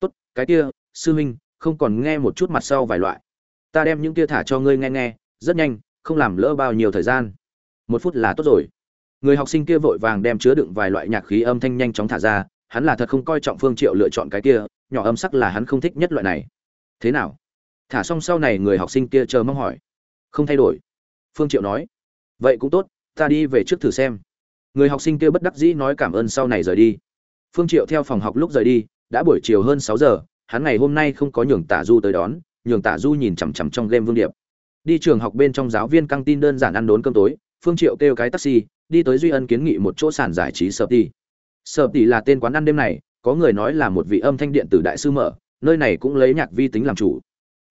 tốt, cái kia, sư huynh, không còn nghe một chút mặt sau vài loại. Ta đem những kia thả cho ngươi nghe nghe, rất nhanh, không làm lỡ bao nhiêu thời gian. Một phút là tốt rồi. Người học sinh kia vội vàng đem chứa đựng vài loại nhạc khí âm thanh nhanh chóng thả ra, hắn là thật không coi trọng phương triệu lựa chọn cái kia, nhỏ âm sắc là hắn không thích nhất loại này. Thế nào? Thả xong sau này người học sinh kia chờ mong hỏi. Không thay đổi. Phương triệu nói. Vậy cũng tốt, ta đi về trước thử xem. Người học sinh kia bất đắc dĩ nói cảm ơn sau này rời đi. Phương triệu theo phòng học lúc rời đi đã buổi chiều hơn 6 giờ, hắn ngày hôm nay không có nhường tả du tới đón, nhường tả du nhìn chằm chằm trong game vương điệp. Đi trường học bên trong giáo viên căng tin đơn giản ăn đốn cơm tối, phương triệu kêu cái taxi, đi tới duy ân kiến nghị một chỗ sàn giải trí sợ tỷ. Sợ tỷ là tên quán ăn đêm này, có người nói là một vị âm thanh điện tử đại sư mở, nơi này cũng lấy nhạc vi tính làm chủ.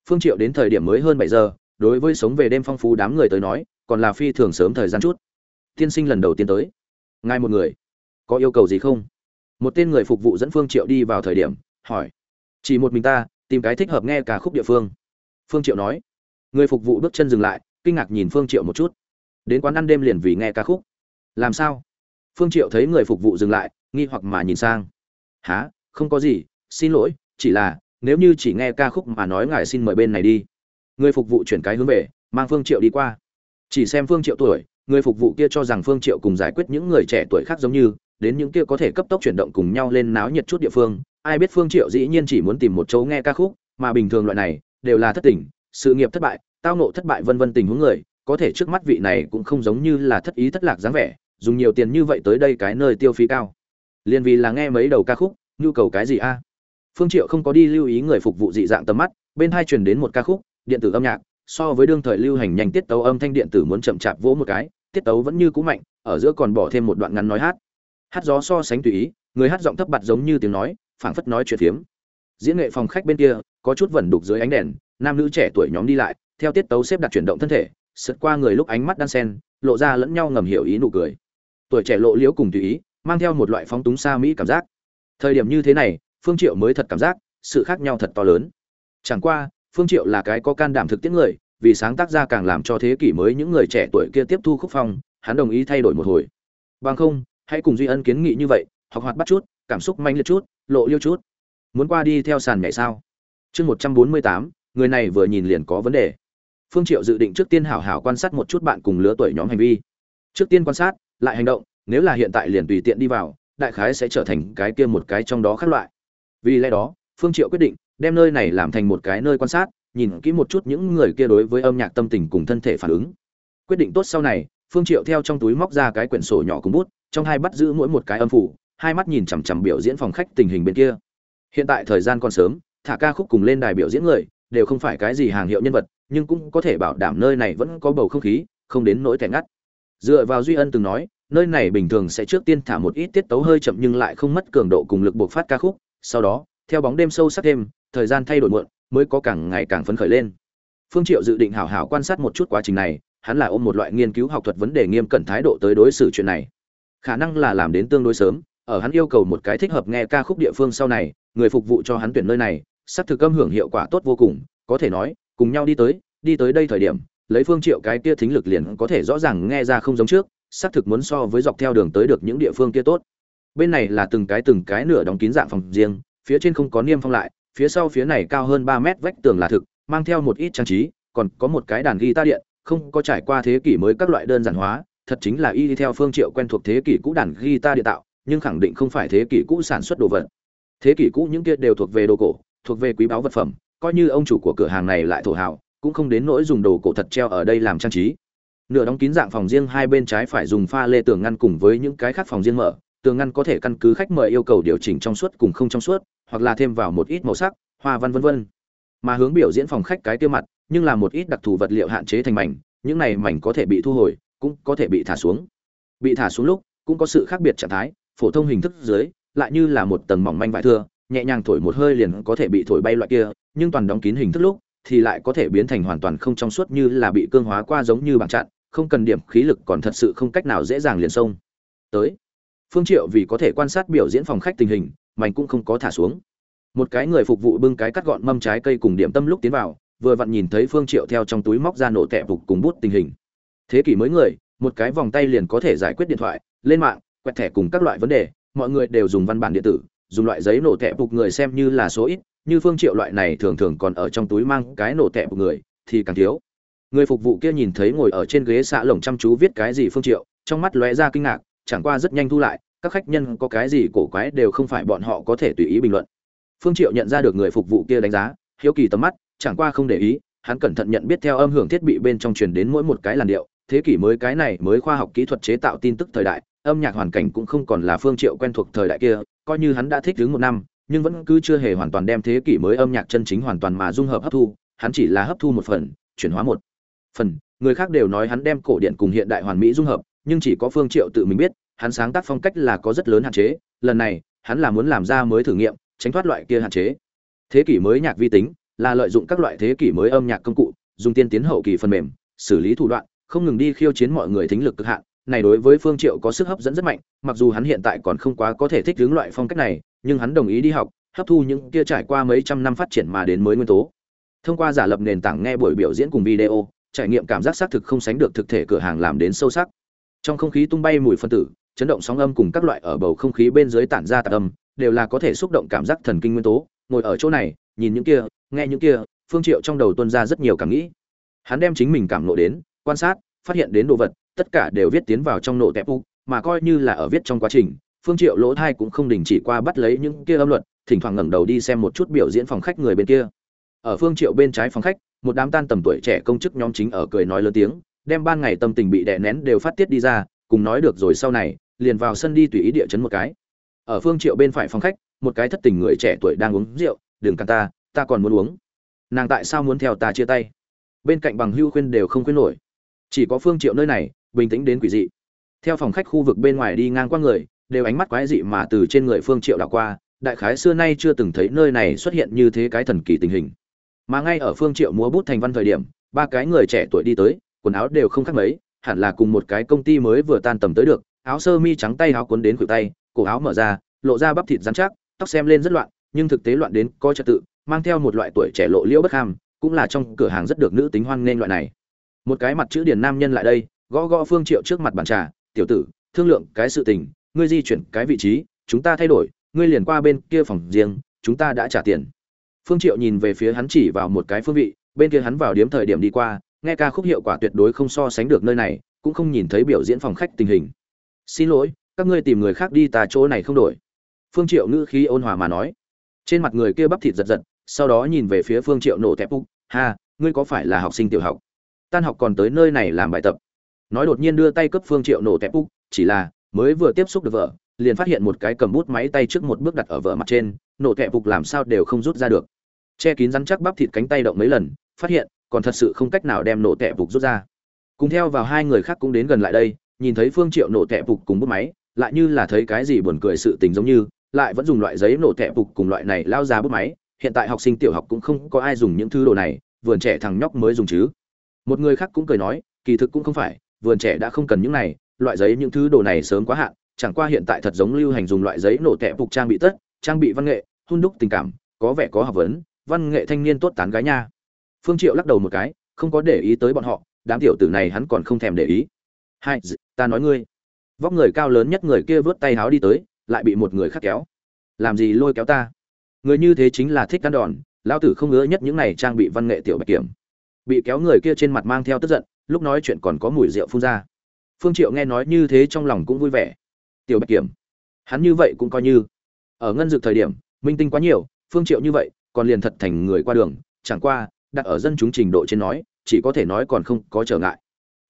Phương triệu đến thời điểm mới hơn 7 giờ, đối với sống về đêm phong phú đám người tới nói, còn là phi thường sớm thời gian chút. Tiên sinh lần đầu tiên tới. Ngài một người, có yêu cầu gì không? Một tên người phục vụ dẫn phương triệu đi vào thời điểm, hỏi, chỉ một mình ta, tìm cái thích hợp nghe cả khúc địa phương. Phương triệu nói. Người phục vụ bước chân dừng lại, kinh ngạc nhìn phương triệu một chút. Đến quán ăn đêm liền vì nghe ca khúc. Làm sao? Phương triệu thấy người phục vụ dừng lại, nghi hoặc mà nhìn sang. Há không có gì, xin lỗi, chỉ là, nếu như chỉ nghe ca khúc mà nói ngài xin mời bên này đi. Người phục vụ chuyển cái hướng về, mang phương triệu đi qua. Chỉ xem phương triệu tuổi, người phục vụ kia cho rằng phương triệu cùng giải quyết những người trẻ tuổi khác giống như đến những kia có thể cấp tốc chuyển động cùng nhau lên náo nhiệt chút địa phương, ai biết phương triệu dĩ nhiên chỉ muốn tìm một chỗ nghe ca khúc, mà bình thường loại này, đều là thất tình, sự nghiệp thất bại, tao nộ thất bại vân vân tình huống người, có thể trước mắt vị này cũng không giống như là thất ý thất lạc dáng vẻ, dùng nhiều tiền như vậy tới đây cái nơi tiêu phí cao. Liên vì là nghe mấy đầu ca khúc, nhu cầu cái gì a? Phương triệu không có đi lưu ý người phục vụ dị dạng tầm mắt, bên hai truyền đến một ca khúc, điện tử âm nhạc, so với đương thời lưu hành nhanh tiết tấu âm thanh điện tử muốn chậm chạp vỗ một cái, tiết tấu vẫn như cũ mạnh, ở giữa còn bỏ thêm một đoạn ngắn nói hát hát gió so sánh tùy ý, người hát giọng thấp bặt giống như tiếng nói, phảng phất nói chuyện phiếm. Diễn nghệ phòng khách bên kia, có chút vẩn đục dưới ánh đèn, nam nữ trẻ tuổi nhóm đi lại, theo tiết tấu xếp đặt chuyển động thân thể, sượt qua người lúc ánh mắt đan sen, lộ ra lẫn nhau ngầm hiểu ý nụ cười. Tuổi trẻ lộ liễu cùng tùy ý, mang theo một loại phóng túng xa mỹ cảm giác. Thời điểm như thế này, phương triệu mới thật cảm giác, sự khác nhau thật to lớn. Chẳng qua, phương triệu là cái có can đảm thực tiễn người, vì sáng tác ra càng làm cho thế kỷ mới những người trẻ tuổi kia tiếp thu khúc phong, hắn đồng ý thay đổi một hồi. Bằng không hãy cùng duy ân kiến nghị như vậy, học hoạt bắt chút, cảm xúc manh liệt chút, lộ liêu chút. Muốn qua đi theo sàn nhảy sao? Chương một trăm bốn mươi tám, người này vừa nhìn liền có vấn đề. Phương triệu dự định trước tiên hảo hảo quan sát một chút bạn cùng lứa tuổi nhóm hành vi. Trước tiên quan sát, lại hành động, nếu là hiện tại liền tùy tiện đi vào, đại khái sẽ trở thành cái kia một cái trong đó khác loại. Vì lẽ đó, phương triệu quyết định đem nơi này làm thành một cái nơi quan sát, nhìn kỹ một chút những người kia đối với âm nhạc tâm tình cùng thân thể phản ứng. Quyết định tốt sau này phương triệu theo trong túi móc ra cái quyển sổ nhỏ cùng bút, trong hai bắt giữ mỗi một cái âm phủ, hai mắt nhìn chằm chằm biểu diễn phòng khách tình hình bên kia. Hiện tại thời gian còn sớm, thả ca khúc cùng lên đài biểu diễn người, đều không phải cái gì hàng hiệu nhân vật, nhưng cũng có thể bảo đảm nơi này vẫn có bầu không khí, không đến nỗi thẻ ngắt. Dựa vào duy ân từng nói, nơi này bình thường sẽ trước tiên thả một ít tiết tấu hơi chậm nhưng lại không mất cường độ cùng lực buộc phát ca khúc, sau đó, theo bóng đêm sâu sắc thêm, thời gian thay đổi muộn, mới có càng ngày càng phấn khởi lên. Phương triệu dự định hảo hảo quan sát một chút quá trình này hắn là ôm một loại nghiên cứu học thuật vấn đề nghiêm cẩn thái độ tới đối xử chuyện này. Khả năng là làm đến tương đối sớm, ở hắn yêu cầu một cái thích hợp nghe ca khúc địa phương sau này, người phục vụ cho hắn tuyển nơi này sắp thực âm hưởng hiệu quả tốt vô cùng, có thể nói, cùng nhau đi tới đi tới đây thời điểm, lấy phương triệu cái kia thính lực liền có thể rõ ràng nghe ra không giống trước sắp thực muốn so với dọc theo đường tới được những địa phương kia tốt. Bên này là từng cái từng cái nửa đóng kín dạng phòng riêng, phía trên không có niêm phong lại, phía sau phía này cao hơn 3 mét vách tường là thực, mang theo một ít trang trí, còn có một cái đàn guitar điện không có trải qua thế kỷ mới các loại đơn giản hóa, thật chính là y đi theo phương triệu quen thuộc thế kỷ cũ đàn guitar điện tạo, nhưng khẳng định không phải thế kỷ cũ sản xuất đồ vật. Thế kỷ cũ những kia đều thuộc về đồ cổ, thuộc về quý báu vật phẩm, coi như ông chủ của cửa hàng này lại thổ hào, cũng không đến nỗi dùng đồ cổ thật treo ở đây làm trang trí. Nửa đóng kín dạng phòng riêng hai bên trái phải dùng pha lê tường ngăn cùng với những cái khác phòng riêng mở, tường ngăn có thể căn cứ khách mời yêu cầu điều chỉnh trong suốt cùng không trong suốt, hoặc là thêm vào một ít màu sắc, hoa văn vân vân. Mà hướng biểu diễn phòng khách cái kia mặt nhưng là một ít đặc thù vật liệu hạn chế thành mảnh, những này mảnh có thể bị thu hồi, cũng có thể bị thả xuống. Bị thả xuống lúc, cũng có sự khác biệt trạng thái, phổ thông hình thức dưới, lại như là một tầng mỏng manh vải thưa, nhẹ nhàng thổi một hơi liền có thể bị thổi bay loại kia, nhưng toàn đóng kín hình thức lúc, thì lại có thể biến thành hoàn toàn không trong suốt như là bị cương hóa qua giống như bằng chặn, không cần điểm khí lực còn thật sự không cách nào dễ dàng liền xông. Tới, phương triệu vì có thể quan sát biểu diễn phòng khách tình hình, mảnh cũng không có thả xuống. Một cái người phục vụ bưng cái cắt gọn mâm trái cây cùng điểm tâm lúc tiến vào vừa vặn nhìn thấy phương triệu theo trong túi móc ra nổ tẹp phục cùng bút tình hình. Thế kỷ mới người, một cái vòng tay liền có thể giải quyết điện thoại, lên mạng, quẹt thẻ cùng các loại vấn đề, mọi người đều dùng văn bản điện tử, dùng loại giấy nổ tẹp phục người xem như là số ít, như phương triệu loại này thường thường còn ở trong túi mang cái nổ tẹp phục người, thì càng thiếu. Người phục vụ kia nhìn thấy ngồi ở trên ghế xạ lồng chăm chú viết cái gì phương triệu, trong mắt lóe ra kinh ngạc, chẳng qua rất nhanh thu lại, các khách nhân có cái gì cổ quái đều không phải bọn họ có thể tùy ý bình luận. Phương triệu nhận ra được người phục vụ kia đánh giá, hiếu kỳ tầm mắt chẳng qua không để ý, hắn cẩn thận nhận biết theo âm hưởng thiết bị bên trong truyền đến mỗi một cái làn điệu, thế kỷ mới cái này mới khoa học kỹ thuật chế tạo tin tức thời đại, âm nhạc hoàn cảnh cũng không còn là phương triệu quen thuộc thời đại kia, coi như hắn đã thích đứng một năm, nhưng vẫn cứ chưa hề hoàn toàn đem thế kỷ mới âm nhạc chân chính hoàn toàn mà dung hợp hấp thu, hắn chỉ là hấp thu một phần, chuyển hóa một phần. Người khác đều nói hắn đem cổ điển cùng hiện đại hoàn mỹ dung hợp, nhưng chỉ có phương triệu tự mình biết, hắn sáng tác phong cách là có rất lớn hạn chế, lần này, hắn là muốn làm ra mới thử nghiệm, tránh thoát loại kia hạn chế. Thế kỷ mới nhạc vi tính là lợi dụng các loại thế kỷ mới âm nhạc công cụ, dùng tiên tiến hậu kỳ phần mềm, xử lý thủ đoạn, không ngừng đi khiêu chiến mọi người thính lực cực hạn. Này đối với phương triệu có sức hấp dẫn rất mạnh, mặc dù hắn hiện tại còn không quá có thể thích ứng loại phong cách này, nhưng hắn đồng ý đi học, hấp thu những kia trải qua mấy trăm năm phát triển mà đến mới nguyên tố. Thông qua giả lập nền tảng nghe buổi biểu diễn cùng video, trải nghiệm cảm giác xác thực không sánh được thực thể cửa hàng làm đến sâu sắc. Trong không khí tung bay mùi phân tử, chấn động sóng âm cùng các loại ở bầu không khí bên dưới tản ra tạc âm, đều là có thể xúc động cảm giác thần kinh nguyên tố. Ngồi ở chỗ này nhìn những kia, nghe những kia, phương triệu trong đầu tuôn ra rất nhiều cảm nghĩ. Hắn đem chính mình cảm nộ đến, quan sát, phát hiện đến đồ vật, tất cả đều viết tiến vào trong nộ tẹp u, mà coi như là ở viết trong quá trình, phương triệu lỗ thai cũng không đình chỉ qua bắt lấy những kia âm luật, thỉnh thoảng ngẩng đầu đi xem một chút biểu diễn phòng khách người bên kia. Ở phương triệu bên trái phòng khách, một đám tan tầm tuổi trẻ công chức nhóm chính ở cười nói lớn tiếng, đem ban ngày tâm tình bị đè nén đều phát tiết đi ra, cùng nói được rồi sau này, liền vào sân đi tùy ý địa chấn một cái. Ở phương triệu bên phải phòng khách, một cái thất tình người trẻ tuổi đang uống rượu đừng cản ta ta còn muốn uống. Nàng tại sao muốn theo ta chia tay? Bên cạnh bằng hưu khuyên đều không khuyên nổi. Chỉ có phương triệu nơi này, bình tĩnh đến quỷ dị. Theo phòng khách khu vực bên ngoài đi ngang qua người, đều ánh mắt quái dị mà từ trên người phương triệu đảo qua. Đại khái xưa nay chưa từng thấy nơi này xuất hiện như thế cái thần kỳ tình hình. Mà ngay ở phương triệu múa bút thành văn thời điểm, ba cái người trẻ tuổi đi tới, quần áo đều không khác mấy, hẳn là cùng một cái công ty mới vừa tan tầm tới được. Áo sơ mi trắng tay áo cuốn đến khuỷu tay, cổ áo mở ra, lộ ra bắp thịt rắn chắc, tóc xem lên rất loạn nhưng thực tế loạn đến coi trật tự, mang theo một loại tuổi trẻ lộ liễu bất ham cũng là trong cửa hàng rất được nữ tính hoan nên loại này. Một cái mặt chữ điển nam nhân lại đây, gõ gõ phương triệu trước mặt bàn trà, tiểu tử, thương lượng cái sự tình, ngươi di chuyển cái vị trí, chúng ta thay đổi, ngươi liền qua bên kia phòng riêng, chúng ta đã trả tiền. Phương triệu nhìn về phía hắn chỉ vào một cái phương vị, bên kia hắn vào điếm thời điểm đi qua, nghe ca khúc hiệu quả tuyệt đối không so sánh được nơi này, cũng không nhìn thấy biểu diễn phòng khách tình hình. Xin lỗi, các ngươi tìm người khác đi tà chỗ này không đổi. Phương triệu ngữ khí ôn hòa mà nói trên mặt người kia bắp thịt giật giật, sau đó nhìn về phía phương triệu nổ tẹp úc, ha, ngươi có phải là học sinh tiểu học? Tan học còn tới nơi này làm bài tập. Nói đột nhiên đưa tay cấp phương triệu nổ tẹp úc, chỉ là mới vừa tiếp xúc được vợ, liền phát hiện một cái cầm bút máy tay trước một bước đặt ở vợ mặt trên, nổ tẹp úc làm sao đều không rút ra được. Che kín rắn chắc bắp thịt cánh tay động mấy lần, phát hiện còn thật sự không cách nào đem nổ tẹp úc rút ra. Cùng theo vào hai người khác cũng đến gần lại đây, nhìn thấy phương triệu nổ tẹp úc cùng bút máy, lại như là thấy cái gì buồn cười sự tình giống như lại vẫn dùng loại giấy nổ tẹp phục cùng loại này lao ra bút máy. Hiện tại học sinh tiểu học cũng không có ai dùng những thứ đồ này, vườn trẻ thằng nhóc mới dùng chứ. Một người khác cũng cười nói, kỳ thực cũng không phải, vườn trẻ đã không cần những này, loại giấy những thứ đồ này sớm quá hạn, chẳng qua hiện tại thật giống lưu hành dùng loại giấy nổ tẹp phục trang bị tất, trang bị văn nghệ hôn đúc tình cảm, có vẻ có học vấn, văn nghệ thanh niên tốt tán gái nha. Phương triệu lắc đầu một cái, không có để ý tới bọn họ, đám tiểu tử này hắn còn không thèm để ý. Hai, ta nói ngươi. Vóc người cao lớn nhất người kia vớt tay háo đi tới, lại bị một người khác kéo làm gì lôi kéo ta? Người như thế chính là thích ăn đòn lao tử không ngứa nhất những này trang bị văn nghệ tiểu bạch kiểm. Bị kéo người kia trên mặt mang theo tức giận, lúc nói chuyện còn có mùi rượu phun ra. Phương triệu nghe nói như thế trong lòng cũng vui vẻ. Tiểu bạch kiểm, hắn như vậy cũng coi như. Ở ngân dược thời điểm, minh tinh quá nhiều, phương triệu như vậy, còn liền thật thành người qua đường, chẳng qua, đặt ở dân chúng trình độ trên nói, chỉ có thể nói còn không có trở ngại.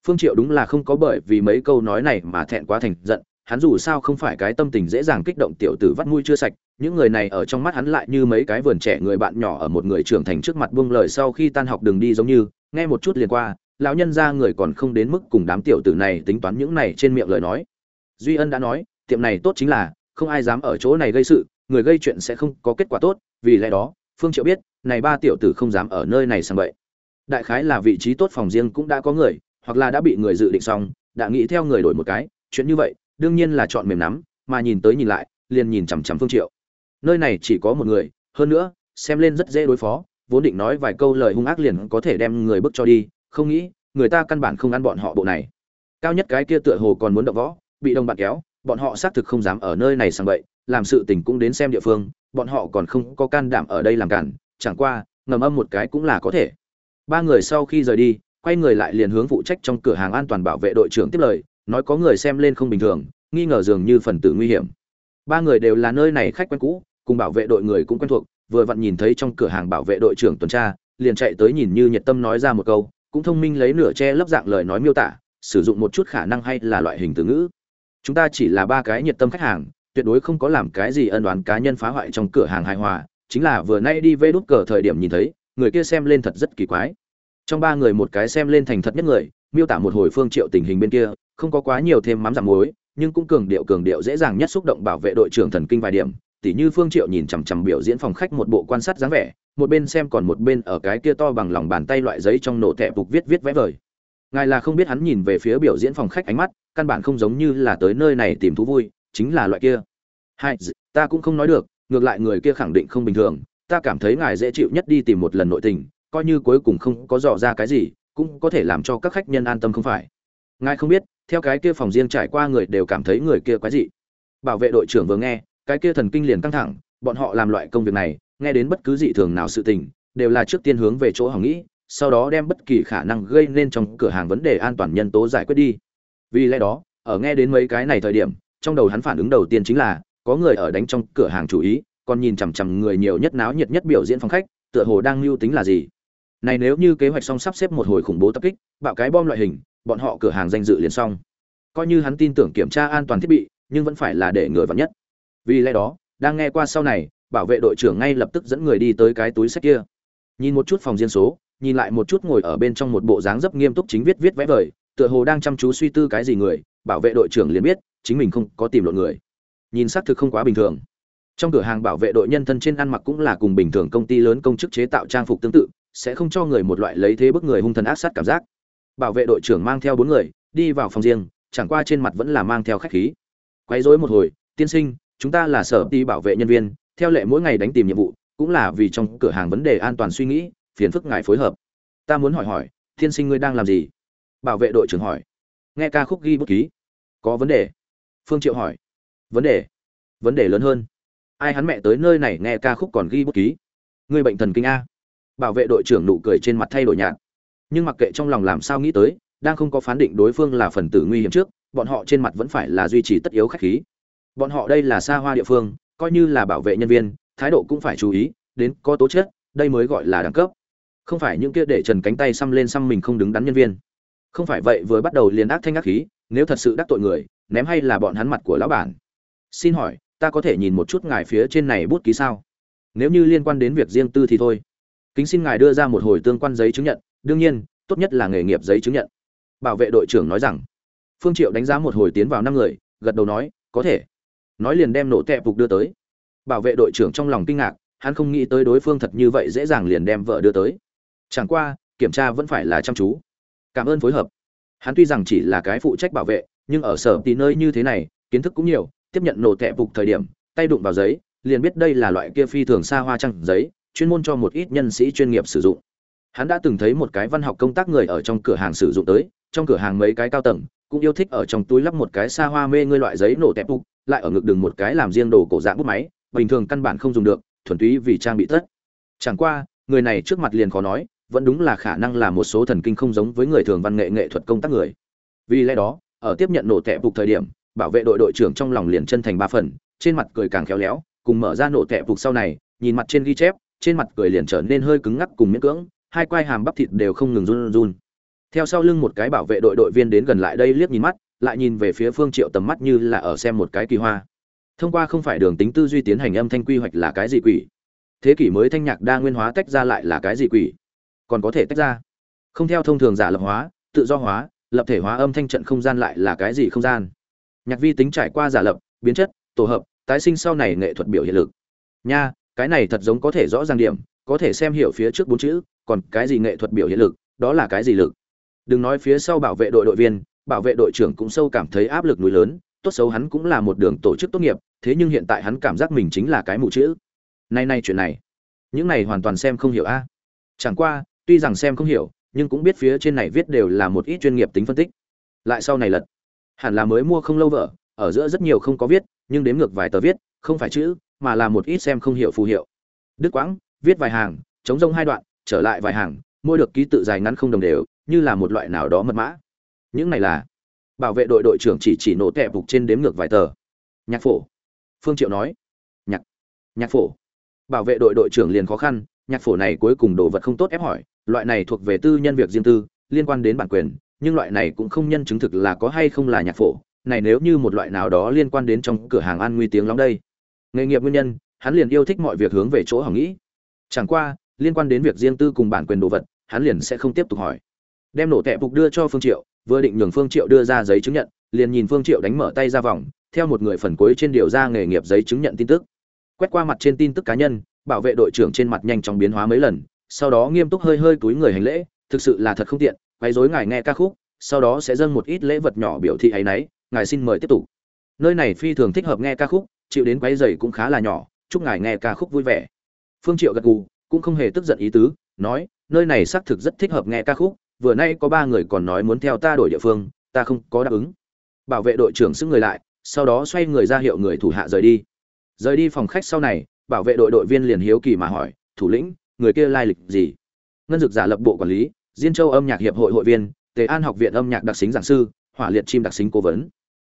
Phương triệu đúng là không có bởi vì mấy câu nói này mà thẹn quá thành giận hắn dù sao không phải cái tâm tình dễ dàng kích động tiểu tử vắt mũi chưa sạch, những người này ở trong mắt hắn lại như mấy cái vườn trẻ người bạn nhỏ ở một người trưởng thành trước mặt buông lời sau khi tan học đường đi giống như, nghe một chút liền qua, lão nhân ra người còn không đến mức cùng đám tiểu tử này tính toán những này trên miệng lời nói. Duy ân đã nói, tiệm này tốt chính là, không ai dám ở chỗ này gây sự, người gây chuyện sẽ không có kết quả tốt, vì lẽ đó, phương triệu biết, này ba tiểu tử không dám ở nơi này sang bậy. Đại khái là vị trí tốt phòng riêng cũng đã có người, hoặc là đã bị người dự định xong, đã nghĩ theo người đổi một cái, chuyện như vậy đương nhiên là chọn mềm nắm, mà nhìn tới nhìn lại, liền nhìn chằm chằm phương triệu. Nơi này chỉ có một người, hơn nữa, xem lên rất dễ đối phó, vốn định nói vài câu lời hung ác liền có thể đem người bước cho đi, không nghĩ, người ta căn bản không ăn bọn họ bộ này. Cao nhất cái kia tựa hồ còn muốn động võ, bị đồng bạn kéo, bọn họ xác thực không dám ở nơi này sang bậy, làm sự tình cũng đến xem địa phương, bọn họ còn không có can đảm ở đây làm cản, chẳng qua, ngầm âm một cái cũng là có thể. Ba người sau khi rời đi, quay người lại liền hướng phụ trách trong cửa hàng an toàn bảo vệ đội trưởng tiếp lời nói có người xem lên không bình thường, nghi ngờ dường như phần tử nguy hiểm. Ba người đều là nơi này khách quen cũ, cùng bảo vệ đội người cũng quen thuộc, vừa vặn nhìn thấy trong cửa hàng bảo vệ đội trưởng tuần tra, liền chạy tới nhìn như nhiệt tâm nói ra một câu, cũng thông minh lấy nửa che lấp dạng lời nói miêu tả, sử dụng một chút khả năng hay là loại hình từ ngữ. Chúng ta chỉ là ba cái nhiệt tâm khách hàng, tuyệt đối không có làm cái gì ân đoán cá nhân phá hoại trong cửa hàng hài hòa, chính là vừa nay đi vê đút cờ thời điểm nhìn thấy, người kia xem lên thật rất kỳ quái. Trong ba người một cái xem lên thành thật nhất người, miêu tả một hồi phương triệu tình hình bên kia không có quá nhiều thêm mắm giảm muối, nhưng cũng cường điệu cường điệu dễ dàng nhất xúc động bảo vệ đội trưởng thần kinh vài điểm. Tỉ như phương triệu nhìn chằm chằm biểu diễn phòng khách một bộ quan sát dáng vẻ, một bên xem còn một bên ở cái kia to bằng lòng bàn tay loại giấy trong nổ thẻ bục viết viết vẽ vời. Ngài là không biết hắn nhìn về phía biểu diễn phòng khách ánh mắt, căn bản không giống như là tới nơi này tìm thú vui, chính là loại kia. Hai ta cũng không nói được, ngược lại người kia khẳng định không bình thường, ta cảm thấy ngài dễ chịu nhất đi tìm một lần nội tình, coi như cuối cùng không có dò ra cái gì, cũng có thể làm cho các khách nhân an tâm không phải. Ngài không biết theo cái kia phòng riêng trải qua người đều cảm thấy người kia quái dị. Bảo vệ đội trưởng vừa nghe, cái kia thần kinh liền căng thẳng, bọn họ làm loại công việc này, nghe đến bất cứ dị thường nào sự tình, đều là trước tiên hướng về chỗ hỏng nghĩ, sau đó đem bất kỳ khả năng gây nên trong cửa hàng vấn đề an toàn nhân tố giải quyết đi. Vì lẽ đó, ở nghe đến mấy cái này thời điểm, trong đầu hắn phản ứng đầu tiên chính là, có người ở đánh trong cửa hàng chủ ý, còn nhìn chằm chằm người nhiều nhất náo nhiệt nhất biểu diễn phòng khách, tựa hồ đang mưu tính là gì. Này nếu như kế hoạch xong sắp xếp một hồi khủng bố tập kích, bạo cái bom loại hình bọn họ cửa hàng danh dự liền xong. Coi như hắn tin tưởng kiểm tra an toàn thiết bị, nhưng vẫn phải là để người vắn nhất. Vì lẽ đó, đang nghe qua sau này, bảo vệ đội trưởng ngay lập tức dẫn người đi tới cái túi sách kia. Nhìn một chút phòng riêng số, nhìn lại một chút ngồi ở bên trong một bộ dáng rất nghiêm túc chính viết viết vẽ vời, tựa hồ đang chăm chú suy tư cái gì người, bảo vệ đội trưởng liền biết, chính mình không có tìm lộn người. Nhìn xác thực không quá bình thường. Trong cửa hàng bảo vệ đội nhân thân trên ăn mặc cũng là cùng bình thường công ty lớn công chức chế tạo trang phục tương tự, sẽ không cho người một loại lấy thế bức người hung thần ác sát cảm giác bảo vệ đội trưởng mang theo bốn người, đi vào phòng riêng, chẳng qua trên mặt vẫn là mang theo khách khí. Quấy rối một hồi, tiên sinh, chúng ta là sở đi bảo vệ nhân viên, theo lệ mỗi ngày đánh tìm nhiệm vụ, cũng là vì trong cửa hàng vấn đề an toàn suy nghĩ, phiền phức ngài phối hợp. Ta muốn hỏi hỏi, tiên sinh ngươi đang làm gì? Bảo vệ đội trưởng hỏi. Nghe ca khúc ghi bút ký. Có vấn đề. Phương triệu hỏi. Vấn đề? Vấn đề lớn hơn. Ai hắn mẹ tới nơi này nghe ca khúc còn ghi bút ký? Ngươi bệnh thần kinh a. Bảo vệ đội trưởng nụ cười trên mặt thay đổi nhạt nhưng mặc kệ trong lòng làm sao nghĩ tới, đang không có phán định đối phương là phần tử nguy hiểm trước, bọn họ trên mặt vẫn phải là duy trì tất yếu khách khí. Bọn họ đây là xa hoa địa phương, coi như là bảo vệ nhân viên, thái độ cũng phải chú ý, đến có tố chất, đây mới gọi là đẳng cấp. Không phải những kia để trần cánh tay xăm lên xăm mình không đứng đắn nhân viên. Không phải vậy vừa bắt đầu liền ác thanh ác khí, nếu thật sự đắc tội người, ném hay là bọn hắn mặt của lão bản. Xin hỏi, ta có thể nhìn một chút ngài phía trên này bút ký sao? Nếu như liên quan đến việc riêng tư thì thôi. Kính xin ngài đưa ra một hồi tương quan giấy chứng nhận đương nhiên, tốt nhất là nghề nghiệp giấy chứng nhận. Bảo vệ đội trưởng nói rằng. Phương triệu đánh giá một hồi tiến vào năm người, gật đầu nói, có thể. Nói liền đem nổ tẹp phục đưa tới. Bảo vệ đội trưởng trong lòng kinh ngạc, hắn không nghĩ tới đối phương thật như vậy dễ dàng liền đem vợ đưa tới. Chẳng qua, kiểm tra vẫn phải là chăm chú. Cảm ơn phối hợp. Hắn tuy rằng chỉ là cái phụ trách bảo vệ, nhưng ở sở tí nơi như thế này, kiến thức cũng nhiều, tiếp nhận nổ tẹp phục thời điểm, tay đụng vào giấy, liền biết đây là loại kia phi thường xa hoa trăng giấy, chuyên môn cho một ít nhân sĩ chuyên nghiệp sử dụng hắn đã từng thấy một cái văn học công tác người ở trong cửa hàng sử dụng tới, trong cửa hàng mấy cái cao tầng, cũng yêu thích ở trong túi lắp một cái xa hoa mê ngươi loại giấy nổ tẹp phục lại ở ngực đường một cái làm riêng đồ cổ dạng bút máy, bình thường căn bản không dùng được, thuần túy vì trang bị tất. Chẳng qua, người này trước mặt liền khó nói, vẫn đúng là khả năng là một số thần kinh không giống với người thường văn nghệ nghệ thuật công tác người. Vì lẽ đó, ở tiếp nhận nổ tẹp phục thời điểm, bảo vệ đội đội trưởng trong lòng liền chân thành ba phần, trên mặt cười càng khéo léo, cùng mở ra nổ tẹp phục sau này, nhìn mặt trên ghi chép, trên mặt cười liền trở nên hơi cứng ngắc cùng miễn cưỡng hai quai hàm bắp thịt đều không ngừng run run. Theo sau lưng một cái bảo vệ đội đội viên đến gần lại đây liếc nhìn mắt, lại nhìn về phía phương triệu tầm mắt như là ở xem một cái kỳ hoa. Thông qua không phải đường tính tư duy tiến hành âm thanh quy hoạch là cái gì quỷ? Thế kỷ mới thanh nhạc đa nguyên hóa tách ra lại là cái gì quỷ? Còn có thể tách ra? Không theo thông thường giả lập hóa, tự do hóa, lập thể hóa âm thanh trận không gian lại là cái gì không gian? Nhạc vi tính trải qua giả lập, biến chất, tổ hợp, tái sinh sau này nghệ thuật biểu hiện lực. Nha, cái này thật giống có thể rõ ràng điểm, có thể xem hiểu phía trước bốn chữ còn cái gì nghệ thuật biểu hiện lực, đó là cái gì lực? Đừng nói phía sau bảo vệ đội đội viên, bảo vệ đội trưởng cũng sâu cảm thấy áp lực núi lớn, tốt xấu hắn cũng là một đường tổ chức tốt nghiệp, thế nhưng hiện tại hắn cảm giác mình chính là cái mù chữ. Nay nay chuyện này, những này hoàn toàn xem không hiểu a. Chẳng qua, tuy rằng xem không hiểu, nhưng cũng biết phía trên này viết đều là một ít chuyên nghiệp tính phân tích. Lại sau này lật, hẳn là mới mua không lâu vợ, ở giữa rất nhiều không có viết, nhưng đếm ngược vài tờ viết, không phải chữ, mà là một ít xem không hiểu phù hiệu. Đức quãng, viết vài hàng, chống rông hai đoạn trở lại vài hàng, mỗi được ký tự dài ngắn không đồng đều, như là một loại nào đó mật mã. Những này là bảo vệ đội đội trưởng chỉ chỉ nổ tẹp phục trên đếm ngược vài tờ. Nhạc phổ. Phương triệu nói. Nhạc. Nhạc phổ. Bảo vệ đội đội trưởng liền khó khăn, nhạc phổ này cuối cùng đồ vật không tốt ép hỏi, loại này thuộc về tư nhân việc riêng tư, liên quan đến bản quyền, nhưng loại này cũng không nhân chứng thực là có hay không là nhạc phổ. Này nếu như một loại nào đó liên quan đến trong cửa hàng an nguy tiếng lắm đây. Nghề nghiệp nguyên nhân, hắn liền yêu thích mọi việc hướng về chỗ hỏng nghĩ. Chẳng qua liên quan đến việc riêng tư cùng bản quyền đồ vật, hắn liền sẽ không tiếp tục hỏi. Đem nổ tệ phục đưa cho phương triệu, vừa định nhường phương triệu đưa ra giấy chứng nhận, liền nhìn phương triệu đánh mở tay ra vòng, theo một người phần cuối trên điều ra nghề nghiệp giấy chứng nhận tin tức. Quét qua mặt trên tin tức cá nhân, bảo vệ đội trưởng trên mặt nhanh chóng biến hóa mấy lần, sau đó nghiêm túc hơi hơi túi người hành lễ, thực sự là thật không tiện, quấy rối ngài nghe ca khúc, sau đó sẽ dâng một ít lễ vật nhỏ biểu thị ấy nấy ngài xin mời tiếp tục. Nơi này phi thường thích hợp nghe ca khúc, chịu đến quấy rầy cũng khá là nhỏ, chúc ngài nghe ca khúc vui vẻ. Phương triệu gật gù cũng không hề tức giận ý tứ, nói, nơi này xác thực rất thích hợp nghe ca khúc, vừa nay có ba người còn nói muốn theo ta đổi địa phương, ta không có đáp ứng. Bảo vệ đội trưởng xứng người lại, sau đó xoay người ra hiệu người thủ hạ rời đi. Rời đi phòng khách sau này, bảo vệ đội đội viên liền hiếu kỳ mà hỏi, thủ lĩnh, người kia lai lịch gì? Ngân dực giả lập bộ quản lý, diên châu âm nhạc hiệp hội hội viên, tề an học viện âm nhạc đặc xính giảng sư, hỏa liệt chim đặc xính cố vấn.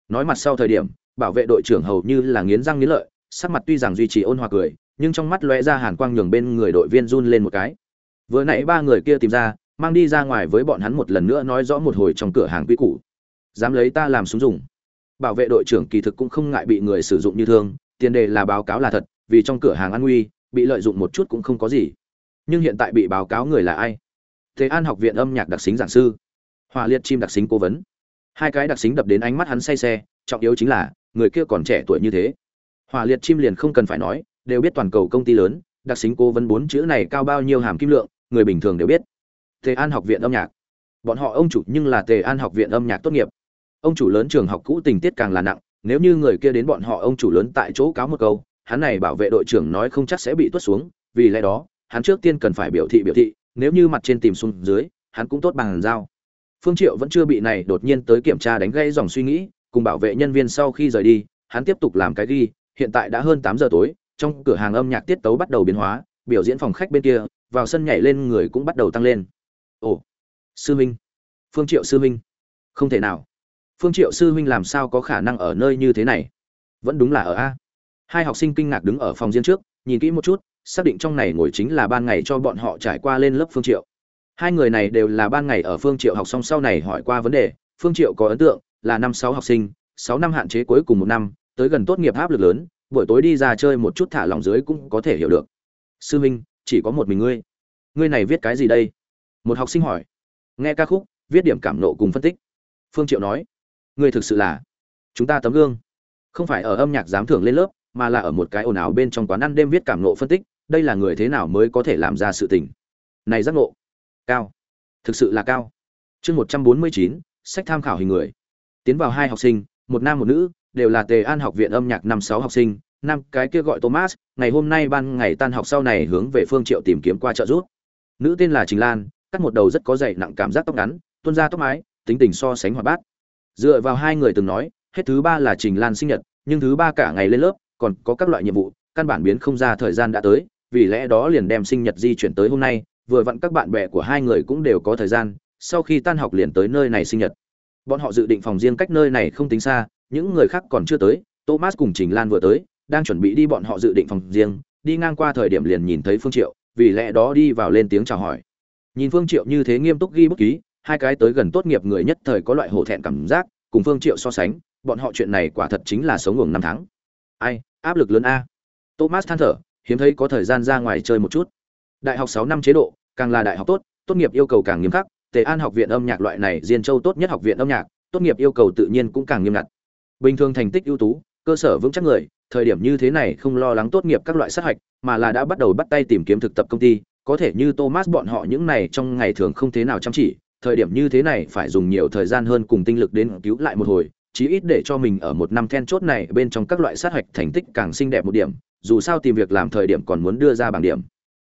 Nói mặt sau thời điểm, bảo vệ đội trưởng hầu như là nghiến răng nghiến lợi, sắc mặt tuy rằng duy trì ôn hòa cười nhưng trong mắt lóe ra hàn quang nhường bên người đội viên run lên một cái. Vừa nãy ba người kia tìm ra, mang đi ra ngoài với bọn hắn một lần nữa nói rõ một hồi trong cửa hàng quy củ. Dám lấy ta làm súng dùng. Bảo vệ đội trưởng kỳ thực cũng không ngại bị người sử dụng như thương, tiền đề là báo cáo là thật, vì trong cửa hàng an nguy, bị lợi dụng một chút cũng không có gì. Nhưng hiện tại bị báo cáo người là ai? Thế an học viện âm nhạc đặc xính giảng sư. Hòa liệt chim đặc xính cố vấn. Hai cái đặc xính đập đến ánh mắt hắn say xe, trọng yếu chính là, người kia còn trẻ tuổi như thế. Hòa liệt chim liền không cần phải nói đều biết toàn cầu công ty lớn, đặc xính cố vấn bốn chữ này cao bao nhiêu hàm kim lượng, người bình thường đều biết. Tề an học viện âm nhạc. Bọn họ ông chủ nhưng là tề an học viện âm nhạc tốt nghiệp. Ông chủ lớn trường học cũ tình tiết càng là nặng, nếu như người kia đến bọn họ ông chủ lớn tại chỗ cáo một câu, hắn này bảo vệ đội trưởng nói không chắc sẽ bị tuốt xuống, vì lẽ đó, hắn trước tiên cần phải biểu thị biểu thị, nếu như mặt trên tìm xuống dưới, hắn cũng tốt bằng dao phương triệu vẫn chưa bị này đột nhiên tới kiểm tra đánh gây dòng suy nghĩ, cùng bảo vệ nhân viên sau khi rời đi, hắn tiếp tục làm cái ghi, hiện tại đã hơn tám giờ tối trong cửa hàng âm nhạc tiết tấu bắt đầu biến hóa, biểu diễn phòng khách bên kia, vào sân nhảy lên người cũng bắt đầu tăng lên. Ồ, sư minh phương triệu sư minh không thể nào. Phương triệu sư minh làm sao có khả năng ở nơi như thế này? Vẫn đúng là ở a. Hai học sinh kinh ngạc đứng ở phòng riêng trước, nhìn kỹ một chút, xác định trong này ngồi chính là ban ngày cho bọn họ trải qua lên lớp phương triệu. Hai người này đều là ban ngày ở phương triệu học xong sau này hỏi qua vấn đề, phương triệu có ấn tượng là năm sáu học sinh, sáu năm hạn chế cuối cùng một năm, tới gần tốt nghiệp áp lực lớn buổi tối đi ra chơi một chút thả lỏng dưới cũng có thể hiểu được. Sư minh, chỉ có một mình ngươi. Ngươi này viết cái gì đây? Một học sinh hỏi. Nghe ca khúc, viết điểm cảm nộ cùng phân tích. Phương triệu nói. Ngươi thực sự là chúng ta tấm gương. Không phải ở âm nhạc giám thưởng lên lớp, mà là ở một cái ồn ào bên trong quán ăn đêm viết cảm nộ phân tích, đây là người thế nào mới có thể làm ra sự tình. Này giác ngộ. Cao. Thực sự là cao. Chương một trăm bốn mươi chín, sách tham khảo hình người. Tiến vào hai học sinh, một nam một nữ đều là tề an học viện âm nhạc năm sáu học sinh, năm cái kia gọi thomas, ngày hôm nay ban ngày tan học sau này hướng về phương triệu tìm kiếm qua trợ giúp. Nữ tên là trình lan, cắt một đầu rất có dày nặng cảm giác tóc ngắn, tuôn ra tóc mái, tính tình so sánh hoạt bát. Dựa vào hai người từng nói, hết thứ ba là trình lan sinh nhật, nhưng thứ ba cả ngày lên lớp, còn có các loại nhiệm vụ, căn bản biến không ra thời gian đã tới, vì lẽ đó liền đem sinh nhật di chuyển tới hôm nay, vừa vặn các bạn bè của hai người cũng đều có thời gian, sau khi tan học liền tới nơi này sinh nhật. Bọn họ dự định phòng riêng cách nơi này không tính xa những người khác còn chưa tới, thomas cùng trình lan vừa tới, đang chuẩn bị đi bọn họ dự định phòng riêng, đi ngang qua thời điểm liền nhìn thấy phương triệu, vì lẽ đó đi vào lên tiếng chào hỏi. Nhìn phương triệu như thế nghiêm túc ghi bút ký, hai cái tới gần tốt nghiệp người nhất thời có loại hổ thẹn cảm giác, cùng phương triệu so sánh, bọn họ chuyện này quả thật chính là sống ngủ năm tháng. Ai, áp lực lớn a. Thomas than thở, hiếm thấy có thời gian ra ngoài chơi một chút. Đại học sáu năm chế độ, càng là đại học tốt tốt nghiệp yêu cầu càng nghiêm khắc, tề an học viện âm nhạc loại này, diên châu tốt nhất học viện âm nhạc, tốt nghiệp yêu cầu tự nhiên cũng càng nghiêm ngặt bình thường thành tích ưu tú, cơ sở vững chắc người, thời điểm như thế này không lo lắng tốt nghiệp các loại sát hạch, mà là đã bắt đầu bắt tay tìm kiếm thực tập công ty, có thể như thomas bọn họ những này trong ngày thường không thế nào chăm chỉ, thời điểm như thế này phải dùng nhiều thời gian hơn cùng tinh lực đến cứu lại một hồi, chí ít để cho mình ở một năm then chốt này bên trong các loại sát hạch thành tích càng xinh đẹp một điểm, dù sao tìm việc làm thời điểm còn muốn đưa ra bảng điểm.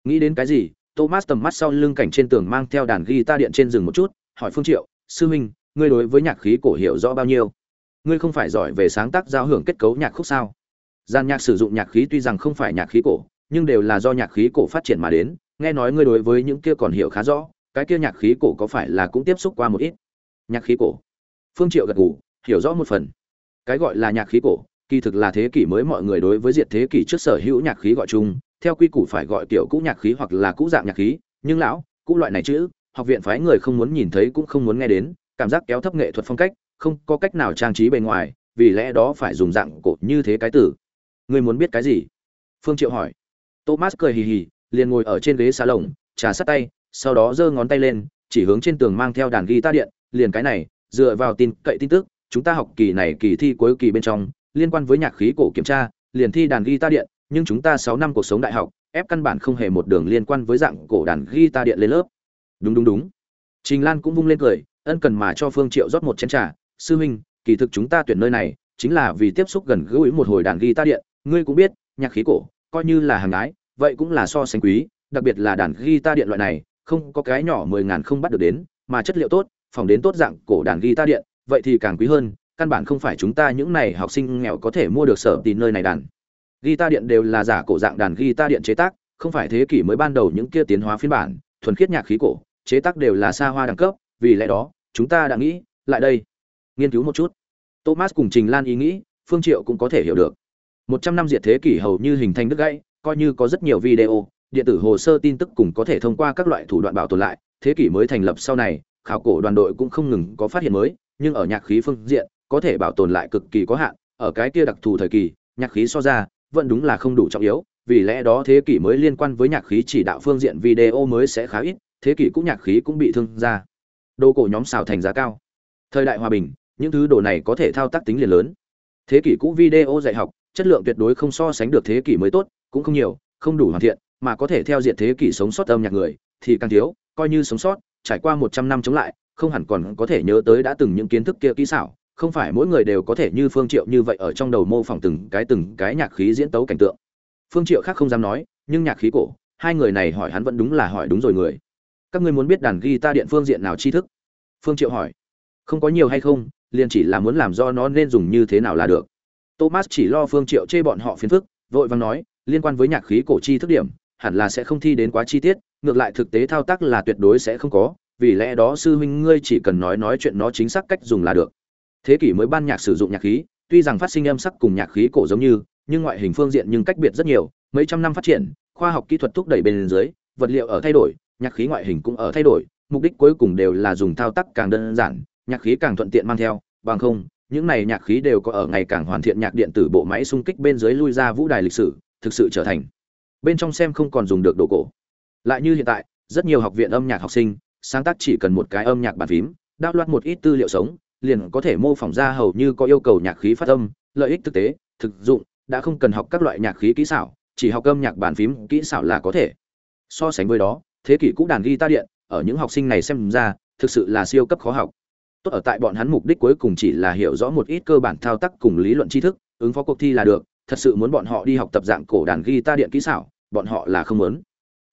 Nghĩ đến cái gì, thomas tầm mắt sau lưng cảnh trên tường mang theo đàn guitar điện trên rừng một chút, hỏi phương triệu, sư minh, ngươi đối với nhạc khí cổ hiểu rõ bao nhiêu? Ngươi không phải giỏi về sáng tác giao hưởng kết cấu nhạc khúc sao? Gian nhạc sử dụng nhạc khí tuy rằng không phải nhạc khí cổ, nhưng đều là do nhạc khí cổ phát triển mà đến, nghe nói ngươi đối với những kia còn hiểu khá rõ, cái kia nhạc khí cổ có phải là cũng tiếp xúc qua một ít? Nhạc khí cổ. Phương triệu gật gù, hiểu rõ một phần. Cái gọi là nhạc khí cổ, kỳ thực là thế kỷ mới mọi người đối với diệt thế kỷ trước sở hữu nhạc khí gọi chung, theo quy củ phải gọi tiểu cũ nhạc khí hoặc là cũ dạng nhạc khí, nhưng lão, cũ loại này chữ học viện phái người không muốn nhìn thấy cũng không muốn nghe đến, cảm giác kéo thấp nghệ thuật phong cách không có cách nào trang trí bề ngoài, vì lẽ đó phải dùng dạng cổ như thế cái tử. Ngươi muốn biết cái gì? Phương triệu hỏi. Thomas cười hì hì, liền ngồi ở trên ghế xà lồng trà sát tay, sau đó giơ ngón tay lên, chỉ hướng trên tường mang theo đàn guitar điện, liền cái này, dựa vào tin cậy tin tức, chúng ta học kỳ này kỳ thi cuối kỳ bên trong, liên quan với nhạc khí cổ kiểm tra, liền thi đàn guitar điện, nhưng chúng ta 6 năm cuộc sống đại học, ép căn bản không hề một đường liên quan với dạng cổ đàn guitar điện lên lớp. Đúng đúng đúng. Trình lan cũng vung lên cười, ân cần mà cho phương triệu rót một chén trà sư huynh, kỳ thực chúng ta tuyển nơi này chính là vì tiếp xúc gần gũi một hồi đàn guitar điện. Ngươi cũng biết, nhạc khí cổ coi như là hàng ái, vậy cũng là so sánh quý, đặc biệt là đàn guitar điện loại này, không có cái nhỏ mười ngàn không bắt được đến, mà chất liệu tốt, phòng đến tốt dạng cổ đàn guitar điện, vậy thì càng quý hơn, căn bản không phải chúng ta những này học sinh nghèo có thể mua được sở tìm nơi này đàn. Guitar điện đều là giả cổ dạng đàn guitar điện chế tác, không phải thế kỷ mới ban đầu những kia tiến hóa phiên bản, thuần khiết nhạc khí cổ, chế tác đều là xa hoa đẳng cấp, vì lẽ đó, chúng ta đã nghĩ, lại đây nghiên cứu một chút. Thomas cùng trình lan ý nghĩ, phương triệu cũng có thể hiểu được. Một trăm năm diệt thế kỷ hầu như hình thành đứt gãy, coi như có rất nhiều video, điện tử hồ sơ tin tức cùng có thể thông qua các loại thủ đoạn bảo tồn lại, thế kỷ mới thành lập sau này, khảo cổ đoàn đội cũng không ngừng có phát hiện mới, nhưng ở nhạc khí phương diện, có thể bảo tồn lại cực kỳ có hạn, ở cái kia đặc thù thời kỳ, nhạc khí so ra, vẫn đúng là không đủ trọng yếu, vì lẽ đó thế kỷ mới liên quan với nhạc khí chỉ đạo phương diện video mới sẽ khá ít, thế kỷ cũng nhạc khí cũng bị thương ra. Đồ cổ nhóm xào thành giá cao. Thời đại hòa bình những thứ đồ này có thể thao tác tính liền lớn. Thế kỷ cũ video dạy học, chất lượng tuyệt đối không so sánh được thế kỷ mới tốt, cũng không nhiều, không đủ hoàn thiện, mà có thể theo diện thế kỷ sống sót âm nhạc người, thì càng thiếu, coi như sống sót, trải qua một trăm năm chống lại, không hẳn còn có thể nhớ tới đã từng những kiến thức kia kỹ xảo, không phải mỗi người đều có thể như phương triệu như vậy ở trong đầu mô phỏng từng cái từng cái nhạc khí diễn tấu cảnh tượng. Phương triệu khác không dám nói, nhưng nhạc khí cổ, hai người này hỏi hắn vẫn đúng là hỏi đúng rồi người. Các ngươi muốn biết đàn guitar điện phương diện nào tri thức? Phương triệu hỏi. Không có nhiều hay không liền chỉ là muốn làm do nó nên dùng như thế nào là được. Thomas chỉ lo phương triệu chê bọn họ phiền phức, vội vàng nói, liên quan với nhạc khí cổ chi thức điểm, hẳn là sẽ không thi đến quá chi tiết, ngược lại thực tế thao tác là tuyệt đối sẽ không có, vì lẽ đó sư huynh ngươi chỉ cần nói nói chuyện nó chính xác cách dùng là được. Thế kỷ mới ban nhạc sử dụng nhạc khí, tuy rằng phát sinh âm sắc cùng nhạc khí cổ giống như, nhưng ngoại hình phương diện nhưng cách biệt rất nhiều, mấy trăm năm phát triển, khoa học kỹ thuật thúc đẩy bên dưới, vật liệu ở thay đổi, nhạc khí ngoại hình cũng ở thay đổi, mục đích cuối cùng đều là dùng thao tác càng đơn giản nhạc khí càng thuận tiện mang theo, bằng không, những này nhạc khí đều có ở ngày càng hoàn thiện nhạc điện tử bộ máy xung kích bên dưới lui ra vũ đài lịch sử, thực sự trở thành. Bên trong xem không còn dùng được đồ cổ. Lại như hiện tại, rất nhiều học viện âm nhạc học sinh, sáng tác chỉ cần một cái âm nhạc bàn phím, đáp loạt một ít tư liệu sống, liền có thể mô phỏng ra hầu như có yêu cầu nhạc khí phát âm, lợi ích thực tế, thực dụng, đã không cần học các loại nhạc khí kỹ xảo, chỉ học âm nhạc bàn phím kỹ xảo là có thể. So sánh với đó, thế kỷ cũ đàn guitar điện, ở những học sinh này xem ra, thực sự là siêu cấp khó học tốt ở tại bọn hắn mục đích cuối cùng chỉ là hiểu rõ một ít cơ bản thao tác cùng lý luận tri thức, ứng phó cuộc thi là được, thật sự muốn bọn họ đi học tập dạng cổ đàn guitar điện kỹ xảo, bọn họ là không muốn.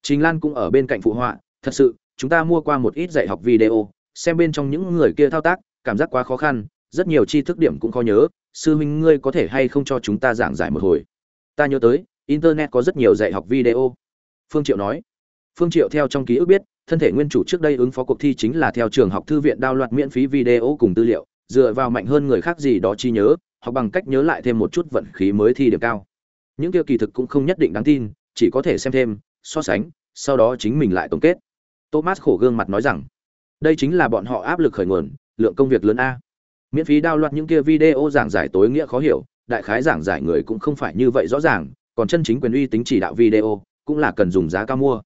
Trình lan cũng ở bên cạnh phụ họa, thật sự, chúng ta mua qua một ít dạy học video, xem bên trong những người kia thao tác, cảm giác quá khó khăn, rất nhiều tri thức điểm cũng khó nhớ, sư huynh ngươi có thể hay không cho chúng ta giảng giải một hồi? Ta nhớ tới, internet có rất nhiều dạy học video. Phương triệu nói. Phương triệu theo trong ký ức biết thân thể nguyên chủ trước đây ứng phó cuộc thi chính là theo trường học thư viện đao loạt miễn phí video cùng tư liệu, dựa vào mạnh hơn người khác gì đó chi nhớ hoặc bằng cách nhớ lại thêm một chút vận khí mới thi điểm cao. Những kia kỳ thực cũng không nhất định đáng tin, chỉ có thể xem thêm, so sánh, sau đó chính mình lại tổng kết. Thomas khổ gương mặt nói rằng, đây chính là bọn họ áp lực khởi nguồn, lượng công việc lớn a. Miễn phí đao loạt những kia video giảng giải tối nghĩa khó hiểu, đại khái giảng giải người cũng không phải như vậy rõ ràng, còn chân chính quyền uy tính chỉ đạo video, cũng là cần dùng giá cao mua.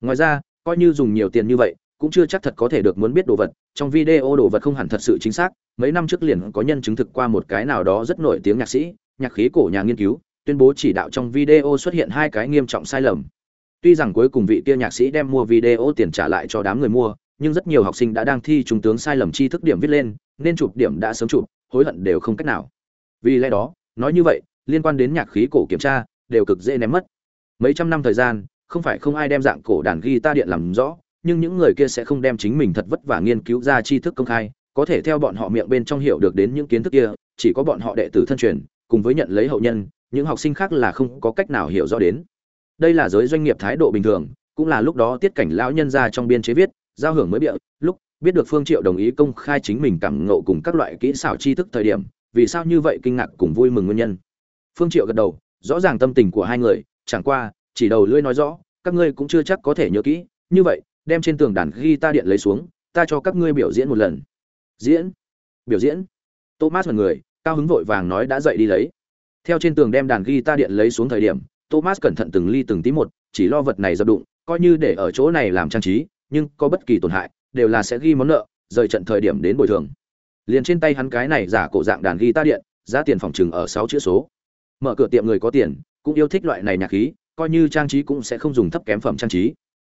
Ngoài ra coi như dùng nhiều tiền như vậy, cũng chưa chắc thật có thể được muốn biết đồ vật, trong video đồ vật không hẳn thật sự chính xác, mấy năm trước liền có nhân chứng thực qua một cái nào đó rất nổi tiếng nhạc sĩ, nhạc khí cổ nhà nghiên cứu, tuyên bố chỉ đạo trong video xuất hiện hai cái nghiêm trọng sai lầm. Tuy rằng cuối cùng vị kia nhạc sĩ đem mua video tiền trả lại cho đám người mua, nhưng rất nhiều học sinh đã đang thi trung tướng sai lầm chi thức điểm viết lên, nên chụp điểm đã sớm chụp, hối hận đều không cách nào. Vì lẽ đó, nói như vậy, liên quan đến nhạc khí cổ kiểm tra, đều cực dễ ném mất. Mấy trăm năm thời gian không phải không ai đem dạng cổ đàn guitar điện làm rõ, nhưng những người kia sẽ không đem chính mình thật vất vả nghiên cứu ra tri thức công khai, có thể theo bọn họ miệng bên trong hiểu được đến những kiến thức kia, chỉ có bọn họ đệ tử thân truyền, cùng với nhận lấy hậu nhân những học sinh khác là không có cách nào hiểu rõ đến. Đây là giới doanh nghiệp thái độ bình thường cũng là lúc đó tiết cảnh lão nhân ra trong biên chế viết giao hưởng mới bịa lúc biết được phương triệu đồng ý công khai chính mình cảm ngộ cùng các loại kỹ xảo tri thức thời điểm vì sao như vậy kinh ngạc cùng vui mừng nguyên nhân. Phương triệu gật đầu rõ ràng tâm tình của hai người chẳng qua chỉ đầu lưỡi nói rõ các ngươi cũng chưa chắc có thể nhớ kỹ. Như vậy, đem trên tường đàn ghi ta điện lấy xuống, ta cho các ngươi biểu diễn một lần. Diễn. Biểu diễn. Thomas mật người, cao hứng vội vàng nói đã dậy đi lấy. Theo trên tường đem đàn ghi ta điện lấy xuống thời điểm, thomas cẩn thận từng ly từng tí một, chỉ lo vật này dập đụng, coi như để ở chỗ này làm trang trí, nhưng có bất kỳ tổn hại, đều là sẽ ghi món nợ, rời trận thời điểm đến bồi thường. Liền trên tay hắn cái này giả cổ dạng đàn ghi ta điện, giá tiền phòng chừng ở sáu chữ số. Mở cửa tiệm người có tiền, cũng yêu thích loại này nhạc khí coi như trang trí cũng sẽ không dùng thấp kém phẩm trang trí.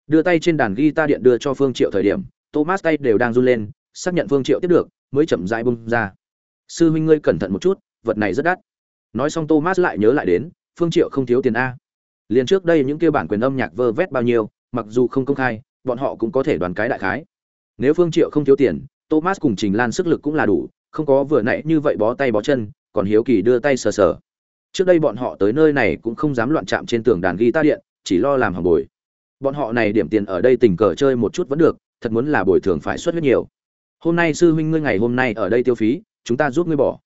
Đưa tay trên đàn guitar điện đưa cho phương triệu thời điểm, thomas tay đều đang run lên, xác nhận phương triệu tiếp được, mới chậm rãi bung ra. Sư huynh ngươi cẩn thận một chút, vật này rất đắt. Nói xong thomas lại nhớ lại đến, phương triệu không thiếu tiền a. Liền trước đây những kia bản quyền âm nhạc vơ vét bao nhiêu, mặc dù không công khai, bọn họ cũng có thể đoán cái đại khái. Nếu phương triệu không thiếu tiền, thomas cùng trình lan sức lực cũng là đủ, không có vừa nãy như vậy bó tay bó chân, còn hiếu kỳ đưa tay sờ sờ trước đây bọn họ tới nơi này cũng không dám loạn chạm trên tường đàn guitar điện, chỉ lo làm hỏng bồi. Bọn họ này điểm tiền ở đây tình cờ chơi một chút vẫn được, thật muốn là bồi thường phải xuất huyết nhiều. Hôm nay sư huynh ngươi ngày hôm nay ở đây tiêu phí, chúng ta giúp ngươi bỏ.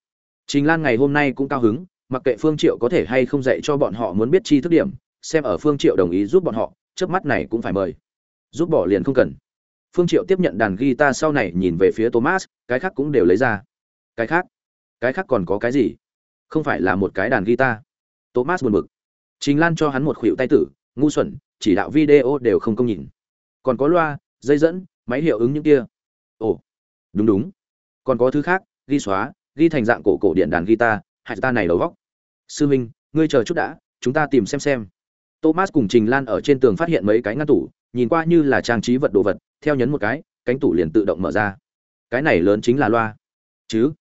Trình lan ngày hôm nay cũng cao hứng, mặc kệ phương triệu có thể hay không dạy cho bọn họ muốn biết chi thức điểm, xem ở phương triệu đồng ý giúp bọn họ trước mắt này cũng phải mời. Giúp bỏ liền không cần. Phương triệu tiếp nhận đàn guitar sau này nhìn về phía thomas, cái khác cũng đều lấy ra. Cái khác? Cái khác còn có cái gì? Không phải là một cái đàn guitar. Thomas buồn bực. Trình lan cho hắn một khuỷu tay tử, ngu xuẩn, chỉ đạo video đều không công nhìn. Còn có loa, dây dẫn, máy hiệu ứng những kia. Ồ, đúng đúng. Còn có thứ khác, ghi xóa, ghi thành dạng cổ cổ điện đàn guitar, hai ta này đầu vóc. sư minh, ngươi chờ chút đã, chúng ta tìm xem xem. Thomas cùng trình lan ở trên tường phát hiện mấy cái ngăn tủ, nhìn qua như là trang trí vật đồ vật, theo nhấn một cái, cánh tủ liền tự động mở ra. Cái này lớn chính là loa. Chứ?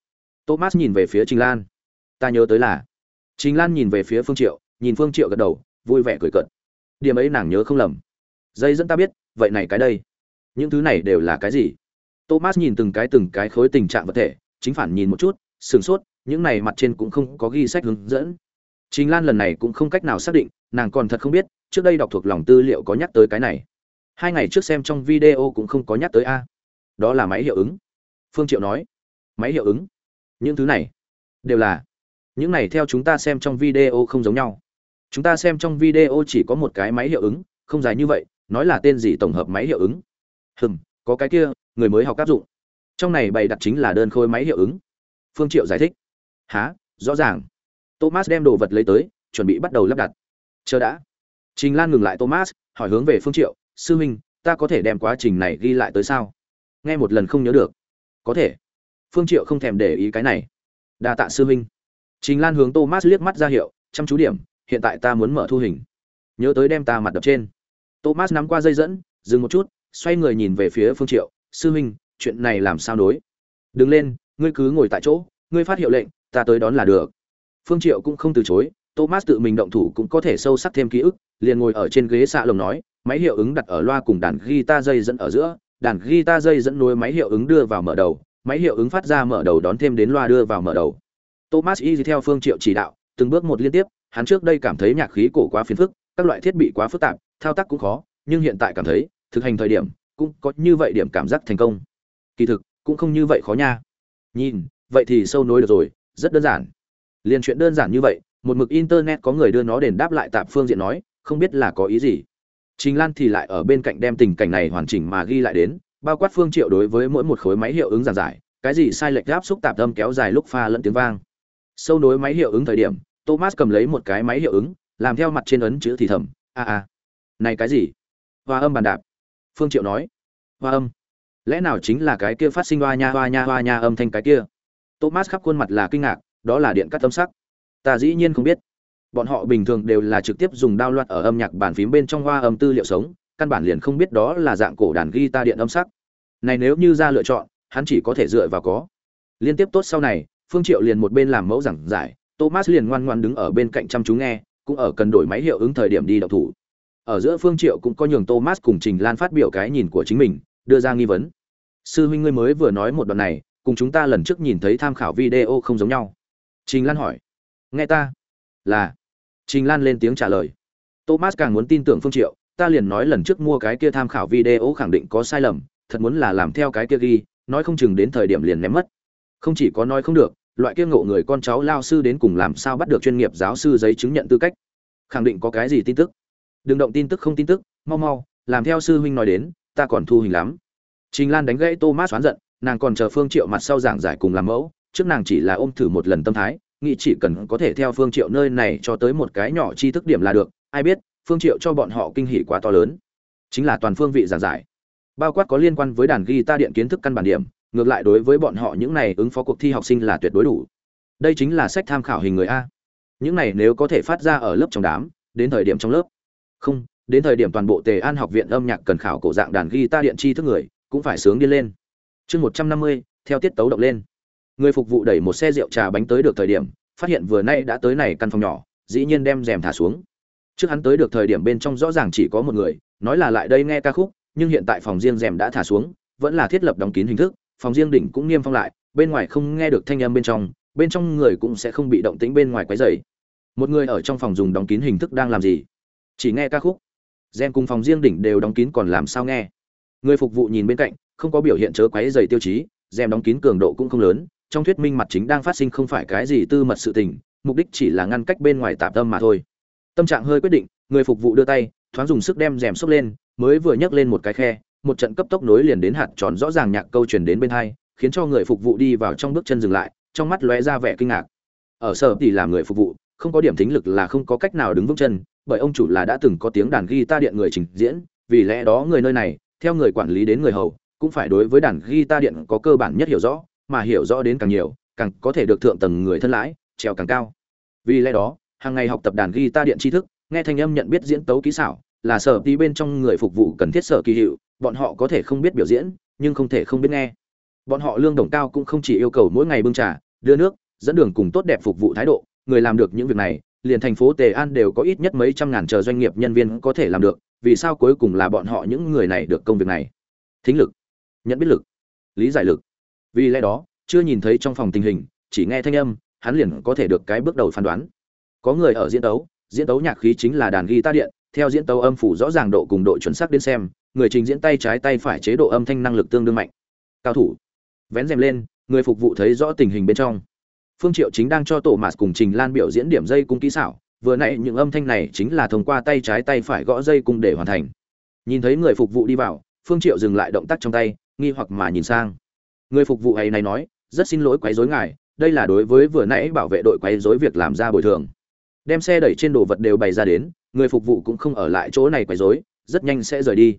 Thomas nhìn về phía trình lan ta nhớ tới là. Chính lan nhìn về phía phương triệu, nhìn phương triệu gật đầu, vui vẻ cười cợt. Điểm ấy nàng nhớ không lầm. Dây dẫn ta biết, vậy này cái đây. Những thứ này đều là cái gì? Thomas nhìn từng cái từng cái khối tình trạng vật thể, chính phản nhìn một chút, sửng sốt, những này mặt trên cũng không có ghi sách hướng dẫn. Chính lan lần này cũng không cách nào xác định, nàng còn thật không biết, trước đây đọc thuộc lòng tư liệu có nhắc tới cái này. Hai ngày trước xem trong video cũng không có nhắc tới a. Đó là máy hiệu ứng. Phương triệu nói. Máy hiệu ứng? Những thứ này đều là những này theo chúng ta xem trong video không giống nhau. Chúng ta xem trong video chỉ có một cái máy hiệu ứng, không dài như vậy, nói là tên gì tổng hợp máy hiệu ứng. Hừm, có cái kia, người mới học áp dụng. Trong này bày đặt chính là đơn khối máy hiệu ứng. Phương triệu giải thích. Há rõ ràng. Thomas đem đồ vật lấy tới, chuẩn bị bắt đầu lắp đặt. Chờ đã. Trình lan ngừng lại thomas, hỏi hướng về phương triệu, sư huynh, ta có thể đem quá trình này ghi lại tới sao? Nghe một lần không nhớ được. Có thể. Phương triệu không thèm để ý cái này. Đa tạ sư huynh trình lan hướng thomas liếc mắt ra hiệu, chăm chú điểm, hiện tại ta muốn mở thu hình. Nhớ tới đem ta mặt đập trên. Thomas nắm qua dây dẫn, dừng một chút, xoay người nhìn về phía phương triệu, sư huynh, chuyện này làm sao đối? đứng lên, ngươi cứ ngồi tại chỗ, ngươi phát hiệu lệnh, ta tới đón là được. Phương triệu cũng không từ chối, thomas tự mình động thủ cũng có thể sâu sắc thêm ký ức, liền ngồi ở trên ghế xạ lồng nói, máy hiệu ứng đặt ở loa cùng đàn guitar dây dẫn ở giữa, đàn guitar dây dẫn nối máy hiệu ứng đưa vào mở đầu, máy hiệu ứng phát ra mở đầu đón thêm đến loa đưa vào mở đầu thomas y theo phương triệu chỉ đạo, từng bước một liên tiếp, hắn trước đây cảm thấy nhạc khí cổ quá phiền phức, các loại thiết bị quá phức tạp, thao tác cũng khó, nhưng hiện tại cảm thấy, thực hành thời điểm, cũng có như vậy điểm cảm giác thành công. Kỳ thực, cũng không như vậy khó nha. Nhìn, vậy thì sâu nối được rồi, rất đơn giản. Liên chuyện đơn giản như vậy, một mực internet có người đưa nó đền đáp lại tạp phương diện nói, không biết là có ý gì. Trình lan thì lại ở bên cạnh đem tình cảnh này hoàn chỉnh mà ghi lại đến, bao quát phương triệu đối với mỗi một khối máy hiệu ứng giảng giải, cái gì sai lệch áp xúc tạp âm kéo dài lúc pha lẫn tiếng vang sâu nối máy hiệu ứng thời điểm, thomas cầm lấy một cái máy hiệu ứng, làm theo mặt trên ấn chữ thì thầm, a a, này cái gì? Hoa âm bàn đạp. Phương triệu nói, hoa âm, lẽ nào chính là cái kia phát sinh hoa nha hoa nha hoa nha âm thanh cái kia? Thomas khắp khuôn mặt là kinh ngạc, đó là điện cắt âm sắc. Ta dĩ nhiên không biết. Bọn họ bình thường đều là trực tiếp dùng đao loạt ở âm nhạc bản phím bên trong hoa âm tư liệu sống, căn bản liền không biết đó là dạng cổ đàn guitar điện âm sắc. Này nếu như ra lựa chọn, hắn chỉ có thể dựa vào có. Liên tiếp tốt sau này phương triệu liền một bên làm mẫu giảng giải, thomas liền ngoan ngoan đứng ở bên cạnh chăm chú nghe, cũng ở cần đổi máy hiệu ứng thời điểm đi đọc thủ. Ở giữa phương triệu cũng có nhường thomas cùng trình lan phát biểu cái nhìn của chính mình, đưa ra nghi vấn. Sư huynh ngươi mới vừa nói một đoạn này, cùng chúng ta lần trước nhìn thấy tham khảo video không giống nhau. Trình lan hỏi. Nghe ta. Là. Trình lan lên tiếng trả lời. Thomas càng muốn tin tưởng phương triệu, ta liền nói lần trước mua cái kia tham khảo video khẳng định có sai lầm, thật muốn là làm theo cái kia ghi, nói không chừng đến thời điểm liền ném mất không chỉ có nói không được, loại kia ngộ người con cháu lao sư đến cùng làm sao bắt được chuyên nghiệp giáo sư giấy chứng nhận tư cách? Khẳng định có cái gì tin tức? Đừng động tin tức không tin tức, mau mau, làm theo sư huynh nói đến, ta còn thu hình lắm. Trình lan đánh gãy thomas oán giận, nàng còn chờ phương triệu mặt sau giảng giải cùng làm mẫu, trước nàng chỉ là ôm thử một lần tâm thái, nghĩ chỉ cần có thể theo phương triệu nơi này cho tới một cái nhỏ chi thức điểm là được, ai biết, phương triệu cho bọn họ kinh hỉ quá to lớn. Chính là toàn phương vị giảng giải. Bao quát có liên quan với đàn guitar điện kiến thức căn bản điểm ngược lại đối với bọn họ những này ứng phó cuộc thi học sinh là tuyệt đối đủ. Đây chính là sách tham khảo hình người a. Những này nếu có thể phát ra ở lớp trong đám, đến thời điểm trong lớp. Không, đến thời điểm toàn bộ tề an học viện âm nhạc cần khảo cổ dạng đàn guitar điện chi thức người, cũng phải sướng đi lên. Chương một trăm năm mươi, theo tiết tấu động lên. Người phục vụ đẩy một xe rượu trà bánh tới được thời điểm, phát hiện vừa nay đã tới này căn phòng nhỏ, dĩ nhiên đem rèm thả xuống. Trước hắn tới được thời điểm bên trong rõ ràng chỉ có một người, nói là lại đây nghe ca khúc, nhưng hiện tại phòng riêng rèm đã thả xuống, vẫn là thiết lập đóng kín hình thức phòng riêng đỉnh cũng niêm phong lại, bên ngoài không nghe được thanh âm bên trong bên trong người cũng sẽ không bị động tĩnh bên ngoài quấy rầy. Một người ở trong phòng dùng đóng kín hình thức đang làm gì? Chỉ nghe ca khúc. Gen cùng phòng riêng đỉnh đều đóng kín còn làm sao nghe? Người phục vụ nhìn bên cạnh, không có biểu hiện chớ quấy rầy tiêu chí gen đóng kín cường độ cũng không lớn, trong thuyết minh mặt chính đang phát sinh không phải cái gì tư mật sự tình, mục đích chỉ là ngăn cách bên ngoài tạp tâm mà thôi. Tâm trạng hơi quyết định, người phục vụ đưa tay, thoáng dùng sức đem rèm xốc lên, mới vừa nhấc lên một cái khe một trận cấp tốc nối liền đến hạt tròn rõ ràng nhạc câu truyền đến bên hai, khiến cho người phục vụ đi vào trong bước chân dừng lại, trong mắt lóe ra vẻ kinh ngạc. Ở sở thì làm người phục vụ, không có điểm thính lực là không có cách nào đứng vững chân, bởi ông chủ là đã từng có tiếng đàn guitar điện người trình diễn, vì lẽ đó người nơi này, theo người quản lý đến người hầu, cũng phải đối với đàn guitar điện có cơ bản nhất hiểu rõ, mà hiểu rõ đến càng nhiều, càng có thể được thượng tầng người thân lãi, trèo càng cao. Vì lẽ đó, hàng ngày học tập đàn guitar điện tri thức, nghe thanh âm nhận biết diễn tấu kỹ xảo, là sở tí bên trong người phục vụ cần thiết sở kỳ hiệu bọn họ có thể không biết biểu diễn, nhưng không thể không biết nghe. Bọn họ lương đồng cao cũng không chỉ yêu cầu mỗi ngày bưng trà, đưa nước, dẫn đường cùng tốt đẹp phục vụ thái độ, người làm được những việc này, liền thành phố tề an đều có ít nhất mấy trăm ngàn chờ doanh nghiệp nhân viên có thể làm được, vì sao cuối cùng là bọn họ những người này được công việc này? Thính lực, nhận biết lực, lý giải lực. Vì lẽ đó, chưa nhìn thấy trong phòng tình hình, chỉ nghe thanh âm, hắn liền có thể được cái bước đầu phán đoán. Có người ở diễn tấu diễn tấu nhạc khí chính là đàn guitar điện, theo diễn tấu âm phủ rõ ràng độ cùng độ chuẩn xác đến xem người trình diễn tay trái tay phải chế độ âm thanh năng lực tương đương mạnh. Cao thủ. Vén rèm lên, người phục vụ thấy rõ tình hình bên trong. Phương triệu chính đang cho tổ mạt cùng trình lan biểu diễn điểm dây cung kỹ xảo, vừa nãy những âm thanh này chính là thông qua tay trái tay phải gõ dây cung để hoàn thành. Nhìn thấy người phục vụ đi vào, phương triệu dừng lại động tác trong tay, nghi hoặc mà nhìn sang. Người phục vụ ấy này nói, rất xin lỗi quấy rối ngài, đây là đối với vừa nãy bảo vệ đội quấy rối việc làm ra bồi thường. Đem xe đẩy trên đồ vật đều bày ra đến, người phục vụ cũng không ở lại chỗ này quấy rối, rất nhanh sẽ rời đi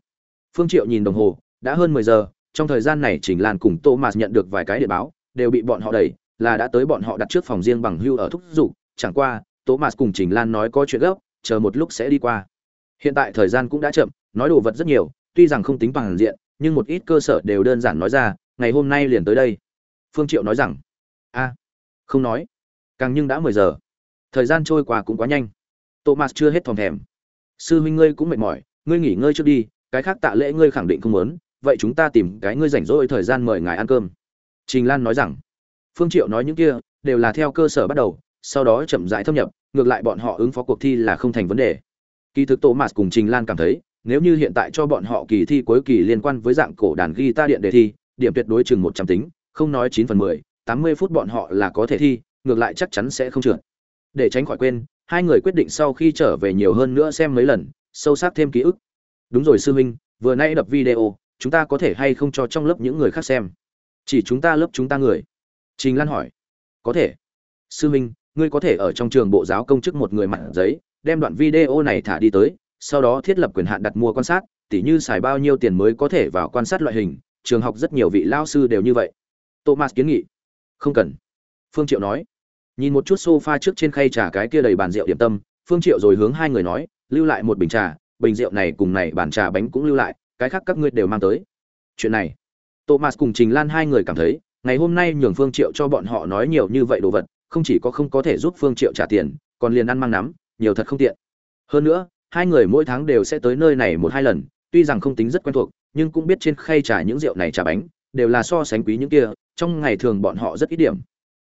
phương triệu nhìn đồng hồ, đã hơn 10 giờ, trong thời gian này trình lan cùng thomas nhận được vài cái điện báo, đều bị bọn họ đẩy, là đã tới bọn họ đặt trước phòng riêng bằng hưu ở thúc dục chẳng qua, thomas cùng trình lan nói có chuyện gấp, chờ một lúc sẽ đi qua. Hiện tại thời gian cũng đã chậm, nói đồ vật rất nhiều, tuy rằng không tính bằng diện, nhưng một ít cơ sở đều đơn giản nói ra, ngày hôm nay liền tới đây. Phương triệu nói rằng, a, không nói, càng nhưng đã mười giờ. Thời gian trôi qua cũng quá nhanh. Thomas chưa hết thòm thèm. Sư huynh ngươi cũng mệt mỏi, ngươi nghỉ ngơi trước đi cái khác tạ lễ ngươi khẳng định không muốn, vậy chúng ta tìm cái ngươi rảnh rỗi thời gian mời ngài ăn cơm. Trình lan nói rằng. Phương triệu nói những kia đều là theo cơ sở bắt đầu, sau đó chậm rãi thâm nhập, ngược lại bọn họ ứng phó cuộc thi là không thành vấn đề. Kỳ thực thomas cùng trình lan cảm thấy, nếu như hiện tại cho bọn họ kỳ thi cuối kỳ liên quan với dạng cổ đàn guitar điện đề thi, điểm tuyệt đối chừng một trăm tính, không nói chín phần mười, tám mươi phút bọn họ là có thể thi, ngược lại chắc chắn sẽ không trượt. Để tránh khỏi quên, hai người quyết định sau khi trở về nhiều hơn nữa xem mấy lần, sâu sắc thêm ký ức đúng rồi sư huynh, vừa nay đập video, chúng ta có thể hay không cho trong lớp những người khác xem? Chỉ chúng ta lớp chúng ta người? Trình lan hỏi. Có thể. Sư huynh, ngươi có thể ở trong trường bộ giáo công chức một người mặt giấy, đem đoạn video này thả đi tới, sau đó thiết lập quyền hạn đặt mua quan sát, tỉ như xài bao nhiêu tiền mới có thể vào quan sát loại hình, trường học rất nhiều vị lao sư đều như vậy. Thomas kiến nghị. Không cần. Phương triệu nói. Nhìn một chút sofa trước trên khay trà cái kia đầy bàn rượu điểm tâm, phương triệu rồi hướng hai người nói, lưu lại một bình trà bình rượu này cùng này bàn trà bánh cũng lưu lại, cái khác các ngươi đều mang tới. Chuyện này, thomas cùng trình lan hai người cảm thấy, ngày hôm nay nhường phương triệu cho bọn họ nói nhiều như vậy đồ vật, không chỉ có không có thể giúp phương triệu trả tiền, còn liền ăn mang nắm, nhiều thật không tiện. Hơn nữa, hai người mỗi tháng đều sẽ tới nơi này một hai lần, tuy rằng không tính rất quen thuộc, nhưng cũng biết trên khay trà những rượu này trà bánh, đều là so sánh quý những kia, trong ngày thường bọn họ rất ít điểm.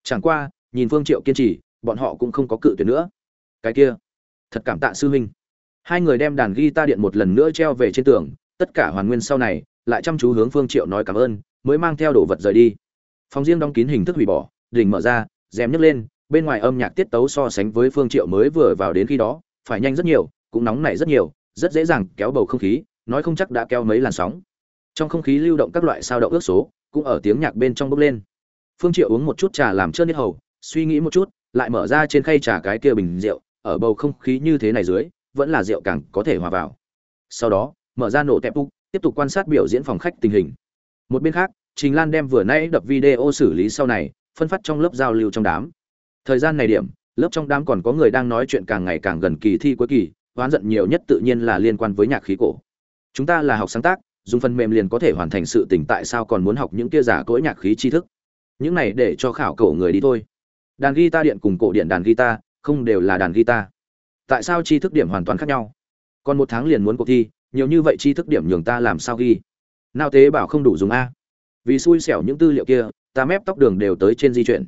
Chẳng qua, nhìn phương triệu kiên trì, bọn họ cũng không có cự tuyệt nữa. Cái kia, thật cảm tạ sư huynh hai người đem đàn guitar điện một lần nữa treo về trên tường, tất cả hoàn nguyên sau này, lại chăm chú hướng phương triệu nói cảm ơn, mới mang theo đồ vật rời đi. Phòng riêng đóng kín hình thức hủy bỏ, đỉnh mở ra, rèm nhấc lên, bên ngoài âm nhạc tiết tấu so sánh với phương triệu mới vừa vào đến khi đó, phải nhanh rất nhiều, cũng nóng nảy rất nhiều, rất dễ dàng kéo bầu không khí, nói không chắc đã kéo mấy làn sóng. Trong không khí lưu động các loại sao động ước số, cũng ở tiếng nhạc bên trong bốc lên. Phương triệu uống một chút trà làm trơn hết hầu, suy nghĩ một chút, lại mở ra trên khay trà cái kia bình rượu, ở bầu không khí như thế này dưới vẫn là rượu càng có thể hòa vào. Sau đó, mở ra nổ tẹp úc, tiếp tục quan sát biểu diễn phòng khách tình hình. Một bên khác, trình lan đem vừa nãy đập video xử lý sau này, phân phát trong lớp giao lưu trong đám. Thời gian này điểm, lớp trong đám còn có người đang nói chuyện càng ngày càng gần kỳ thi cuối kỳ oán giận nhiều nhất tự nhiên là liên quan với nhạc khí cổ. Chúng ta là học sáng tác, dùng phần mềm liền có thể hoàn thành sự tỉnh tại sao còn muốn học những kia giả cỗi nhạc khí tri thức. Những này để cho khảo cổ người đi thôi. Đàn guitar điện cùng cổ điện đàn guitar, không đều là đàn guitar tại sao tri thức điểm hoàn toàn khác nhau? Còn một tháng liền muốn cuộc thi, nhiều như vậy tri thức điểm nhường ta làm sao ghi? Nào tế bảo không đủ dùng a. Vì xui xẻo những tư liệu kia, ta mép tóc đường đều tới trên di chuyển.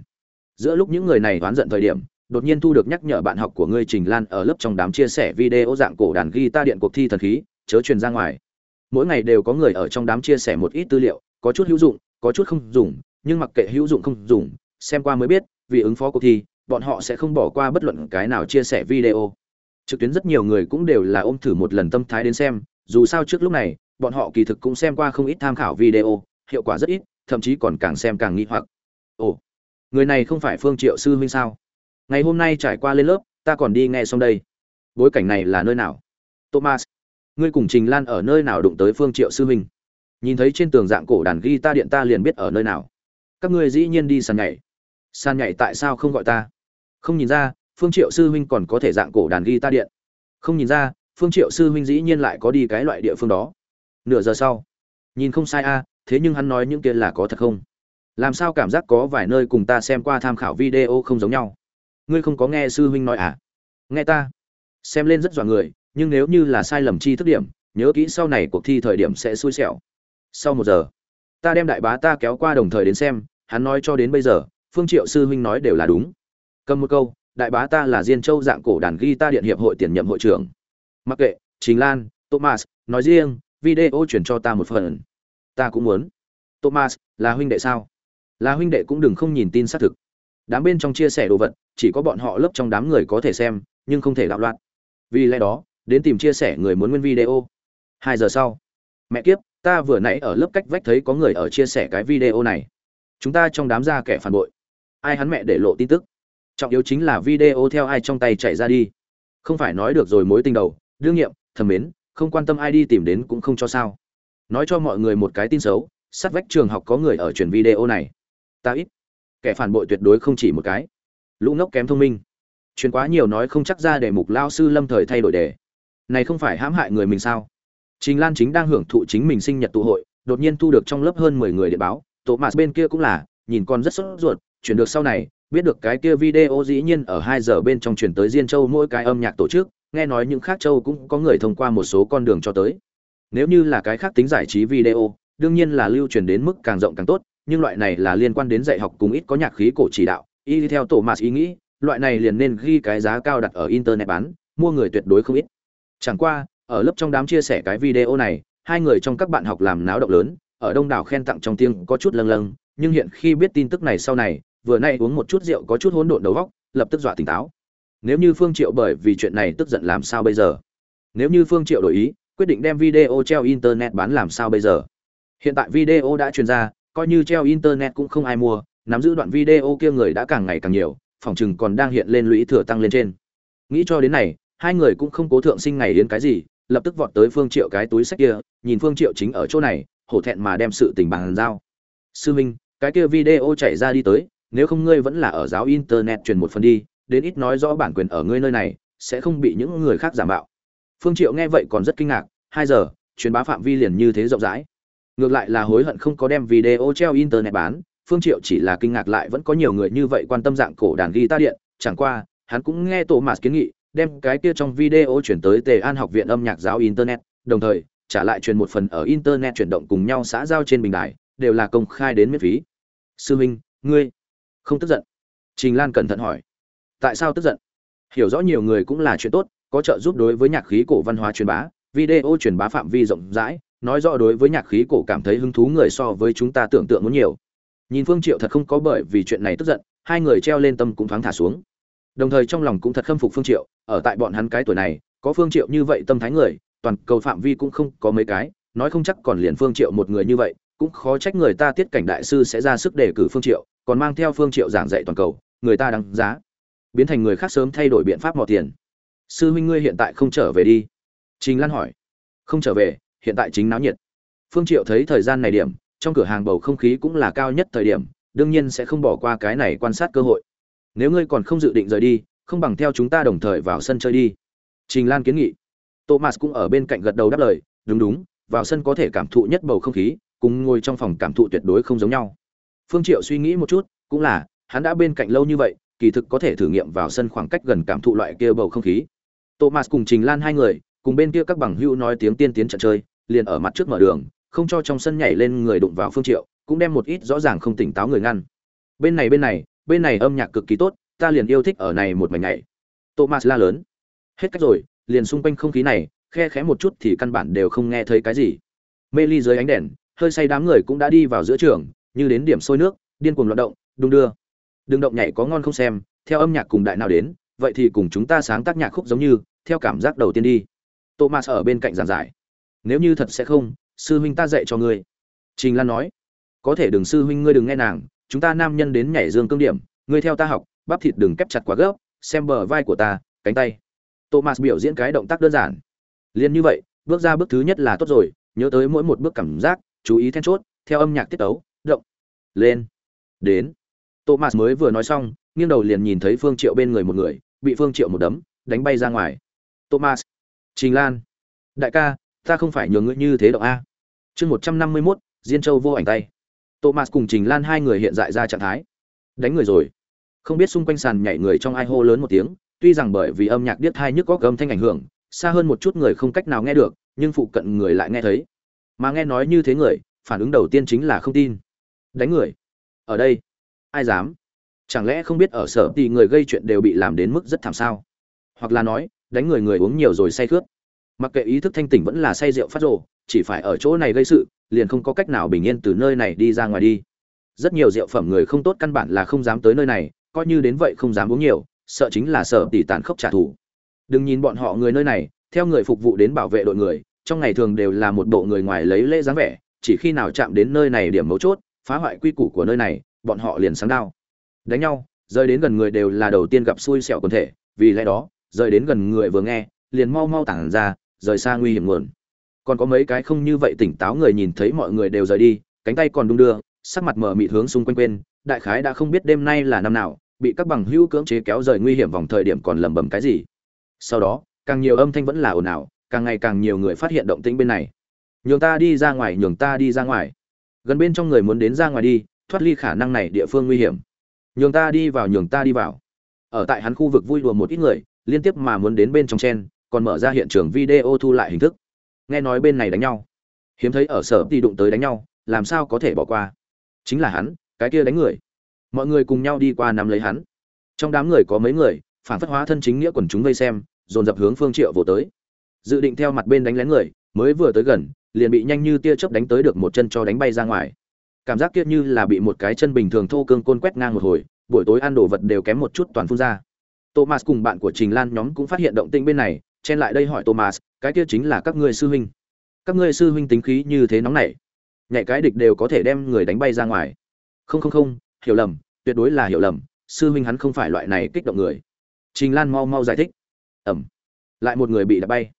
Giữa lúc những người này oán giận thời điểm, đột nhiên thu được nhắc nhở bạn học của ngươi trình lan ở lớp trong đám chia sẻ video dạng cổ đàn ghi ta điện cuộc thi thần khí, chớ truyền ra ngoài. Mỗi ngày đều có người ở trong đám chia sẻ một ít tư liệu, có chút hữu dụng, có chút không dùng, nhưng mặc kệ hữu dụng không dùng, xem qua mới biết, vì ứng phó cuộc thi, bọn họ sẽ không bỏ qua bất luận cái nào chia sẻ video trực tuyến rất nhiều người cũng đều là ôm thử một lần tâm thái đến xem, dù sao trước lúc này, bọn họ kỳ thực cũng xem qua không ít tham khảo video, hiệu quả rất ít, thậm chí còn càng xem càng nghi hoặc. Ồ, người này không phải phương triệu sư huynh sao? Ngày hôm nay trải qua lên lớp, ta còn đi nghe xong đây. Bối cảnh này là nơi nào? Thomas, ngươi cùng trình lan ở nơi nào đụng tới phương triệu sư huynh? Nhìn thấy trên tường dạng cổ đàn ghi ta điện ta liền biết ở nơi nào. Các ngươi dĩ nhiên đi sàn nhảy. Sàn nhảy tại sao không gọi ta? Không nhìn ra phương triệu sư huynh còn có thể dạng cổ đàn ghi ta điện. Không nhìn ra, phương triệu sư huynh dĩ nhiên lại có đi cái loại địa phương đó. Nửa giờ sau, nhìn không sai a, thế nhưng hắn nói những kia là có thật không? Làm sao cảm giác có vài nơi cùng ta xem qua tham khảo video không giống nhau? Ngươi không có nghe sư huynh nói à? Nghe ta. Xem lên rất dọa người, nhưng nếu như là sai lầm chi thức điểm, nhớ kỹ sau này cuộc thi thời điểm sẽ xui xẻo. Sau một giờ, ta đem đại bá ta kéo qua đồng thời đến xem, hắn nói cho đến bây giờ, phương triệu sư huynh nói đều là đúng. Cầm một câu đại bá ta là diên châu dạng cổ đàn guitar điện hiệp hội tiền nhậm hội trưởng. Mặc kệ chính lan, thomas, nói riêng, video chuyển cho ta một phần. Ta cũng muốn. Thomas, là huynh đệ sao? Là huynh đệ cũng đừng không nhìn tin xác thực. Đám bên trong chia sẻ đồ vật, chỉ có bọn họ lớp trong đám người có thể xem, nhưng không thể đạo loạn. Vì lẽ đó, đến tìm chia sẻ người muốn nguyên video. Hai giờ sau. Mẹ kiếp, ta vừa nãy ở lớp cách vách thấy có người ở chia sẻ cái video này. Chúng ta trong đám ra kẻ phản bội. Ai hắn mẹ để lộ tin tức? Trọng yếu chính là video theo ai trong tay chạy ra đi. Không phải nói được rồi mối tình đầu, đương nhiệm thầm mến, không quan tâm ai đi tìm đến cũng không cho sao. Nói cho mọi người một cái tin xấu, sát vách trường học có người ở truyền video này. Ta ít. Kẻ phản bội tuyệt đối không chỉ một cái. Lũ ngốc kém thông minh. Truyền quá nhiều nói không chắc ra để mục lao sư lâm thời thay đổi đề. Này không phải hãm hại người mình sao? Trình lan chính đang hưởng thụ chính mình sinh nhật tụ hội, đột nhiên thu được trong lớp hơn mười người điện báo. Tổ mạt bên kia cũng là, nhìn con rất sốt ruột, chuyển được sau này biết được cái kia video dĩ nhiên ở hai giờ bên trong chuyển tới diên châu mỗi cái âm nhạc tổ chức, nghe nói những khác châu cũng có người thông qua một số con đường cho tới. Nếu như là cái khác tính giải trí video, đương nhiên là lưu truyền đến mức càng rộng càng tốt, nhưng loại này là liên quan đến dạy học cùng ít có nhạc khí cổ chỉ đạo, y theo tổ mạt ý nghĩ, loại này liền nên ghi cái giá cao đặt ở internet bán, mua người tuyệt đối không ít. Chẳng qua, ở lớp trong đám chia sẻ cái video này, hai người trong các bạn học làm náo động lớn, ở đông đảo khen tặng trong tiếng có chút lâng lâng, nhưng hiện khi biết tin tức này sau này vừa nay uống một chút rượu có chút hỗn độn đầu óc lập tức dọa tỉnh táo. Nếu như phương triệu bởi vì chuyện này tức giận làm sao bây giờ? Nếu như phương triệu đổi ý, quyết định đem video treo internet bán làm sao bây giờ? Hiện tại video đã truyền ra, coi như treo internet cũng không ai mua, nắm giữ đoạn video kia người đã càng ngày càng nhiều, phòng chừng còn đang hiện lên lũy thừa tăng lên trên. Nghĩ cho đến này, hai người cũng không cố thượng sinh ngày đến cái gì, lập tức vọt tới phương triệu cái túi sách kia, nhìn phương triệu chính ở chỗ này, hổ thẹn mà đem sự tình bằng giao. Sư minh, cái kia video chạy ra đi tới nếu không ngươi vẫn là ở giáo internet truyền một phần đi, đến ít nói rõ bản quyền ở ngươi nơi này, sẽ không bị những người khác giả mạo. Phương triệu nghe vậy còn rất kinh ngạc, hai giờ, truyền bá phạm vi liền như thế rộng rãi. Ngược lại là hối hận không có đem video treo internet bán, phương triệu chỉ là kinh ngạc lại vẫn có nhiều người như vậy quan tâm dạng cổ đàn guitar điện, chẳng qua, hắn cũng nghe tổ mạt kiến nghị, đem cái kia trong video chuyển tới tề an học viện âm nhạc giáo internet, đồng thời, trả lại truyền một phần ở internet chuyển động cùng nhau xã giao trên bình đài, đều là công khai đến miễn phí. Sư minh, ngươi không tức giận. Trình lan cẩn thận hỏi, tại sao tức giận? Hiểu rõ nhiều người cũng là chuyện tốt, có trợ giúp đối với nhạc khí cổ văn hóa truyền bá, video truyền bá phạm vi rộng rãi, nói rõ đối với nhạc khí cổ cảm thấy hứng thú người so với chúng ta tưởng tượng muốn nhiều. Nhìn phương triệu thật không có bởi vì chuyện này tức giận, hai người treo lên tâm cũng thoáng thả xuống. Đồng thời trong lòng cũng thật khâm phục phương triệu, ở tại bọn hắn cái tuổi này, có phương triệu như vậy tâm thái người, toàn cầu phạm vi cũng không có mấy cái, nói không chắc còn liền phương triệu một người như vậy, cũng khó trách người ta tiết cảnh đại sư sẽ ra sức đề cử phương triệu còn mang theo phương triệu giảng dạy toàn cầu, người ta đáng giá. Biến thành người khác sớm thay đổi biện pháp mò tiền. Sư huynh ngươi hiện tại không trở về đi. Trình lan hỏi. Không trở về, hiện tại chính náo nhiệt. Phương triệu thấy thời gian này điểm, trong cửa hàng bầu không khí cũng là cao nhất thời điểm, đương nhiên sẽ không bỏ qua cái này quan sát cơ hội. Nếu ngươi còn không dự định rời đi, không bằng theo chúng ta đồng thời vào sân chơi đi. Trình lan kiến nghị. Thomas cũng ở bên cạnh gật đầu đáp lời. Đúng đúng, vào sân có thể cảm thụ nhất bầu không khí, cùng ngồi trong phòng cảm thụ tuyệt đối không giống nhau phương triệu suy nghĩ một chút, cũng là, hắn đã bên cạnh lâu như vậy, kỳ thực có thể thử nghiệm vào sân khoảng cách gần cảm thụ loại kia bầu không khí. Thomas cùng trình lan hai người, cùng bên kia các bằng hữu nói tiếng tiên tiến trận chơi, liền ở mặt trước mở đường, không cho trong sân nhảy lên người đụng vào phương triệu, cũng đem một ít rõ ràng không tỉnh táo người ngăn. Bên này bên này bên này âm nhạc cực kỳ tốt, ta liền yêu thích ở này một mảnh nhảy. Thomas la lớn. Hết cách rồi, liền xung quanh không khí này, khe khẽ một chút thì căn bản đều không nghe thấy cái gì. Mê ly dưới ánh đèn, hơi say đám người cũng đã đi vào giữa trường như đến điểm sôi nước, điên cuồng loạn động, đung đưa. Đừng động nhảy có ngon không xem, theo âm nhạc cùng đại nào đến, vậy thì cùng chúng ta sáng tác nhạc khúc giống như, theo cảm giác đầu tiên đi. Thomas ở bên cạnh giảng giải. Nếu như thật sẽ không, sư huynh ta dạy cho ngươi. Trình lan nói. Có thể đừng sư huynh ngươi đừng nghe nàng, chúng ta nam nhân đến nhảy dương cương điểm, ngươi theo ta học, bắp thịt đừng kép chặt quá gấp, xem bờ vai của ta, cánh tay. Thomas biểu diễn cái động tác đơn giản. Liền như vậy, bước ra bước thứ nhất là tốt rồi, nhớ tới mỗi một bước cảm giác, chú ý then chốt, theo âm nhạc tiết tấu động. Lên. Đến. Thomas mới vừa nói xong nghiêng đầu liền nhìn thấy phương triệu bên người một người bị phương triệu một đấm đánh bay ra ngoài. Thomas. Trình lan. Đại ca ta không phải nhường ngươi như thế động a. Chương một trăm năm mươi 151, diên châu vô ảnh tay. Thomas cùng trình lan hai người hiện tại ra trạng thái. Đánh người rồi. Không biết xung quanh sàn nhảy người trong ai hô lớn một tiếng tuy rằng bởi vì âm nhạc điếc hai nhức có âm thanh ảnh hưởng xa hơn một chút người không cách nào nghe được nhưng phụ cận người lại nghe thấy. Mà nghe nói như thế người phản ứng đầu tiên chính là không tin đánh người. Ở đây, ai dám? Chẳng lẽ không biết ở sở thì người gây chuyện đều bị làm đến mức rất thảm sao? Hoặc là nói, đánh người người uống nhiều rồi say khướt. Mặc kệ ý thức thanh tỉnh vẫn là say rượu phát rồ, chỉ phải ở chỗ này gây sự, liền không có cách nào bình yên từ nơi này đi ra ngoài đi. Rất nhiều rượu phẩm người không tốt căn bản là không dám tới nơi này, coi như đến vậy không dám uống nhiều, sợ chính là sợ tỷ tàn khốc trả thù. Đừng nhìn bọn họ người nơi này, theo người phục vụ đến bảo vệ đội người, trong ngày thường đều là một bộ người ngoài lấy lễ dáng vẻ, chỉ khi nào chạm đến nơi này điểm mấu chốt phá hoại quy củ của nơi này, bọn họ liền sáng đao. Đánh nhau, rơi đến gần người đều là đầu tiên gặp xui xẻo quần thể, vì lẽ đó, rơi đến gần người vừa nghe, liền mau mau tản ra, rời xa nguy hiểm nguồn. Còn có mấy cái không như vậy tỉnh táo người nhìn thấy mọi người đều rời đi, cánh tay còn đung đưa, sắc mặt mờ mịt hướng xung quanh quên, đại khái đã không biết đêm nay là năm nào, bị các bằng hữu cưỡng chế kéo rời nguy hiểm vòng thời điểm còn lẩm bẩm cái gì. Sau đó, càng nhiều âm thanh vẫn là ồn ào, càng ngày càng nhiều người phát hiện động tĩnh bên này. Nhường ta đi ra ngoài, nhường ta đi ra ngoài gần bên trong người muốn đến ra ngoài đi, thoát ly khả năng này địa phương nguy hiểm. Nhường ta đi vào, nhường ta đi vào. Ở tại hắn khu vực vui đùa một ít người, liên tiếp mà muốn đến bên trong chen, còn mở ra hiện trường video thu lại hình thức. Nghe nói bên này đánh nhau. Hiếm thấy ở sở đi đụng tới đánh nhau, làm sao có thể bỏ qua? Chính là hắn, cái kia đánh người. Mọi người cùng nhau đi qua nắm lấy hắn. Trong đám người có mấy người, phản phất hóa thân chính nghĩa quần chúng vây xem, dồn dập hướng phương triệu vô tới. Dự định theo mặt bên đánh lén người, mới vừa tới gần liền bị nhanh như tia chớp đánh tới được một chân cho đánh bay ra ngoài. Cảm giác kia như là bị một cái chân bình thường thô cương côn quét ngang một hồi, buổi tối ăn đồ vật đều kém một chút toàn phun ra. Thomas cùng bạn của trình lan nhóm cũng phát hiện động tĩnh bên này, chen lại đây hỏi thomas, cái kia chính là các ngươi sư huynh. Các ngươi sư huynh tính khí như thế nóng nảy, nhảy cái địch đều có thể đem người đánh bay ra ngoài. Không không không, hiểu lầm, tuyệt đối là hiểu lầm, sư huynh hắn không phải loại này kích động người. Trình lan mau mau giải thích. Ẩm lại một người bị đập bay.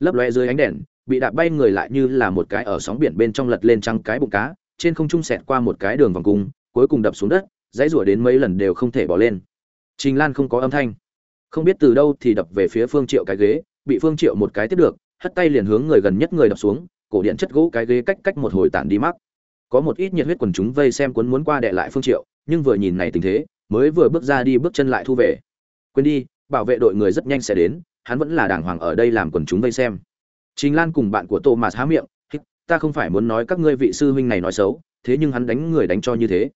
Lấp loe dưới ánh đèn bị đạp bay người lại như là một cái ở sóng biển bên trong lật lên trăng cái bụng cá, trên không trung xẹt qua một cái đường vòng cung, cuối cùng đập xuống đất, dãy rủa đến mấy lần đều không thể bỏ lên. Trình lan không có âm thanh. Không biết từ đâu thì đập về phía phương triệu cái ghế, bị phương triệu một cái tiếp được, hất tay liền hướng người gần nhất người đập xuống, cổ điện chất gỗ cái ghế cách cách một hồi tản đi mắc. Có một ít nhiệt huyết quần chúng vây xem cuốn muốn qua đệ lại phương triệu, nhưng vừa nhìn này tình thế, mới vừa bước ra đi bước chân lại thu về. Quên đi, bảo vệ đội người rất nhanh sẽ đến, hắn vẫn là đàng hoàng ở đây làm quần chúng vây xem trình lan cùng bạn của thomas há miệng ta không phải muốn nói các ngươi vị sư huynh này nói xấu, thế nhưng hắn đánh người đánh cho như thế.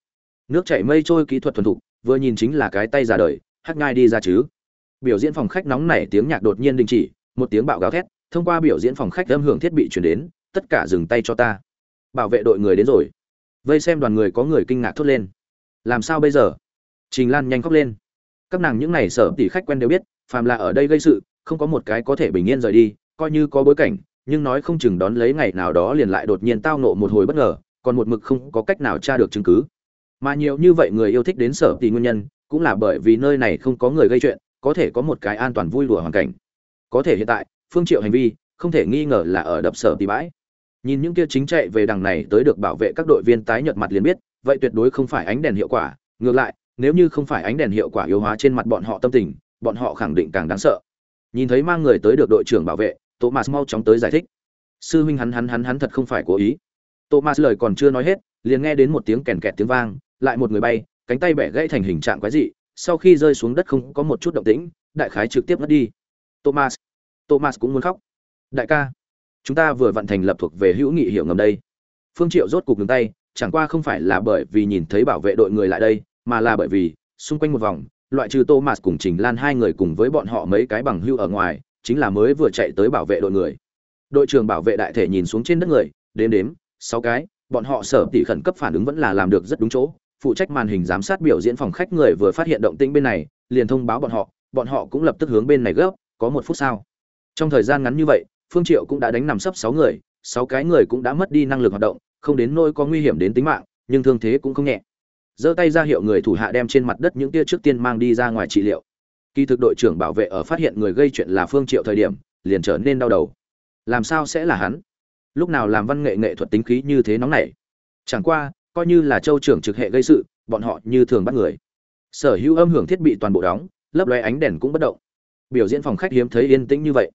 Nước chảy mây trôi kỹ thuật thuần thục, vừa nhìn chính là cái tay già đời, hắc ngai đi ra chứ. Biểu diễn phòng khách nóng nảy tiếng nhạc đột nhiên đình chỉ, một tiếng bạo gào thét, thông qua biểu diễn phòng khách âm hưởng thiết bị chuyển đến, tất cả dừng tay cho ta. Bảo vệ đội người đến rồi. Vây xem đoàn người có người kinh ngạc thốt lên. Làm sao bây giờ? Trình lan nhanh khóc lên. Các nàng những này sợ sở tỷ khách quen đều biết, phàm là ở đây gây sự, không có một cái có thể bình yên rời đi coi như có bối cảnh, nhưng nói không chừng đón lấy ngày nào đó liền lại đột nhiên tao nộ một hồi bất ngờ, còn một mực không có cách nào tra được chứng cứ. Mà nhiều như vậy người yêu thích đến sở tỷ nguyên nhân, cũng là bởi vì nơi này không có người gây chuyện, có thể có một cái an toàn vui đùa hoàn cảnh. Có thể hiện tại, phương triệu hành vi, không thể nghi ngờ là ở đập sở tỷ bãi. Nhìn những kia chính chạy về đằng này tới được bảo vệ các đội viên tái nhợt mặt liền biết, vậy tuyệt đối không phải ánh đèn hiệu quả. Ngược lại, nếu như không phải ánh đèn hiệu quả yếu hóa trên mặt bọn họ tâm tình, bọn họ khẳng định càng đáng sợ. Nhìn thấy mang người tới được đội trưởng bảo vệ thomas mau chóng tới giải thích. Sư huynh hắn hắn hắn hắn thật không phải cố ý. Thomas lời còn chưa nói hết, liền nghe đến một tiếng kèn kẹt tiếng vang, lại một người bay, cánh tay bẻ gãy thành hình trạng quái dị, sau khi rơi xuống đất không có một chút động tĩnh, đại khái trực tiếp mất đi. Thomas thomas cũng muốn khóc. Đại ca, chúng ta vừa vận thành lập thuộc về hữu nghị hiểu ngầm đây. Phương triệu rốt cục ngừng tay, chẳng qua không phải là bởi vì nhìn thấy bảo vệ đội người lại đây, mà là bởi vì, xung quanh một vòng, loại trừ thomas cùng trình lan hai người cùng với bọn họ mấy cái bằng hữu ở ngoài chính là mới vừa chạy tới bảo vệ đội người. Đội trưởng bảo vệ đại thể nhìn xuống trên đất người, đếm đếm, sáu cái, bọn họ sở tỷ khẩn cấp phản ứng vẫn là làm được rất đúng chỗ. Phụ trách màn hình giám sát biểu diễn phòng khách người vừa phát hiện động tĩnh bên này, liền thông báo bọn họ bọn họ cũng lập tức hướng bên này gấp, có một phút sau. Trong thời gian ngắn như vậy, phương triệu cũng đã đánh nằm sấp sáu người, sáu cái người cũng đã mất đi năng lực hoạt động, không đến nỗi có nguy hiểm đến tính mạng, nhưng thương thế cũng không nhẹ. Giơ tay ra hiệu người thủ hạ đem trên mặt đất những tia trước tiên mang đi ra ngoài trị liệu kỳ thực đội trưởng bảo vệ ở phát hiện người gây chuyện là phương triệu thời điểm, liền trở nên đau đầu. Làm sao sẽ là hắn? Lúc nào làm văn nghệ nghệ thuật tính khí như thế nóng nảy? Chẳng qua, coi như là châu trưởng trực hệ gây sự, bọn họ như thường bắt người. Sở hữu âm hưởng thiết bị toàn bộ đóng, lấp lóe ánh đèn cũng bất động. Biểu diễn phòng khách hiếm thấy yên tĩnh như vậy.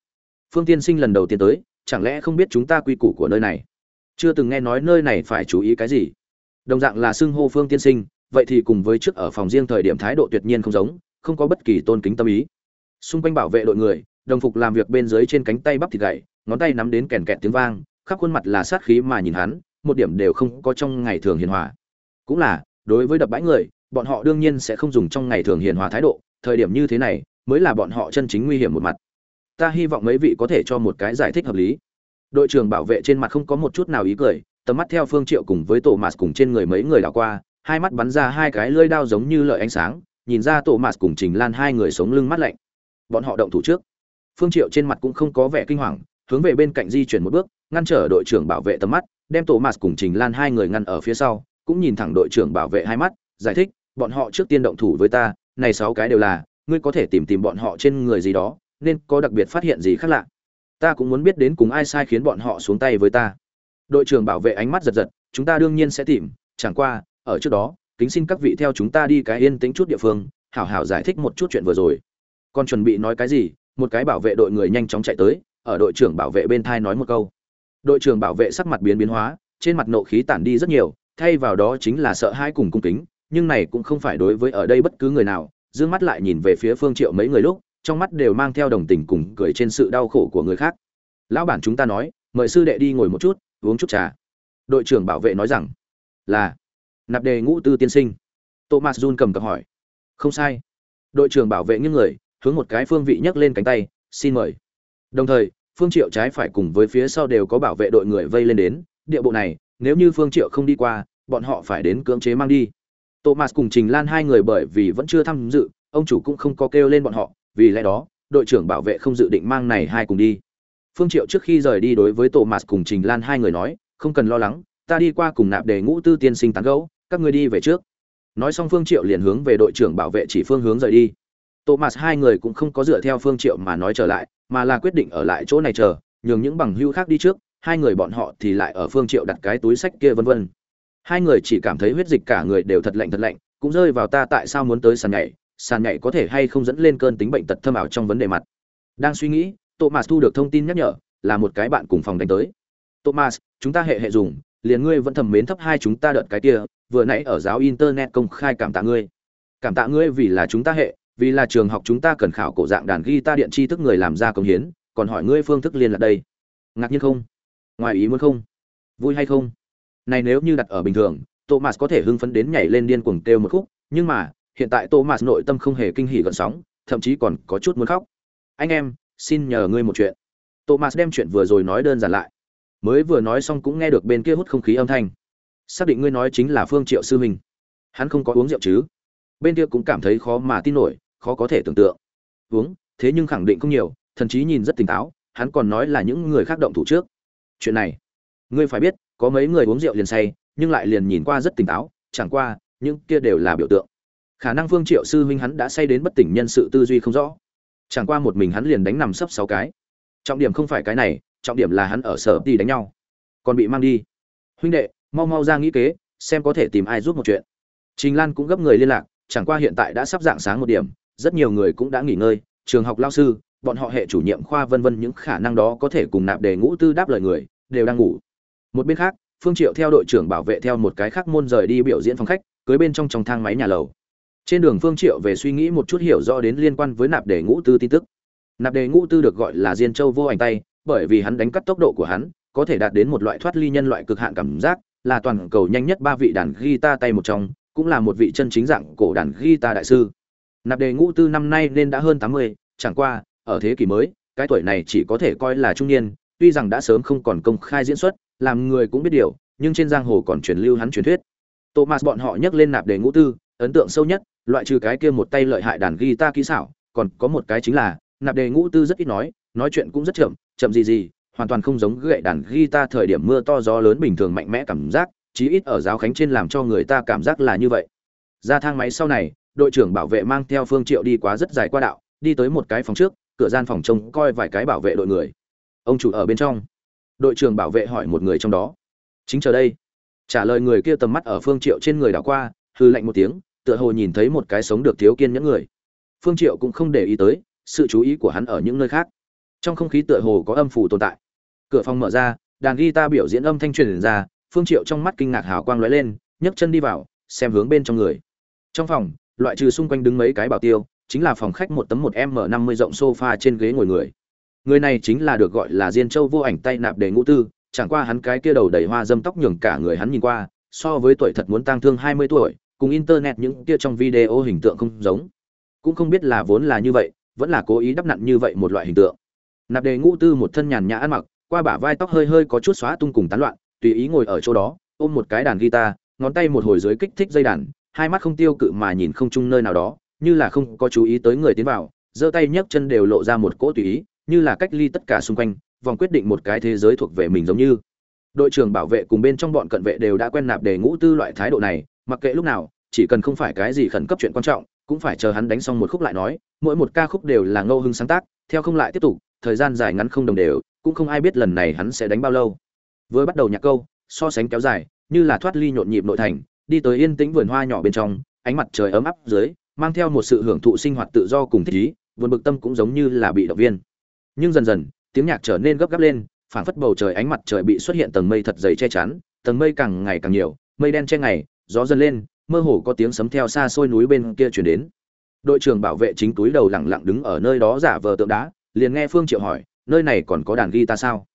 Phương tiên sinh lần đầu tiên tới, chẳng lẽ không biết chúng ta quy củ của nơi này? Chưa từng nghe nói nơi này phải chú ý cái gì. Đồng dạng là xưng hô phương tiên sinh, vậy thì cùng với trước ở phòng riêng thời điểm thái độ tuyệt nhiên không giống không có bất kỳ tôn kính tâm ý. Xung quanh bảo vệ đội người, đồng phục làm việc bên dưới trên cánh tay bắp thịt gậy, ngón tay nắm đến kèn kẹt tiếng vang, khắp khuôn mặt là sát khí mà nhìn hắn, một điểm đều không có trong ngày thường hiền hòa. Cũng là, đối với đập bãi người, bọn họ đương nhiên sẽ không dùng trong ngày thường hiền hòa thái độ, thời điểm như thế này, mới là bọn họ chân chính nguy hiểm một mặt. Ta hy vọng mấy vị có thể cho một cái giải thích hợp lý. Đội trưởng bảo vệ trên mặt không có một chút nào ý cười, tầm mắt theo phương triệu cùng với tổ mạt cùng trên người mấy người đảo qua, hai mắt bắn ra hai cái lưỡi đao giống như lợi ánh sáng nhìn ra tổ mạt cùng trình lan hai người sống lưng mắt lạnh. Bọn họ động thủ trước. Phương triệu trên mặt cũng không có vẻ kinh hoàng, hướng về bên cạnh di chuyển một bước, ngăn trở đội trưởng bảo vệ tầm mắt, đem tổ mạt cùng trình lan hai người ngăn ở phía sau, cũng nhìn thẳng đội trưởng bảo vệ hai mắt, giải thích, bọn họ trước tiên động thủ với ta, này sáu cái đều là, ngươi có thể tìm tìm bọn họ trên người gì đó, nên có đặc biệt phát hiện gì khác lạ. Ta cũng muốn biết đến cùng ai sai khiến bọn họ xuống tay với ta. Đội trưởng bảo vệ ánh mắt giật giật, chúng ta đương nhiên sẽ tìm, chẳng qua, ở trước đó kính xin các vị theo chúng ta đi cái yên tĩnh chút địa phương, hảo hảo giải thích một chút chuyện vừa rồi. Còn chuẩn bị nói cái gì? Một cái bảo vệ đội người nhanh chóng chạy tới, ở đội trưởng bảo vệ bên thai nói một câu. Đội trưởng bảo vệ sắc mặt biến biến hóa, trên mặt nộ khí tản đi rất nhiều, thay vào đó chính là sợ hãi cùng cung kính, nhưng này cũng không phải đối với ở đây bất cứ người nào, dương mắt lại nhìn về phía phương triệu mấy người lúc, trong mắt đều mang theo đồng tình cùng cười trên sự đau khổ của người khác. Lão bản chúng ta nói, mời sư đệ đi ngồi một chút, uống chút trà. Đội trưởng bảo vệ nói rằng, là nạp đề ngũ tư tiên sinh. Thomas jun cầm cập hỏi. Không sai. Đội trưởng bảo vệ những người, hướng một cái phương vị nhấc lên cánh tay, xin mời. Đồng thời, phương triệu trái phải cùng với phía sau đều có bảo vệ đội người vây lên đến. Địa bộ này, nếu như phương triệu không đi qua, bọn họ phải đến cưỡng chế mang đi. Thomas cùng trình lan hai người bởi vì vẫn chưa tham dự, ông chủ cũng không có kêu lên bọn họ. Vì lẽ đó, đội trưởng bảo vệ không dự định mang này hai cùng đi. Phương triệu trước khi rời đi đối với thomas cùng trình lan hai người nói, không cần lo lắng ta đi qua cùng nạp đề ngũ tư tiên sinh tán gẫu, các ngươi đi về trước. Nói xong phương triệu liền hướng về đội trưởng bảo vệ chỉ phương hướng rời đi. Thomas hai người cũng không có dựa theo phương triệu mà nói trở lại, mà là quyết định ở lại chỗ này chờ, nhường những bằng hữu khác đi trước, hai người bọn họ thì lại ở phương triệu đặt cái túi sách kia vân vân. Hai người chỉ cảm thấy huyết dịch cả người đều thật lạnh thật lạnh, cũng rơi vào ta tại sao muốn tới sàn nhảy sàn nhảy có thể hay không dẫn lên cơn tính bệnh tật thâm ảo trong vấn đề mặt. Đang suy nghĩ, thomas thu được thông tin nhắc nhở, là một cái bạn cùng phòng đánh tới. Thomas, chúng ta hệ hệ dùng liền ngươi vẫn thầm mến thấp hai chúng ta đợt cái kia, vừa nãy ở giáo internet công khai cảm tạ ngươi. Cảm tạ ngươi vì là chúng ta hệ, vì là trường học chúng ta cần khảo cổ dạng đàn guitar điện tri thức người làm ra công hiến, còn hỏi ngươi phương thức liên lạc đây. Ngạc nhiên không? Ngoài ý muốn không? Vui hay không? Này nếu như đặt ở bình thường, thomas có thể hưng phấn đến nhảy lên điên cuồng kêu một khúc, nhưng mà, hiện tại thomas nội tâm không hề kinh hỉ gợn sóng, thậm chí còn có chút muốn khóc. Anh em, xin nhờ ngươi một chuyện. Thomas đem chuyện vừa rồi nói đơn giản lại mới vừa nói xong cũng nghe được bên kia hút không khí âm thanh. Xác định ngươi nói chính là phương triệu sư huynh hắn không có uống rượu chứ? Bên kia cũng cảm thấy khó mà tin nổi, khó có thể tưởng tượng. Uống, thế nhưng khẳng định không nhiều thậm chí nhìn rất tỉnh táo, hắn còn nói là những người khác động thủ trước. Chuyện này, ngươi phải biết, có mấy người uống rượu liền say, nhưng lại liền nhìn qua rất tỉnh táo, chẳng qua, những kia đều là biểu tượng. Khả năng phương triệu sư huynh hắn đã say đến bất tỉnh nhân sự tư duy không rõ. Chẳng qua một mình hắn liền đánh nằm sấp sáu cái. Trọng điểm không phải cái này trọng điểm là hắn ở sở đi đánh nhau. Còn bị mang đi. Huynh đệ, mau mau ra nghĩ kế, xem có thể tìm ai giúp một chuyện. Trình lan cũng gấp người liên lạc, chẳng qua hiện tại đã sắp dạng sáng một điểm, rất nhiều người cũng đã nghỉ ngơi, trường học lao sư, bọn họ hệ chủ nhiệm khoa vân vân những khả năng đó có thể cùng nạp đề ngũ tư đáp lời người, đều đang ngủ. Một bên khác, phương triệu theo đội trưởng bảo vệ theo một cái khác môn rời đi biểu diễn phòng khách, cưới bên trong trong thang máy nhà lầu. Trên đường phương triệu về suy nghĩ một chút hiểu rõ đến liên quan với nạp đề ngũ tư tin tức. Nạp đề ngũ tư được gọi là diên châu vô ảnh tay bởi vì hắn đánh cắt tốc độ của hắn có thể đạt đến một loại thoát ly nhân loại cực hạn cảm giác là toàn cầu nhanh nhất ba vị đàn guitar tay một trong cũng là một vị chân chính dạng cổ đàn guitar đại sư. Nạp đề ngũ tư năm nay nên đã hơn 80, chẳng qua ở thế kỷ mới cái tuổi này chỉ có thể coi là trung niên tuy rằng đã sớm không còn công khai diễn xuất làm người cũng biết điều nhưng trên giang hồ còn truyền lưu hắn truyền thuyết. Thomas bọn họ nhắc lên nạp đề ngũ tư ấn tượng sâu nhất loại trừ cái kia một tay lợi hại đàn guitar kỹ xảo còn có một cái chính là nạp đề ngũ tư rất ít nói nói chuyện cũng rất chậm chậm gì gì, hoàn toàn không giống gậy đàn guitar thời điểm mưa to gió lớn bình thường mạnh mẽ cảm giác, chí ít ở giáo khánh trên làm cho người ta cảm giác là như vậy. Ra thang máy sau này, đội trưởng bảo vệ mang theo phương triệu đi quá rất dài qua đạo, đi tới một cái phòng trước, cửa gian phòng trông coi vài cái bảo vệ đội người. Ông chủ ở bên trong. Đội trưởng bảo vệ hỏi một người trong đó. Chính chờ đây. Trả lời người kia tầm mắt ở phương triệu trên người đảo qua hư lạnh một tiếng, tựa hồ nhìn thấy một cái sống được thiếu kiên những người. Phương triệu cũng không để ý tới, sự chú ý của hắn ở những nơi khác trong không khí tựa hồ có âm phủ tồn tại. Cửa phòng mở ra, đàn guitar biểu diễn âm thanh truyền ra, phương triệu trong mắt kinh ngạc hào quang lóe lên, nhấc chân đi vào, xem hướng bên trong người. Trong phòng, loại trừ xung quanh đứng mấy cái bảo tiêu, chính là phòng khách một tấm một m năm mươi rộng sofa trên ghế ngồi người. Người này chính là được gọi là diên châu vô ảnh tay nạp đề ngũ tư, chẳng qua hắn cái kia đầu đầy hoa dâm tóc nhường cả người hắn nhìn qua, so với tuổi thật muốn tăng thương hai mươi tuổi, cùng internet những kia trong video hình tượng không giống. Cũng không biết là vốn là như vậy, vẫn là cố ý đắp nặn như vậy một loại hình tượng nạp đề ngũ tư một thân nhàn nhã ăn mặc, qua bả vai tóc hơi hơi có chút xóa tung cùng tán loạn, tùy ý ngồi ở chỗ đó, ôm một cái đàn guitar, ngón tay một hồi dưới kích thích dây đàn, hai mắt không tiêu cự mà nhìn không chung nơi nào đó, như là không có chú ý tới người tiến vào, giơ tay nhấc chân đều lộ ra một cỗ tùy ý, như là cách ly tất cả xung quanh, vòng quyết định một cái thế giới thuộc về mình giống như. Đội trưởng bảo vệ cùng bên trong bọn cận vệ đều đã quen nạp đề ngũ tư loại thái độ này, mặc kệ lúc nào, chỉ cần không phải cái gì khẩn cấp chuyện quan trọng, cũng phải chờ hắn đánh xong một khúc lại nói, mỗi một ca khúc đều là ngẫu hưng sáng tác theo không lại tiếp tục, thời gian dài ngắn không đồng đều, cũng không ai biết lần này hắn sẽ đánh bao lâu. Vừa bắt đầu nhạc câu, so sánh kéo dài, như là thoát ly nhộn nhịp nội thành, đi tới yên tĩnh vườn hoa nhỏ bên trong, ánh mặt trời ấm áp dưới, mang theo một sự hưởng thụ sinh hoạt tự do cùng thích ý vườn bực tâm cũng giống như là bị động viên. Nhưng dần dần, tiếng nhạc trở nên gấp gáp lên, phảng phất bầu trời ánh mặt trời bị xuất hiện tầng mây thật dày che chắn, tầng mây càng ngày càng nhiều, mây đen che ngày, gió dần lên, mơ hồ có tiếng sấm theo xa xôi núi bên kia chuyển đến đội trưởng bảo vệ chính túi đầu lẳng lặng đứng ở nơi đó giả vờ tượng đá, liền nghe phương triệu hỏi, nơi này còn có đàn guitar sao?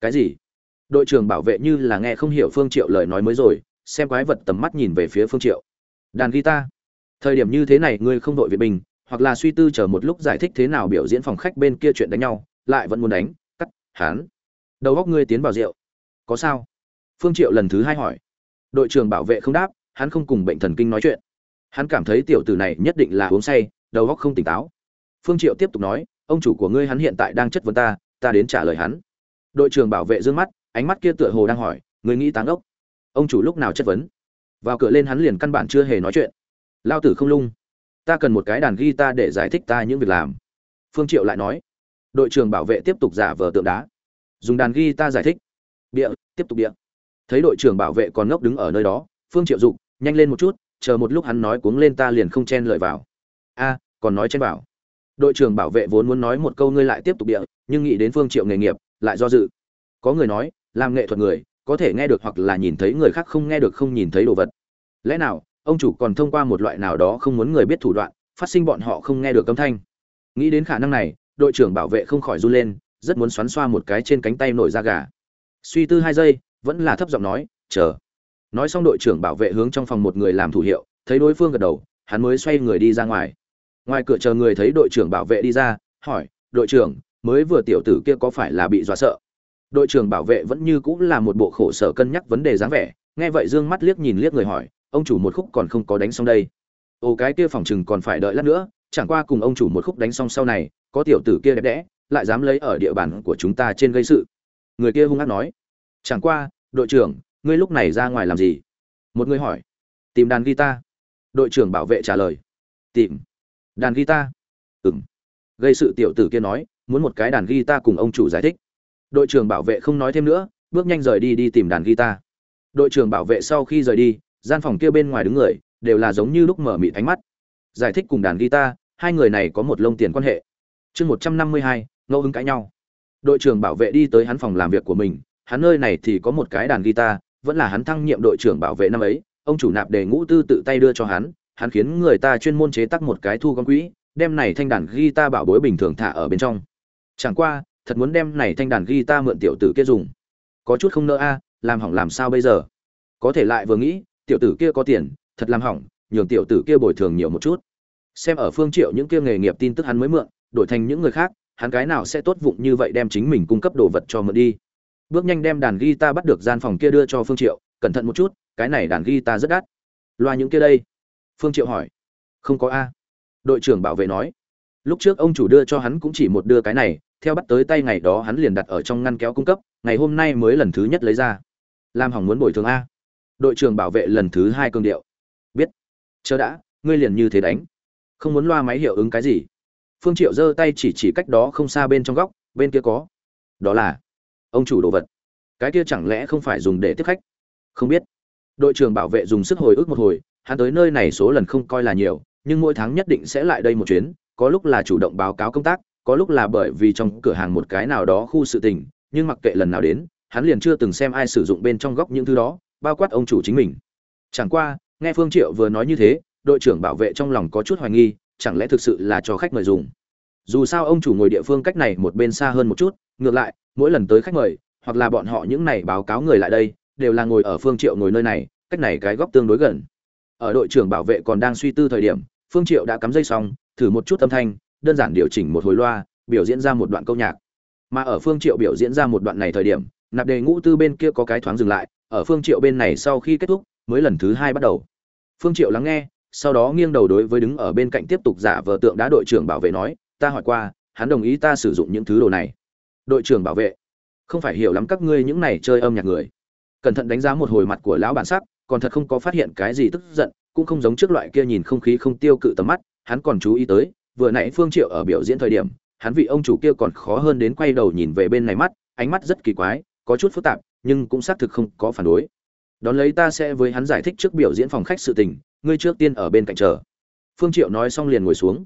Cái gì? Đội trưởng bảo vệ như là nghe không hiểu phương triệu lời nói mới rồi, xem quái vật tầm mắt nhìn về phía phương triệu. Đàn guitar thời điểm như thế này ngươi không đội viện bình hoặc là suy tư chờ một lúc giải thích thế nào biểu diễn phòng khách bên kia chuyện đánh nhau, lại vẫn muốn đánh, cắt, hán. Đầu góc ngươi tiến vào rượu. Có sao? Phương triệu lần thứ hai hỏi. Đội trưởng bảo vệ không đáp, hắn không cùng bệnh thần kinh nói chuyện hắn cảm thấy tiểu tử này nhất định là uống say, đầu óc không tỉnh táo. Phương triệu tiếp tục nói, ông chủ của ngươi hắn hiện tại đang chất vấn ta ta đến trả lời hắn. Đội trưởng bảo vệ dương mắt, ánh mắt kia tựa hồ đang hỏi, ngươi nghĩ táng ốc? Ông chủ lúc nào chất vấn? Vào cửa lên hắn liền căn bản chưa hề nói chuyện. Lao tử không lung, ta cần một cái đàn guitar để giải thích ta những việc làm. Phương triệu lại nói. Đội trưởng bảo vệ tiếp tục giả vờ tượng đá. Dùng đàn guitar giải thích. Bịa, tiếp tục bịa. Thấy đội trưởng bảo vệ còn ngốc đứng ở nơi đó, phương triệu dục, nhanh lên một chút chờ một lúc hắn nói cuống lên ta liền không chen lời vào. A, còn nói chen vào. Đội trưởng bảo vệ vốn muốn nói một câu ngươi lại tiếp tục địa, nhưng nghĩ đến phương triệu nghề nghiệp, lại do dự. Có người nói, làm nghệ thuật người, có thể nghe được hoặc là nhìn thấy người khác không nghe được không nhìn thấy đồ vật. Lẽ nào, ông chủ còn thông qua một loại nào đó không muốn người biết thủ đoạn, phát sinh bọn họ không nghe được âm thanh? Nghĩ đến khả năng này, đội trưởng bảo vệ không khỏi run lên, rất muốn xoắn xoa một cái trên cánh tay nổi da gà. Suy tư hai giây, vẫn là thấp giọng nói, chờ nói xong đội trưởng bảo vệ hướng trong phòng một người làm thủ hiệu, thấy đối phương gật đầu, hắn mới xoay người đi ra ngoài. Ngoài cửa chờ người thấy đội trưởng bảo vệ đi ra, hỏi, đội trưởng, mới vừa tiểu tử kia có phải là bị dọa sợ? Đội trưởng bảo vệ vẫn như cũng là một bộ khổ sở cân nhắc vấn đề dáng vẻ, nghe vậy dương mắt liếc nhìn liếc người hỏi, ông chủ một khúc còn không có đánh xong đây? Ồ, cái kia phòng chừng còn phải đợi lát nữa, chẳng qua cùng ông chủ một khúc đánh xong sau này, có tiểu tử kia đẹp đẽ, lại dám lấy ở địa bàn của chúng ta trên gây sự. Người kia hung hăng nói, chẳng qua, đội trưởng ngươi lúc này ra ngoài làm gì? Một người hỏi. Tìm đàn guitar. Đội trưởng bảo vệ trả lời. Tìm. Đàn guitar. Ừng gây sự tiểu tử kia nói, muốn một cái đàn guitar cùng ông chủ giải thích. Đội trưởng bảo vệ không nói thêm nữa, bước nhanh rời đi đi tìm đàn guitar. Đội trưởng bảo vệ sau khi rời đi, gian phòng kia bên ngoài đứng người, đều là giống như lúc mở mịt ánh mắt. Giải thích cùng đàn guitar, hai người này có một lông tiền quan hệ. Chương một trăm năm mươi hai, ngẫu hứng cãi nhau. Đội trưởng bảo vệ đi tới hắn phòng làm việc của mình, hắn nơi này thì có một cái đàn guitar vẫn là hắn thăng nhiệm đội trưởng bảo vệ năm ấy, ông chủ nạp đề ngũ tư tự tay đưa cho hắn hắn khiến người ta chuyên môn chế tác một cái thu gom quỹ, đem này thanh đàn guitar bảo bối bình thường thả ở bên trong. Chẳng qua, thật muốn đem này thanh đàn guitar mượn tiểu tử kia dùng. Có chút không nỡ a, làm hỏng làm sao bây giờ? Có thể lại vừa nghĩ, tiểu tử kia có tiền, thật làm hỏng, nhường tiểu tử kia bồi thường nhiều một chút. Xem ở phương triệu những kia nghề nghiệp tin tức hắn mới mượn, đổi thành những người khác, hắn cái nào sẽ tốt vụng như vậy đem chính mình cung cấp đồ vật cho mượn đi bước nhanh đem đàn guitar bắt được gian phòng kia đưa cho phương triệu, cẩn thận một chút, cái này đàn guitar rất đắt. Loa những kia đây. Phương triệu hỏi. Không có a. Đội trưởng bảo vệ nói. Lúc trước ông chủ đưa cho hắn cũng chỉ một đưa cái này, theo bắt tới tay ngày đó hắn liền đặt ở trong ngăn kéo cung cấp, ngày hôm nay mới lần thứ nhất lấy ra. Lam hỏng muốn bồi thường a. Đội trưởng bảo vệ lần thứ hai cương điệu. Biết. Chờ đã, ngươi liền như thế đánh. Không muốn loa máy hiệu ứng cái gì. Phương triệu giơ tay chỉ chỉ cách đó không xa bên trong góc, bên kia có. Đó là ông chủ đồ vật. Cái kia chẳng lẽ không phải dùng để tiếp khách? Không biết. Đội trưởng bảo vệ dùng sức hồi ức một hồi, hắn tới nơi này số lần không coi là nhiều, nhưng mỗi tháng nhất định sẽ lại đây một chuyến, có lúc là chủ động báo cáo công tác, có lúc là bởi vì trong cửa hàng một cái nào đó khu sự tình, nhưng mặc kệ lần nào đến, hắn liền chưa từng xem ai sử dụng bên trong góc những thứ đó, bao quát ông chủ chính mình. Chẳng qua, nghe phương triệu vừa nói như thế, đội trưởng bảo vệ trong lòng có chút hoài nghi, chẳng lẽ thực sự là cho khách mời dùng? Dù sao ông chủ ngồi địa phương cách này một bên xa hơn một chút, ngược lại mỗi lần tới khách mời, hoặc là bọn họ những này báo cáo người lại đây, đều là ngồi ở phương triệu ngồi nơi này, cách này cái góc tương đối gần. Ở đội trưởng bảo vệ còn đang suy tư thời điểm, phương triệu đã cắm dây xong, thử một chút âm thanh, đơn giản điều chỉnh một hồi loa, biểu diễn ra một đoạn câu nhạc. Mà ở phương triệu biểu diễn ra một đoạn này thời điểm, nạp đề ngũ tư bên kia có cái thoáng dừng lại, ở phương triệu bên này sau khi kết thúc, mới lần thứ hai bắt đầu. Phương triệu lắng nghe, sau đó nghiêng đầu đối với đứng ở bên cạnh tiếp tục giả vờ tượng đá đội trưởng bảo vệ nói, ta hỏi qua, hắn đồng ý ta sử dụng những thứ đồ này đội trưởng bảo vệ. Không phải hiểu lắm các ngươi những này chơi âm nhạc người. Cẩn thận đánh giá một hồi mặt của lão bản sắc, còn thật không có phát hiện cái gì tức giận, cũng không giống trước loại kia nhìn không khí không tiêu cự tầm mắt, hắn còn chú ý tới, vừa nãy phương triệu ở biểu diễn thời điểm, hắn vị ông chủ kia còn khó hơn đến quay đầu nhìn về bên này mắt, ánh mắt rất kỳ quái, có chút phức tạp, nhưng cũng xác thực không có phản đối. Đón lấy ta sẽ với hắn giải thích trước biểu diễn phòng khách sự tình, ngươi trước tiên ở bên cạnh chờ. Phương triệu nói xong liền ngồi xuống.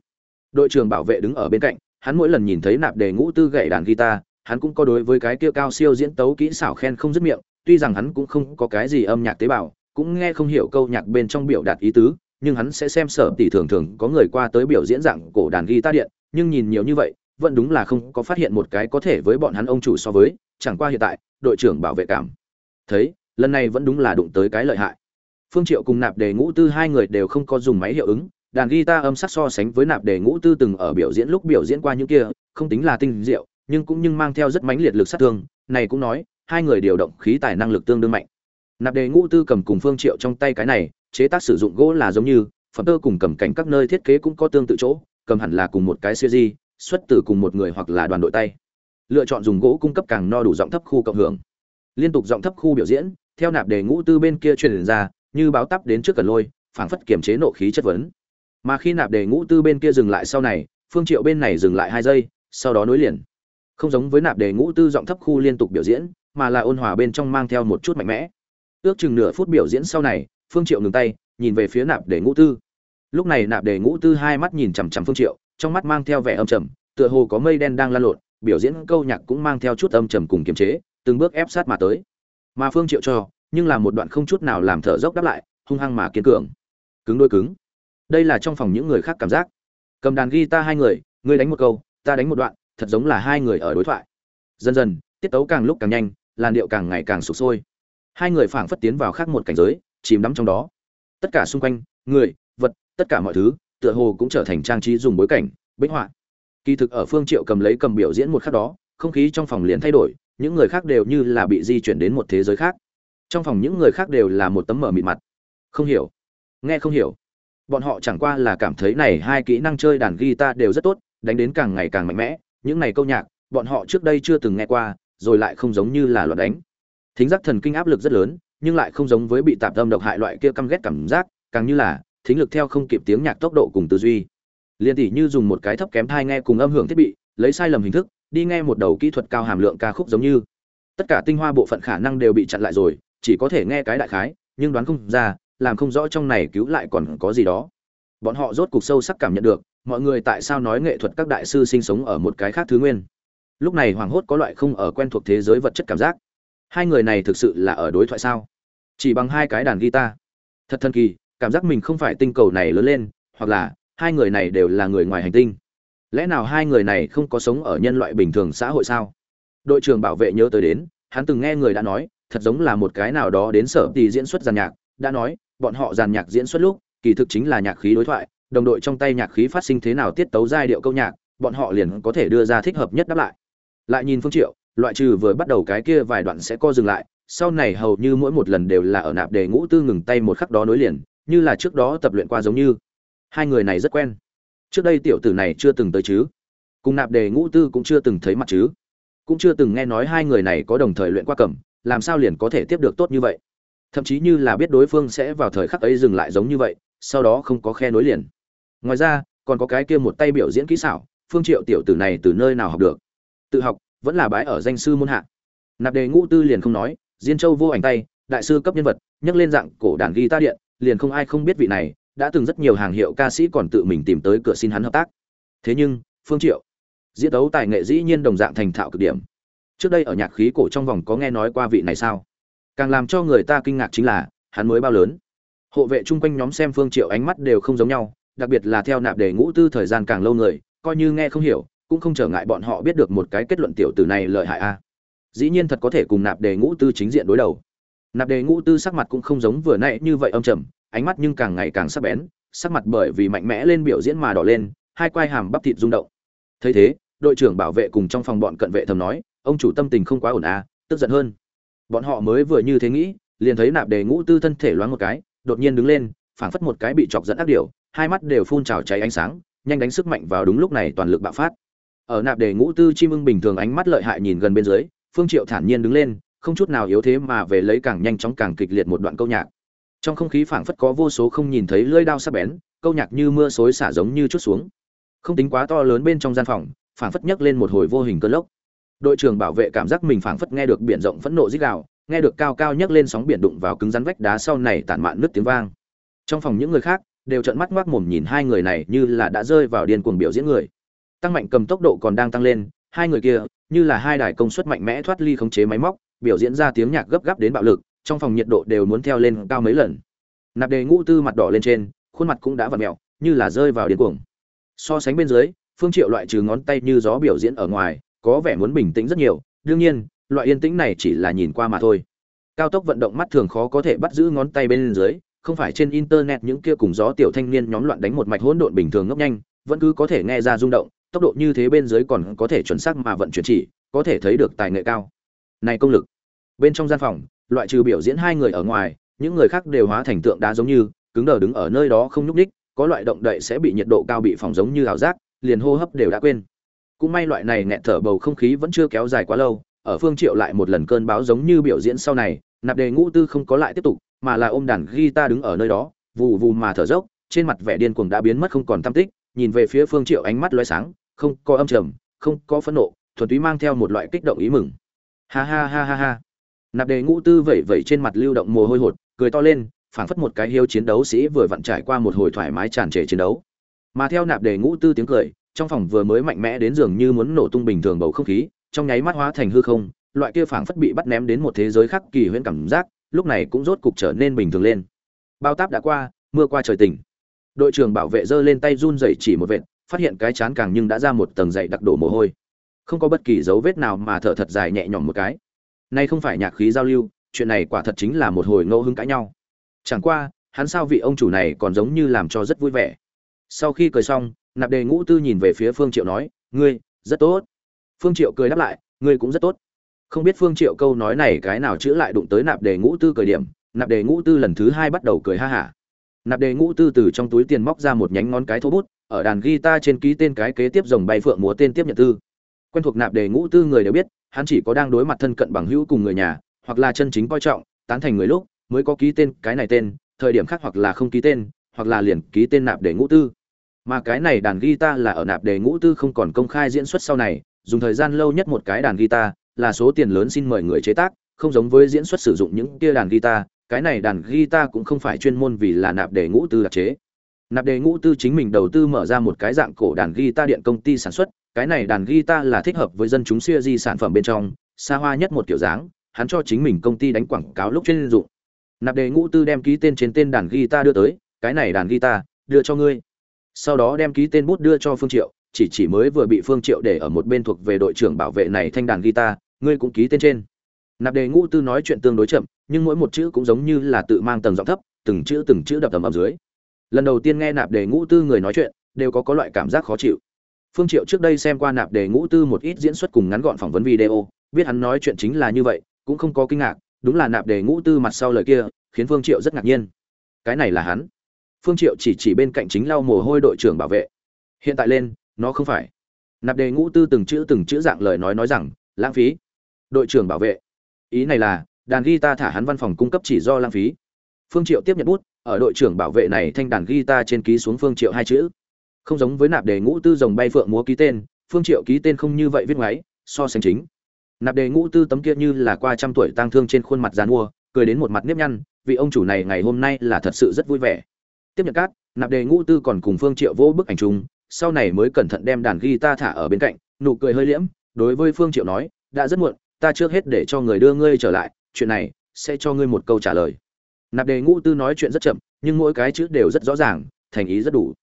Đội trưởng bảo vệ đứng ở bên cạnh, hắn mỗi lần nhìn thấy nạp đề ngũ tư gậy đàn guitar hắn cũng có đối với cái kia cao siêu diễn tấu kỹ xảo khen không dứt miệng, tuy rằng hắn cũng không có cái gì âm nhạc tế bào, cũng nghe không hiểu câu nhạc bên trong biểu đạt ý tứ, nhưng hắn sẽ xem sở tỷ thường thường có người qua tới biểu diễn dạng cổ đàn guitar điện, nhưng nhìn nhiều như vậy, vẫn đúng là không có phát hiện một cái có thể với bọn hắn ông chủ so với, chẳng qua hiện tại, đội trưởng bảo vệ cảm thấy, lần này vẫn đúng là đụng tới cái lợi hại. Phương triệu cùng nạp đề ngũ tư hai người đều không có dùng máy hiệu ứng, đàn guitar âm sắc so sánh với nạp đề ngũ tư từng ở biểu diễn lúc biểu diễn qua những kia, không tính là tinh diệu nhưng cũng nhưng mang theo rất mãnh liệt lực sát thương này cũng nói hai người điều động khí tài năng lực tương đương mạnh. Nạp đề ngũ tư cầm cùng phương triệu trong tay cái này chế tác sử dụng gỗ là giống như phẩm tơ cùng cầm cảnh các nơi thiết kế cũng có tương tự chỗ cầm hẳn là cùng một cái series, xuất từ cùng một người hoặc là đoàn đội tay. Lựa chọn dùng gỗ cung cấp càng no đủ giọng thấp khu cộng hưởng. Liên tục giọng thấp khu biểu diễn theo nạp đề ngũ tư bên kia truyền ra như báo táp đến trước cần lôi phảng phất kiềm chế nộ khí chất vấn. Mà khi nạp đề ngũ tư bên kia dừng lại sau này phương triệu bên này dừng lại hai giây sau đó nối liền không giống với nạp đề ngũ tư giọng thấp khu liên tục biểu diễn, mà là ôn hòa bên trong mang theo một chút mạnh mẽ. Ước chừng nửa phút biểu diễn sau này, phương triệu ngừng tay, nhìn về phía nạp đề ngũ tư. Lúc này nạp đề ngũ tư hai mắt nhìn chằm chằm phương triệu, trong mắt mang theo vẻ âm trầm, tựa hồ có mây đen đang lan lộn, biểu diễn câu nhạc cũng mang theo chút âm trầm cùng kiềm chế, từng bước ép sát mà tới. Mà phương triệu cho, nhưng là một đoạn không chút nào làm thở dốc đáp lại, hung hăng mà kiên cường. Cứng đôi cứng. Đây là trong phòng những người khác cảm giác. Cầm đàn guitar hai người, ngươi đánh một câu, ta đánh một đoạn thật giống là hai người ở đối thoại. Dần dần, tiết tấu càng lúc càng nhanh, làn điệu càng ngày càng sụp sôi. Hai người phảng phất tiến vào khác một cảnh giới, chìm đắm trong đó. Tất cả xung quanh, người, vật, tất cả mọi thứ, tựa hồ cũng trở thành trang trí dùng bối cảnh, bích họa. Kỳ thực ở phương triệu cầm lấy cầm biểu diễn một khắc đó, không khí trong phòng liền thay đổi, những người khác đều như là bị di chuyển đến một thế giới khác. Trong phòng những người khác đều là một tấm mở mịt mặt. Không hiểu. Nghe không hiểu. Bọn họ chẳng qua là cảm thấy này hai kỹ năng chơi đàn guitar đều rất tốt, đánh đến càng ngày càng mạnh mẽ những này câu nhạc, bọn họ trước đây chưa từng nghe qua, rồi lại không giống như là loạn đánh. Thính giác thần kinh áp lực rất lớn, nhưng lại không giống với bị tạp âm độc hại loại kia căm ghét cảm giác, càng như là thính lực theo không kịp tiếng nhạc tốc độ cùng tư duy. Liên tỷ như dùng một cái thấp kém thai nghe cùng âm hưởng thiết bị, lấy sai lầm hình thức, đi nghe một đầu kỹ thuật cao hàm lượng ca khúc giống như. Tất cả tinh hoa bộ phận khả năng đều bị chặn lại rồi, chỉ có thể nghe cái đại khái, nhưng đoán không ra, làm không rõ trong này cứu lại còn có gì đó. Bọn họ rốt cục sâu sắc cảm nhận được mọi người tại sao nói nghệ thuật các đại sư sinh sống ở một cái khác thứ nguyên? Lúc này hoàng hốt có loại không ở quen thuộc thế giới vật chất cảm giác. Hai người này thực sự là ở đối thoại sao? Chỉ bằng hai cái đàn guitar. Thật thần kỳ, cảm giác mình không phải tinh cầu này lớn lên, hoặc là hai người này đều là người ngoài hành tinh. Lẽ nào hai người này không có sống ở nhân loại bình thường xã hội sao? Đội trưởng bảo vệ nhớ tới đến, hắn từng nghe người đã nói, thật giống là một cái nào đó đến sở thì diễn xuất giàn nhạc, đã nói, bọn họ giàn nhạc diễn xuất lúc, kỳ thực chính là nhạc khí đối thoại đồng đội trong tay nhạc khí phát sinh thế nào tiết tấu giai điệu câu nhạc, bọn họ liền có thể đưa ra thích hợp nhất đáp lại. Lại nhìn phương triệu, loại trừ vừa bắt đầu cái kia vài đoạn sẽ co dừng lại, sau này hầu như mỗi một lần đều là ở nạp đề ngũ tư ngừng tay một khắc đó nối liền, như là trước đó tập luyện qua giống như. Hai người này rất quen. Trước đây tiểu tử này chưa từng tới chứ. Cùng nạp đề ngũ tư cũng chưa từng thấy mặt chứ. Cũng chưa từng nghe nói hai người này có đồng thời luyện qua cẩm làm sao liền có thể tiếp được tốt như vậy? Thậm chí như là biết đối phương sẽ vào thời khắc ấy dừng lại giống như vậy, sau đó không có khe nối liền ngoài ra, còn có cái kia một tay biểu diễn kỹ xảo, phương triệu tiểu tử này từ nơi nào học được? Tự học, vẫn là bái ở danh sư môn hạ. Nạp đề ngũ tư liền không nói, diên châu vô ảnh tay, đại sư cấp nhân vật nhắc lên dạng cổ đàn ghi ta điện, liền không ai không biết vị này, đã từng rất nhiều hàng hiệu ca sĩ còn tự mình tìm tới cửa xin hắn hợp tác. Thế nhưng, phương triệu, diễn đấu tài nghệ dĩ nhiên đồng dạng thành thạo cực điểm. Trước đây ở nhạc khí cổ trong vòng có nghe nói qua vị này sao? Càng làm cho người ta kinh ngạc chính là, hắn mới bao lớn. Hộ vệ chung quanh nhóm xem phương triệu ánh mắt đều không giống nhau đặc biệt là theo nạp đề ngũ tư thời gian càng lâu người, coi như nghe không hiểu, cũng không trở ngại bọn họ biết được một cái kết luận tiểu tử này lợi hại a. À. Dĩ nhiên thật có thể cùng nạp đề ngũ tư chính diện đối đầu. Nạp đề ngũ tư sắc mặt cũng không giống vừa nãy như vậy âm trầm, ánh mắt nhưng càng ngày càng sắc bén, sắc mặt bởi vì mạnh mẽ lên biểu diễn mà đỏ lên, hai quai hàm bắp thịt rung động. Thấy thế, đội trưởng bảo vệ cùng trong phòng bọn cận vệ thầm nói, ông chủ tâm tình không quá ổn à tức giận hơn. Bọn họ mới vừa như thế nghĩ, liền thấy nạp đề ngũ tư thân thể loáng một cái, đột nhiên đứng lên, phảng phất một cái bị chọc dẫn ác điểu hai mắt đều phun trào cháy ánh sáng, nhanh đánh sức mạnh vào đúng lúc này toàn lực bạo phát. Ở nạp đề ngũ tư chim ưng bình thường ánh mắt lợi hại nhìn gần bên dưới, phương triệu thản nhiên đứng lên, không chút nào yếu thế mà về lấy càng nhanh chóng càng kịch liệt một đoạn câu nhạc. Trong không khí phảng phất có vô số không nhìn thấy lưỡi đao sắc bén, câu nhạc như mưa xối xả giống như chút xuống. Không tính quá to lớn bên trong gian phòng, phảng phất nhấc lên một hồi vô hình cơn lốc. Đội trưởng bảo vệ cảm giác mình phảng phất nghe được biển rộng phẫn nộ rít gào, nghe được cao cao nhấc lên sóng biển đụng vào cứng rắn vách đá sau này tản mạn nứt tiếng vang. Trong phòng những người khác đều trợn mắt ngoác mồm nhìn hai người này như là đã rơi vào điên cuồng biểu diễn người. Tăng mạnh cầm tốc độ còn đang tăng lên, hai người kia, như là hai đài công suất mạnh mẽ thoát ly khống chế máy móc, biểu diễn ra tiếng nhạc gấp gáp đến bạo lực, trong phòng nhiệt độ đều muốn theo lên cao mấy lần. Nạp đề ngũ tư mặt đỏ lên trên, khuôn mặt cũng đã vặn mèo như là rơi vào điên cuồng. So sánh bên dưới, phương triệu loại trừ ngón tay như gió biểu diễn ở ngoài, có vẻ muốn bình tĩnh rất nhiều, đương nhiên, loại yên tĩnh này chỉ là nhìn qua mà thôi. Cao tốc vận động mắt thường khó có thể bắt giữ ngón tay bên dưới không phải trên internet những kia cùng gió tiểu thanh niên nhóm loạn đánh một mạch hỗn độn bình thường ngốc nhanh, vẫn cứ có thể nghe ra rung động, tốc độ như thế bên dưới còn có thể chuẩn xác mà vận chuyển chỉ, có thể thấy được tài nghệ cao. Này công lực. Bên trong gian phòng, loại trừ biểu diễn hai người ở ngoài, những người khác đều hóa thành tượng đá giống như, cứng đờ đứng ở nơi đó không nhúc nhích, có loại động đậy sẽ bị nhiệt độ cao bị phòng giống như ảo giác, liền hô hấp đều đã quên. Cũng may loại này nghẹt thở bầu không khí vẫn chưa kéo dài quá lâu, ở phương triệu lại một lần cơn báo giống như biểu diễn sau này, nạp đề ngũ tư không có lại tiếp tục mà là ôm đàn guitar đứng ở nơi đó, vù vù mà thở dốc, trên mặt vẻ điên cuồng đã biến mất không còn tâm tích, nhìn về phía phương triệu ánh mắt lóe sáng, không có âm trầm, không có phẫn nộ, thuần túy mang theo một loại kích động ý mừng. Ha ha ha ha ha. Nạp đề ngũ tư vẩy vẩy trên mặt lưu động mồ hôi hột, cười to lên, phảng phất một cái hiếu chiến đấu sĩ vừa vặn trải qua một hồi thoải mái tràn trề chiến đấu. Mà theo nạp đề ngũ tư tiếng cười, trong phòng vừa mới mạnh mẽ đến dường như muốn nổ tung bình thường bầu không khí, trong nháy mắt hóa thành hư không, loại kia phảng phất bị bắt ném đến một thế giới khác kỳ huyễn cảm giác lúc này cũng rốt cục trở nên bình thường lên. Bao táp đã qua, mưa qua trời tỉnh. Đội trưởng bảo vệ giơ lên tay run rẩy chỉ một vệt, phát hiện cái chán càng nhưng đã ra một tầng dày đặc đổ mồ hôi. Không có bất kỳ dấu vết nào mà thở thật dài nhẹ nhõm một cái. Nay không phải nhạc khí giao lưu, chuyện này quả thật chính là một hồi ngẫu hứng cãi nhau. Chẳng qua, hắn sao vị ông chủ này còn giống như làm cho rất vui vẻ. Sau khi cười xong, nạp đề ngũ tư nhìn về phía phương triệu nói, ngươi, rất tốt. Phương triệu cười đáp lại, ngươi cũng rất tốt không biết phương triệu câu nói này cái nào chữa lại đụng tới nạp đề ngũ tư cười điểm, nạp đề ngũ tư lần thứ hai bắt đầu cười ha hả. Nạp đề ngũ tư từ trong túi tiền móc ra một nhánh ngón cái thô bút, ở đàn guitar trên ký tên cái kế tiếp dòng bay phượng múa tên tiếp nhận tư quen thuộc nạp đề ngũ tư người đều biết, hắn chỉ có đang đối mặt thân cận bằng hữu cùng người nhà, hoặc là chân chính coi trọng, tán thành người lúc, mới có ký tên cái này tên, thời điểm khác hoặc là không ký tên, hoặc là liền ký tên nạp đề ngũ tư. Mà cái này đàn guitar là ở nạp đề ngũ tư không còn công khai diễn xuất sau này, dùng thời gian lâu nhất một cái đàn guitar là số tiền lớn xin mời người chế tác, không giống với diễn xuất sử dụng những kia đàn guitar, cái này đàn guitar cũng không phải chuyên môn vì là nạp đề ngũ tư đặc chế. Nạp đề ngũ tư chính mình đầu tư mở ra một cái dạng cổ đàn guitar điện công ty sản xuất, cái này đàn guitar là thích hợp với dân chúng xưa di sản phẩm bên trong, xa hoa nhất một kiểu dáng, hắn cho chính mình công ty đánh quảng cáo lúc chuyên dụng. Nạp đề ngũ tư đem ký tên trên tên đàn guitar đưa tới, cái này đàn guitar, đưa cho ngươi. Sau đó đem ký tên bút đưa cho phương triệu, chỉ chỉ mới vừa bị phương triệu để ở một bên thuộc về đội trưởng bảo vệ này thanh đàn guitar ngươi cũng ký tên trên. Nạp đề ngũ tư nói chuyện tương đối chậm, nhưng mỗi một chữ cũng giống như là tự mang tầng giọng thấp, từng chữ từng chữ đập tầm ầm dưới. Lần đầu tiên nghe nạp đề ngũ tư người nói chuyện, đều có có loại cảm giác khó chịu. Phương triệu trước đây xem qua nạp đề ngũ tư một ít diễn xuất cùng ngắn gọn phỏng vấn video, biết hắn nói chuyện chính là như vậy, cũng không có kinh ngạc, đúng là nạp đề ngũ tư mặt sau lời kia, khiến phương triệu rất ngạc nhiên. Cái này là hắn. Phương triệu chỉ chỉ bên cạnh chính lau mồ hôi đội trưởng bảo vệ. Hiện tại lên, nó không phải. Nạp đề ngũ tư từng chữ từng chữ dạng lời nói nói rằng, lãng phí đội trưởng bảo vệ. Ý này là, đàn guitar thả hắn văn phòng cung cấp chỉ do lãng phí. Phương triệu tiếp nhận bút, ở đội trưởng bảo vệ này thanh đàn guitar trên ký xuống phương triệu hai chữ. Không giống với nạp đề ngũ tư rồng bay phượng múa ký tên, phương triệu ký tên không như vậy viết ngoáy, so sánh chính. Nạp đề ngũ tư tấm kia như là qua trăm tuổi tang thương trên khuôn mặt giàn mua, cười đến một mặt nếp nhăn, vị ông chủ này ngày hôm nay là thật sự rất vui vẻ. Tiếp nhận cát, nạp đề ngũ tư còn cùng phương triệu vô bức ảnh chung, sau này mới cẩn thận đem đàn guitar thả ở bên cạnh, nụ cười hơi liễm, đối với phương triệu nói, đã rất muộn ta trước hết để cho người đưa ngươi trở lại, chuyện này sẽ cho ngươi một câu trả lời. Nạp đề ngũ tư nói chuyện rất chậm, nhưng mỗi cái chữ đều rất rõ ràng, thành ý rất đủ.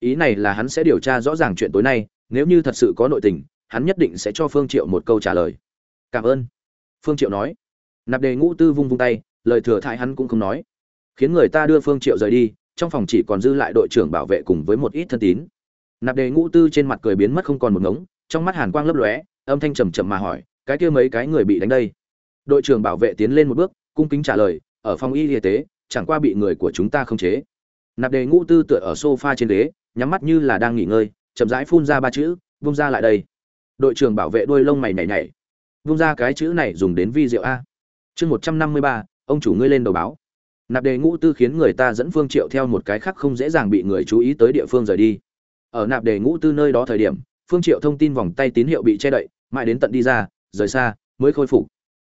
Ý này là hắn sẽ điều tra rõ ràng chuyện tối nay, nếu như thật sự có nội tình, hắn nhất định sẽ cho phương triệu một câu trả lời. Cảm ơn. Phương triệu nói. Nạp đề ngũ tư vung vung tay, lời thừa thãi hắn cũng không nói. Khiến người ta đưa phương triệu rời đi, trong phòng chỉ còn dư lại đội trưởng bảo vệ cùng với một ít thân tín. Nạp đề ngũ tư trên mặt cười biến mất không còn một ngống, trong mắt hàn quang lấp lóe, âm thanh trầm trầm mà hỏi cái kia mấy cái người bị đánh đây. Đội trưởng bảo vệ tiến lên một bước, cung kính trả lời, ở phòng y y tế, chẳng qua bị người của chúng ta không chế. Nạp đề ngũ tư tựa ở sofa trên ghế, nhắm mắt như là đang nghỉ ngơi, chậm rãi phun ra ba chữ, vung ra lại đây. Đội trưởng bảo vệ đôi lông mày nhảy nhảy. Vung ra cái chữ này dùng đến vi diệu a. Chương một trăm năm mươi ba, ông chủ ngươi lên đầu báo. Nạp đề ngũ tư khiến người ta dẫn phương triệu theo một cái khác không dễ dàng bị người chú ý tới địa phương rời đi. Ở nạp đề ngũ tư nơi đó thời điểm, phương triệu thông tin vòng tay tín hiệu bị che đậy, mãi đến tận đi ra rời xa mới khôi phục.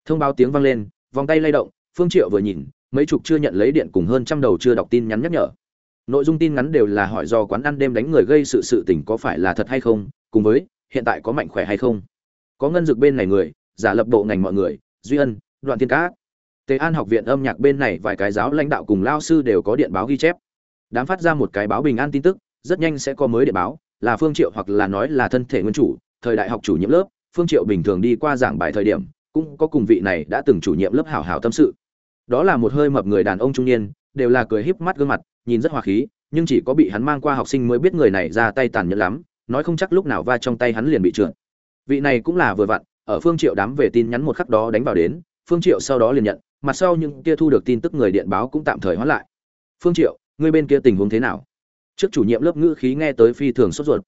Thông báo tiếng vang lên vòng tay lay động phương triệu vừa nhìn mấy chục chưa nhận lấy điện cùng hơn trăm đầu chưa đọc tin nhắn nhắc nhở. Nội dung tin ngắn đều là hỏi do quán ăn đêm đánh người gây sự sự tình có phải là thật hay không cùng với hiện tại có mạnh khỏe hay không. Có ngân dược bên này người giả lập bộ ngành mọi người duy ân đoạn thiên cá, tề an học viện âm nhạc bên này vài cái giáo lãnh đạo cùng lao sư đều có điện báo ghi chép. Đám phát ra một cái báo bình an tin tức rất nhanh sẽ có mới điện báo là phương triệu hoặc là nói là thân thể nguyên chủ thời đại học chủ nhiệm lớp phương triệu bình thường đi qua giảng bài thời điểm, cũng có cùng vị này đã từng chủ nhiệm lớp hảo hảo tâm sự. Đó là một hơi mập người đàn ông trung niên, đều là cười híp mắt gương mặt, nhìn rất hòa khí, nhưng chỉ có bị hắn mang qua học sinh mới biết người này ra tay tàn nhẫn lắm, nói không chắc lúc nào va trong tay hắn liền bị trượt. Vị này cũng là vừa vặn, ở phương triệu đám về tin nhắn một khắc đó đánh vào đến, phương triệu sau đó liền nhận, mặt sau những kia thu được tin tức người điện báo cũng tạm thời hoãn lại. Phương triệu, ngươi bên kia tình huống thế nào? Trước chủ nhiệm lớp ngữ khí nghe tới phi thường sốt ruột.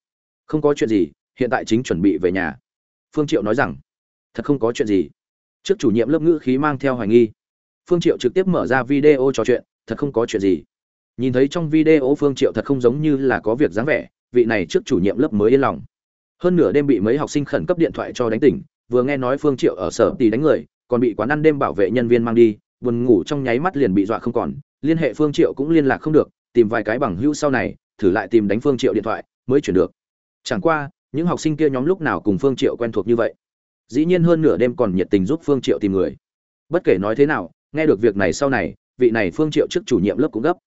Không có chuyện gì, hiện tại chính chuẩn bị về nhà phương triệu nói rằng, thật không có chuyện gì. Trước chủ nhiệm lớp ngữ khí mang theo hoài nghi. Phương triệu trực tiếp mở ra video trò chuyện, thật không có chuyện gì. Nhìn thấy trong video phương triệu thật không giống như là có việc dáng vẻ, vị này trước chủ nhiệm lớp mới yên lòng. Hơn nửa đêm bị mấy học sinh khẩn cấp điện thoại cho đánh tỉnh, vừa nghe nói phương triệu ở sở tỷ đánh người, còn bị quán ăn đêm bảo vệ nhân viên mang đi, buồn ngủ trong nháy mắt liền bị dọa không còn. Liên hệ phương triệu cũng liên lạc không được, tìm vài cái bằng hữu sau này, thử lại tìm đánh phương triệu điện thoại, mới chuyển được. Chẳng qua những học sinh kia nhóm lúc nào cùng phương triệu quen thuộc như vậy? Dĩ nhiên hơn nửa đêm còn nhiệt tình giúp phương triệu tìm người. Bất kể nói thế nào, nghe được việc này sau này, vị này phương triệu trước chủ nhiệm lớp cũng gấp.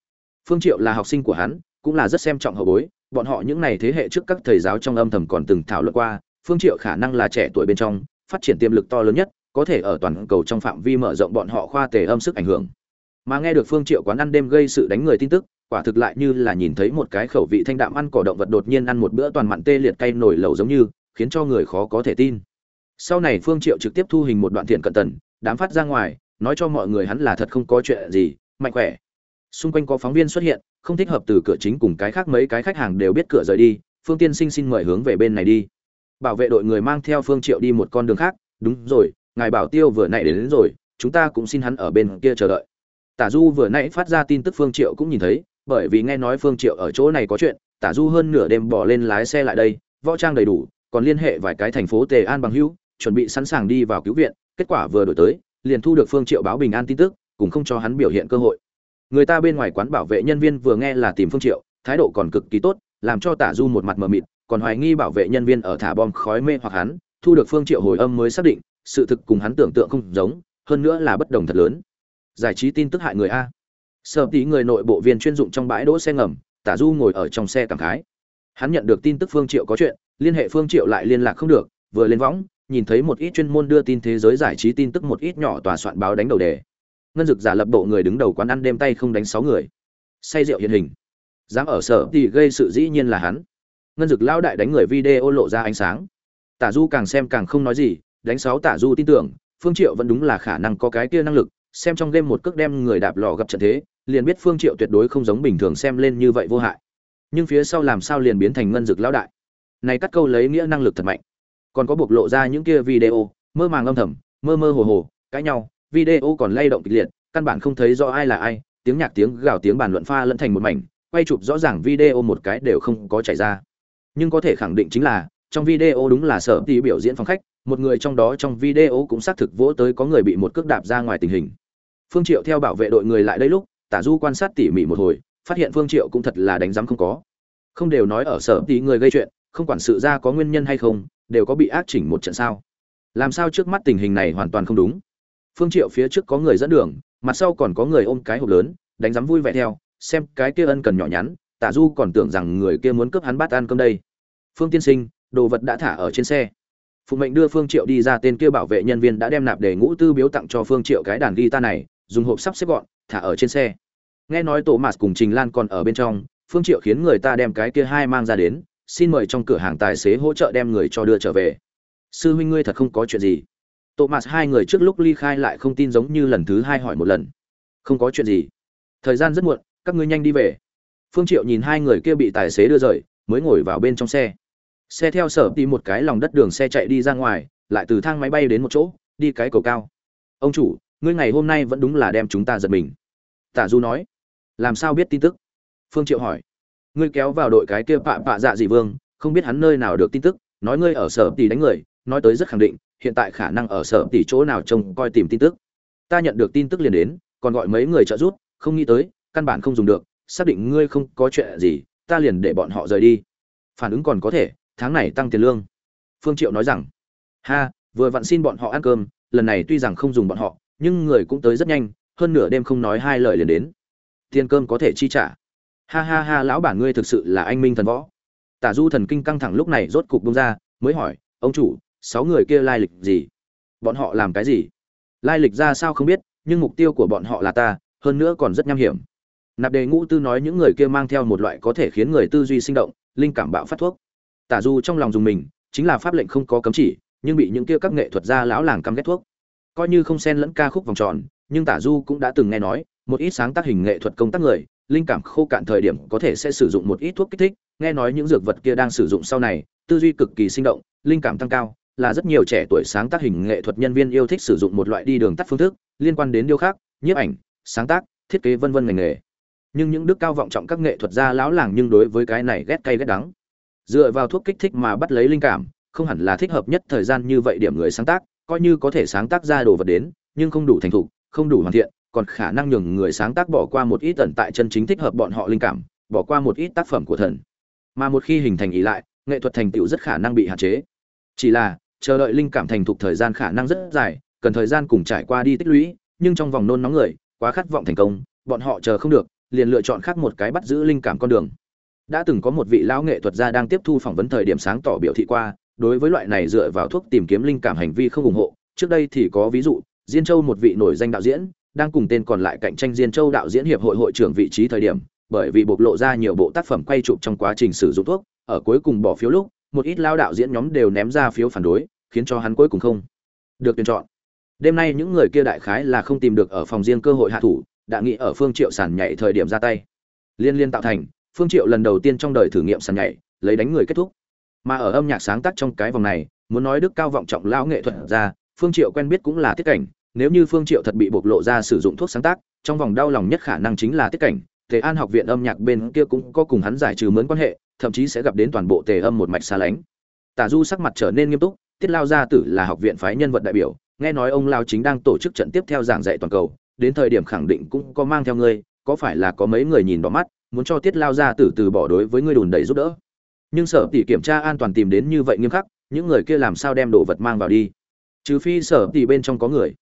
Phương triệu là học sinh của hắn, cũng là rất xem trọng hậu bối. Bọn họ những này thế hệ trước các thầy giáo trong âm thầm còn từng thảo luận qua, phương triệu khả năng là trẻ tuổi bên trong, phát triển tiềm lực to lớn nhất, có thể ở toàn cầu trong phạm vi mở rộng bọn họ khoa tề âm sức ảnh hưởng. Mà nghe được phương triệu quán ăn đêm gây sự đánh người tin tức quả thực lại như là nhìn thấy một cái khẩu vị thanh đạm ăn cỏ động vật đột nhiên ăn một bữa toàn mặn tê liệt cay nổi lẩu giống như khiến cho người khó có thể tin. Sau này phương triệu trực tiếp thu hình một đoạn thiện cận tần đám phát ra ngoài nói cho mọi người hắn là thật không có chuyện gì mạnh khỏe. Xung quanh có phóng viên xuất hiện không thích hợp từ cửa chính cùng cái khác mấy cái khách hàng đều biết cửa rời đi phương tiên sinh xin mời hướng về bên này đi. Bảo vệ đội người mang theo phương triệu đi một con đường khác đúng rồi ngài bảo tiêu vừa nãy đến, đến rồi chúng ta cũng xin hắn ở bên kia chờ đợi. Tả du vừa nãy phát ra tin tức phương triệu cũng nhìn thấy bởi vì nghe nói phương triệu ở chỗ này có chuyện, tả du hơn nửa đêm bỏ lên lái xe lại đây, võ trang đầy đủ, còn liên hệ vài cái thành phố tề an bằng hữu, chuẩn bị sẵn sàng đi vào cứu viện, kết quả vừa đổi tới, liền thu được phương triệu báo bình an tin tức, cũng không cho hắn biểu hiện cơ hội. Người ta bên ngoài quán bảo vệ nhân viên vừa nghe là tìm phương triệu, thái độ còn cực kỳ tốt, làm cho tả du một mặt mờ mịt, còn hoài nghi bảo vệ nhân viên ở thả bom khói mê hoặc hắn, thu được phương triệu hồi âm mới xác định, sự thực cùng hắn tưởng tượng không giống, hơn nữa là bất đồng thật lớn. Giải trí tin tức hại người a sợ tí người nội bộ viên chuyên dụng trong bãi đỗ xe ngầm, tả du ngồi ở trong xe cảm khái. Hắn nhận được tin tức phương triệu có chuyện, liên hệ phương triệu lại liên lạc không được, vừa lên võng, nhìn thấy một ít chuyên môn đưa tin thế giới giải trí tin tức một ít nhỏ tòa soạn báo đánh đầu đề. Ngân dực giả lập bộ người đứng đầu quán ăn đêm tay không đánh sáu người. Say rượu hiện hình. Dám ở sở thì gây sự dĩ nhiên là hắn. Ngân dực lao đại đánh người video lộ ra ánh sáng. Tả du càng xem càng không nói gì, đánh sáu tả du tin tưởng, phương triệu vẫn đúng là khả năng có cái kia năng lực, xem trong game một cước đem người đạp lò gặp trận thế liền biết phương triệu tuyệt đối không giống bình thường xem lên như vậy vô hại. Nhưng phía sau làm sao liền biến thành ngân dực lão đại? Này cắt câu lấy nghĩa năng lực thật mạnh. Còn có bộc lộ ra những kia video, mơ màng âm thầm, mơ mơ hồ hồ, cãi nhau. Video còn lay động kịch liệt, căn bản không thấy rõ ai là ai, tiếng nhạc tiếng gào tiếng bàn luận pha lẫn thành một mảnh, quay chụp rõ ràng video một cái đều không có chảy ra. Nhưng có thể khẳng định chính là, trong video đúng là sở tí biểu diễn phòng khách, một người trong đó trong video cũng xác thực vỗ tới có người bị một cước đạp ra ngoài tình hình. Phương triệu theo bảo vệ đội người lại đây lúc tả du quan sát tỉ mỉ một hồi, phát hiện phương triệu cũng thật là đánh giám không có. Không đều nói ở sở tí người gây chuyện, không quản sự ra có nguyên nhân hay không, đều có bị ác chỉnh một trận sao. Làm sao trước mắt tình hình này hoàn toàn không đúng? Phương triệu phía trước có người dẫn đường, mặt sau còn có người ôm cái hộp lớn, đánh giám vui vẻ theo, xem cái kia ân cần nhỏ nhắn, tả du còn tưởng rằng người kia muốn cướp hắn bát ăn cơm đây. Phương tiên sinh, đồ vật đã thả ở trên xe. Phụ mệnh đưa phương triệu đi ra tên kia bảo vệ nhân viên đã đem nạp để ngũ tư biếu tặng cho phương triệu cái đàn guitar này, dùng hộp sắp xếp gọn, thả ở trên xe nghe nói tổ mạt cùng trình lan còn ở bên trong, phương triệu khiến người ta đem cái kia hai mang ra đến, xin mời trong cửa hàng tài xế hỗ trợ đem người cho đưa trở về. Sư huynh ngươi thật không có chuyện gì. Tổ mạt hai người trước lúc ly khai lại không tin giống như lần thứ hai hỏi một lần. Không có chuyện gì. Thời gian rất muộn, các ngươi nhanh đi về. Phương triệu nhìn hai người kia bị tài xế đưa rời, mới ngồi vào bên trong xe. Xe theo sở đi một cái lòng đất đường xe chạy đi ra ngoài, lại từ thang máy bay đến một chỗ, đi cái cầu cao. Ông chủ, ngươi ngày hôm nay vẫn đúng là đem chúng ta giật mình. Tả du nói làm sao biết tin tức? Phương triệu hỏi. Ngươi kéo vào đội cái kia pạ pạ dạ dị vương, không biết hắn nơi nào được tin tức, nói ngươi ở sở tỷ đánh người, nói tới rất khẳng định, hiện tại khả năng ở sở tỷ chỗ nào trông coi tìm tin tức. Ta nhận được tin tức liền đến, còn gọi mấy người trợ giúp, không nghĩ tới, căn bản không dùng được, xác định ngươi không có chuyện gì, ta liền để bọn họ rời đi. Phản ứng còn có thể, tháng này tăng tiền lương. Phương triệu nói rằng. Ha, vừa vặn xin bọn họ ăn cơm, lần này tuy rằng không dùng bọn họ, nhưng người cũng tới rất nhanh, hơn nửa đêm không nói hai lời liền đến tiền cơm có thể chi trả. Ha ha ha, lão bản ngươi thực sự là anh minh thần võ. Tả du thần kinh căng thẳng lúc này rốt cục bông ra, mới hỏi, ông chủ, sáu người kia lai lịch gì? Bọn họ làm cái gì? Lai lịch ra sao không biết, nhưng mục tiêu của bọn họ là ta, hơn nữa còn rất nham hiểm. Nạp đề ngũ tư nói những người kia mang theo một loại có thể khiến người tư duy sinh động, linh cảm bạo phát thuốc. Tả du trong lòng dùng mình, chính là pháp lệnh không có cấm chỉ, nhưng bị những kia các nghệ thuật gia lão làng căm ghét thuốc. Coi như không xen lẫn ca khúc vòng tròn, nhưng tả du cũng đã từng nghe nói một ít sáng tác hình nghệ thuật công tác người, linh cảm khô cạn thời điểm có thể sẽ sử dụng một ít thuốc kích thích. Nghe nói những dược vật kia đang sử dụng sau này, tư duy cực kỳ sinh động, linh cảm tăng cao, là rất nhiều trẻ tuổi sáng tác hình nghệ thuật nhân viên yêu thích sử dụng một loại đi đường tắt phương thức, liên quan đến điêu khắc, nhiếp ảnh, sáng tác, thiết kế vân vân ngành nghề. Nhưng những đức cao vọng trọng các nghệ thuật gia lão làng nhưng đối với cái này ghét cay ghét đắng. Dựa vào thuốc kích thích mà bắt lấy linh cảm, không hẳn là thích hợp nhất thời gian như vậy điểm người sáng tác, coi như có thể sáng tác ra đồ vật đến, nhưng không đủ thành thục, không đủ hoàn thiện còn khả năng nhường người sáng tác bỏ qua một ít tận tại chân chính thích hợp bọn họ linh cảm, bỏ qua một ít tác phẩm của thần. Mà một khi hình thành ý lại, nghệ thuật thành tựu rất khả năng bị hạn chế. Chỉ là, chờ đợi linh cảm thành thục thời gian khả năng rất dài, cần thời gian cùng trải qua đi tích lũy, nhưng trong vòng nôn nóng người, quá khát vọng thành công, bọn họ chờ không được, liền lựa chọn khác một cái bắt giữ linh cảm con đường. Đã từng có một vị lão nghệ thuật gia đang tiếp thu phỏng vấn thời điểm sáng tỏ biểu thị qua, đối với loại này dựa vào thuốc tìm kiếm linh cảm hành vi không ủng hộ, trước đây thì có ví dụ, diên châu một vị nổi danh đạo diễn đang cùng tên còn lại cạnh tranh Diên Châu đạo diễn hiệp hội hội trưởng vị trí thời điểm, bởi vì bộc lộ ra nhiều bộ tác phẩm quay chụp trong quá trình sử dụng thuốc, ở cuối cùng bỏ phiếu lúc, một ít lao đạo diễn nhóm đều ném ra phiếu phản đối, khiến cho hắn cuối cùng không được tuyển chọn. Đêm nay những người kia đại khái là không tìm được ở phòng riêng cơ hội hạ thủ, đã nghĩ ở Phương Triệu sàn nhảy thời điểm ra tay. Liên liên tạo thành, Phương Triệu lần đầu tiên trong đời thử nghiệm sàn nhảy, lấy đánh người kết thúc. Mà ở âm nhạc sáng tác trong cái vòng này, muốn nói đức cao vọng trọng lao nghệ thuật ra, Phương Triệu quen biết cũng là tiết cảnh, nếu như Phương Triệu thật bị bộc lộ ra sử dụng thuốc sáng tác, trong vòng đau lòng nhất khả năng chính là tiết cảnh. Tề An học viện âm nhạc bên kia cũng có cùng hắn giải trừ mướn quan hệ, thậm chí sẽ gặp đến toàn bộ Tề âm một mạch xa lánh. Tả Du sắc mặt trở nên nghiêm túc, Tiết Lao gia tử là học viện phái nhân vật đại biểu, nghe nói ông Lao chính đang tổ chức trận tiếp theo giảng dạy toàn cầu, đến thời điểm khẳng định cũng có mang theo ngươi, có phải là có mấy người nhìn bỏ mắt, muốn cho Tiết Lao gia tử từ bỏ đối với ngươi đùn đẩy giúp đỡ. Nhưng sở tỷ kiểm tra an toàn tìm đến như vậy nghiêm khắc, những người kia làm sao đem đồ vật mang vào đi? Trừ phi sở tỷ bên trong có người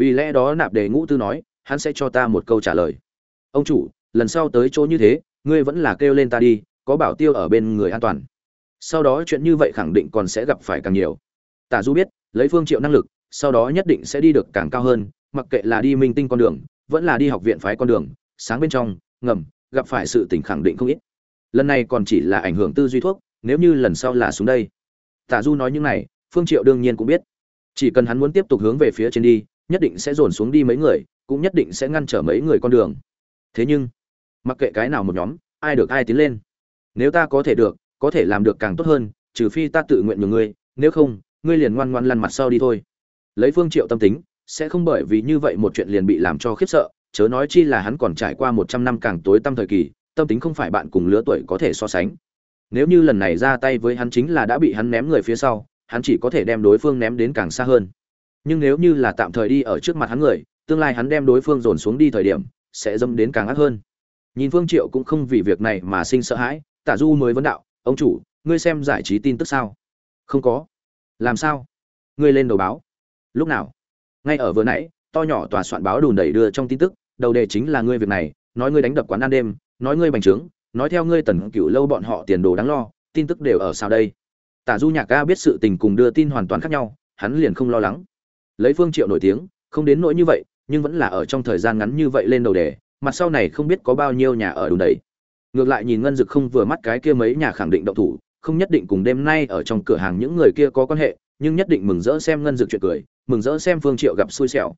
vì lẽ đó nạp đề ngũ tư nói, hắn sẽ cho ta một câu trả lời. Ông chủ, lần sau tới chỗ như thế, ngươi vẫn là kêu lên ta đi, có bảo tiêu ở bên người an toàn. Sau đó chuyện như vậy khẳng định còn sẽ gặp phải càng nhiều. Tả du biết, lấy phương triệu năng lực, sau đó nhất định sẽ đi được càng cao hơn, mặc kệ là đi minh tinh con đường, vẫn là đi học viện phái con đường, sáng bên trong, ngầm, gặp phải sự tình khẳng định không ít. Lần này còn chỉ là ảnh hưởng tư duy thuốc, nếu như lần sau là xuống đây. Tả du nói những này, phương triệu đương nhiên cũng biết. Chỉ cần hắn muốn tiếp tục hướng về phía trên đi nhất định sẽ dồn xuống đi mấy người, cũng nhất định sẽ ngăn trở mấy người con đường. Thế nhưng, mặc kệ cái nào một nhóm, ai được ai tiến lên. Nếu ta có thể được, có thể làm được càng tốt hơn, trừ phi ta tự nguyện nhường ngươi, nếu không, ngươi liền ngoan ngoan lăn mặt sau đi thôi. Lấy phương triệu tâm tính, sẽ không bởi vì như vậy một chuyện liền bị làm cho khiếp sợ, chớ nói chi là hắn còn trải qua một trăm năm càng tối tăm thời kỳ, tâm tính không phải bạn cùng lứa tuổi có thể so sánh. Nếu như lần này ra tay với hắn chính là đã bị hắn ném người phía sau, hắn chỉ có thể đem đối phương ném đến càng xa hơn nhưng nếu như là tạm thời đi ở trước mặt hắn người, tương lai hắn đem đối phương dồn xuống đi thời điểm, sẽ dâm đến càng ác hơn. Nhìn phương triệu cũng không vì việc này mà sinh sợ hãi, tả du mới vấn đạo, ông chủ, ngươi xem giải trí tin tức sao? Không có. Làm sao? Ngươi lên đầu báo. Lúc nào? Ngay ở vừa nãy, to nhỏ tòa soạn báo đùn đẩy đưa trong tin tức, đầu đề chính là ngươi việc này, nói ngươi đánh đập quán ăn đêm, nói ngươi bành trướng, nói theo ngươi tần cửu lâu bọn họ tiền đồ đáng lo, tin tức đều ở sao đây? Tả du nhạc ca biết sự tình cùng đưa tin hoàn toàn khác nhau, hắn liền không lo lắng lấy phương triệu nổi tiếng, không đến nỗi như vậy, nhưng vẫn là ở trong thời gian ngắn như vậy lên đầu đề, mặt sau này không biết có bao nhiêu nhà ở đùn đấy ngược lại nhìn ngân dực không vừa mắt cái kia mấy nhà khẳng định động thủ, không nhất định cùng đêm nay ở trong cửa hàng những người kia có quan hệ, nhưng nhất định mừng rỡ xem ngân dực chuyện cười, mừng rỡ xem phương triệu gặp xui xẻo.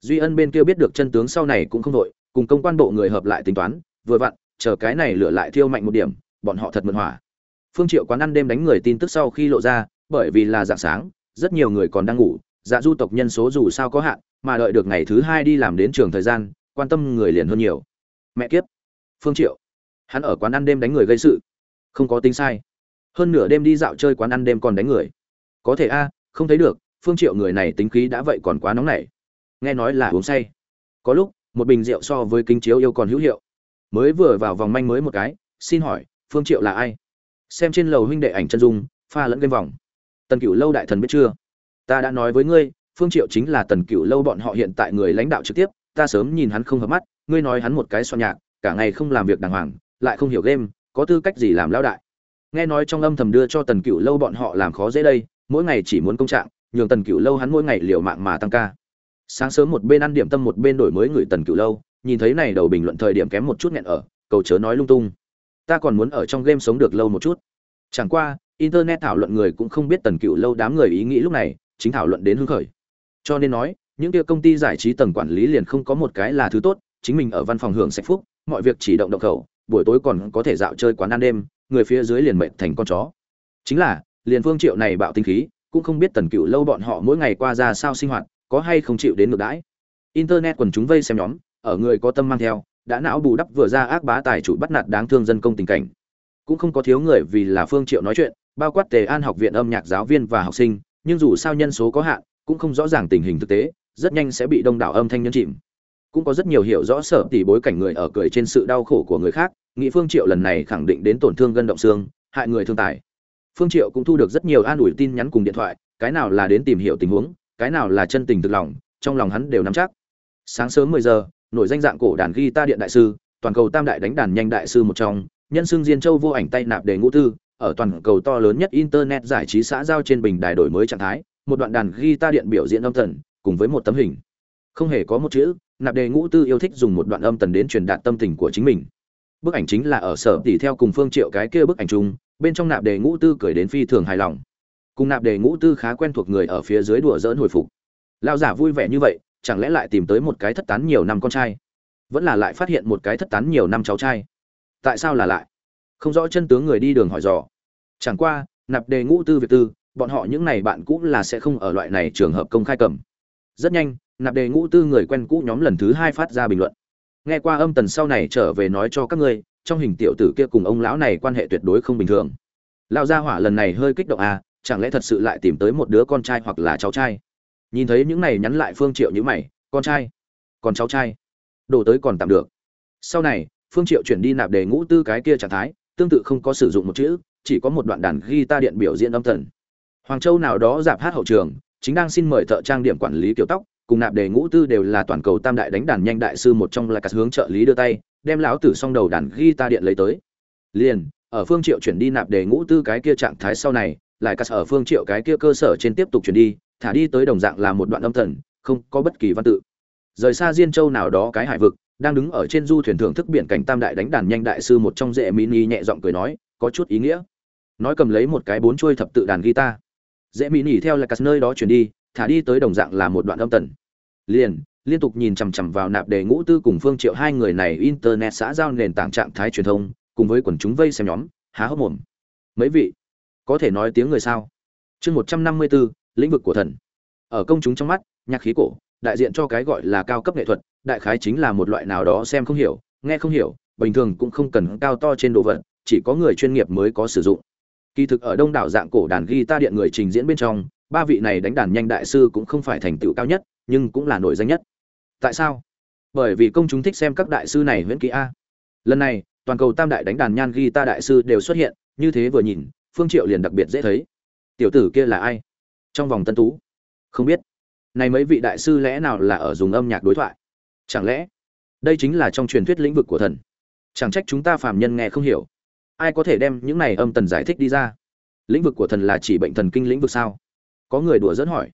Duy ân bên kia biết được chân tướng sau này cũng không đội cùng công quan bộ người hợp lại tính toán, vừa vặn, chờ cái này lửa lại thiêu mạnh một điểm, bọn họ thật mượn hỏa. Phương triệu quán ăn đêm đánh người tin tức sau khi lộ ra, bởi vì là dạng sáng, rất nhiều người còn đang ngủ dạ du tộc nhân số dù sao có hạn, mà đợi được ngày thứ hai đi làm đến trường thời gian, quan tâm người liền hơn nhiều. Mẹ kiếp! Phương triệu. Hắn ở quán ăn đêm đánh người gây sự. Không có tính sai. Hơn nửa đêm đi dạo chơi quán ăn đêm còn đánh người. Có thể a, không thấy được, phương triệu người này tính khí đã vậy còn quá nóng nảy. Nghe nói là uống say. Có lúc, một bình rượu so với kính chiếu yêu còn hữu hiệu. Mới vừa vào vòng manh mới một cái, xin hỏi, phương triệu là ai? Xem trên lầu huynh đệ ảnh chân dung, pha lẫn game vòng. Tần cửu lâu đại thần biết chưa? Ta đã nói với ngươi, phương triệu chính là tần cửu lâu bọn họ hiện tại người lãnh đạo trực tiếp, ta sớm nhìn hắn không hợp mắt, ngươi nói hắn một cái soạn nhạc, cả ngày không làm việc đàng hoàng, lại không hiểu game, có tư cách gì làm lão đại? Nghe nói trong âm thầm đưa cho tần cửu lâu bọn họ làm khó dễ đây, mỗi ngày chỉ muốn công trạng, nhường tần cửu lâu hắn mỗi ngày liều mạng mà tăng ca. Sáng sớm một bên ăn điểm tâm một bên đổi mới người tần cửu lâu, nhìn thấy này đầu bình luận thời điểm kém một chút nghẹn ở, cầu chớ nói lung tung. Ta còn muốn ở trong game sống được lâu một chút. Chẳng qua, internet thảo luận người cũng không biết tần cửu lâu đám người ý nghĩ lúc này chính thảo luận đến hưng khởi. Cho nên nói, những kia công ty giải trí tầng quản lý liền không có một cái là thứ tốt, chính mình ở văn phòng hưởng sạch phúc, mọi việc chỉ động động khẩu, buổi tối còn có thể dạo chơi quán ăn đêm, người phía dưới liền mệt thành con chó. Chính là, liền phương triệu này bạo tinh khí, cũng không biết tần cựu lâu bọn họ mỗi ngày qua ra sao sinh hoạt, có hay không chịu đến ngược đãi. Internet quần chúng vây xem nhóm, ở người có tâm mang theo, đã não bù đắp vừa ra ác bá tài chủ bắt nạt đáng thương dân công tình cảnh. Cũng không có thiếu người vì là phương triệu nói chuyện, bao quát tề an học viện âm nhạc giáo viên và học sinh nhưng dù sao nhân số có hạn, cũng không rõ ràng tình hình thực tế, rất nhanh sẽ bị đông đảo âm thanh nhân chìm. Cũng có rất nhiều hiểu rõ sở tỷ bối cảnh người ở cười trên sự đau khổ của người khác nghị phương triệu lần này khẳng định đến tổn thương gân động xương, hại người thương tài. Phương triệu cũng thu được rất nhiều an ủi tin nhắn cùng điện thoại, cái nào là đến tìm hiểu tình huống, cái nào là chân tình thực lòng, trong lòng hắn đều nắm chắc. Sáng sớm 10 giờ, nổi danh dạng cổ đàn guitar điện đại sư, toàn cầu tam đại đánh đàn nhanh đại sư một trong, nhân xương diên châu vô ảnh tay nạp để ngũ tư ở toàn cầu to lớn nhất internet giải trí xã giao trên bình đài đổi mới trạng thái, một đoạn đàn guitar điện biểu diễn âm thần, cùng với một tấm hình. Không hề có một chữ, nạp đề ngũ tư yêu thích dùng một đoạn âm tần đến truyền đạt tâm tình của chính mình. Bức ảnh chính là ở sở tỷ theo cùng phương triệu cái kia bức ảnh chung, bên trong nạp đề ngũ tư cười đến phi thường hài lòng. Cùng nạp đề ngũ tư khá quen thuộc người ở phía dưới đùa giỡn hồi phục. Lao giả vui vẻ như vậy, chẳng lẽ lại tìm tới một cái thất tán nhiều năm con trai? Vẫn là lại phát hiện một cái thất tán nhiều năm cháu trai. Tại sao là lại? Không rõ chân tướng người đi đường hỏi dò chẳng qua, nạp đề ngũ tư việt tư, bọn họ những này bạn cũ là sẽ không ở loại này trường hợp công khai cầm. Rất nhanh, nạp đề ngũ tư người quen cũ nhóm lần thứ hai phát ra bình luận. Nghe qua âm tần sau này trở về nói cho các ngươi, trong hình tiểu tử kia cùng ông lão này quan hệ tuyệt đối không bình thường. Lão gia hỏa lần này hơi kích động à chẳng lẽ thật sự lại tìm tới một đứa con trai hoặc là cháu trai? Nhìn thấy những này nhắn lại phương triệu như mày, con trai, còn cháu trai? Đổ tới còn tạm được. Sau này, phương triệu chuyển đi nạp đề ngũ tư cái kia trạng thái, tương tự không có sử dụng một chữ chỉ có một đoạn đàn guitar điện biểu diễn âm thần. Hoàng châu nào đó giáp hát hậu trường, chính đang xin mời thợ trang điểm quản lý kiểu tóc, cùng nạp đề ngũ tư đều là toàn cầu tam đại đánh đàn nhanh đại sư một trong là cả hướng trợ lý đưa tay, đem lão tử song đầu đàn guitar điện lấy tới. Liền, ở phương triệu chuyển đi nạp đề ngũ tư cái kia trạng thái sau này, lại cắt ở phương triệu cái kia cơ sở trên tiếp tục chuyển đi, thả đi tới đồng dạng là một đoạn âm thần, không có bất kỳ văn tự. Rời xa diên châu nào đó cái hải vực, đang đứng ở trên du thuyền thưởng thức biển cảnh tam đại đánh đàn nhanh đại sư một trong dễ mini nhẹ giọng cười nói, có chút ý nghĩa nói cầm lấy một cái bốn chuôi thập tự đàn guitar. Dễ mini theo là cắt nơi đó chuyển đi thả đi tới đồng dạng là một đoạn âm tần. Liền liên tục nhìn chằm chằm vào nạp đề ngũ tư cùng phương triệu hai người này internet xã giao nền tảng trạng thái truyền thông cùng với quần chúng vây xem nhóm há hốc mồm. Mấy vị có thể nói tiếng người sao? Chương một trăm năm mươi 154, lĩnh vực của thần. Ở công chúng trong mắt nhạc khí cổ đại diện cho cái gọi là cao cấp nghệ thuật đại khái chính là một loại nào đó xem không hiểu nghe không hiểu bình thường cũng không cần cao to trên đồ vật chỉ có người chuyên nghiệp mới có sử dụng kỳ thực ở đông đảo dạng cổ đàn guitar điện người trình diễn bên trong, ba vị này đánh đàn nhanh đại sư cũng không phải thành tựu cao nhất, nhưng cũng là nổi danh nhất. Tại sao? Bởi vì công chúng thích xem các đại sư này huyễn kỹ a. Lần này, toàn cầu tam đại đánh đàn nhan guitar đại sư đều xuất hiện, như thế vừa nhìn, phương triệu liền đặc biệt dễ thấy. Tiểu tử kia là ai? Trong vòng tân tú. Không biết. Này mấy vị đại sư lẽ nào là ở dùng âm nhạc đối thoại? Chẳng lẽ, đây chính là trong truyền thuyết lĩnh vực của thần? Chẳng trách chúng ta phàm nhân nghe không hiểu ai có thể đem những này âm tần giải thích đi ra? Lĩnh vực của thần là chỉ bệnh thần kinh lĩnh vực sao? Có người đùa dẫn hỏi.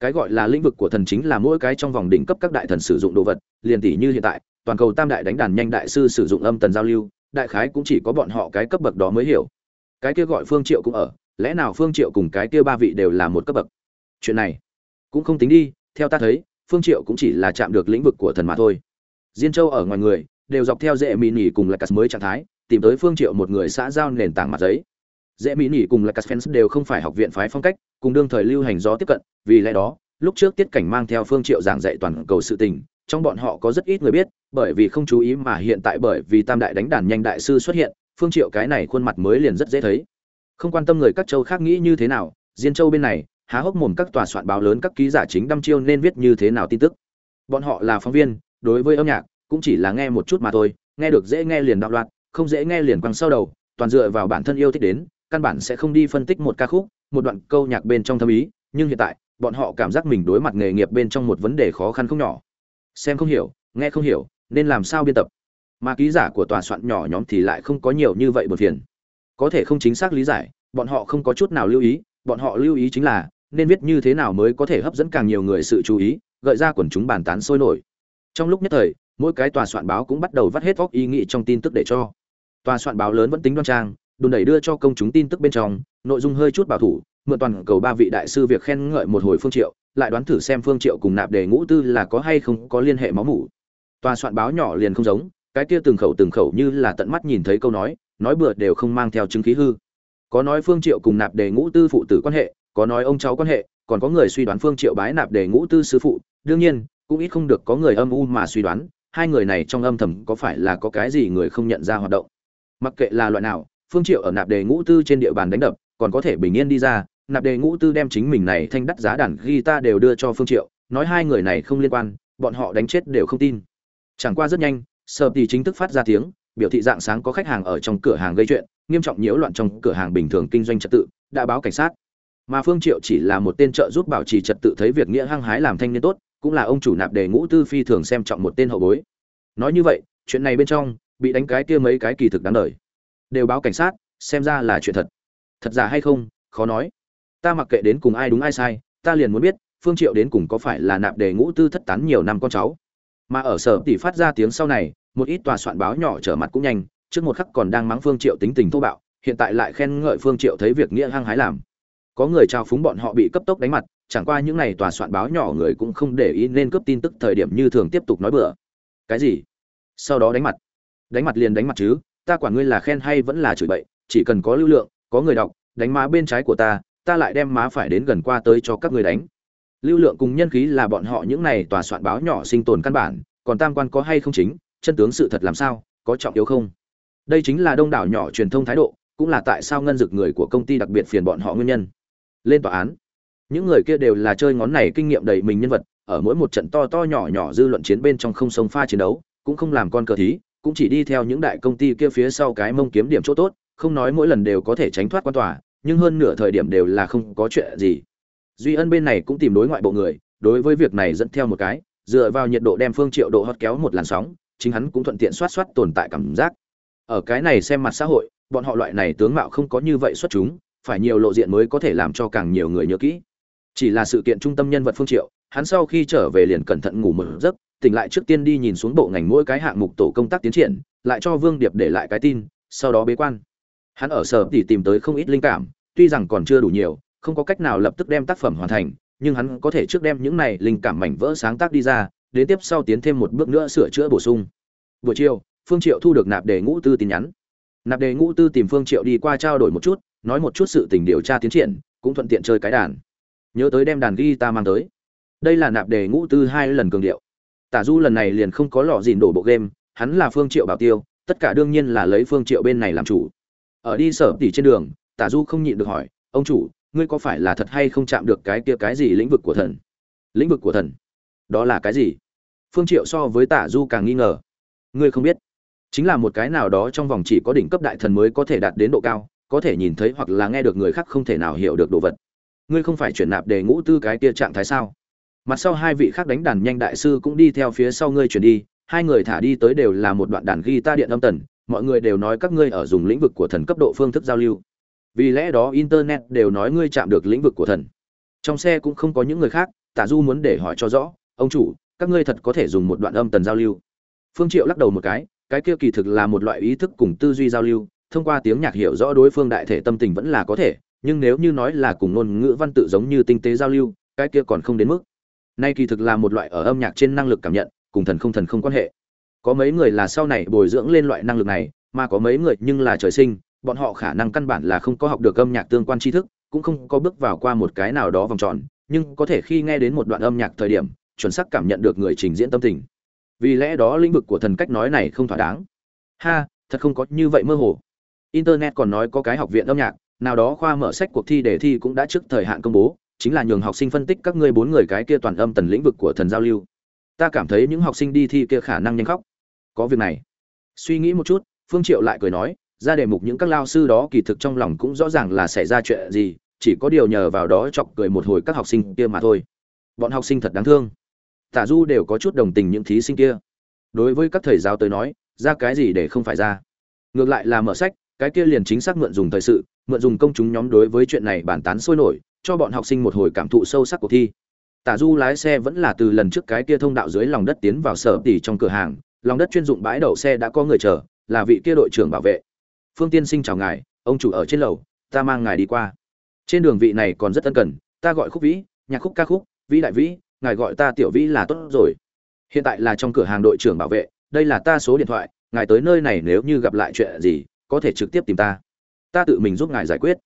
Cái gọi là lĩnh vực của thần chính là mỗi cái trong vòng đỉnh cấp các đại thần sử dụng đồ vật, liền tỷ như hiện tại, toàn cầu tam đại đánh đàn nhanh đại sư sử dụng âm tần giao lưu, đại khái cũng chỉ có bọn họ cái cấp bậc đó mới hiểu. Cái kia gọi phương triệu cũng ở, lẽ nào phương triệu cùng cái kia ba vị đều là một cấp bậc? Chuyện này cũng không tính đi, theo ta thấy, phương triệu cũng chỉ là chạm được lĩnh vực của thần mà thôi. Diên châu ở ngoài người, đều dọc theo dễ mì nỉ cùng là cắt mới trạng thái tìm tới phương triệu một người xã giao nền tảng mặt giấy. Dễ mỹ nỉ cùng là cắt fans đều không phải học viện phái phong cách, cùng đương thời lưu hành gió tiếp cận, vì lẽ đó, lúc trước tiết cảnh mang theo phương triệu giảng dạy toàn cầu sự tình, trong bọn họ có rất ít người biết, bởi vì không chú ý mà hiện tại bởi vì tam đại đánh đàn nhanh đại sư xuất hiện, phương triệu cái này khuôn mặt mới liền rất dễ thấy. Không quan tâm người các châu khác nghĩ như thế nào, diên châu bên này, há hốc mồm các tòa soạn báo lớn các ký giả chính đăm chiêu nên viết như thế nào tin tức. Bọn họ là phóng viên, đối với âm nhạc, cũng chỉ là nghe một chút mà thôi, nghe được dễ nghe liền đạo loạn không dễ nghe liền quăng sau đầu, toàn dựa vào bản thân yêu thích đến, căn bản sẽ không đi phân tích một ca khúc, một đoạn câu nhạc bên trong thâm ý, nhưng hiện tại, bọn họ cảm giác mình đối mặt nghề nghiệp bên trong một vấn đề khó khăn không nhỏ. Xem không hiểu, nghe không hiểu, nên làm sao biên tập? Mà ký giả của tòa soạn nhỏ nhóm thì lại không có nhiều như vậy buồn phiền. Có thể không chính xác lý giải, bọn họ không có chút nào lưu ý, bọn họ lưu ý chính là, nên viết như thế nào mới có thể hấp dẫn càng nhiều người sự chú ý, gợi ra quần chúng bàn tán sôi nổi. Trong lúc nhất thời, mỗi cái tòa soạn báo cũng bắt đầu vắt hết óc ý nghĩ trong tin tức để cho tòa soạn báo lớn vẫn tính đoan trang đồn đẩy đưa cho công chúng tin tức bên trong, nội dung hơi chút bảo thủ, mượn toàn cầu ba vị đại sư việc khen ngợi một hồi phương triệu, lại đoán thử xem phương triệu cùng nạp đề ngũ tư là có hay không có liên hệ máu mủ. Tòa soạn báo nhỏ liền không giống, cái kia từng khẩu từng khẩu như là tận mắt nhìn thấy câu nói nói bừa đều không mang theo chứng khí hư. Có nói phương triệu cùng nạp đề ngũ tư phụ tử quan hệ, có nói ông cháu quan hệ, còn có người suy đoán phương triệu bái nạp đề ngũ tư sư phụ, đương nhiên, cũng ít không được có người âm u mà suy đoán, hai người này trong âm thầm có phải là có cái gì người không nhận ra hoạt động mặc kệ là loại nào, phương triệu ở nạp đề ngũ tư trên địa bàn đánh đập, còn có thể bình yên đi ra, nạp đề ngũ tư đem chính mình này thanh đắt giá đàn guitar đều đưa cho phương triệu, nói hai người này không liên quan, bọn họ đánh chết đều không tin. Chẳng qua rất nhanh, sở thì chính thức phát ra tiếng, biểu thị dạng sáng có khách hàng ở trong cửa hàng gây chuyện, nghiêm trọng nhiễu loạn trong cửa hàng bình thường kinh doanh trật tự, đã báo cảnh sát. Mà phương triệu chỉ là một tên trợ giúp bảo trì trật tự thấy việc nghĩa hăng hái làm thanh niên tốt, cũng là ông chủ nạp đề ngũ tư phi thường xem trọng một tên hậu bối. Nói như vậy, chuyện này bên trong bị đánh cái kia mấy cái kỳ thực đáng đời. Đều báo cảnh sát, xem ra là chuyện thật. Thật giả hay không, khó nói. Ta mặc kệ đến cùng ai đúng ai sai, ta liền muốn biết, phương triệu đến cùng có phải là nạp đề ngũ tư thất tán nhiều năm con cháu. Mà ở sở tỷ phát ra tiếng sau này, một ít tòa soạn báo nhỏ trở mặt cũng nhanh, trước một khắc còn đang mắng phương triệu tính tình thô bạo, hiện tại lại khen ngợi phương triệu thấy việc nghĩa hăng hái làm. Có người trao phúng bọn họ bị cấp tốc đánh mặt, chẳng qua những này tòa soạn báo nhỏ người cũng không để ý nên cấp tin tức thời điểm như thường tiếp tục nói bừa. Cái gì? Sau đó đánh mặt đánh mặt liền đánh mặt chứ, ta quản ngươi là khen hay vẫn là chửi bậy, chỉ cần có lưu lượng, có người đọc, đánh má bên trái của ta ta lại đem má phải đến gần qua tới cho các người đánh. Lưu lượng cùng nhân khí là bọn họ những này tòa soạn báo nhỏ sinh tồn căn bản, còn tam quan có hay không chính, chân tướng sự thật làm sao, có trọng yếu không? Đây chính là đông đảo nhỏ truyền thông thái độ, cũng là tại sao ngân dực người của công ty đặc biệt phiền bọn họ nguyên nhân. Lên tòa án, những người kia đều là chơi ngón này kinh nghiệm đầy mình nhân vật, ở mỗi một trận to to nhỏ nhỏ dư luận chiến bên trong không sông pha chiến đấu, cũng không làm con cờ thí cũng chỉ đi theo những đại công ty kia phía sau cái mông kiếm điểm chỗ tốt, không nói mỗi lần đều có thể tránh thoát quan tòa, nhưng hơn nửa thời điểm đều là không có chuyện gì. Duy ân bên này cũng tìm đối ngoại bộ người, đối với việc này dẫn theo một cái, dựa vào nhiệt độ đem phương triệu độ hót kéo một làn sóng, chính hắn cũng thuận tiện soát soát tồn tại cảm giác. Ở cái này xem mặt xã hội, bọn họ loại này tướng mạo không có như vậy xuất chúng, phải nhiều lộ diện mới có thể làm cho càng nhiều người nhớ kỹ. Chỉ là sự kiện trung tâm nhân vật phương triệu, hắn sau khi trở về liền cẩn thận ngủ một giấc tỉnh lại trước tiên đi nhìn xuống bộ ngành mỗi cái hạng mục tổ công tác tiến triển, lại cho vương điệp để lại cái tin, sau đó bế quan. Hắn ở sở tỉ tìm tới không ít linh cảm, tuy rằng còn chưa đủ nhiều, không có cách nào lập tức đem tác phẩm hoàn thành, nhưng hắn có thể trước đem những này linh cảm mảnh vỡ sáng tác đi ra, đến tiếp sau tiến thêm một bước nữa sửa chữa bổ sung. Buổi chiều, phương triệu thu được nạp đề ngũ tư tin nhắn. Nạp đề ngũ tư tìm phương triệu đi qua trao đổi một chút, nói một chút sự tình điều tra tiến triển, cũng thuận tiện chơi cái đàn. Nhớ tới đem đàn guitar mang tới. Đây là nạp đề ngũ tư hai lần cường điệu tả du lần này liền không có lọ dìn đổ bộ game, hắn là phương triệu bảo tiêu, tất cả đương nhiên là lấy phương triệu bên này làm chủ. Ở đi sở tỉ trên đường, tả du không nhịn được hỏi, ông chủ, ngươi có phải là thật hay không chạm được cái kia cái gì lĩnh vực của thần? Lĩnh vực của thần? Đó là cái gì? Phương triệu so với tả du càng nghi ngờ. Ngươi không biết. Chính là một cái nào đó trong vòng chỉ có đỉnh cấp đại thần mới có thể đạt đến độ cao, có thể nhìn thấy hoặc là nghe được người khác không thể nào hiểu được đồ vật. Ngươi không phải chuyển nạp để ngũ tư cái kia trạng thái sao? Mặt sau hai vị khác đánh đàn nhanh đại sư cũng đi theo phía sau ngươi chuyển đi, hai người thả đi tới đều là một đoạn đàn guitar điện âm tần, mọi người đều nói các ngươi ở dùng lĩnh vực của thần cấp độ phương thức giao lưu. Vì lẽ đó internet đều nói ngươi chạm được lĩnh vực của thần. Trong xe cũng không có những người khác, tả du muốn để hỏi cho rõ, ông chủ, các ngươi thật có thể dùng một đoạn âm tần giao lưu? Phương triệu lắc đầu một cái cái kia kỳ thực là một loại ý thức cùng tư duy giao lưu, thông qua tiếng nhạc hiểu rõ đối phương đại thể tâm tình vẫn là có thể, nhưng nếu như nói là cùng ngôn ngữ văn tự giống như tinh tế giao lưu, cái kia còn không đến mức nay kỳ thực là một loại ở âm nhạc trên năng lực cảm nhận, cùng thần không thần không quan hệ. Có mấy người là sau này bồi dưỡng lên loại năng lực này, mà có mấy người nhưng là trời sinh, bọn họ khả năng căn bản là không có học được âm nhạc tương quan tri thức, cũng không có bước vào qua một cái nào đó vòng tròn, nhưng có thể khi nghe đến một đoạn âm nhạc thời điểm, chuẩn xác cảm nhận được người trình diễn tâm tình. Vì lẽ đó lĩnh vực của thần cách nói này không thỏa đáng. Ha, thật không có như vậy mơ hồ. Internet còn nói có cái học viện âm nhạc, nào đó khoa mở sách cuộc thi đề thi cũng đã trước thời hạn công bố chính là nhường học sinh phân tích các ngươi bốn người cái kia toàn âm tần lĩnh vực của thần giao lưu. Ta cảm thấy những học sinh đi thi kia khả năng nhanh khóc. Có việc này. Suy nghĩ một chút, phương triệu lại cười nói, ra đề mục những các lao sư đó kỳ thực trong lòng cũng rõ ràng là xảy ra chuyện gì, chỉ có điều nhờ vào đó chọc cười một hồi các học sinh kia mà thôi. Bọn học sinh thật đáng thương. Tả du đều có chút đồng tình những thí sinh kia. Đối với các thầy giáo tới nói, ra cái gì để không phải ra? Ngược lại là mở sách, cái kia liền chính xác mượn dùng thời sự, mượn dùng công chúng nhóm đối với chuyện này bàn tán sôi nổi cho bọn học sinh một hồi cảm thụ sâu sắc cuộc thi. Tả du lái xe vẫn là từ lần trước cái kia thông đạo dưới lòng đất tiến vào sở tỉ trong cửa hàng, lòng đất chuyên dụng bãi đậu xe đã có người chờ, là vị kia đội trưởng bảo vệ. Phương tiên sinh chào ngài, ông chủ ở trên lầu, ta mang ngài đi qua. Trên đường vị này còn rất ân cần, ta gọi khúc vĩ, nhạc khúc ca khúc, vĩ đại vĩ, ngài gọi ta tiểu vĩ là tốt rồi. Hiện tại là trong cửa hàng đội trưởng bảo vệ, đây là ta số điện thoại, ngài tới nơi này nếu như gặp lại chuyện gì, có thể trực tiếp tìm ta. Ta tự mình giúp ngài giải quyết.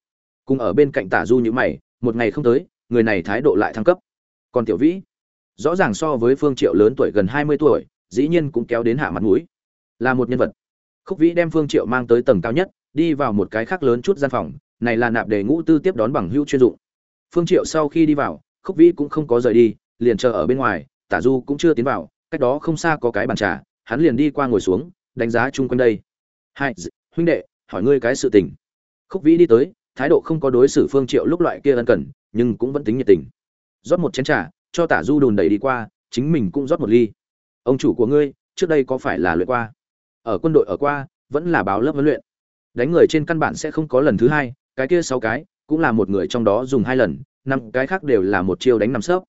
Cùng ở bên cạnh tả du như mày một ngày không tới, người này thái độ lại thăng cấp. Còn tiểu vĩ, rõ ràng so với phương triệu lớn tuổi gần hai mươi tuổi, dĩ nhiên cũng kéo đến hạ mặt mũi. Là một nhân vật. Khúc vĩ đem phương triệu mang tới tầng cao nhất, đi vào một cái khác lớn chút gian phòng, này là nạp đề ngũ tư tiếp đón bằng hữu chuyên dụng. Phương triệu sau khi đi vào, khúc vĩ cũng không có rời đi, liền chờ ở bên ngoài, tả du cũng chưa tiến vào, cách đó không xa có cái bàn trà, hắn liền đi qua ngồi xuống, đánh giá chung quanh đây. Hai huynh đệ, hỏi ngươi cái sự tình. Khúc vĩ đi tới thái độ không có đối xử phương triệu lúc loại kia ân cần, nhưng cũng vẫn tính nhiệt tình. Rót một chén trà, cho tả du đùn đẩy đi qua, chính mình cũng rót một ly. Ông chủ của ngươi, trước đây có phải là luyện qua? Ở quân đội ở qua, vẫn là báo lớp huấn luyện. Đánh người trên căn bản sẽ không có lần thứ hai, cái kia sáu cái, cũng là một người trong đó dùng hai lần, năm cái khác đều là một chiêu đánh nằm sớp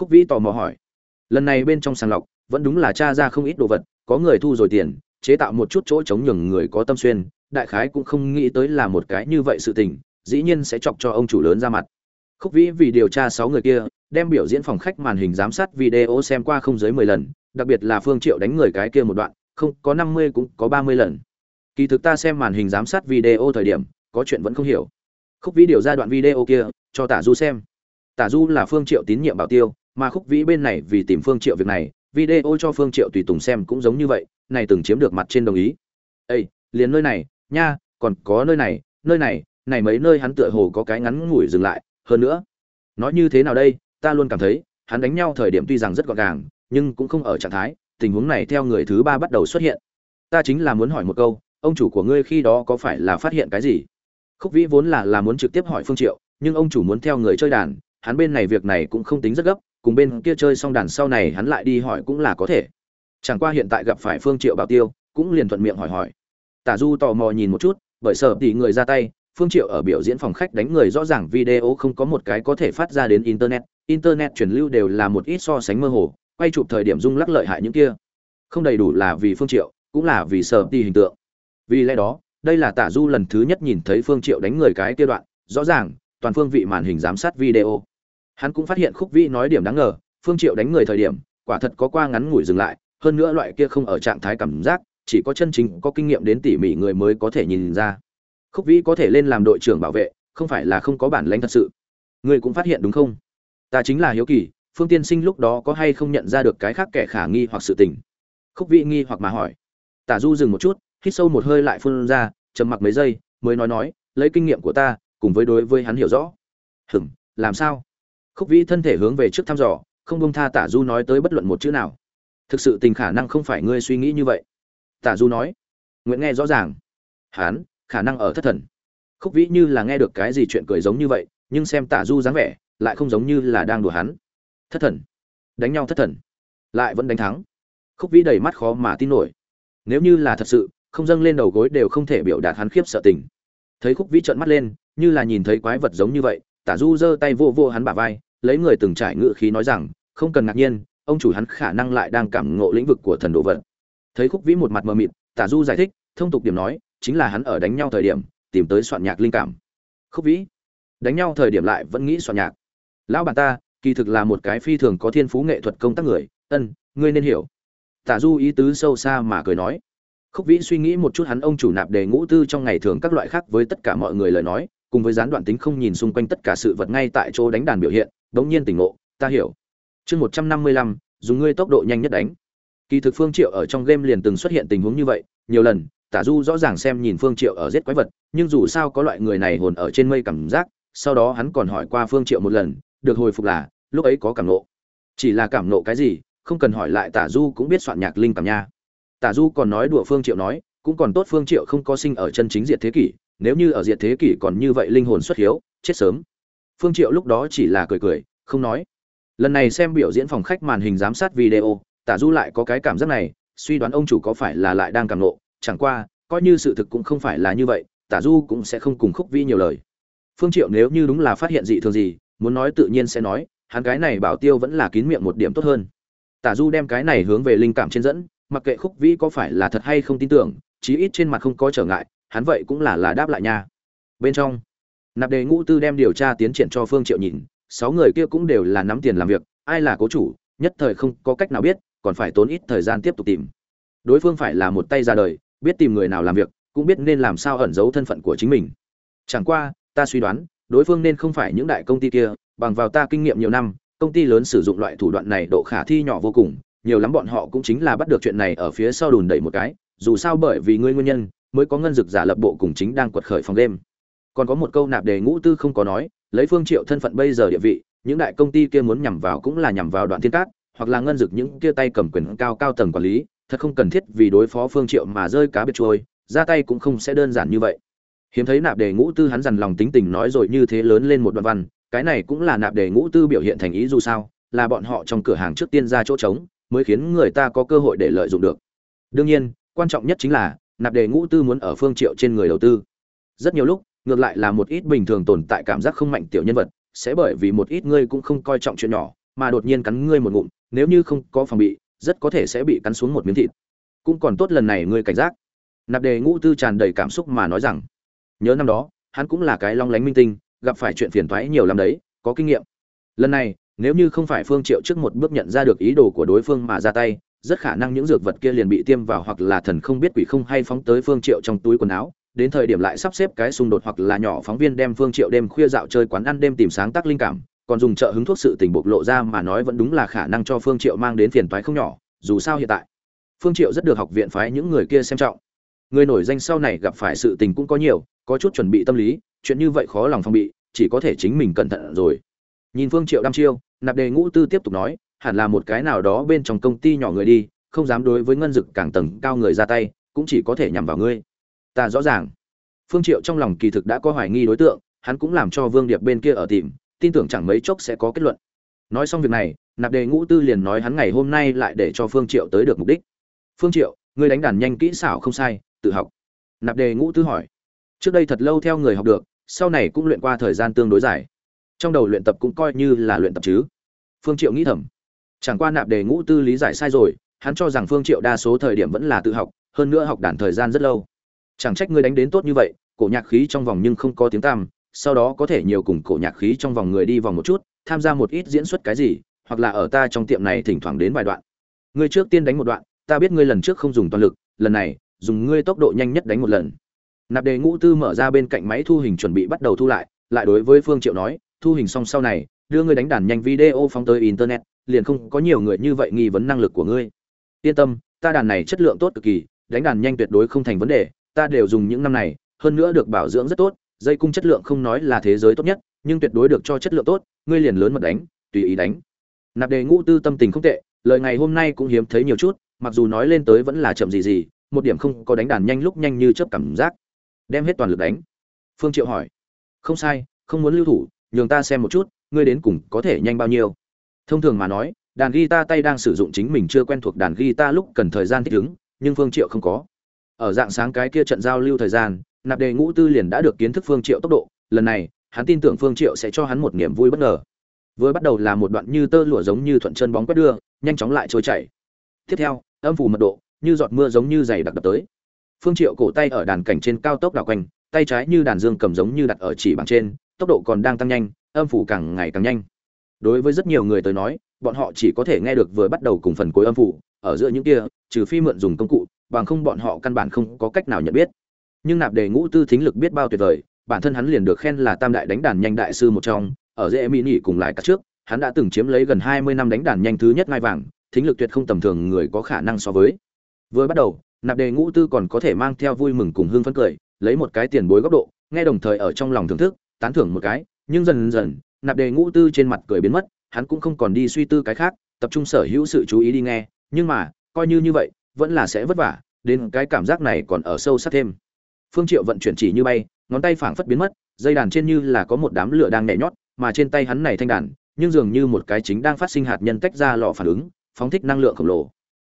khúc vĩ tò mò hỏi, lần này bên trong sàng lọc, vẫn đúng là cha ra không ít đồ vật, có người thu rồi tiền, chế tạo một chút chỗ chống nhường người có tâm xuyên đại khái cũng không nghĩ tới là một cái như vậy sự tình dĩ nhiên sẽ chọc cho ông chủ lớn ra mặt. Khúc vĩ vì điều tra sáu người kia đem biểu diễn phòng khách màn hình giám sát video xem qua không dưới mười lần đặc biệt là phương triệu đánh người cái kia một đoạn không có năm mươi cũng có ba mươi lần. Kỳ thực ta xem màn hình giám sát video thời điểm có chuyện vẫn không hiểu. Khúc vĩ điều ra đoạn video kia cho tả du xem. Tả du là phương triệu tín nhiệm bảo tiêu mà khúc vĩ bên này vì tìm phương triệu việc này video cho phương triệu tùy tùng xem cũng giống như vậy này từng chiếm được mặt trên đồng ý. Ê, liền nơi này nha, còn có nơi này nơi này này mấy nơi hắn tựa hồ có cái ngắn ngủi dừng lại. Hơn nữa, nói như thế nào đây? Ta luôn cảm thấy, hắn đánh nhau thời điểm tuy rằng rất gọn gàng, nhưng cũng không ở trạng thái, tình huống này theo người thứ ba bắt đầu xuất hiện. Ta chính là muốn hỏi một câu, ông chủ của ngươi khi đó có phải là phát hiện cái gì? Khúc vĩ vốn là là muốn trực tiếp hỏi phương triệu, nhưng ông chủ muốn theo người chơi đàn, hắn bên này việc này cũng không tính rất gấp, cùng bên kia chơi xong đàn sau này hắn lại đi hỏi cũng là có thể. Chẳng qua hiện tại gặp phải phương triệu bảo tiêu, cũng liền thuận miệng hỏi hỏi tả du tò mò nhìn một chút, bởi sợ thì người ra tay, phương triệu ở biểu diễn phòng khách đánh người rõ ràng video không có một cái có thể phát ra đến internet internet truyền lưu đều là một ít so sánh mơ hồ, quay chụp thời điểm rung lắc lợi hại những kia. Không đầy đủ là vì phương triệu, cũng là vì sợ thì hình tượng. Vì lẽ đó, đây là tả du lần thứ nhất nhìn thấy phương triệu đánh người cái kia đoạn, rõ ràng, toàn phương vị màn hình giám sát video. Hắn cũng phát hiện khúc vĩ nói điểm đáng ngờ, phương triệu đánh người thời điểm, quả thật có qua ngắn ngủi dừng lại, hơn nữa loại kia không ở trạng thái cảm giác chỉ có chân chính có kinh nghiệm đến tỉ mỉ người mới có thể nhìn ra. Khúc vĩ có thể lên làm đội trưởng bảo vệ, không phải là không có bản lãnh thật sự. Ngươi cũng phát hiện đúng không? Ta chính là hiếu kỳ, phương tiên sinh lúc đó có hay không nhận ra được cái khác kẻ khả nghi hoặc sự tình? Khúc vĩ nghi hoặc mà hỏi. Tả du dừng một chút, hít sâu một hơi lại phun ra, trầm mặc mấy giây, mới nói nói, lấy kinh nghiệm của ta, cùng với đối với hắn hiểu rõ. Hừm làm sao? Khúc vĩ thân thể hướng về trước thăm dò, không bông tha tả du nói tới bất luận một chữ nào. Thực sự tình khả năng không phải ngươi suy nghĩ như vậy tả du nói. Nguyễn nghe rõ ràng. Hán, khả năng ở thất thần. Khúc vĩ như là nghe được cái gì chuyện cười giống như vậy, nhưng xem tả du dáng vẻ, lại không giống như là đang đùa hắn. Thất thần. Đánh nhau thất thần. Lại vẫn đánh thắng. Khúc vĩ đầy mắt khó mà tin nổi. Nếu như là thật sự, không dâng lên đầu gối đều không thể biểu đạt hắn khiếp sợ tình. Thấy khúc vĩ trợn mắt lên, như là nhìn thấy quái vật giống như vậy, tả du giơ tay vô vô hắn bả vai, lấy người từng trải ngự khí nói rằng, không cần ngạc nhiên, ông chủ hắn khả năng lại đang cảm ngộ lĩnh vực của thần đồ vật thấy khúc vĩ một mặt mờ mịt, tả du giải thích, thông tục điểm nói, chính là hắn ở đánh nhau thời điểm, tìm tới soạn nhạc linh cảm. Khúc vĩ, đánh nhau thời điểm lại vẫn nghĩ soạn nhạc. Lão bà ta, kỳ thực là một cái phi thường có thiên phú nghệ thuật công tác người, ân, ngươi nên hiểu. Tả du ý tứ sâu xa mà cười nói. Khúc vĩ suy nghĩ một chút hắn ông chủ nạp đề ngũ tư trong ngày thường các loại khác với tất cả mọi người lời nói, cùng với gián đoạn tính không nhìn xung quanh tất cả sự vật ngay tại chỗ đánh đàn biểu hiện, đống nhiên tỉnh ngộ, ta hiểu. Chương một trăm năm mươi lăm, dùng ngươi tốc độ nhanh nhất đánh kỳ thực phương triệu ở trong game liền từng xuất hiện tình huống như vậy, nhiều lần, tả du rõ ràng xem nhìn phương triệu ở giết quái vật, nhưng dù sao có loại người này hồn ở trên mây cảm giác, sau đó hắn còn hỏi qua phương triệu một lần, được hồi phục là, lúc ấy có cảm nộ chỉ là cảm nộ cái gì, không cần hỏi lại tả du cũng biết soạn nhạc linh cảm nha. Tả du còn nói đùa phương triệu nói, cũng còn tốt phương triệu không có sinh ở chân chính diệt thế kỷ, nếu như ở diệt thế kỷ còn như vậy linh hồn xuất hiếu, chết sớm. Phương triệu lúc đó chỉ là cười cười, không nói. Lần này xem biểu diễn phòng khách màn hình giám sát video tả du lại có cái cảm giác này, suy đoán ông chủ có phải là lại đang cảm nộ chẳng qua, coi như sự thực cũng không phải là như vậy, tả du cũng sẽ không cùng khúc vi nhiều lời. Phương triệu nếu như đúng là phát hiện dị thường gì, muốn nói tự nhiên sẽ nói, hắn cái này bảo tiêu vẫn là kín miệng một điểm tốt hơn. Tả du đem cái này hướng về linh cảm trên dẫn, mặc kệ khúc vĩ có phải là thật hay không tin tưởng, chí ít trên mặt không có trở ngại, hắn vậy cũng là là đáp lại nha. Bên trong, nạp đề ngũ tư đem điều tra tiến triển cho phương triệu nhìn, sáu người kia cũng đều là nắm tiền làm việc, ai là cố chủ, nhất thời không có cách nào biết còn phải tốn ít thời gian tiếp tục tìm. Đối phương phải là một tay ra đời, biết tìm người nào làm việc, cũng biết nên làm sao ẩn giấu thân phận của chính mình. Chẳng qua, ta suy đoán, đối phương nên không phải những đại công ty kia, bằng vào ta kinh nghiệm nhiều năm, công ty lớn sử dụng loại thủ đoạn này độ khả thi nhỏ vô cùng, nhiều lắm bọn họ cũng chính là bắt được chuyện này ở phía sau đùn đẩy một cái, dù sao bởi vì ngươi nguyên nhân, mới có ngân dực giả lập bộ cùng chính đang quật khởi phòng đêm. Còn có một câu nạp đề ngũ tư không có nói, lấy phương triệu thân phận bây giờ địa vị, những đại công ty kia muốn nhằm vào cũng là nhằm vào đoạn thiên cát hoặc là ngân dực những kia tay cầm quyền cao cao tầng quản lý, thật không cần thiết vì đối phó phương triệu mà rơi cá biệt trôi, ra tay cũng không sẽ đơn giản như vậy. Hiếm thấy nạp đề ngũ tư hắn dằn lòng tính tình nói rồi như thế lớn lên một đoạn văn, cái này cũng là nạp đề ngũ tư biểu hiện thành ý dù sao, là bọn họ trong cửa hàng trước tiên ra chỗ trống, mới khiến người ta có cơ hội để lợi dụng được. Đương nhiên, quan trọng nhất chính là, nạp đề ngũ tư muốn ở phương triệu trên người đầu tư. Rất nhiều lúc, ngược lại là một ít bình thường tồn tại cảm giác không mạnh tiểu nhân vật, sẽ bởi vì một ít ngươi cũng không coi trọng chuyện nhỏ, mà đột nhiên cắn ngươi một ngụm nếu như không có phòng bị, rất có thể sẽ bị cắn xuống một miếng thịt. Cũng còn tốt lần này ngươi cảnh giác. Nạp đề ngũ tư tràn đầy cảm xúc mà nói rằng, nhớ năm đó, hắn cũng là cái long lánh minh tinh, gặp phải chuyện phiền toái nhiều lắm đấy, có kinh nghiệm. Lần này, nếu như không phải phương triệu trước một bước nhận ra được ý đồ của đối phương mà ra tay, rất khả năng những dược vật kia liền bị tiêm vào hoặc là thần không biết quỷ không hay phóng tới phương triệu trong túi quần áo. Đến thời điểm lại sắp xếp cái xung đột hoặc là nhỏ phóng viên đem phương triệu đêm khuya dạo chơi quán ăn đêm tìm sáng tác linh cảm còn dùng trợ hứng thuốc sự tình bộc lộ ra mà nói vẫn đúng là khả năng cho phương triệu mang đến phiền toái không nhỏ, dù sao hiện tại, phương triệu rất được học viện phái những người kia xem trọng. Người nổi danh sau này gặp phải sự tình cũng có nhiều, có chút chuẩn bị tâm lý, chuyện như vậy khó lòng phòng bị, chỉ có thể chính mình cẩn thận rồi. Nhìn phương triệu đăm chiêu, nạp đề ngũ tư tiếp tục nói, hẳn là một cái nào đó bên trong công ty nhỏ người đi, không dám đối với ngân dực càng tầng cao người ra tay, cũng chỉ có thể nhằm vào ngươi. Ta rõ ràng. Phương triệu trong lòng kỳ thực đã có hoài nghi đối tượng, hắn cũng làm cho vương điệp bên kia ở tìm tin tưởng chẳng mấy chốc sẽ có kết luận. Nói xong việc này, nạp đề ngũ tư liền nói hắn ngày hôm nay lại để cho phương triệu tới được mục đích. Phương triệu, ngươi đánh đàn nhanh kỹ xảo không sai, tự học. Nạp đề ngũ tư hỏi. Trước đây thật lâu theo người học được, sau này cũng luyện qua thời gian tương đối dài. Trong đầu luyện tập cũng coi như là luyện tập chứ. Phương triệu nghĩ thầm. Chẳng qua nạp đề ngũ tư lý giải sai rồi, hắn cho rằng phương triệu đa số thời điểm vẫn là tự học, hơn nữa học đàn thời gian rất lâu. Chẳng trách ngươi đánh đến tốt như vậy, cổ nhạc khí trong vòng nhưng không có tiếng tăm sau đó có thể nhiều cùng cổ nhạc khí trong vòng người đi vòng một chút, tham gia một ít diễn xuất cái gì, hoặc là ở ta trong tiệm này thỉnh thoảng đến vài đoạn. Ngươi trước tiên đánh một đoạn, ta biết ngươi lần trước không dùng toàn lực, lần này, dùng ngươi tốc độ nhanh nhất đánh một lần. Nạp đề ngũ tư mở ra bên cạnh máy thu hình chuẩn bị bắt đầu thu lại lại đối với phương triệu nói, thu hình xong sau này, đưa ngươi đánh đàn nhanh video phóng tới internet, liền không có nhiều người như vậy nghi vấn năng lực của ngươi. Yên tâm, ta đàn này chất lượng tốt cực kỳ, đánh đàn nhanh tuyệt đối không thành vấn đề, ta đều dùng những năm này, hơn nữa được bảo dưỡng rất tốt dây cung chất lượng không nói là thế giới tốt nhất, nhưng tuyệt đối được cho chất lượng tốt, ngươi liền lớn mật đánh, tùy ý đánh. Nạp đề ngũ tư tâm tình không tệ, lời ngày hôm nay cũng hiếm thấy nhiều chút, mặc dù nói lên tới vẫn là chậm gì gì, một điểm không có đánh đàn nhanh lúc nhanh như chớp cảm giác. Đem hết toàn lực đánh. Phương triệu hỏi. Không sai, không muốn lưu thủ, nhường ta xem một chút, ngươi đến cùng có thể nhanh bao nhiêu? Thông thường mà nói, đàn guitar tay đang sử dụng chính mình chưa quen thuộc đàn guitar lúc cần thời gian thích ứng, nhưng phương triệu không có. Ở dạng sáng cái kia trận giao lưu thời gian nạp đề ngũ tư liền đã được kiến thức phương triệu tốc độ. Lần này, hắn tin tưởng phương triệu sẽ cho hắn một niềm vui bất ngờ. Vừa bắt đầu là một đoạn như tơ lụa giống như thuận chân bóng quét đưa, nhanh chóng lại trôi chảy. Tiếp theo, âm phủ mật độ, như giọt mưa giống như dày đặc đập tới. Phương triệu cổ tay ở đàn cảnh trên cao tốc đảo quanh, tay trái như đàn dương cầm giống như đặt ở chỉ bằng trên, tốc độ còn đang tăng nhanh, âm phủ càng ngày càng nhanh. Đối với rất nhiều người tới nói, bọn họ chỉ có thể nghe được vừa bắt đầu cùng phần cuối âm phủ, ở giữa những kia, trừ phi mượn dùng công cụ, bằng không bọn họ căn bản không có cách nào nhận biết nhưng nạp đề ngũ tư thính lực biết bao tuyệt vời, bản thân hắn liền được khen là tam đại đánh đàn nhanh đại sư một trong, ở dễ mỹ nghỉ cùng lại cả trước, hắn đã từng chiếm lấy gần 20 năm đánh đàn nhanh thứ nhất ngai vàng, thính lực tuyệt không tầm thường người có khả năng so với. Vừa bắt đầu, nạp đề ngũ tư còn có thể mang theo vui mừng cùng hương phấn cười, lấy một cái tiền bối góc độ, nghe đồng thời ở trong lòng thưởng thức, tán thưởng một cái, nhưng dần dần, nạp đề ngũ tư trên mặt cười biến mất, hắn cũng không còn đi suy tư cái khác, tập trung sở hữu sự chú ý đi nghe, nhưng mà, coi như như vậy, vẫn là sẽ vất vả, đến cái cảm giác này còn ở sâu sắc thêm phương triệu vận chuyển chỉ như bay, ngón tay phảng phất biến mất, dây đàn trên như là có một đám lửa đang nhảy nhót, mà trên tay hắn này thanh đàn, nhưng dường như một cái chính đang phát sinh hạt nhân tách ra lò phản ứng, phóng thích năng lượng khổng lồ.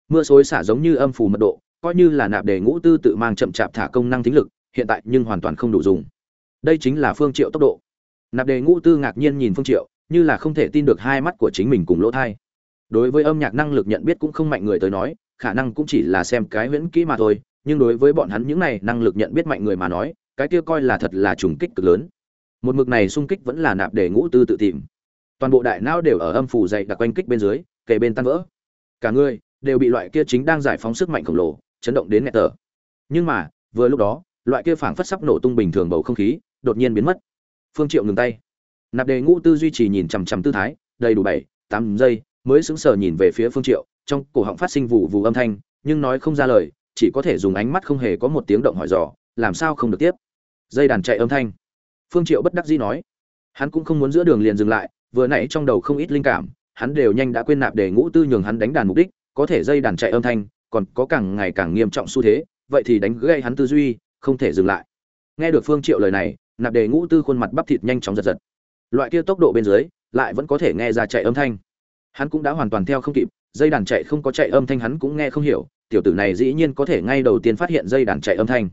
Mưa xối xả giống như âm phù mật độ, coi như là nạp đề ngũ tư tự mang chậm chạp thả công năng tính lực, hiện tại nhưng hoàn toàn không đủ dùng. Đây chính là phương triệu tốc độ. Nạp đề ngũ tư ngạc nhiên nhìn phương triệu, như là không thể tin được hai mắt của chính mình cùng lỗ thai. Đối với âm nhạc năng lực nhận biết cũng không mạnh người tới nói, khả năng cũng chỉ là xem cái huyễn kỹ mà thôi nhưng đối với bọn hắn những này năng lực nhận biết mạnh người mà nói, cái kia coi là thật là trùng kích cực lớn. Một mực này xung kích vẫn là nạp để ngũ tư tự tìm. Toàn bộ đại não đều ở âm phủ dày đặc quanh kích bên dưới, kề bên tan vỡ. Cả người đều bị loại kia chính đang giải phóng sức mạnh khổng lồ, chấn động đến nghẹt tở nhưng mà, vừa lúc đó, loại kia phảng phất sắp nổ tung bình thường bầu không khí đột nhiên biến mất. Phương triệu ngừng tay. Nạp đề ngũ tư duy trì nhìn chằm chằm tư thái, đầy đủ bảy, tám giây, mới sững sờ nhìn về phía phương triệu, trong cổ họng phát sinh vụ vụ âm thanh, nhưng nói không ra lời chỉ có thể dùng ánh mắt không hề có một tiếng động hỏi dò, làm sao không được tiếp? Dây đàn chạy âm thanh. Phương triệu bất đắc dĩ nói. Hắn cũng không muốn giữa đường liền dừng lại, vừa nãy trong đầu không ít linh cảm, hắn đều nhanh đã quên nạp để ngũ tư nhường hắn đánh đàn mục đích, có thể dây đàn chạy âm thanh, còn có càng ngày càng nghiêm trọng xu thế, vậy thì đánh gây hắn tư duy, không thể dừng lại. Nghe được phương triệu lời này, nạp đề ngũ tư khuôn mặt bắp thịt nhanh chóng giật giật. Loại kia tốc độ bên dưới, lại vẫn có thể nghe ra chạy âm thanh. Hắn cũng đã hoàn toàn theo không kịp, dây đàn chạy không có chạy âm thanh hắn cũng nghe không hiểu tiểu tử này dĩ nhiên có thể ngay đầu tiên phát hiện dây đàn chạy âm thanh.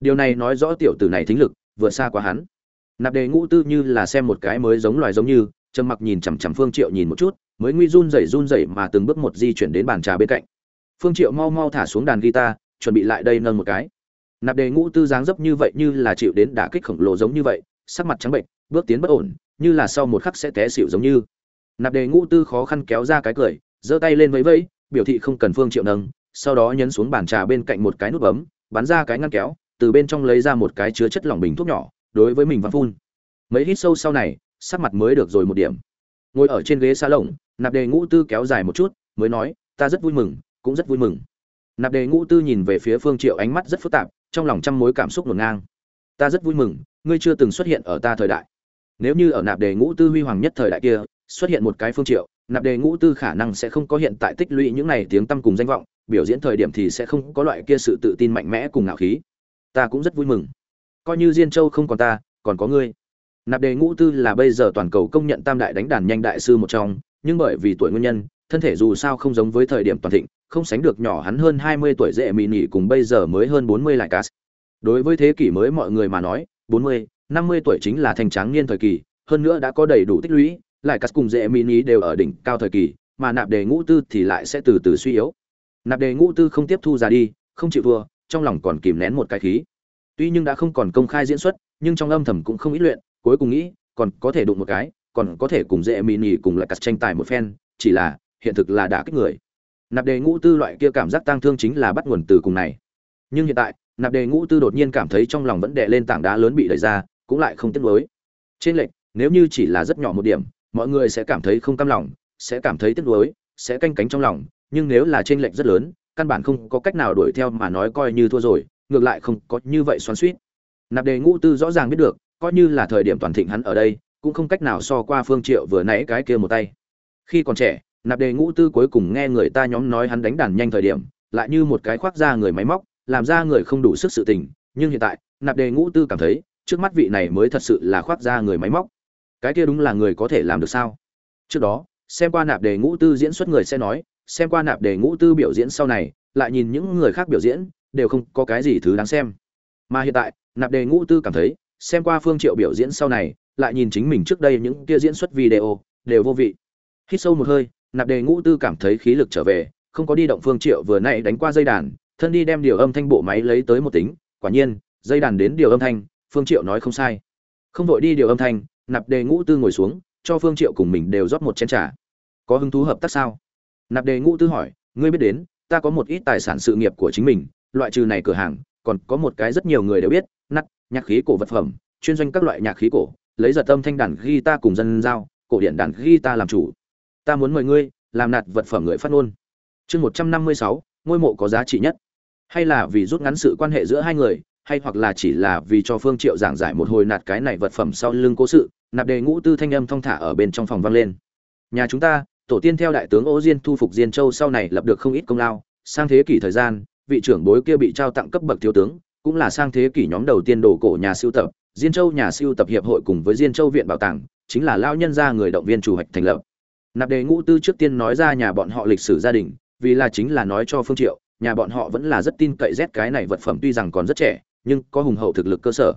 Điều này nói rõ tiểu tử này thính lực, vượt xa quá hắn. Nạp đề ngũ tư như là xem một cái mới giống loài giống như, trầm mặc nhìn chằm chằm phương triệu nhìn một chút, mới nguy run rẩy run rẩy mà từng bước một di chuyển đến bàn trà bên cạnh. Phương triệu mau mau thả xuống đàn guitar, chuẩn bị lại đây nâng một cái. Nạp đề ngũ tư dáng dấp như vậy như là chịu đến đả kích khổng lồ giống như vậy, sắc mặt trắng bệnh, bước tiến bất ổn, như là sau một khắc sẽ té xỉu giống như. Nạp đề ngũ tư khó khăn kéo ra cái cười, giơ tay lên vẫy vẫy, biểu thị không cần phương triệu nâng sau đó nhấn xuống bàn trà bên cạnh một cái nút bấm, bắn ra cái ngăn kéo, từ bên trong lấy ra một cái chứa chất lỏng bình thuốc nhỏ, đối với mình văng phun. Mấy hít sâu sau này, sắc mặt mới được rồi một điểm. Ngồi ở trên ghế xa lồng, nạp đề ngũ tư kéo dài một chút, mới nói, ta rất vui mừng, cũng rất vui mừng. Nạp đề ngũ tư nhìn về phía phương triệu ánh mắt rất phức tạp, trong lòng trăm mối cảm xúc ngổn ngang. Ta rất vui mừng, ngươi chưa từng xuất hiện ở ta thời đại. Nếu như ở nạp đề ngũ tư huy hoàng nhất thời đại kia, xuất hiện một cái phương triệu nạp đề ngũ tư khả năng sẽ không có hiện tại tích lũy những này tiếng tăm cùng danh vọng, biểu diễn thời điểm thì sẽ không có loại kia sự tự tin mạnh mẽ cùng ngạo khí. Ta cũng rất vui mừng. Coi như diên châu không còn ta, còn có ngươi. Nạp đề ngũ tư là bây giờ toàn cầu công nhận tam đại đánh đàn nhanh đại sư một trong, nhưng bởi vì tuổi nguyên nhân, thân thể dù sao không giống với thời điểm toàn thịnh, không sánh được nhỏ hắn hơn hai mươi tuổi dễ mị nỉ cùng bây giờ mới hơn bốn mươi lại cast đối với thế kỷ mới mọi người mà nói, bốn mươi, năm mươi tuổi chính là thành tráng niên thời kỳ, hơn nữa đã có đầy đủ tích lũy lại cắt cùng dễ mini đều ở đỉnh cao thời kỳ, mà nạp đề ngũ tư thì lại sẽ từ từ suy yếu. Nạp đề ngũ tư không tiếp thu ra đi, không chịu thua, trong lòng còn kìm nén một cái khí. Tuy nhưng đã không còn công khai diễn xuất, nhưng trong âm thầm cũng không ít luyện, cuối cùng nghĩ, còn có thể đụng một cái, còn có thể cùng dễ mini cùng lại cắt tranh tài một phen, chỉ là, hiện thực là đã kích người. Nạp đề ngũ tư loại kia cảm giác tang thương chính là bắt nguồn từ cùng này. Nhưng hiện tại, nạp đề ngũ tư đột nhiên cảm thấy trong lòng vẫn đè lên tảng đá lớn bị đẩy ra, cũng lại không tiếc nuối. Trên lệnh nếu như chỉ là rất nhỏ một điểm mọi người sẽ cảm thấy không cam lòng, sẽ cảm thấy tiếc nuối, sẽ canh cánh trong lòng, nhưng nếu là trên lệnh rất lớn, căn bản không có cách nào đuổi theo mà nói coi như thua rồi, ngược lại không có như vậy xoắn xuýt. nạp đề ngũ tư rõ ràng biết được, coi như là thời điểm toàn thịnh hắn ở đây, cũng không cách nào so qua phương triệu vừa nãy cái kia một tay khi còn trẻ, nạp đề ngũ tư cuối cùng nghe người ta nhóm nói hắn đánh đàn nhanh thời điểm, lại như một cái khoác ra người máy móc, làm ra người không đủ sức sự tình, nhưng hiện tại, nạp đề ngũ tư cảm thấy, trước mắt vị này mới thật sự là khoác ra người máy móc cái kia đúng là người có thể làm được sao? Trước đó, xem qua nạp đề ngũ tư diễn xuất người sẽ nói, xem qua nạp đề ngũ tư biểu diễn sau này, lại nhìn những người khác biểu diễn, đều không có cái gì thứ đáng xem. Mà hiện tại, nạp đề ngũ tư cảm thấy, xem qua phương triệu biểu diễn sau này, lại nhìn chính mình trước đây những kia diễn xuất video, đều vô vị. Hít sâu một hơi, nạp đề ngũ tư cảm thấy khí lực trở về, không có đi động phương triệu vừa nãy đánh qua dây đàn, thân đi đem điều âm thanh bộ máy lấy tới một tính. Quả nhiên, dây đàn đến điều âm thanh, phương triệu nói không sai. Không vội đi điều âm thanh nạp đề ngũ tư ngồi xuống, cho phương triệu cùng mình đều rót một chén trà. Có hứng thú hợp tác sao? Nạp đề ngũ tư hỏi, ngươi biết đến, ta có một ít tài sản sự nghiệp của chính mình, loại trừ này cửa hàng, còn có một cái rất nhiều người đều biết nắt nhạc khí cổ vật phẩm, chuyên doanh các loại nhạc khí cổ, lấy giật âm thanh đàn guitar cùng dân giao, cổ điển đàn guitar làm chủ. Ta muốn mời ngươi, làm nạt vật phẩm người phát ngôn. Chương một trăm năm mươi sáu, ngôi mộ có giá trị nhất. Hay là vì rút ngắn sự quan hệ giữa hai người, hay hoặc là chỉ là vì cho phương triệu giảng giải một hồi nạt cái này vật phẩm sau lưng cố sự nạp đề ngũ tư thanh âm thong thả ở bên trong phòng vang lên. Nhà chúng ta, tổ tiên theo đại tướng ô diên thu phục diên châu sau này lập được không ít công lao. Sang thế kỷ thời gian, vị trưởng bối kia bị trao tặng cấp bậc thiếu tướng, cũng là sang thế kỷ nhóm đầu tiên đồ cổ nhà siêu tập. Diên châu nhà siêu tập hiệp hội cùng với diên châu viện bảo tàng, chính là lao nhân gia người động viên chủ hoạch thành lập. Nạp đề ngũ tư trước tiên nói ra nhà bọn họ lịch sử gia đình, vì là chính là nói cho phương triệu, nhà bọn họ vẫn là rất tin cậy rét cái này vật phẩm tuy rằng còn rất trẻ, nhưng có hùng hậu thực lực cơ sở.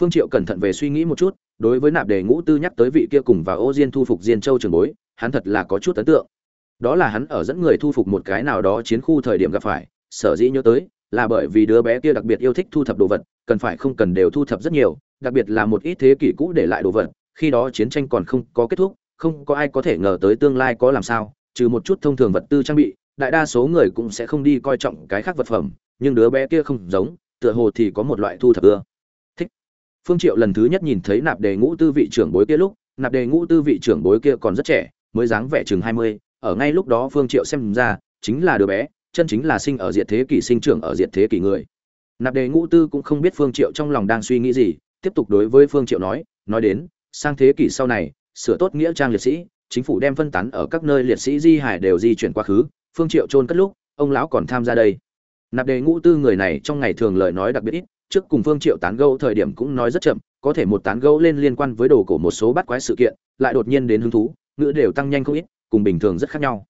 Phương triệu cẩn thận về suy nghĩ một chút đối với nạp đề ngũ tư nhắc tới vị kia cùng và ô diên thu phục diên châu trường bối, hắn thật là có chút ấn tượng. Đó là hắn ở dẫn người thu phục một cái nào đó chiến khu thời điểm gặp phải, sở dĩ nhớ tới, là bởi vì đứa bé kia đặc biệt yêu thích thu thập đồ vật, cần phải không cần đều thu thập rất nhiều, đặc biệt là một ít thế kỷ cũ để lại đồ vật, khi đó chiến tranh còn không có kết thúc, không có ai có thể ngờ tới tương lai có làm sao, trừ một chút thông thường vật tư trang bị, đại đa số người cũng sẽ không đi coi trọng cái khác vật phẩm, nhưng đứa bé kia không giống, tựa hồ thì có một loại thu thập ưa phương triệu lần thứ nhất nhìn thấy nạp đề ngũ tư vị trưởng bối kia lúc nạp đề ngũ tư vị trưởng bối kia còn rất trẻ mới dáng vẻ chừng 20, ở ngay lúc đó phương triệu xem ra chính là đứa bé chân chính là sinh ở diệt thế kỷ sinh trưởng ở diệt thế kỷ người. Nạp đề ngũ tư cũng không biết phương triệu trong lòng đang suy nghĩ gì tiếp tục đối với phương triệu nói nói đến sang thế kỷ sau này sửa tốt nghĩa trang liệt sĩ chính phủ đem phân tán ở các nơi liệt sĩ di hải đều di chuyển quá khứ phương triệu trôn cất lúc ông lão còn tham gia đây. Nạp đề ngũ tư người này trong ngày thường lời nói đặc biệt ít trước cùng phương triệu tán gẫu thời điểm cũng nói rất chậm, có thể một tán gẫu lên liên quan với đồ cổ một số bắt quái sự kiện, lại đột nhiên đến hứng thú, ngữ đều tăng nhanh không ít, cùng bình thường rất khác nhau.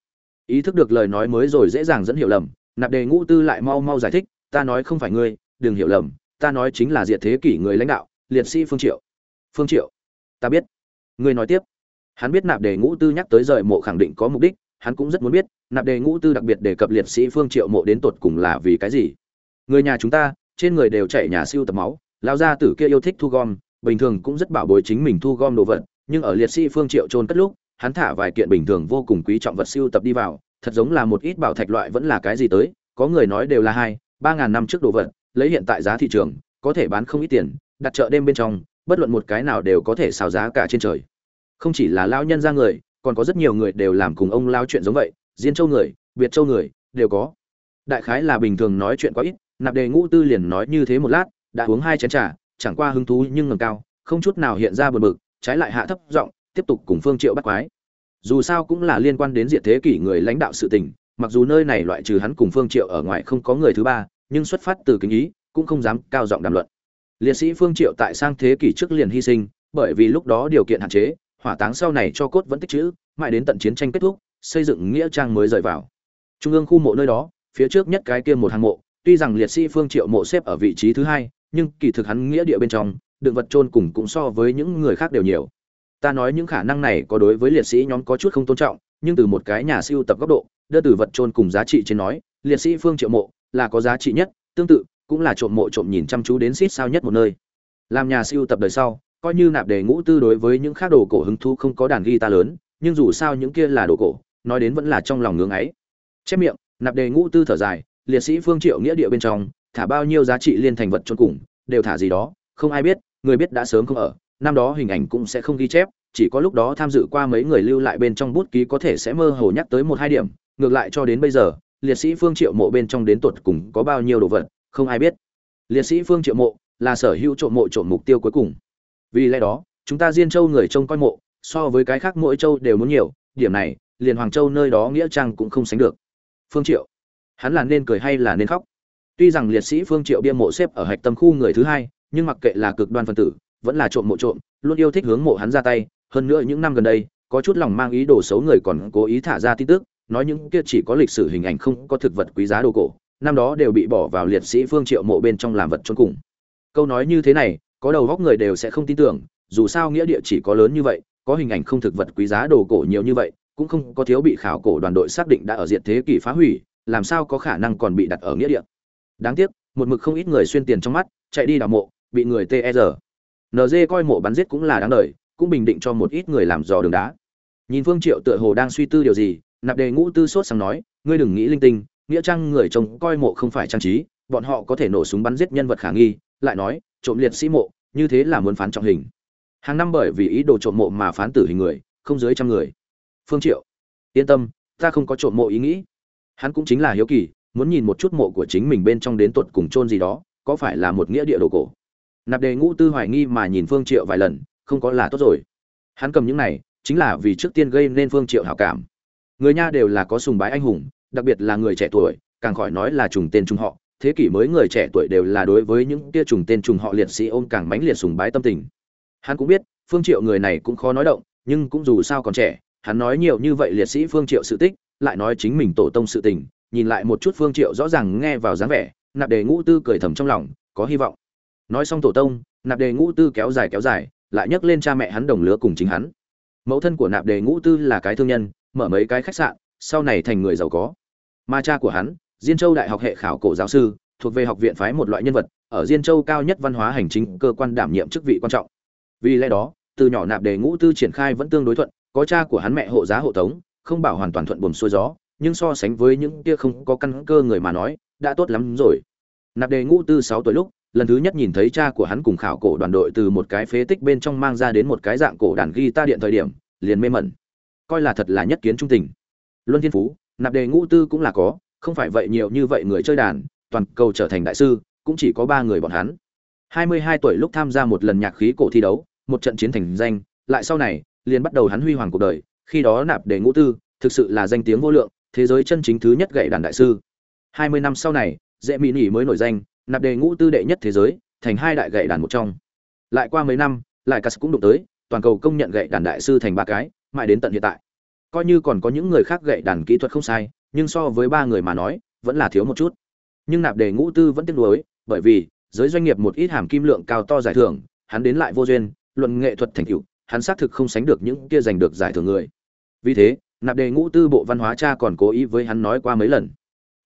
Ý thức được lời nói mới rồi dễ dàng dẫn hiểu lầm, nạp đề ngũ tư lại mau mau giải thích, ta nói không phải ngươi, đừng hiểu lầm, ta nói chính là diệt thế kỷ người lãnh đạo, liệt sĩ phương triệu. Phương triệu, ta biết. Ngươi nói tiếp. Hắn biết nạp đề ngũ tư nhắc tới rời mộ khẳng định có mục đích, hắn cũng rất muốn biết, nạp đề ngũ tư đặc biệt đề cập liệt sĩ phương triệu mộ đến tột cùng là vì cái gì. Người nhà chúng ta trên người đều chạy nhà siêu tập máu lao gia tử kia yêu thích thu gom, bình thường cũng rất bảo bối chính mình thu gom đồ vật, nhưng ở liệt sĩ phương triệu trôn cất lúc, hắn thả vài kiện bình thường vô cùng quý trọng vật siêu tập đi vào, thật giống là một ít bảo thạch loại vẫn là cái gì tới, có người nói đều là hai, ba ngàn năm trước đồ vật, lấy hiện tại giá thị trường, có thể bán không ít tiền, đặt chợ đêm bên trong, bất luận một cái nào đều có thể xào giá cả trên trời. Không chỉ là lao nhân ra người, còn có rất nhiều người đều làm cùng ông lao chuyện giống vậy, diên châu người, việt châu người, đều có. Đại khái là bình thường nói chuyện quá ít nạp đề ngũ tư liền nói như thế một lát, đã uống hai chén trà, chẳng qua hứng thú nhưng ngầm cao, không chút nào hiện ra bờ bực, trái lại hạ thấp giọng, tiếp tục cùng phương triệu bắt quái. Dù sao cũng là liên quan đến diện thế kỷ người lãnh đạo sự tình, mặc dù nơi này loại trừ hắn cùng phương triệu ở ngoài không có người thứ ba, nhưng xuất phát từ kính ý, cũng không dám cao giọng đàm luận. Liệt sĩ phương triệu tại sang thế kỷ trước liền hy sinh, bởi vì lúc đó điều kiện hạn chế, hỏa táng sau này cho cốt vẫn tích trữ mãi đến tận chiến tranh kết thúc, xây dựng nghĩa trang mới rời vào. Trung ương khu mộ nơi đó, phía trước nhất cái kia một hang mộ tuy rằng liệt sĩ phương triệu mộ xếp ở vị trí thứ hai, nhưng kỳ thực hắn nghĩa địa bên trong, đựng vật chôn cùng cũng so với những người khác đều nhiều. Ta nói những khả năng này có đối với liệt sĩ nhóm có chút không tôn trọng, nhưng từ một cái nhà siêu tập góc độ, đưa từ vật chôn cùng giá trị trên nói, liệt sĩ phương triệu mộ là có giá trị nhất, tương tự, cũng là trộm mộ trộm nhìn chăm chú đến xít sao nhất một nơi. Làm nhà siêu tập đời sau, coi như nạp đề ngũ tư đối với những khác đồ cổ hứng thú không có đàn guitar lớn, nhưng dù sao những kia là đồ cổ, nói đến vẫn là trong lòng ngưỡng ấy. Chép miệng, nạp đề ngũ tư thở dài liệt sĩ phương triệu nghĩa địa bên trong, thả bao nhiêu giá trị liên thành vật chôn cùng, đều thả gì đó, không ai biết, người biết đã sớm không ở, năm đó hình ảnh cũng sẽ không ghi chép, chỉ có lúc đó tham dự qua mấy người lưu lại bên trong bút ký có thể sẽ mơ hồ nhắc tới một hai điểm, ngược lại cho đến bây giờ, liệt sĩ phương triệu mộ bên trong đến tuột cùng có bao nhiêu đồ vật, không ai biết. Liệt sĩ phương triệu mộ là sở hữu trộm mộ trộm mục tiêu cuối cùng. Vì lẽ đó, chúng ta diên châu người trông coi mộ, so với cái khác mỗi châu đều muốn nhiều, điểm này, liền hoàng châu nơi đó nghĩa trang cũng không sánh được. Phương triệu hắn là nên cười hay là nên khóc? Tuy rằng liệt sĩ phương triệu bia mộ xếp ở hạch tâm khu người thứ hai, nhưng mặc kệ là cực đoan phân tử, vẫn là trộm mộ trộm, luôn yêu thích hướng mộ hắn ra tay. Hơn nữa những năm gần đây, có chút lòng mang ý đồ xấu người còn cố ý thả ra tin tức, nói những kia chỉ có lịch sử hình ảnh không có thực vật quý giá đồ cổ, năm đó đều bị bỏ vào liệt sĩ phương triệu mộ bên trong làm vật chôn cùng. Câu nói như thế này, có đầu góc người đều sẽ không tin tưởng, dù sao nghĩa địa chỉ có lớn như vậy, có hình ảnh không thực vật quý giá đồ cổ nhiều như vậy, cũng không có thiếu bị khảo cổ đoàn đội xác định đã ở diện thế kỷ phá hủy làm sao có khả năng còn bị đặt ở nghĩa địa? Đáng tiếc, một mực không ít người xuyên tiền trong mắt, chạy đi đào mộ, bị người ter nd coi mộ bắn giết cũng là đáng đời, cũng bình định cho một ít người làm dò đường đá. Nhìn phương triệu tựa hồ đang suy tư điều gì, nạp đề ngũ tư sốt sang nói, ngươi đừng nghĩ linh tinh, nghĩa trang người trông coi mộ không phải trang trí, bọn họ có thể nổ súng bắn giết nhân vật khả nghi. Lại nói, trộm liệt sĩ mộ, như thế là muốn phán trọng hình. Hàng năm bởi vì ý đồ trộm mộ mà phán tử hình người, không dưới trăm người. Phương triệu, yên tâm, ta không có trộm mộ ý nghĩ hắn cũng chính là hiếu kỳ, muốn nhìn một chút mộ của chính mình bên trong đến tuột cùng chôn gì đó, có phải là một nghĩa địa đồ cổ. Nạp đề ngũ tư hoài nghi mà nhìn phương triệu vài lần, không có là tốt rồi. Hắn cầm những này, chính là vì trước tiên gây nên phương triệu hảo cảm. Người nha đều là có sùng bái anh hùng, đặc biệt là người trẻ tuổi, càng khỏi nói là trùng tên trùng họ, thế kỷ mới người trẻ tuổi đều là đối với những kia trùng tên trùng họ liệt sĩ ôm càng mãnh liệt sùng bái tâm tình. Hắn cũng biết, phương triệu người này cũng khó nói động, nhưng cũng dù sao còn trẻ, hắn nói nhiều như vậy liệt sĩ phương triệu sự tích lại nói chính mình tổ tông sự tình, nhìn lại một chút phương triệu rõ ràng nghe vào dáng vẻ, nạp đề ngũ tư cười thầm trong lòng, có hy vọng. Nói xong tổ tông, nạp đề ngũ tư kéo dài kéo dài, lại nhắc lên cha mẹ hắn đồng lứa cùng chính hắn. Mẫu thân của nạp đề ngũ tư là cái thương nhân, mở mấy cái khách sạn, sau này thành người giàu có. Ma cha của hắn, diên châu đại học hệ khảo cổ giáo sư, thuộc về học viện phái một loại nhân vật, ở diên châu cao nhất văn hóa hành chính cơ quan đảm nhiệm chức vị quan trọng. Vì lẽ đó, từ nhỏ nạp đề ngũ tư triển khai vẫn tương đối thuận, có cha của hắn mẹ hộ giá hộ tống không bảo hoàn toàn thuận buồm xuôi gió, nhưng so sánh với những kia không có căn cơ người mà nói, đã tốt lắm rồi. Nạp đề ngũ tư sáu tuổi lúc, lần thứ nhất nhìn thấy cha của hắn cùng khảo cổ đoàn đội từ một cái phế tích bên trong mang ra đến một cái dạng cổ đàn guitar điện thời điểm, liền mê mẩn. Coi là thật là nhất kiến trung tình. Luân thiên phú, nạp đề ngũ tư cũng là có, không phải vậy nhiều như vậy người chơi đàn, toàn cầu trở thành đại sư, cũng chỉ có ba người bọn hắn. Hai mươi hai tuổi lúc tham gia một lần nhạc khí cổ thi đấu, một trận chiến thành danh, lại sau này, liền bắt đầu hắn huy hoàng cuộc đời khi đó nạp đề ngũ tư, thực sự là danh tiếng vô lượng, thế giới chân chính thứ nhất gậy đàn đại sư. Hai mươi năm sau này, dễ mỹ nỉ mới nổi danh, nạp đề ngũ tư đệ nhất thế giới, thành hai đại gậy đàn một trong. Lại qua mấy năm, lại cắt cũng đụng tới, toàn cầu công nhận gậy đàn đại sư thành ba cái, mãi đến tận hiện tại. Coi như còn có những người khác gậy đàn kỹ thuật không sai, nhưng so với ba người mà nói, vẫn là thiếu một chút. Nhưng nạp đề ngũ tư vẫn tiếc nuối, bởi vì, giới doanh nghiệp một ít hàm kim lượng cao to giải thưởng, hắn đến lại vô duyên, luận nghệ thuật thành tựu hắn xác thực không sánh được những kia giành được giải thưởng người. Vì thế, nạp đề ngũ tư bộ văn hóa cha còn cố ý với hắn nói qua mấy lần.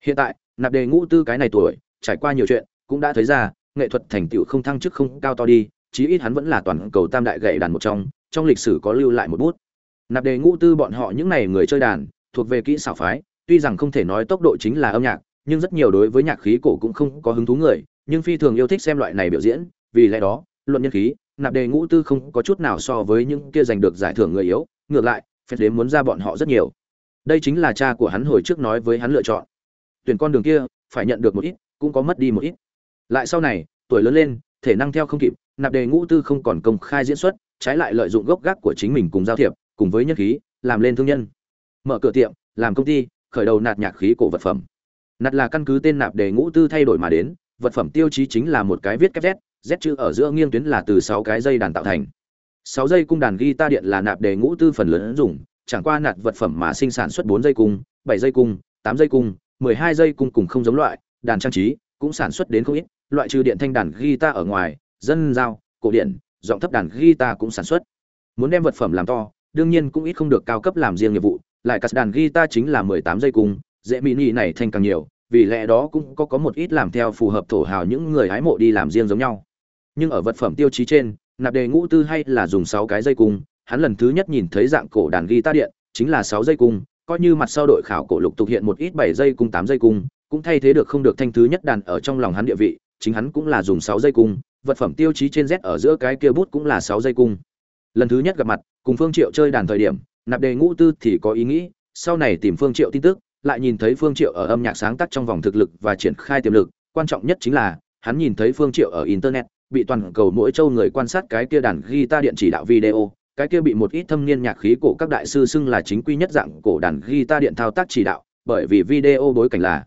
Hiện tại, nạp đề ngũ tư cái này tuổi, trải qua nhiều chuyện, cũng đã thấy ra, nghệ thuật thành tựu không thăng chức không cao to đi, chí ít hắn vẫn là toàn cầu tam đại gậy đàn một trong trong lịch sử có lưu lại một bút. Nạp đề ngũ tư bọn họ những này người chơi đàn, thuộc về kỹ xảo phái, tuy rằng không thể nói tốc độ chính là âm nhạc, nhưng rất nhiều đối với nhạc khí cổ cũng không có hứng thú người, nhưng phi thường yêu thích xem loại này biểu diễn, vì lẽ đó, luận nhân khí nạp đề ngũ tư không có chút nào so với những kia giành được giải thưởng người yếu, ngược lại, phép đếm muốn ra bọn họ rất nhiều. Đây chính là cha của hắn hồi trước nói với hắn lựa chọn. Tuyển con đường kia, phải nhận được một ít, cũng có mất đi một ít. Lại sau này, tuổi lớn lên, thể năng theo không kịp, nạp đề ngũ tư không còn công khai diễn xuất, trái lại lợi dụng gốc gác của chính mình cùng giao thiệp, cùng với nhân khí, làm lên thương nhân. Mở cửa tiệm, làm công ty, khởi đầu nạt nhạc khí cổ vật phẩm. Nạt là căn cứ tên nạp đề ngũ tư thay đổi mà đến, vật phẩm tiêu chí chính là một cái viết kép z z chữ ở giữa nghiêng tuyến là từ sáu cái dây đàn tạo thành. Sáu dây cung đàn guitar điện là nạp đề ngũ tư phần lớn dùng chẳng qua nạt vật phẩm mà sinh sản xuất bốn dây cung, bảy dây cung, tám dây cung, mười hai dây cung cùng không giống loại, đàn trang trí cũng sản xuất đến không ít, loại trừ điện thanh đàn guitar ở ngoài, dân giao, cổ điện giọng thấp đàn guitar cũng sản xuất. Muốn đem vật phẩm làm to, đương nhiên cũng ít không được cao cấp làm riêng nghiệp vụ, lại cắt đàn guitar chính là mười tám dây cung, dễ mini này thành càng nhiều, vì lẽ đó cũng có có một ít làm theo phù hợp thổ hào những người hái mộ đi làm riêng giống nhau nhưng ở vật phẩm tiêu chí trên, nạp đề ngũ tư hay là dùng sáu cái dây cung, hắn lần thứ nhất nhìn thấy dạng cổ đàn ghi ta điện, chính là sáu dây cung, coi như mặt sau đội khảo cổ lục tục hiện một ít bảy dây cung, tám dây cung, cũng thay thế được không được thanh thứ nhất đàn ở trong lòng hắn địa vị, chính hắn cũng là dùng sáu dây cung, vật phẩm tiêu chí trên z ở giữa cái kia bút cũng là sáu dây cung. Lần thứ nhất gặp mặt, cùng phương triệu chơi đàn thời điểm, nạp đề ngũ tư thì có ý nghĩ, sau này tìm phương triệu tin tức, lại nhìn thấy phương triệu ở âm nhạc sáng tác trong vòng thực lực và triển khai tiềm lực, quan trọng nhất chính là, hắn nhìn thấy phương triệu ở internet bị toàn cầu mỗi châu người quan sát cái kia đàn guitar điện chỉ đạo video, cái kia bị một ít thâm niên nhạc khí cổ các đại sư xưng là chính quy nhất dạng cổ đàn guitar điện thao tác chỉ đạo, bởi vì video bối cảnh là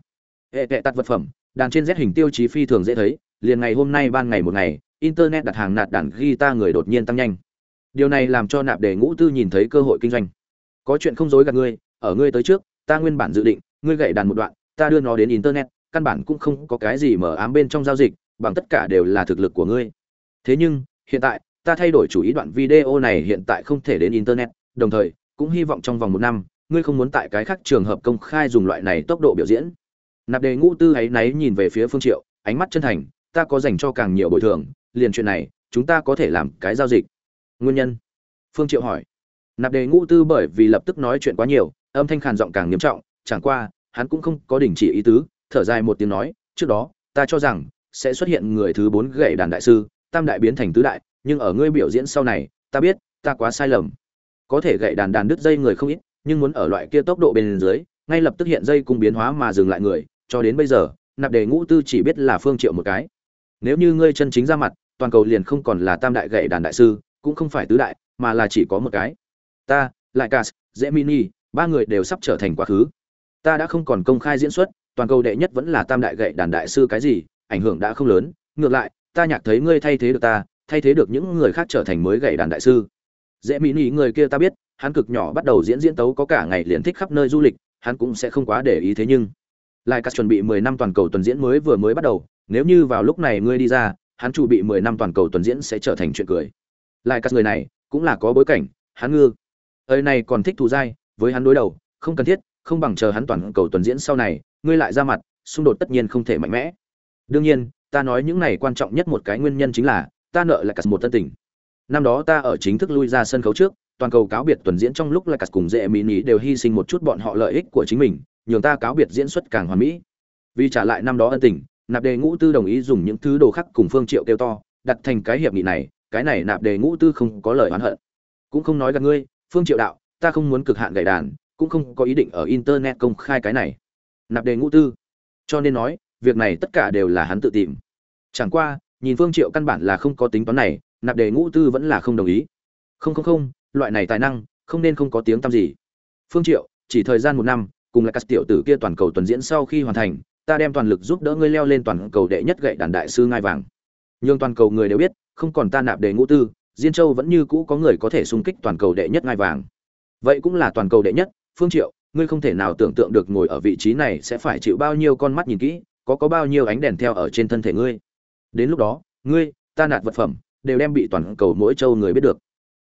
hệ tệ tạt vật phẩm, đàn trên z hình tiêu chí phi thường dễ thấy, liền ngày hôm nay ban ngày một ngày, internet đặt hàng nạt đàn guitar người đột nhiên tăng nhanh. Điều này làm cho nạp đề ngũ tư nhìn thấy cơ hội kinh doanh. Có chuyện không dối gạt ngươi, ở ngươi tới trước, ta nguyên bản dự định, ngươi gậy đàn một đoạn, ta đưa nó đến internet, căn bản cũng không có cái gì mở ám bên trong giao dịch bằng tất cả đều là thực lực của ngươi. Thế nhưng, hiện tại, ta thay đổi chủ ý đoạn video này hiện tại không thể đến internet, đồng thời, cũng hy vọng trong vòng một năm, ngươi không muốn tại cái khác trường hợp công khai dùng loại này tốc độ biểu diễn. Nạp đề ngũ tư ấy náy nhìn về phía phương triệu, ánh mắt chân thành, ta có dành cho càng nhiều bồi thường, liền chuyện này, chúng ta có thể làm cái giao dịch. Nguyên nhân? Phương triệu hỏi. Nạp đề ngũ tư bởi vì lập tức nói chuyện quá nhiều, âm thanh khàn giọng càng nghiêm trọng, chẳng qua, hắn cũng không có đình chỉ ý tứ, thở dài một tiếng nói, trước đó, ta cho rằng sẽ xuất hiện người thứ bốn gậy đàn đại sư, tam đại biến thành tứ đại, nhưng ở ngươi biểu diễn sau này, ta biết, ta quá sai lầm. Có thể gậy đàn đàn đứt dây người không ít, nhưng muốn ở loại kia tốc độ bên dưới, ngay lập tức hiện dây cung biến hóa mà dừng lại người, cho đến bây giờ, nạp đề ngũ tư chỉ biết là phương triệu một cái. Nếu như ngươi chân chính ra mặt, toàn cầu liền không còn là tam đại gậy đàn đại sư, cũng không phải tứ đại, mà là chỉ có một cái. Ta, lại cả, dễ mini ba người đều sắp trở thành quá khứ. Ta đã không còn công khai diễn xuất, toàn cầu đệ nhất vẫn là tam đại gậy đàn đại sư cái gì ảnh hưởng đã không lớn, ngược lại, ta nhạc thấy ngươi thay thế được ta, thay thế được những người khác trở thành mới gậy đàn đại sư. Dễ mỹ nghĩ người kia ta biết, hắn cực nhỏ bắt đầu diễn diễn tấu có cả ngày liền thích khắp nơi du lịch, hắn cũng sẽ không quá để ý thế nhưng lại cắt chuẩn bị mười năm toàn cầu tuần diễn mới vừa mới bắt đầu, nếu như vào lúc này ngươi đi ra, hắn chuẩn bị mười năm toàn cầu tuần diễn sẽ trở thành chuyện cười. Lại cắt người này, cũng là có bối cảnh, hắn ngư. Ơi này còn thích thù dai, với hắn đối đầu, không cần thiết, không bằng chờ hắn toàn cầu tuần diễn sau này, ngươi lại ra mặt, xung đột tất nhiên không thể mạnh mẽ đương nhiên, ta nói những này quan trọng nhất một cái nguyên nhân chính là, ta nợ lại cả một tân tình. Năm đó ta ở chính thức lui ra sân khấu trước, toàn cầu cáo biệt tuần diễn trong lúc lại cả cùng dễ mỹ nhí đều hy sinh một chút bọn họ lợi ích của chính mình, nhường ta cáo biệt diễn xuất càng hoàn mỹ. Vì trả lại năm đó ân tình, nạp đề ngũ tư đồng ý dùng những thứ đồ khác cùng phương triệu kêu to, đặt thành cái hiệp nghị này, cái này nạp đề ngũ tư không có lời oán hận. Cũng không nói gặp ngươi, phương triệu đạo, ta không muốn cực hạn gậy đàn, cũng không có ý định ở internet công khai cái này. Nạp đề ngũ tư. Cho nên nói việc này tất cả đều là hắn tự tìm. Chẳng qua, nhìn phương triệu căn bản là không có tính toán này, nạp đề ngũ tư vẫn là không đồng ý. Không không không, loại này tài năng, không nên không có tiếng tăm gì. Phương triệu, chỉ thời gian một năm, cùng là các tiểu tử kia toàn cầu tuần diễn sau khi hoàn thành, ta đem toàn lực giúp đỡ ngươi leo lên toàn cầu đệ nhất gậy đàn đại sư ngai vàng. Nhưng toàn cầu người đều biết, không còn ta nạp đề ngũ tư, diên châu vẫn như cũ có người có thể xung kích toàn cầu đệ nhất ngai vàng. Vậy cũng là toàn cầu đệ nhất, phương triệu, ngươi không thể nào tưởng tượng được ngồi ở vị trí này sẽ phải chịu bao nhiêu con mắt nhìn kỹ có có bao nhiêu ánh đèn theo ở trên thân thể ngươi. Đến lúc đó, ngươi, ta nạt vật phẩm, đều đem bị toàn cầu mỗi châu người biết được.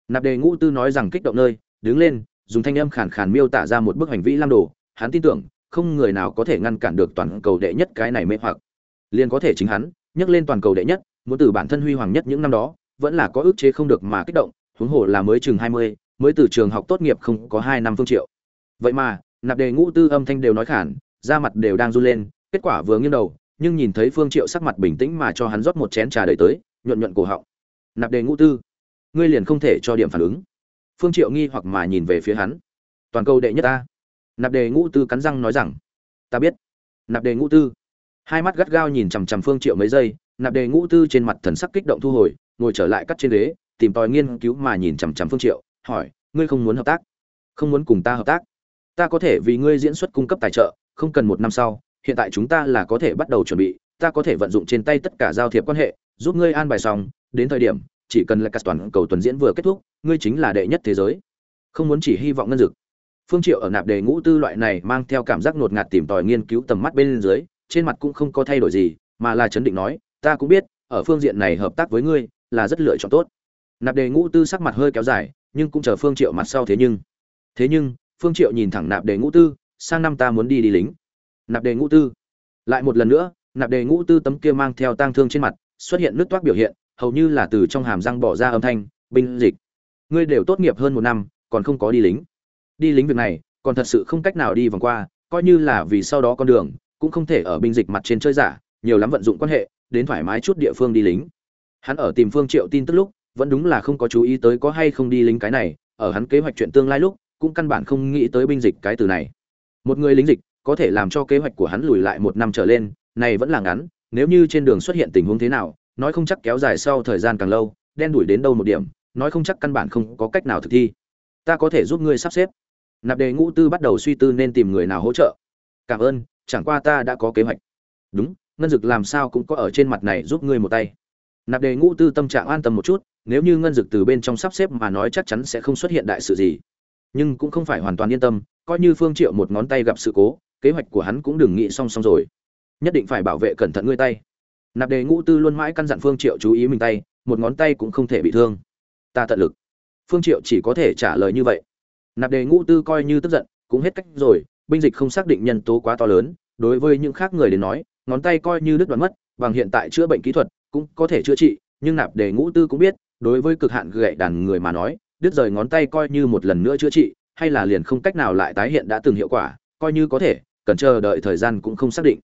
Nạp đề ngũ tư nói rằng kích động nơi, đứng lên, dùng thanh âm khàn khàn miêu tả ra một bức hành vi lam đồ. Hắn tin tưởng, không người nào có thể ngăn cản được toàn cầu đệ nhất cái này mê hoặc. Liền có thể chính hắn, nhắc lên toàn cầu đệ nhất, muốn từ bản thân huy hoàng nhất những năm đó, vẫn là có ước chế không được mà kích động, huống hồ là mới chừng hai mươi, mới từ trường học tốt nghiệp không có hai năm phương triệu. Vậy mà, nạp đề ngũ tư âm thanh đều nói khản da mặt đều đang run lên kết quả vừa nghiêng đầu, nhưng nhìn thấy phương triệu sắc mặt bình tĩnh mà cho hắn rót một chén trà đầy tới, nhuận nhuận cổ họng. Nạp đề ngũ tư, ngươi liền không thể cho điểm phản ứng. Phương triệu nghi hoặc mà nhìn về phía hắn. Toàn cầu đệ nhất ta. Nạp đề ngũ tư cắn răng nói rằng, ta biết. Nạp đề ngũ tư. Hai mắt gắt gao nhìn chằm chằm phương triệu mấy giây, nạp đề ngũ tư trên mặt thần sắc kích động thu hồi, ngồi trở lại cắt trên ghế, tìm tòi nghiên cứu mà nhìn chằm chằm phương triệu, hỏi, ngươi không muốn hợp tác? Không muốn cùng ta hợp tác? Ta có thể vì ngươi diễn xuất cung cấp tài trợ, không cần một năm sau hiện tại chúng ta là có thể bắt đầu chuẩn bị, ta có thể vận dụng trên tay tất cả giao thiệp quan hệ, giúp ngươi an bài xong, đến thời điểm, chỉ cần là các toàn cầu tuần diễn vừa kết thúc, ngươi chính là đệ nhất thế giới. Không muốn chỉ hy vọng ngân dực. Phương triệu ở nạp đề ngũ tư loại này mang theo cảm giác ngột ngạt tìm tòi nghiên cứu tầm mắt bên dưới, trên mặt cũng không có thay đổi gì, mà là chấn định nói, ta cũng biết, ở phương diện này hợp tác với ngươi là rất lựa chọn tốt. Nạp đề ngũ tư sắc mặt hơi kéo dài, nhưng cũng chờ phương triệu mặt sau thế nhưng. Thế nhưng, phương triệu nhìn thẳng nạp đề ngũ tư, sang năm ta muốn đi đi lính nạp đề ngũ tư. Lại một lần nữa, nạp đề ngũ tư tấm kia mang theo tang thương trên mặt, xuất hiện nước toát biểu hiện, hầu như là từ trong hàm răng bỏ ra âm thanh, binh dịch, ngươi đều tốt nghiệp hơn một năm, còn không có đi lính. Đi lính việc này, còn thật sự không cách nào đi vòng qua, coi như là vì sau đó con đường, cũng không thể ở binh dịch mặt trên chơi giả, nhiều lắm vận dụng quan hệ, đến thoải mái chút địa phương đi lính. Hắn ở tìm phương triệu tin tức lúc, vẫn đúng là không có chú ý tới có hay không đi lính cái này, ở hắn kế hoạch chuyện tương lai lúc, cũng căn bản không nghĩ tới binh dịch cái từ này. Một người lính dịch có thể làm cho kế hoạch của hắn lùi lại một năm trở lên, này vẫn là ngắn, nếu như trên đường xuất hiện tình huống thế nào, nói không chắc kéo dài sau thời gian càng lâu, đen đuổi đến đâu một điểm, nói không chắc căn bản không có cách nào thực thi. Ta có thể giúp ngươi sắp xếp. Nạp đề ngũ tư bắt đầu suy tư nên tìm người nào hỗ trợ. Cảm ơn, chẳng qua ta đã có kế hoạch. Đúng, ngân dực làm sao cũng có ở trên mặt này giúp ngươi một tay. Nạp đề ngũ tư tâm trạng an tâm một chút, nếu như ngân dực từ bên trong sắp xếp mà nói chắc chắn sẽ không xuất hiện đại sự gì. Nhưng cũng không phải hoàn toàn yên tâm, coi như phương triệu một ngón tay gặp sự cố kế hoạch của hắn cũng đừng nghĩ song song rồi. Nhất định phải bảo vệ cẩn thận ngươi tay. Nạp đề ngũ tư luôn mãi căn dặn phương triệu chú ý mình tay, một ngón tay cũng không thể bị thương. Ta tận lực. Phương triệu chỉ có thể trả lời như vậy. Nạp đề ngũ tư coi như tức giận, cũng hết cách rồi, binh dịch không xác định nhân tố quá to lớn, đối với những khác người đến nói, ngón tay coi như đứt đoạn mất, bằng hiện tại chữa bệnh kỹ thuật cũng có thể chữa trị, nhưng nạp đề ngũ tư cũng biết, đối với cực hạn gậy đàn người mà nói, đứt rời ngón tay coi như một lần nữa chữa trị, hay là liền không cách nào lại tái hiện đã từng hiệu quả, coi như có thể cần chờ đợi thời gian cũng không xác định.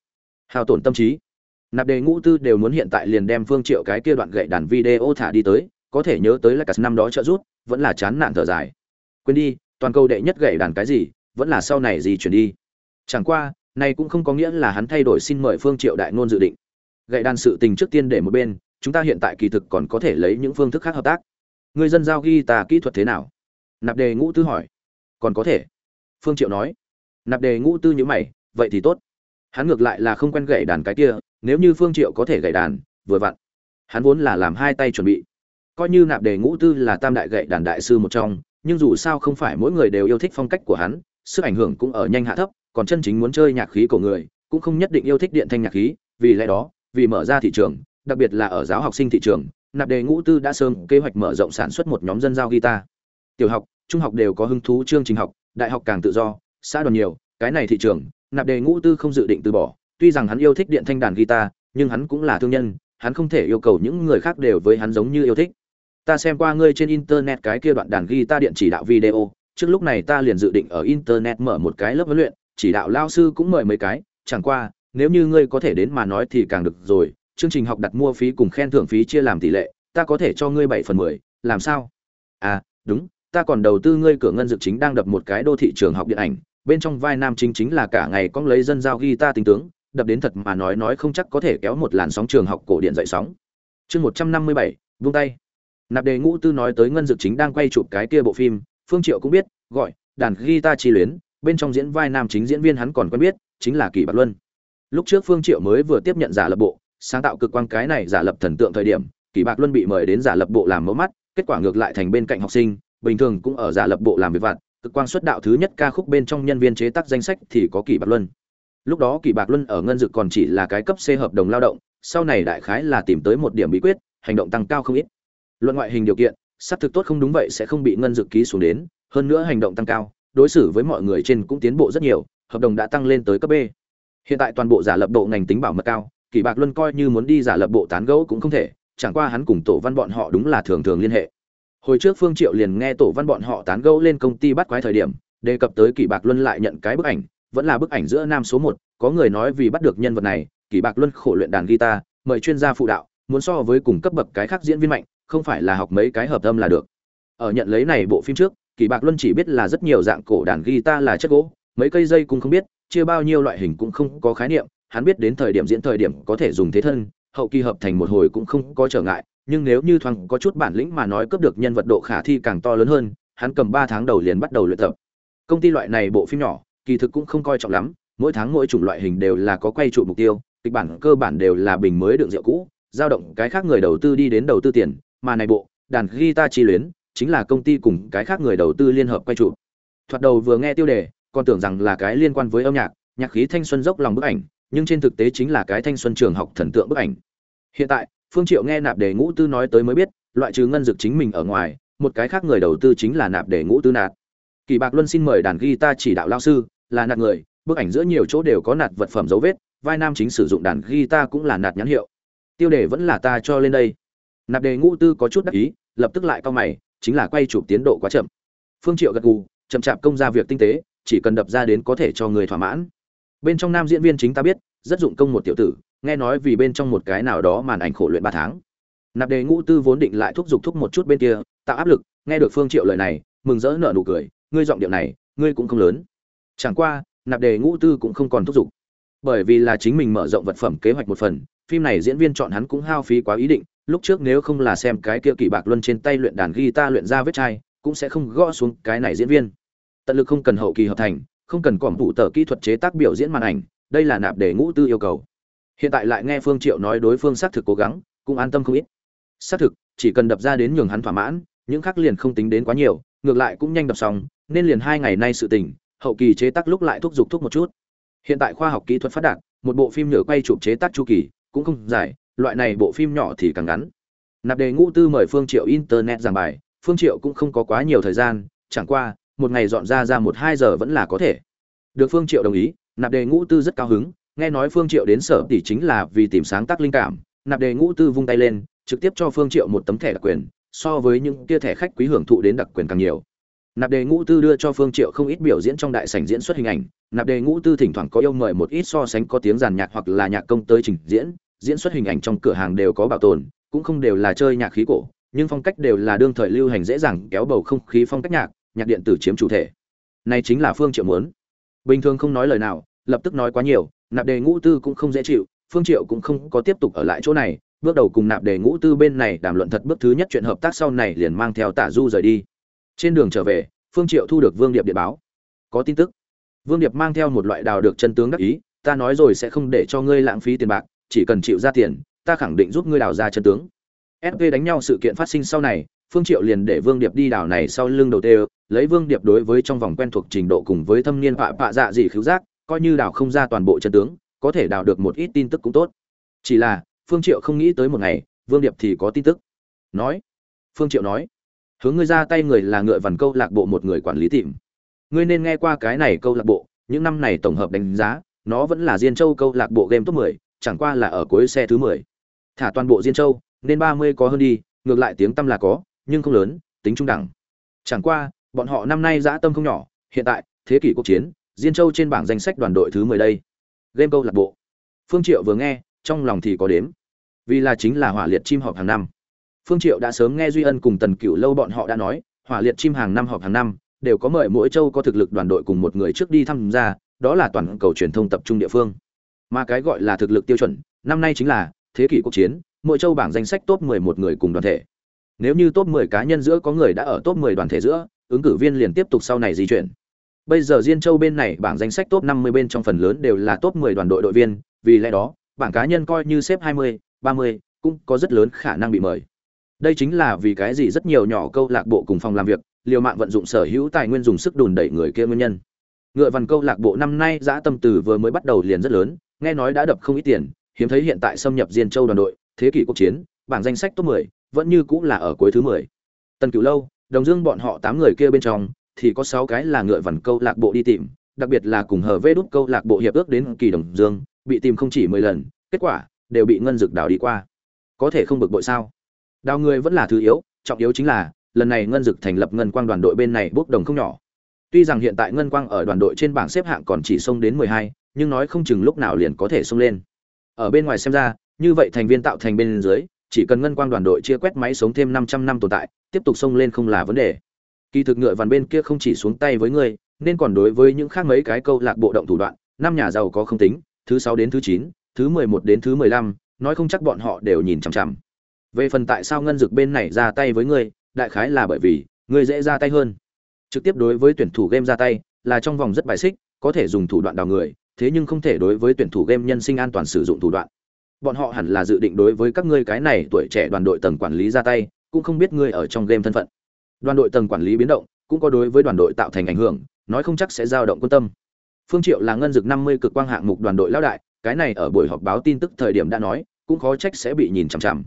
Hao tổn tâm trí. Nạp đề ngũ tư đều muốn hiện tại liền đem phương triệu cái kia đoạn gậy đàn video thả đi tới, có thể nhớ tới là cả năm đó trợ rút vẫn là chán nản thở dài. Quên đi, toàn cầu đệ nhất gậy đàn cái gì, vẫn là sau này gì chuyển đi. Chẳng qua, này cũng không có nghĩa là hắn thay đổi xin mời phương triệu đại ngôn dự định. Gậy đàn sự tình trước tiên để một bên, chúng ta hiện tại kỳ thực còn có thể lấy những phương thức khác hợp tác. Người dân giao ghi tà kỹ thuật thế nào? Nạp đề ngũ tư hỏi. Còn có thể. Phương triệu nói nạp đề ngũ tư như mày, vậy thì tốt. Hắn ngược lại là không quen gậy đàn cái kia, nếu như phương triệu có thể gậy đàn, vừa vặn. Hắn vốn là làm hai tay chuẩn bị. Coi như nạp đề ngũ tư là tam đại gậy đàn đại sư một trong, nhưng dù sao không phải mỗi người đều yêu thích phong cách của hắn, sức ảnh hưởng cũng ở nhanh hạ thấp, còn chân chính muốn chơi nhạc khí của người, cũng không nhất định yêu thích điện thanh nhạc khí, vì lẽ đó, vì mở ra thị trường, đặc biệt là ở giáo học sinh thị trường, nạp đề ngũ tư đã sớm kế hoạch mở rộng sản xuất một nhóm dân giao guitar. Tiểu học, trung học đều có hứng thú chương trình học, đại học càng tự do xã đoàn nhiều, cái này thị trường, nạp đề ngũ tư không dự định từ bỏ. Tuy rằng hắn yêu thích điện thanh đàn guitar, nhưng hắn cũng là thương nhân, hắn không thể yêu cầu những người khác đều với hắn giống như yêu thích. Ta xem qua ngươi trên internet cái kia đoạn đàn guitar điện chỉ đạo video, trước lúc này ta liền dự định ở internet mở một cái lớp huấn luyện, chỉ đạo lao sư cũng mời mấy cái, chẳng qua, nếu như ngươi có thể đến mà nói thì càng được rồi, chương trình học đặt mua phí cùng khen thưởng phí chia làm tỷ lệ, ta có thể cho ngươi bảy phần mười, làm sao? À đúng, ta còn đầu tư ngươi cửa ngân dược chính đang đập một cái đô thị trường học điện ảnh bên trong vai nam chính chính là cả ngày con lấy dân giao guitar tính tướng, đập đến thật mà nói nói không chắc có thể kéo một làn sóng trường học cổ điện dậy sóng. Chương một trăm năm mươi bảy, vung tay. Nạp đề ngũ tư nói tới ngân dược chính đang quay chụp cái kia bộ phim, phương triệu cũng biết, gọi, đàn guitar chi luyến, bên trong diễn vai nam chính diễn viên hắn còn quen biết, chính là kỳ bạc luân. Lúc trước phương triệu mới vừa tiếp nhận giả lập bộ, sáng tạo cực quang cái này giả lập thần tượng thời điểm, kỳ bạc luân bị mời đến giả lập bộ làm mẫu mắt, kết quả ngược lại thành bên cạnh học sinh, bình thường cũng ở giả lập bộ làm việc vặt cực quang xuất đạo thứ nhất ca khúc bên trong nhân viên chế tác danh sách thì có kỳ bạc luân. Lúc đó kỳ bạc luân ở ngân dự còn chỉ là cái cấp c hợp đồng lao động, sau này đại khái là tìm tới một điểm bí quyết, hành động tăng cao không ít. Luận ngoại hình điều kiện, xác thực tốt không đúng vậy sẽ không bị ngân dự ký xuống đến, hơn nữa hành động tăng cao, đối xử với mọi người trên cũng tiến bộ rất nhiều, hợp đồng đã tăng lên tới cấp b. Hiện tại toàn bộ giả lập bộ ngành tính bảo mật cao, kỷ bạc luân coi như muốn đi giả lập bộ tán gẫu cũng không thể, chẳng qua hắn cùng tổ văn bọn họ đúng là thường thường liên hệ hồi trước phương triệu liền nghe tổ văn bọn họ tán gẫu lên công ty bắt quái thời điểm, đề cập tới kỷ bạc luân lại nhận cái bức ảnh, vẫn là bức ảnh giữa nam số một, có người nói vì bắt được nhân vật này, kỷ bạc luân khổ luyện đàn guitar, mời chuyên gia phụ đạo, muốn so với cùng cấp bậc cái khác diễn viên mạnh, không phải là học mấy cái hợp âm là được. Ở nhận lấy này bộ phim trước, kỷ bạc luân chỉ biết là rất nhiều dạng cổ đàn guitar là chất gỗ, mấy cây dây cũng không biết, chia bao nhiêu loại hình cũng không có khái niệm, hắn biết đến thời điểm diễn thời điểm có thể dùng thế thân, hậu kỳ hợp thành một hồi cũng không có trở ngại nhưng nếu như thoáng có chút bản lĩnh mà nói cướp được nhân vật độ khả thi càng to lớn hơn, hắn cầm ba tháng đầu liền bắt đầu luyện tập. Công ty loại này bộ phim nhỏ, kỳ thực cũng không coi trọng lắm, mỗi tháng mỗi chủng loại hình đều là có quay trụ mục tiêu, kịch bản cơ bản đều là bình mới đựng rượu cũ, giao động cái khác người đầu tư đi đến đầu tư tiền, mà này bộ, đàn guitar chi luyến, chính là công ty cùng cái khác người đầu tư liên hợp quay trụ. Thoạt đầu vừa nghe tiêu đề, còn tưởng rằng là cái liên quan với âm nhạc nhạc khí thanh xuân dốc lòng bức ảnh, nhưng trên thực tế chính là cái thanh xuân trường học thần tượng bức ảnh. Hiện tại phương triệu nghe nạp đề ngũ tư nói tới mới biết, loại trừ ngân dực chính mình ở ngoài, một cái khác người đầu tư chính là nạp đề ngũ tư nạt kỳ bạc luân xin mời đàn guitar chỉ đạo lao sư, là nạt người, bức ảnh giữa nhiều chỗ đều có nạt vật phẩm dấu vết, vai nam chính sử dụng đàn guitar cũng là nạt nhãn hiệu. Tiêu đề vẫn là ta cho lên đây. Nạp đề ngũ tư có chút đắc ý, lập tức lại cao mày, chính là quay chụp tiến độ quá chậm. Phương triệu gật gù, chậm chạp công ra việc tinh tế, chỉ cần đập ra đến có thể cho người thỏa mãn. Bên trong nam diễn viên chính ta biết, rất dụng công một tiểu tử nghe nói vì bên trong một cái nào đó màn ảnh khổ luyện ba tháng. Nạp đề ngũ tư vốn định lại thúc giục thúc một chút bên kia, tạo áp lực, nghe được phương triệu lời này, mừng rỡ nở nụ cười, ngươi giọng điệu này, ngươi cũng không lớn. Chẳng qua, nạp đề ngũ tư cũng không còn thúc giục. Bởi vì là chính mình mở rộng vật phẩm kế hoạch một phần, phim này diễn viên chọn hắn cũng hao phí quá ý định, lúc trước nếu không là xem cái kia kỳ bạc luân trên tay luyện đàn guitar luyện ra vết chai, cũng sẽ không gõ xuống cái này diễn viên. Tận lực không cần hậu kỳ hợp thành, không cần còm vụ tờ kỹ thuật chế tác biểu diễn màn ảnh, đây là nạp đề ngũ tư yêu cầu hiện tại lại nghe phương triệu nói đối phương xác thực cố gắng, cũng an tâm không ít. Xác thực, chỉ cần đập ra đến nhường hắn thỏa mãn, những khác liền không tính đến quá nhiều, ngược lại cũng nhanh đập xong, nên liền hai ngày nay sự tình, hậu kỳ chế tác lúc lại thúc giục thúc một chút. Hiện tại khoa học kỹ thuật phát đạt, một bộ phim nhựa quay chụp chế tác chu kỳ, cũng không dài, loại này bộ phim nhỏ thì càng ngắn. Nạp đề ngũ tư mời phương triệu internet giảng bài, phương triệu cũng không có quá nhiều thời gian, chẳng qua, một ngày dọn ra ra một hai giờ vẫn là có thể. Được phương triệu đồng ý, nạp đề ngũ tư rất cao hứng nghe nói phương triệu đến sở tỷ chính là vì tìm sáng tác linh cảm, nạp đề ngũ tư vung tay lên, trực tiếp cho phương triệu một tấm thẻ đặc quyền, so với những kia thẻ khách quý hưởng thụ đến đặc quyền càng nhiều. Nạp đề ngũ tư đưa cho phương triệu không ít biểu diễn trong đại sảnh diễn xuất hình ảnh, nạp đề ngũ tư thỉnh thoảng có yêu mời một ít so sánh có tiếng giàn nhạc hoặc là nhạc công tới trình diễn diễn xuất hình ảnh trong cửa hàng đều có bảo tồn, cũng không đều là chơi nhạc khí cổ, nhưng phong cách đều là đương thời lưu hành dễ dàng kéo bầu không khí phong cách nhạc nhạc điện tử chiếm chủ thể. Này chính là phương triệu muốn. Bình thường không nói lời nào, lập tức nói quá nhiều nạp đề ngũ tư cũng không dễ chịu, phương triệu cũng không có tiếp tục ở lại chỗ này, bước đầu cùng nạp đề ngũ tư bên này đàm luận thật bước thứ nhất chuyện hợp tác sau này liền mang theo tả du rời đi. Trên đường trở về, phương triệu thu được vương điệp điện báo. Có tin tức. Vương điệp mang theo một loại đào được chân tướng đắc ý, ta nói rồi sẽ không để cho ngươi lãng phí tiền bạc, chỉ cần chịu ra tiền, ta khẳng định giúp ngươi đào ra chân tướng. Sv đánh nhau sự kiện phát sinh sau này, phương triệu liền để vương điệp đi đào này sau lưng đầu tê, lấy vương điệp đối với trong vòng quen thuộc trình độ cùng với thâm niên pạ pạ dạ dị khiếu giác coi như đào không ra toàn bộ chân tướng có thể đào được một ít tin tức cũng tốt. Chỉ là phương triệu không nghĩ tới một ngày vương điệp thì có tin tức. Nói phương triệu nói hướng ngươi ra tay người là ngựa vằn câu lạc bộ một người quản lý tìm. Ngươi nên nghe qua cái này câu lạc bộ những năm này tổng hợp đánh giá nó vẫn là diên châu câu lạc bộ game top 10, chẳng qua là ở cuối xe thứ 10. thả toàn bộ diên châu nên 30 có hơn đi ngược lại tiếng tâm là có nhưng không lớn tính trung đẳng. Chẳng qua bọn họ năm nay dã tâm không nhỏ hiện tại thế kỷ quốc chiến diên châu trên bảng danh sách đoàn đội thứ 10 đây. Game câu lạc bộ. Phương triệu vừa nghe, trong lòng thì có đếm. Vì là chính là hỏa liệt chim họp hàng năm. Phương triệu đã sớm nghe duy ân cùng tần cửu lâu bọn họ đã nói, hỏa liệt chim hàng năm họp hàng năm, đều có mời mỗi châu có thực lực đoàn đội cùng một người trước đi tham gia, đó là toàn cầu truyền thông tập trung địa phương. Mà cái gọi là thực lực tiêu chuẩn, năm nay chính là thế kỷ quốc chiến, mỗi châu bảng danh sách top 11 người cùng đoàn thể. Nếu như top 10 cá nhân giữa có người đã ở top 10 đoàn thể giữa, ứng cử viên liền tiếp tục sau này di chuyển bây giờ diên châu bên này bảng danh sách top 50 bên trong phần lớn đều là top 10 đoàn đội đội viên vì lẽ đó bảng cá nhân coi như xếp 20, 30, cũng có rất lớn khả năng bị mời đây chính là vì cái gì rất nhiều nhỏ câu lạc bộ cùng phòng làm việc liều mạng vận dụng sở hữu tài nguyên dùng sức đùn đẩy người kia nguyên nhân ngựa văn câu lạc bộ năm nay giá tâm từ vừa mới bắt đầu liền rất lớn nghe nói đã đập không ít tiền hiếm thấy hiện tại xâm nhập diên châu đoàn đội thế kỷ quốc chiến bảng danh sách top 10, vẫn như cũng là ở cuối thứ 10. tần cửu lâu đồng dương bọn họ tám người kia bên trong thì có sáu cái là ngựa vằn câu lạc bộ đi tìm đặc biệt là cùng hở vế đúc câu lạc bộ hiệp ước đến kỳ đồng dương bị tìm không chỉ mười lần kết quả đều bị ngân dực đào đi qua. Có thể không bực bội sao? Đào người vẫn là thứ yếu trọng yếu chính là lần này ngân dực thành lập ngân quang đoàn đội bên này bốc đồng không nhỏ. Tuy rằng hiện tại ngân quang ở đoàn đội trên bảng xếp hạng còn chỉ xông đến mười hai nhưng nói không chừng lúc nào liền có thể xông lên. Ở bên ngoài xem ra như vậy thành viên tạo thành bên dưới chỉ cần ngân quang đoàn đội chia quét máy sống thêm 500 năm tồn tại, tiếp tục xông lên không là vấn đề. Kỳ thực ngựa vằn bên kia không chỉ xuống tay với ngươi, nên còn đối với những khác mấy cái câu lạc bộ động thủ đoạn, năm nhà giàu có không tính, thứ sáu đến thứ chín, thứ 11 đến thứ 15, nói không chắc bọn họ đều nhìn chằm chằm. Về phần tại sao ngân dực bên này ra tay với ngươi, đại khái là bởi vì ngươi dễ ra tay hơn. Trực tiếp đối với tuyển thủ game ra tay, là trong vòng rất bài xích, có thể dùng thủ đoạn đào người, thế nhưng không thể đối với tuyển thủ game nhân sinh an toàn sử dụng thủ đoạn bọn họ hẳn là dự định đối với các ngươi cái này tuổi trẻ đoàn đội tầng quản lý ra tay cũng không biết ngươi ở trong game thân phận đoàn đội tầng quản lý biến động cũng có đối với đoàn đội tạo thành ảnh hưởng nói không chắc sẽ dao động quan tâm. Phương triệu là ngân dực năm mươi cực quang hạng mục đoàn đội lão đại cái này ở buổi họp báo tin tức thời điểm đã nói cũng khó trách sẽ bị nhìn chằm chằm.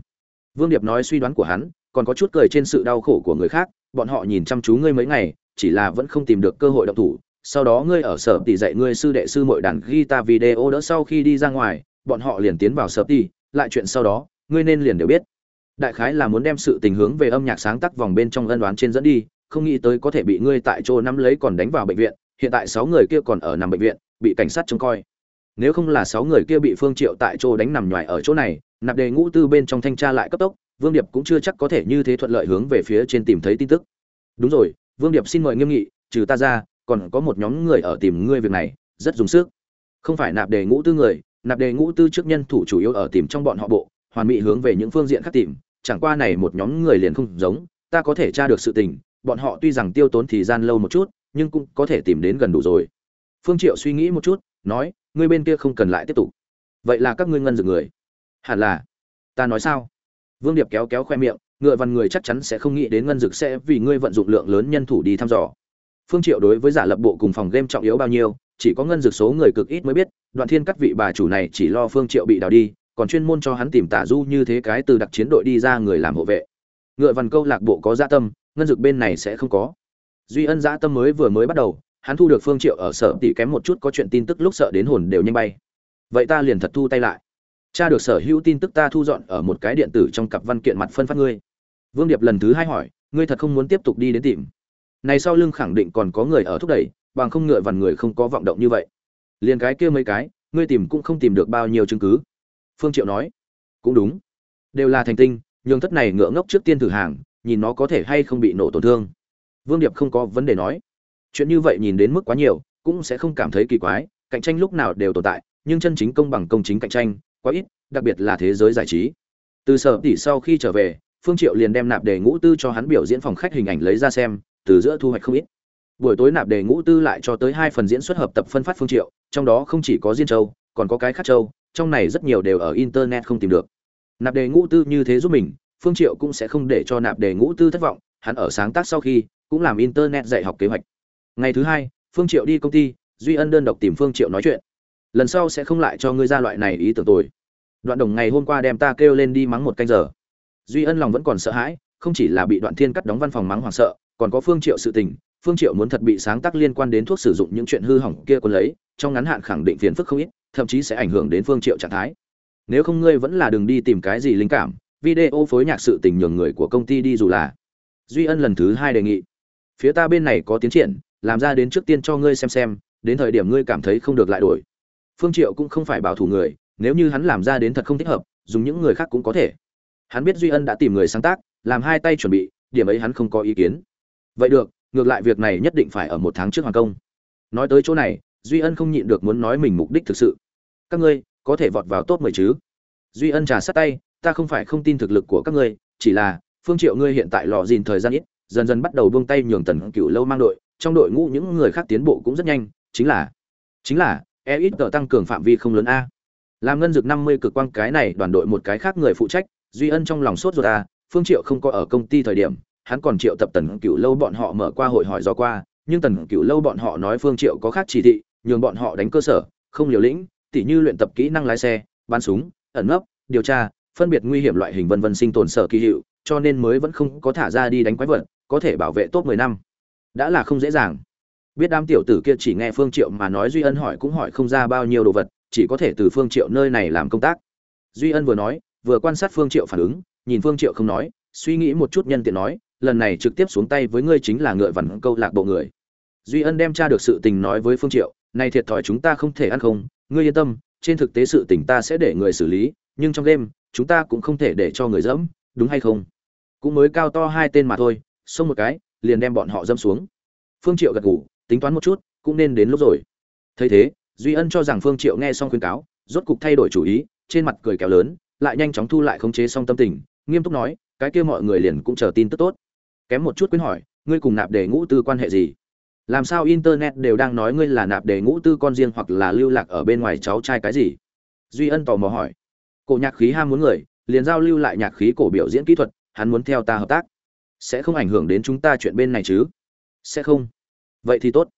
Vương điệp nói suy đoán của hắn còn có chút cười trên sự đau khổ của người khác bọn họ nhìn chăm chú ngươi mấy ngày chỉ là vẫn không tìm được cơ hội động thủ sau đó ngươi ở sở tỷ dạy ngươi sư đệ sư muội đàn guitar video đỡ sau khi đi ra ngoài bọn họ liền tiến vào sở tỷ, lại chuyện sau đó ngươi nên liền đều biết đại khái là muốn đem sự tình hướng về âm nhạc sáng tác vòng bên trong ân đoán trên dẫn đi, không nghĩ tới có thể bị ngươi tại chỗ nắm lấy còn đánh vào bệnh viện, hiện tại sáu người kia còn ở nằm bệnh viện, bị cảnh sát trông coi. Nếu không là sáu người kia bị phương triệu tại chỗ đánh nằm nhoài ở chỗ này, nạp đề ngũ tư bên trong thanh tra lại cấp tốc, vương điệp cũng chưa chắc có thể như thế thuận lợi hướng về phía trên tìm thấy tin tức. Đúng rồi, vương điệp xin mời nghiêm nghị, trừ ta ra, còn có một nhóm người ở tìm ngươi việc này, rất dùng sức. Không phải nạp đề ngũ tư người, nạp đề ngũ tư trước nhân thủ chủ yếu ở tìm trong bọn họ bộ, hoàn mỹ hướng về những phương diện khác tìm chẳng qua này một nhóm người liền không giống, ta có thể tra được sự tình, bọn họ tuy rằng tiêu tốn thời gian lâu một chút, nhưng cũng có thể tìm đến gần đủ rồi. Phương triệu suy nghĩ một chút, nói, ngươi bên kia không cần lại tiếp tục. Vậy là các ngươi ngân dược người. Hẳn là. Ta nói sao? Vương điệp kéo kéo khoe miệng, ngựa văn người chắc chắn sẽ không nghĩ đến ngân dược sẽ vì ngươi vận dụng lượng lớn nhân thủ đi thăm dò. Phương triệu đối với giả lập bộ cùng phòng game trọng yếu bao nhiêu, chỉ có ngân dược số người cực ít mới biết, đoạn thiên cắt vị bà chủ này chỉ lo phương triệu bị đào đi còn chuyên môn cho hắn tìm tả du như thế cái từ đặc chiến đội đi ra người làm hộ vệ. Ngựa văn câu lạc bộ có dạ tâm, ngân dực bên này sẽ không có. Duy ân dạ tâm mới vừa mới bắt đầu, hắn thu được phương triệu ở sở tỷ kém một chút có chuyện tin tức lúc sợ đến hồn đều nhanh bay. Vậy ta liền thật thu tay lại. Cha được sở hữu tin tức ta thu dọn ở một cái điện tử trong cặp văn kiện mặt phân phát ngươi. Vương điệp lần thứ hai hỏi, ngươi thật không muốn tiếp tục đi đến tìm. Này sau lưng khẳng định còn có người ở thúc đẩy, bằng không ngựa vằn người không có vọng động như vậy. Liền cái kia mấy cái, ngươi tìm cũng không tìm được bao nhiêu chứng cứ phương triệu nói. Cũng đúng. Đều là thành tinh, nhường thất này ngựa ngốc trước tiên thử hàng, nhìn nó có thể hay không bị nổ tổn thương. Vương điệp không có vấn đề nói. Chuyện như vậy nhìn đến mức quá nhiều, cũng sẽ không cảm thấy kỳ quái, cạnh tranh lúc nào đều tồn tại, nhưng chân chính công bằng công chính cạnh tranh, quá ít, đặc biệt là thế giới giải trí. Từ sở tỷ sau khi trở về, phương triệu liền đem nạp đề ngũ tư cho hắn biểu diễn phòng khách hình ảnh lấy ra xem, từ giữa thu hoạch không ít. Buổi tối nạp đề ngũ tư lại cho tới hai phần diễn xuất hợp tập phân phát phương triệu, trong đó không chỉ có diên châu, còn có cái khác châu trong này rất nhiều đều ở internet không tìm được. Nạp đề ngũ tư như thế giúp mình, phương triệu cũng sẽ không để cho nạp đề ngũ tư thất vọng, hắn ở sáng tác sau khi cũng làm internet dạy học kế hoạch. Ngày thứ hai, phương triệu đi công ty, duy ân đơn độc tìm phương triệu nói chuyện. Lần sau sẽ không lại cho ngươi ra loại này ý tưởng tồi. Đoạn đồng ngày hôm qua đem ta kêu lên đi mắng một canh giờ. Duy ân lòng vẫn còn sợ hãi, không chỉ là bị đoạn thiên cắt đóng văn phòng mắng hoảng sợ, còn có phương triệu sự tình. Phương triệu muốn thật bị sáng tác liên quan đến thuốc sử dụng những chuyện hư hỏng kia còn lấy, trong ngắn hạn khẳng định phiền phức không ít thậm chí sẽ ảnh hưởng đến phương triệu trạng thái. Nếu không ngươi vẫn là đừng đi tìm cái gì linh cảm, video phối nhạc sự tình nhường người của công ty đi dù là. Duy ân lần thứ hai đề nghị. Phía ta bên này có tiến triển, làm ra đến trước tiên cho ngươi xem xem, đến thời điểm ngươi cảm thấy không được lại đổi. Phương triệu cũng không phải bảo thủ người, nếu như hắn làm ra đến thật không thích hợp, dùng những người khác cũng có thể. Hắn biết duy ân đã tìm người sáng tác, làm hai tay chuẩn bị, điểm ấy hắn không có ý kiến. Vậy được, ngược lại việc này nhất định phải ở một tháng trước hoàn công. Nói tới chỗ này, duy ân không nhịn được muốn nói mình mục đích thực sự các ngươi có thể vọt vào top mười chứ? Duy ân trà sát tay, ta không phải không tin thực lực của các ngươi, chỉ là, phương triệu ngươi hiện tại lò dìn thời gian ít, dần dần bắt đầu buông tay nhường tần cựu lâu mang đội, trong đội ngũ những người khác tiến bộ cũng rất nhanh, chính là chính là e ít tờ tăng cường phạm vi không lớn a. Làm ngân dược năm mươi cực quang cái này đoàn đội một cái khác người phụ trách, duy ân trong lòng sốt ruột a, phương triệu không có ở công ty thời điểm, hắn còn triệu tập tần cựu lâu bọn họ mở qua hội hỏi do qua, nhưng tần cựu lâu bọn họ nói phương triệu có khác chỉ thị, nhường bọn họ đánh cơ sở, không liều lĩnh tỉ như luyện tập kỹ năng lái xe, bắn súng, ẩn nấp, điều tra, phân biệt nguy hiểm loại hình vân vân sinh tồn sở kỳ hiệu, cho nên mới vẫn không có thả ra đi đánh quái vật, có thể bảo vệ tốt mười năm. Đã là không dễ dàng. Biết đám tiểu tử kia chỉ nghe phương triệu mà nói duy ân hỏi cũng hỏi không ra bao nhiêu đồ vật, chỉ có thể từ phương triệu nơi này làm công tác. Duy ân vừa nói, vừa quan sát phương triệu phản ứng, nhìn phương triệu không nói, suy nghĩ một chút nhân tiện nói, lần này trực tiếp xuống tay với ngươi chính là ngựa vằn câu lạc bộ người duy ân đem tra được sự tình nói với phương triệu, này thiệt thòi chúng ta không thể ăn không, ngươi yên tâm, trên thực tế sự tình ta sẽ để người xử lý, nhưng trong đêm, chúng ta cũng không thể để cho người dẫm, đúng hay không? Cũng mới cao to hai tên mà thôi, xông một cái, liền đem bọn họ dâm xuống. Phương triệu gật gù, tính toán một chút, cũng nên đến lúc rồi. Thấy thế, duy ân cho rằng phương triệu nghe xong khuyên cáo, rốt cục thay đổi chủ ý, trên mặt cười kéo lớn, lại nhanh chóng thu lại khống chế xong tâm tình, nghiêm túc nói, cái kia mọi người liền cũng chờ tin tức tốt. Kém một chút quyến hỏi, ngươi cùng nạp để ngũ tư quan hệ gì? Làm sao internet đều đang nói ngươi là nạp đề ngũ tư con riêng hoặc là lưu lạc ở bên ngoài cháu trai cái gì? Duy ân tò mò hỏi. Cổ nhạc khí ham muốn người, liền giao lưu lại nhạc khí cổ biểu diễn kỹ thuật, hắn muốn theo ta hợp tác. Sẽ không ảnh hưởng đến chúng ta chuyện bên này chứ? Sẽ không. Vậy thì tốt.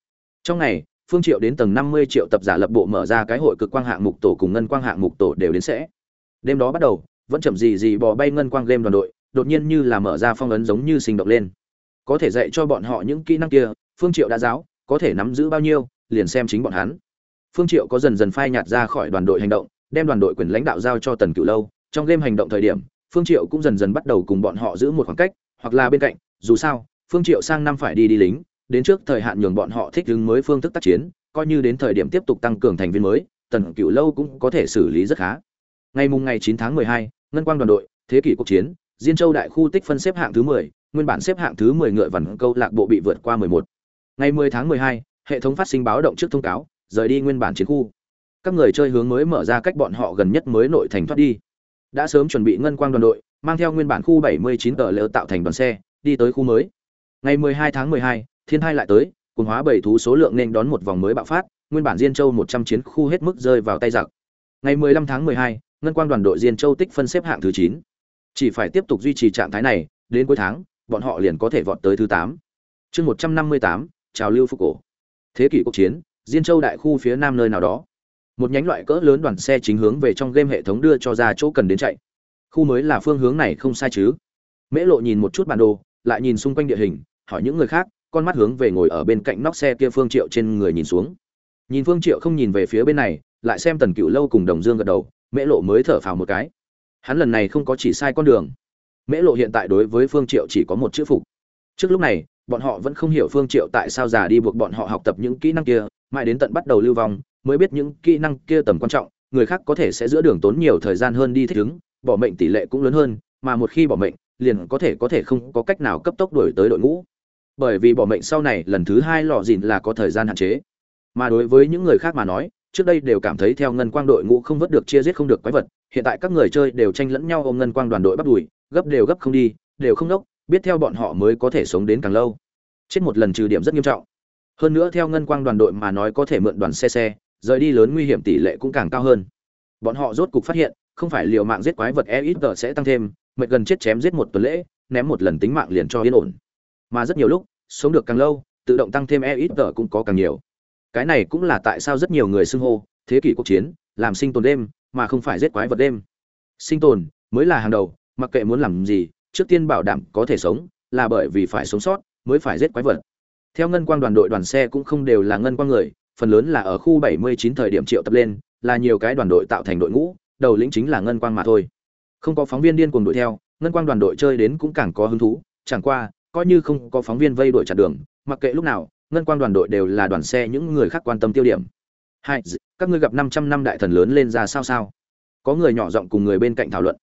Trong ngày, phương triệu đến tầng 50 triệu tập giả lập bộ mở ra cái hội cực quang hạng mục tổ cùng ngân quang hạng mục tổ đều đến sẽ. Đêm đó bắt đầu, vẫn chậm gì gì bò bay ngân quang game đoàn đội, đột nhiên như là mở ra phong ấn giống như sinh động lên. Có thể dạy cho bọn họ những kỹ năng kia phương triệu đã giáo có thể nắm giữ bao nhiêu liền xem chính bọn hắn. Phương triệu có dần dần phai nhạt ra khỏi đoàn đội hành động đem đoàn đội quyền lãnh đạo giao cho tần cửu lâu. Trong game hành động thời điểm phương triệu cũng dần dần bắt đầu cùng bọn họ giữ một khoảng cách hoặc là bên cạnh dù sao phương triệu sang năm phải đi đi lính đến trước thời hạn nhường bọn họ thích ứng mới phương thức tác chiến coi như đến thời điểm tiếp tục tăng cường thành viên mới tần cửu lâu cũng có thể xử lý rất khá. Ngày mùng ngày 9 tháng 12, ngân quang đoàn đội thế kỷ cuộc chiến diên châu đại khu tích phân xếp hạng thứ 10, nguyên bản xếp hạng thứ 10 ngựa vằn câu lạc bộ bị vượt qua 11 ngày 10 tháng 12, hệ thống phát sinh báo động trước thông cáo rời đi nguyên bản chiến khu các người chơi hướng mới mở ra cách bọn họ gần nhất mới nội thành thoát đi đã sớm chuẩn bị ngân quang đoàn đội mang theo nguyên bản khu 79 tờ lỡ tạo thành đoàn xe đi tới khu mới ngày 12 tháng 12, thiên thai lại tới cùng hóa bảy thú số lượng nên đón một vòng mới bạo phát nguyên bản diên châu 100 chiến khu hết mức rơi vào tay giặc ngày 15 tháng 12, ngân quang đoàn đội diên châu tích phân xếp hạng thứ 9. chỉ phải tiếp tục duy trì trạng thái này đến cuối tháng bọn họ liền có thể vọt tới thứ 8. chương 158, trào lưu phục cổ. Thế kỷ cuộc chiến, diên châu đại khu phía nam nơi nào đó. Một nhánh loại cỡ lớn đoàn xe chính hướng về trong game hệ thống đưa cho ra chỗ cần đến chạy. Khu mới là phương hướng này không sai chứ. Mễ lộ nhìn một chút bản đồ, lại nhìn xung quanh địa hình, hỏi những người khác, con mắt hướng về ngồi ở bên cạnh nóc xe kia phương triệu trên người nhìn xuống. Nhìn phương triệu không nhìn về phía bên này, lại xem tần cựu lâu cùng đồng dương gật đầu, mễ lộ mới thở phào một cái. Hắn lần này không có chỉ sai con đường. Mễ lộ hiện tại đối với phương triệu chỉ có một chữ phục. Trước lúc này bọn họ vẫn không hiểu phương triệu tại sao già đi buộc bọn họ học tập những kỹ năng kia, mãi đến tận bắt đầu lưu vong, mới biết những kỹ năng kia tầm quan trọng, người khác có thể sẽ giữa đường tốn nhiều thời gian hơn đi thích ứng, bỏ mệnh tỷ lệ cũng lớn hơn, mà một khi bỏ mệnh, liền có thể có thể không có cách nào cấp tốc đuổi tới đội ngũ. Bởi vì bỏ mệnh sau này lần thứ hai lọ dìn là có thời gian hạn chế. Mà đối với những người khác mà nói, trước đây đều cảm thấy theo ngân quang đội ngũ không vớt được chia giết không được quái vật, hiện tại các người chơi đều tranh lẫn nhau ôm ngân quang đoàn đội bắt đùi gấp đều gấp không đi, đều không nốc biết theo bọn họ mới có thể sống đến càng lâu. Chết một lần trừ điểm rất nghiêm trọng. Hơn nữa theo ngân quang đoàn đội mà nói có thể mượn đoàn xe xe, rời đi lớn nguy hiểm tỷ lệ cũng càng cao hơn. Bọn họ rốt cục phát hiện, không phải liều mạng giết quái vật e ít tờ sẽ tăng thêm mệt gần chết chém giết một tuần lễ, ném một lần tính mạng liền cho yên ổn. Mà rất nhiều lúc, sống được càng lâu, tự động tăng thêm e ít tờ cũng có càng nhiều. Cái này cũng là tại sao rất nhiều người xưng hô, thế kỷ cuộc chiến, làm sinh tồn đêm, mà không phải giết quái vật đêm. Sinh tồn mới là hàng đầu, mặc kệ muốn làm gì trước tiên bảo đảm có thể sống, là bởi vì phải sống sót, mới phải giết quái vật. Theo ngân quang đoàn đội đoàn xe cũng không đều là ngân quang người, phần lớn là ở khu 79 thời điểm triệu tập lên, là nhiều cái đoàn đội tạo thành đội ngũ, đầu lĩnh chính là ngân quang mà thôi. Không có phóng viên điên cuồng đuổi theo, ngân quang đoàn đội chơi đến cũng càng có hứng thú, chẳng qua, coi như không có phóng viên vây đuổi chặn đường, mặc kệ lúc nào, ngân quang đoàn đội đều là đoàn xe những người khác quan tâm tiêu điểm. Hai, các ngươi gặp 500 năm đại thần lớn lên ra sao sao? Có người nhỏ giọng cùng người bên cạnh thảo luận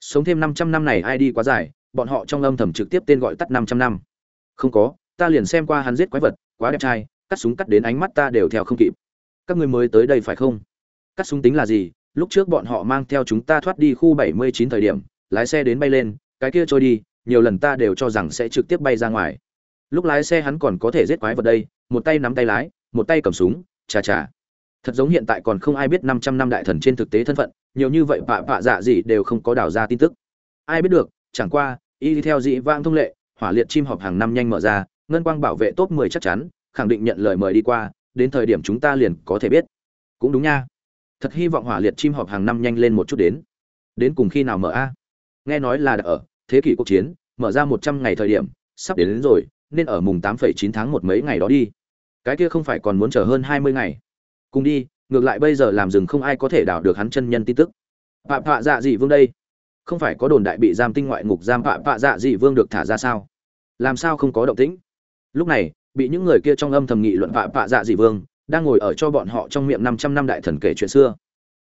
sống thêm 500 năm này ai đi quá dài, bọn họ trong âm thầm trực tiếp tên gọi tắt 500 năm. Không có, ta liền xem qua hắn giết quái vật, quá đẹp trai, cắt súng cắt đến ánh mắt ta đều theo không kịp. Các ngươi mới tới đây phải không? Cắt súng tính là gì? Lúc trước bọn họ mang theo chúng ta thoát đi khu 79 thời điểm, lái xe đến bay lên, cái kia trôi đi, nhiều lần ta đều cho rằng sẽ trực tiếp bay ra ngoài. Lúc lái xe hắn còn có thể giết quái vật đây, một tay nắm tay lái, một tay cầm súng, chà chà. Thật giống hiện tại còn không ai biết 500 năm đại thần trên thực tế thân phận nhiều như vậy bạ bạ dạ gì đều không có đào ra tin tức. Ai biết được chẳng qua y theo dị vang thông lệ hỏa liệt chim họp hàng năm nhanh mở ra ngân quang bảo vệ top 10 chắc chắn khẳng định nhận lời mời đi qua đến thời điểm chúng ta liền có thể biết. Cũng đúng nha. Thật hy vọng hỏa liệt chim họp hàng năm nhanh lên một chút đến. Đến cùng khi nào mở a? Nghe nói là đã ở thế kỷ quốc chiến mở ra một trăm ngày thời điểm sắp đến, đến rồi nên ở mùng tám phẩy chín tháng một mấy ngày đó đi. Cái kia không phải còn muốn chờ hơn hai mươi ngày. Cùng đi ngược lại bây giờ làm rừng không ai có thể đào được hắn chân nhân tin tức. Phạm phạ dạ dị vương đây, không phải có đồn đại bị giam tinh ngoại ngục giam phạm phạ dạ dị vương được thả ra sao? Làm sao không có động tĩnh? Lúc này, bị những người kia trong âm thầm nghị luận phạm phạ dạ dị vương đang ngồi ở cho bọn họ trong miệng năm trăm năm đại thần kể chuyện xưa.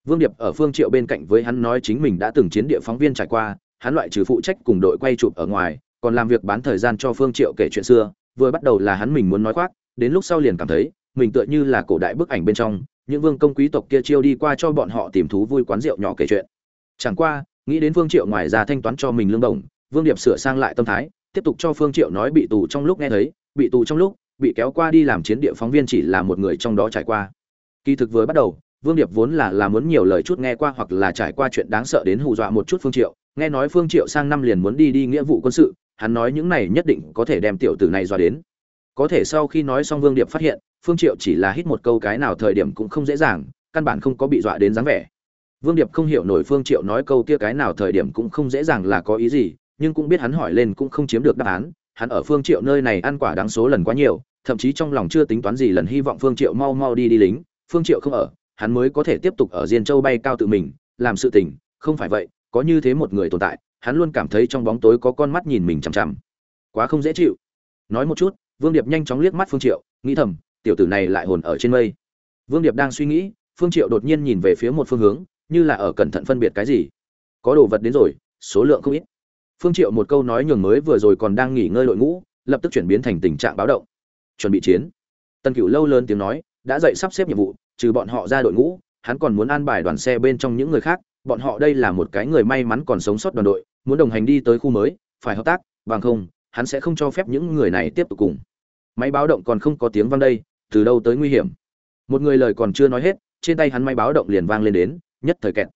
Vương điệp ở phương triệu bên cạnh với hắn nói chính mình đã từng chiến địa phóng viên trải qua, hắn loại trừ phụ trách cùng đội quay chụp ở ngoài, còn làm việc bán thời gian cho phương triệu kể chuyện xưa, vừa bắt đầu là hắn mình muốn nói khoác, đến lúc sau liền cảm thấy, mình tựa như là cổ đại bức ảnh bên trong những vương công quý tộc kia chiêu đi qua cho bọn họ tìm thú vui quán rượu nhỏ kể chuyện. Chẳng qua, nghĩ đến Vương triệu ngoài ra thanh toán cho mình lương đồng, vương điệp sửa sang lại tâm thái, tiếp tục cho phương triệu nói bị tù trong lúc nghe thấy, bị tù trong lúc, bị kéo qua đi làm chiến địa phóng viên chỉ là một người trong đó trải qua. Kỳ thực vừa bắt đầu, vương điệp vốn là là muốn nhiều lời chút nghe qua hoặc là trải qua chuyện đáng sợ đến hù dọa một chút phương triệu, nghe nói phương triệu sang năm liền muốn đi đi nghĩa vụ quân sự, hắn nói những này nhất định có thể đem tiểu tử này dọa đến. Có thể sau khi nói xong vương điệp phát hiện phương triệu chỉ là hít một câu cái nào thời điểm cũng không dễ dàng, căn bản không có bị dọa đến dáng vẻ. Vương điệp không hiểu nổi phương triệu nói câu kia cái nào thời điểm cũng không dễ dàng là có ý gì, nhưng cũng biết hắn hỏi lên cũng không chiếm được đáp án. Hắn ở phương triệu nơi này ăn quả đáng số lần quá nhiều, thậm chí trong lòng chưa tính toán gì lần hy vọng phương triệu mau mau đi đi lính. Phương triệu không ở, hắn mới có thể tiếp tục ở diên châu bay cao tự mình, làm sự tình. Không phải vậy, có như thế một người tồn tại, hắn luôn cảm thấy trong bóng tối có con mắt nhìn mình chằm chằm. Quá không dễ chịu. Nói một chút, vương điệp nhanh chóng liếc mắt phương triệu, nghĩ thầm tiểu tử này lại hồn ở trên mây. Vương điệp đang suy nghĩ, phương triệu đột nhiên nhìn về phía một phương hướng, như là ở cẩn thận phân biệt cái gì. Có đồ vật đến rồi, số lượng không ít. Phương triệu một câu nói nhường mới vừa rồi còn đang nghỉ ngơi đội ngũ, lập tức chuyển biến thành tình trạng báo động. Chuẩn bị chiến. Tần cửu lâu lớn tiếng nói, đã dậy sắp xếp nhiệm vụ, trừ bọn họ ra đội ngũ, hắn còn muốn an bài đoàn xe bên trong những người khác, bọn họ đây là một cái người may mắn còn sống sót đoàn đội, muốn đồng hành đi tới khu mới, phải hợp tác, bằng không, hắn sẽ không cho phép những người này tiếp tục cùng. Máy báo động còn không có tiếng vang đây từ đâu tới nguy hiểm. Một người lời còn chưa nói hết, trên tay hắn may báo động liền vang lên đến, nhất thời kẹt.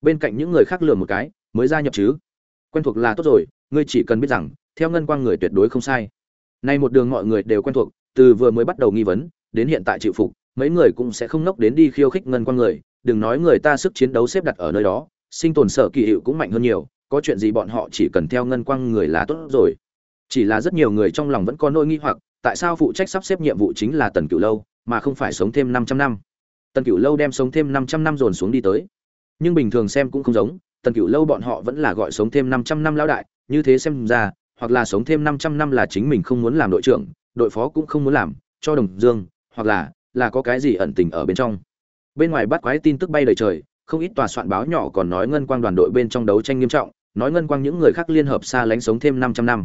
Bên cạnh những người khác lừa một cái, mới gia nhập chứ? Quen thuộc là tốt rồi, ngươi chỉ cần biết rằng, theo ngân quang người tuyệt đối không sai. Nay một đường mọi người đều quen thuộc, từ vừa mới bắt đầu nghi vấn, đến hiện tại chịu phục, mấy người cũng sẽ không nốc đến đi khiêu khích ngân quang người. Đừng nói người ta sức chiến đấu xếp đặt ở nơi đó, sinh tồn sở kỳ hiệu cũng mạnh hơn nhiều, có chuyện gì bọn họ chỉ cần theo ngân quang người là tốt rồi. Chỉ là rất nhiều người trong lòng vẫn có nỗi nghi hoặc tại sao phụ trách sắp xếp nhiệm vụ chính là tần cửu lâu, mà không phải sống thêm 500 năm? Tần cửu lâu đem sống thêm 500 năm dồn xuống đi tới. Nhưng bình thường xem cũng không giống, tần cửu lâu bọn họ vẫn là gọi sống thêm 500 năm lão đại, như thế xem ra, hoặc là sống thêm 500 năm là chính mình không muốn làm đội trưởng, đội phó cũng không muốn làm, cho đồng dương, hoặc là là có cái gì ẩn tình ở bên trong. Bên ngoài bắt quái tin tức bay đầy trời, không ít tòa soạn báo nhỏ còn nói ngân quang đoàn đội bên trong đấu tranh nghiêm trọng, nói ngân quang những người khác liên hợp xa lánh sống thêm 500 năm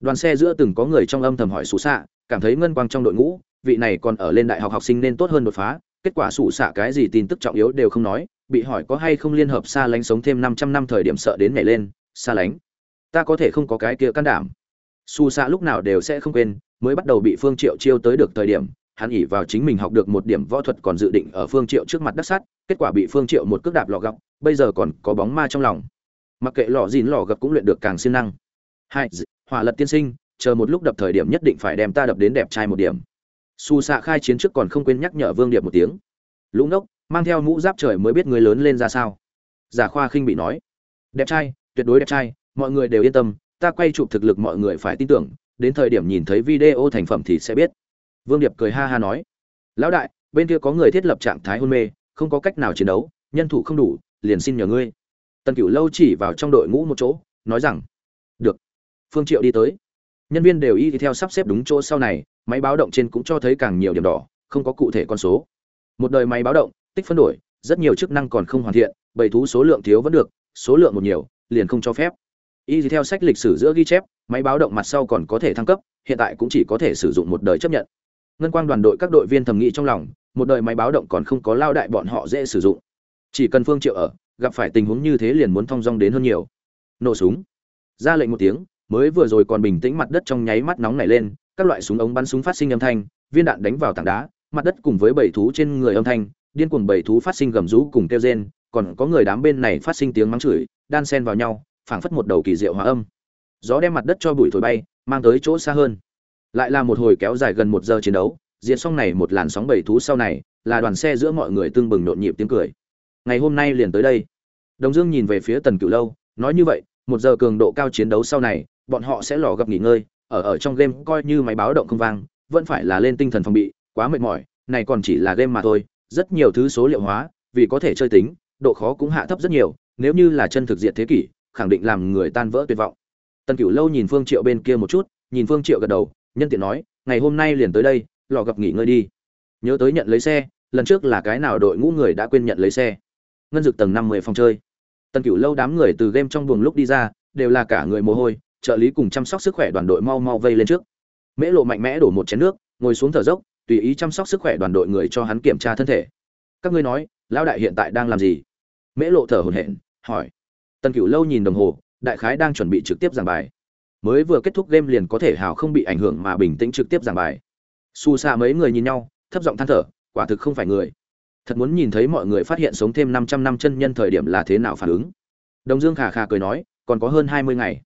đoàn xe giữa từng có người trong âm thầm hỏi sủ xạ cảm thấy ngân quang trong đội ngũ vị này còn ở lên đại học học sinh nên tốt hơn đột phá kết quả sủ xạ cái gì tin tức trọng yếu đều không nói bị hỏi có hay không liên hợp xa lánh sống thêm 500 năm thời điểm sợ đến nhảy lên xa lánh ta có thể không có cái kia can đảm. Xù xạ lúc nào đều sẽ không quên mới bắt đầu bị phương triệu chiêu tới được thời điểm hắn ỉ vào chính mình học được một điểm võ thuật còn dự định ở phương triệu trước mặt đắc sắt, kết quả bị phương triệu một cước đạp lò gọc bây giờ còn có bóng ma trong lòng. Mặc kệ lò dìn lò gập cũng luyện được càng siêng năng hai hỏa lật tiên sinh, chờ một lúc đập thời điểm nhất định phải đem ta đập đến đẹp trai một điểm. Su xạ khai chiến trước còn không quên nhắc nhở vương điệp một tiếng. Lũ ngốc, mang theo mũ giáp trời mới biết người lớn lên ra sao. Giả khoa khinh bị nói. Đẹp trai, tuyệt đối đẹp trai, mọi người đều yên tâm, ta quay chụp thực lực mọi người phải tin tưởng, đến thời điểm nhìn thấy video thành phẩm thì sẽ biết. Vương điệp cười ha ha nói. Lão đại, bên kia có người thiết lập trạng thái hôn mê, không có cách nào chiến đấu, nhân thủ không đủ, liền xin nhờ ngươi. Tần cửu lâu chỉ vào trong đội ngũ một chỗ, nói rằng phương triệu đi tới. Nhân viên đều y theo sắp xếp đúng chỗ sau này, máy báo động trên cũng cho thấy càng nhiều điểm đỏ, không có cụ thể con số. Một đời máy báo động, tích phân đổi, rất nhiều chức năng còn không hoàn thiện, bầy thú số lượng thiếu vẫn được, số lượng một nhiều, liền không cho phép. Y theo sách lịch sử giữa ghi chép, máy báo động mặt sau còn có thể thăng cấp, hiện tại cũng chỉ có thể sử dụng một đời chấp nhận. Ngân quang đoàn đội các đội viên thầm nghĩ trong lòng, một đời máy báo động còn không có lao đại bọn họ dễ sử dụng. Chỉ cần phương triệu ở, gặp phải tình huống như thế liền muốn thong dong đến hơn nhiều. Nổ súng. Ra lệnh một tiếng mới vừa rồi còn bình tĩnh mặt đất trong nháy mắt nóng nảy lên, các loại súng ống bắn súng phát sinh âm thanh, viên đạn đánh vào tảng đá, mặt đất cùng với bầy thú trên người âm thanh, điên cuồng bầy thú phát sinh gầm rú cùng kêu rên, còn có người đám bên này phát sinh tiếng mắng chửi, đan xen vào nhau, phảng phất một đầu kỳ diệu hòa âm. Gió đem mặt đất cho bụi thổi bay, mang tới chỗ xa hơn. Lại là một hồi kéo dài gần một giờ chiến đấu diễn xong này một làn sóng bầy thú sau này, là đoàn xe giữa mọi người tương bừng nhộn nhịp tiếng cười. Ngày hôm nay liền tới đây. Đồng dương nhìn về phía tần cửu lâu, nói như vậy, một giờ cường độ cao chiến đấu sau này bọn họ sẽ lò gặp nghỉ ngơi, ở ở trong game coi như máy báo động không vang, vẫn phải là lên tinh thần phòng bị, quá mệt mỏi, này còn chỉ là game mà thôi, rất nhiều thứ số liệu hóa, vì có thể chơi tính, độ khó cũng hạ thấp rất nhiều, nếu như là chân thực diện thế kỷ, khẳng định làm người tan vỡ tuyệt vọng. Tần cửu lâu nhìn phương triệu bên kia một chút, nhìn phương triệu gật đầu, nhân tiện nói, ngày hôm nay liền tới đây, lò gặp nghỉ ngơi đi. Nhớ tới nhận lấy xe, lần trước là cái nào đội ngũ người đã quên nhận lấy xe. Ngân dực tầng năm mươi phòng chơi. Tần cửu lâu đám người từ game trong buồng lúc đi ra, đều là cả người mồ hôi trợ lý cùng chăm sóc sức khỏe đoàn đội mau mau vây lên trước. Mễ lộ mạnh mẽ đổ một chén nước, ngồi xuống thở dốc, tùy ý chăm sóc sức khỏe đoàn đội người cho hắn kiểm tra thân thể. Các ngươi nói, lão đại hiện tại đang làm gì? Mễ lộ thở hổn hển, hỏi. Tần cửu lâu nhìn đồng hồ, đại khái đang chuẩn bị trực tiếp giảng bài. Mới vừa kết thúc game liền có thể hào không bị ảnh hưởng mà bình tĩnh trực tiếp giảng bài. Xù xa mấy người nhìn nhau, thấp giọng than thở, quả thực không phải người. Thật muốn nhìn thấy mọi người phát hiện sống thêm 500 năm chân nhân thời điểm là thế nào phản ứng. Đồng dương khà khà cười nói, còn có hơn 20 ngày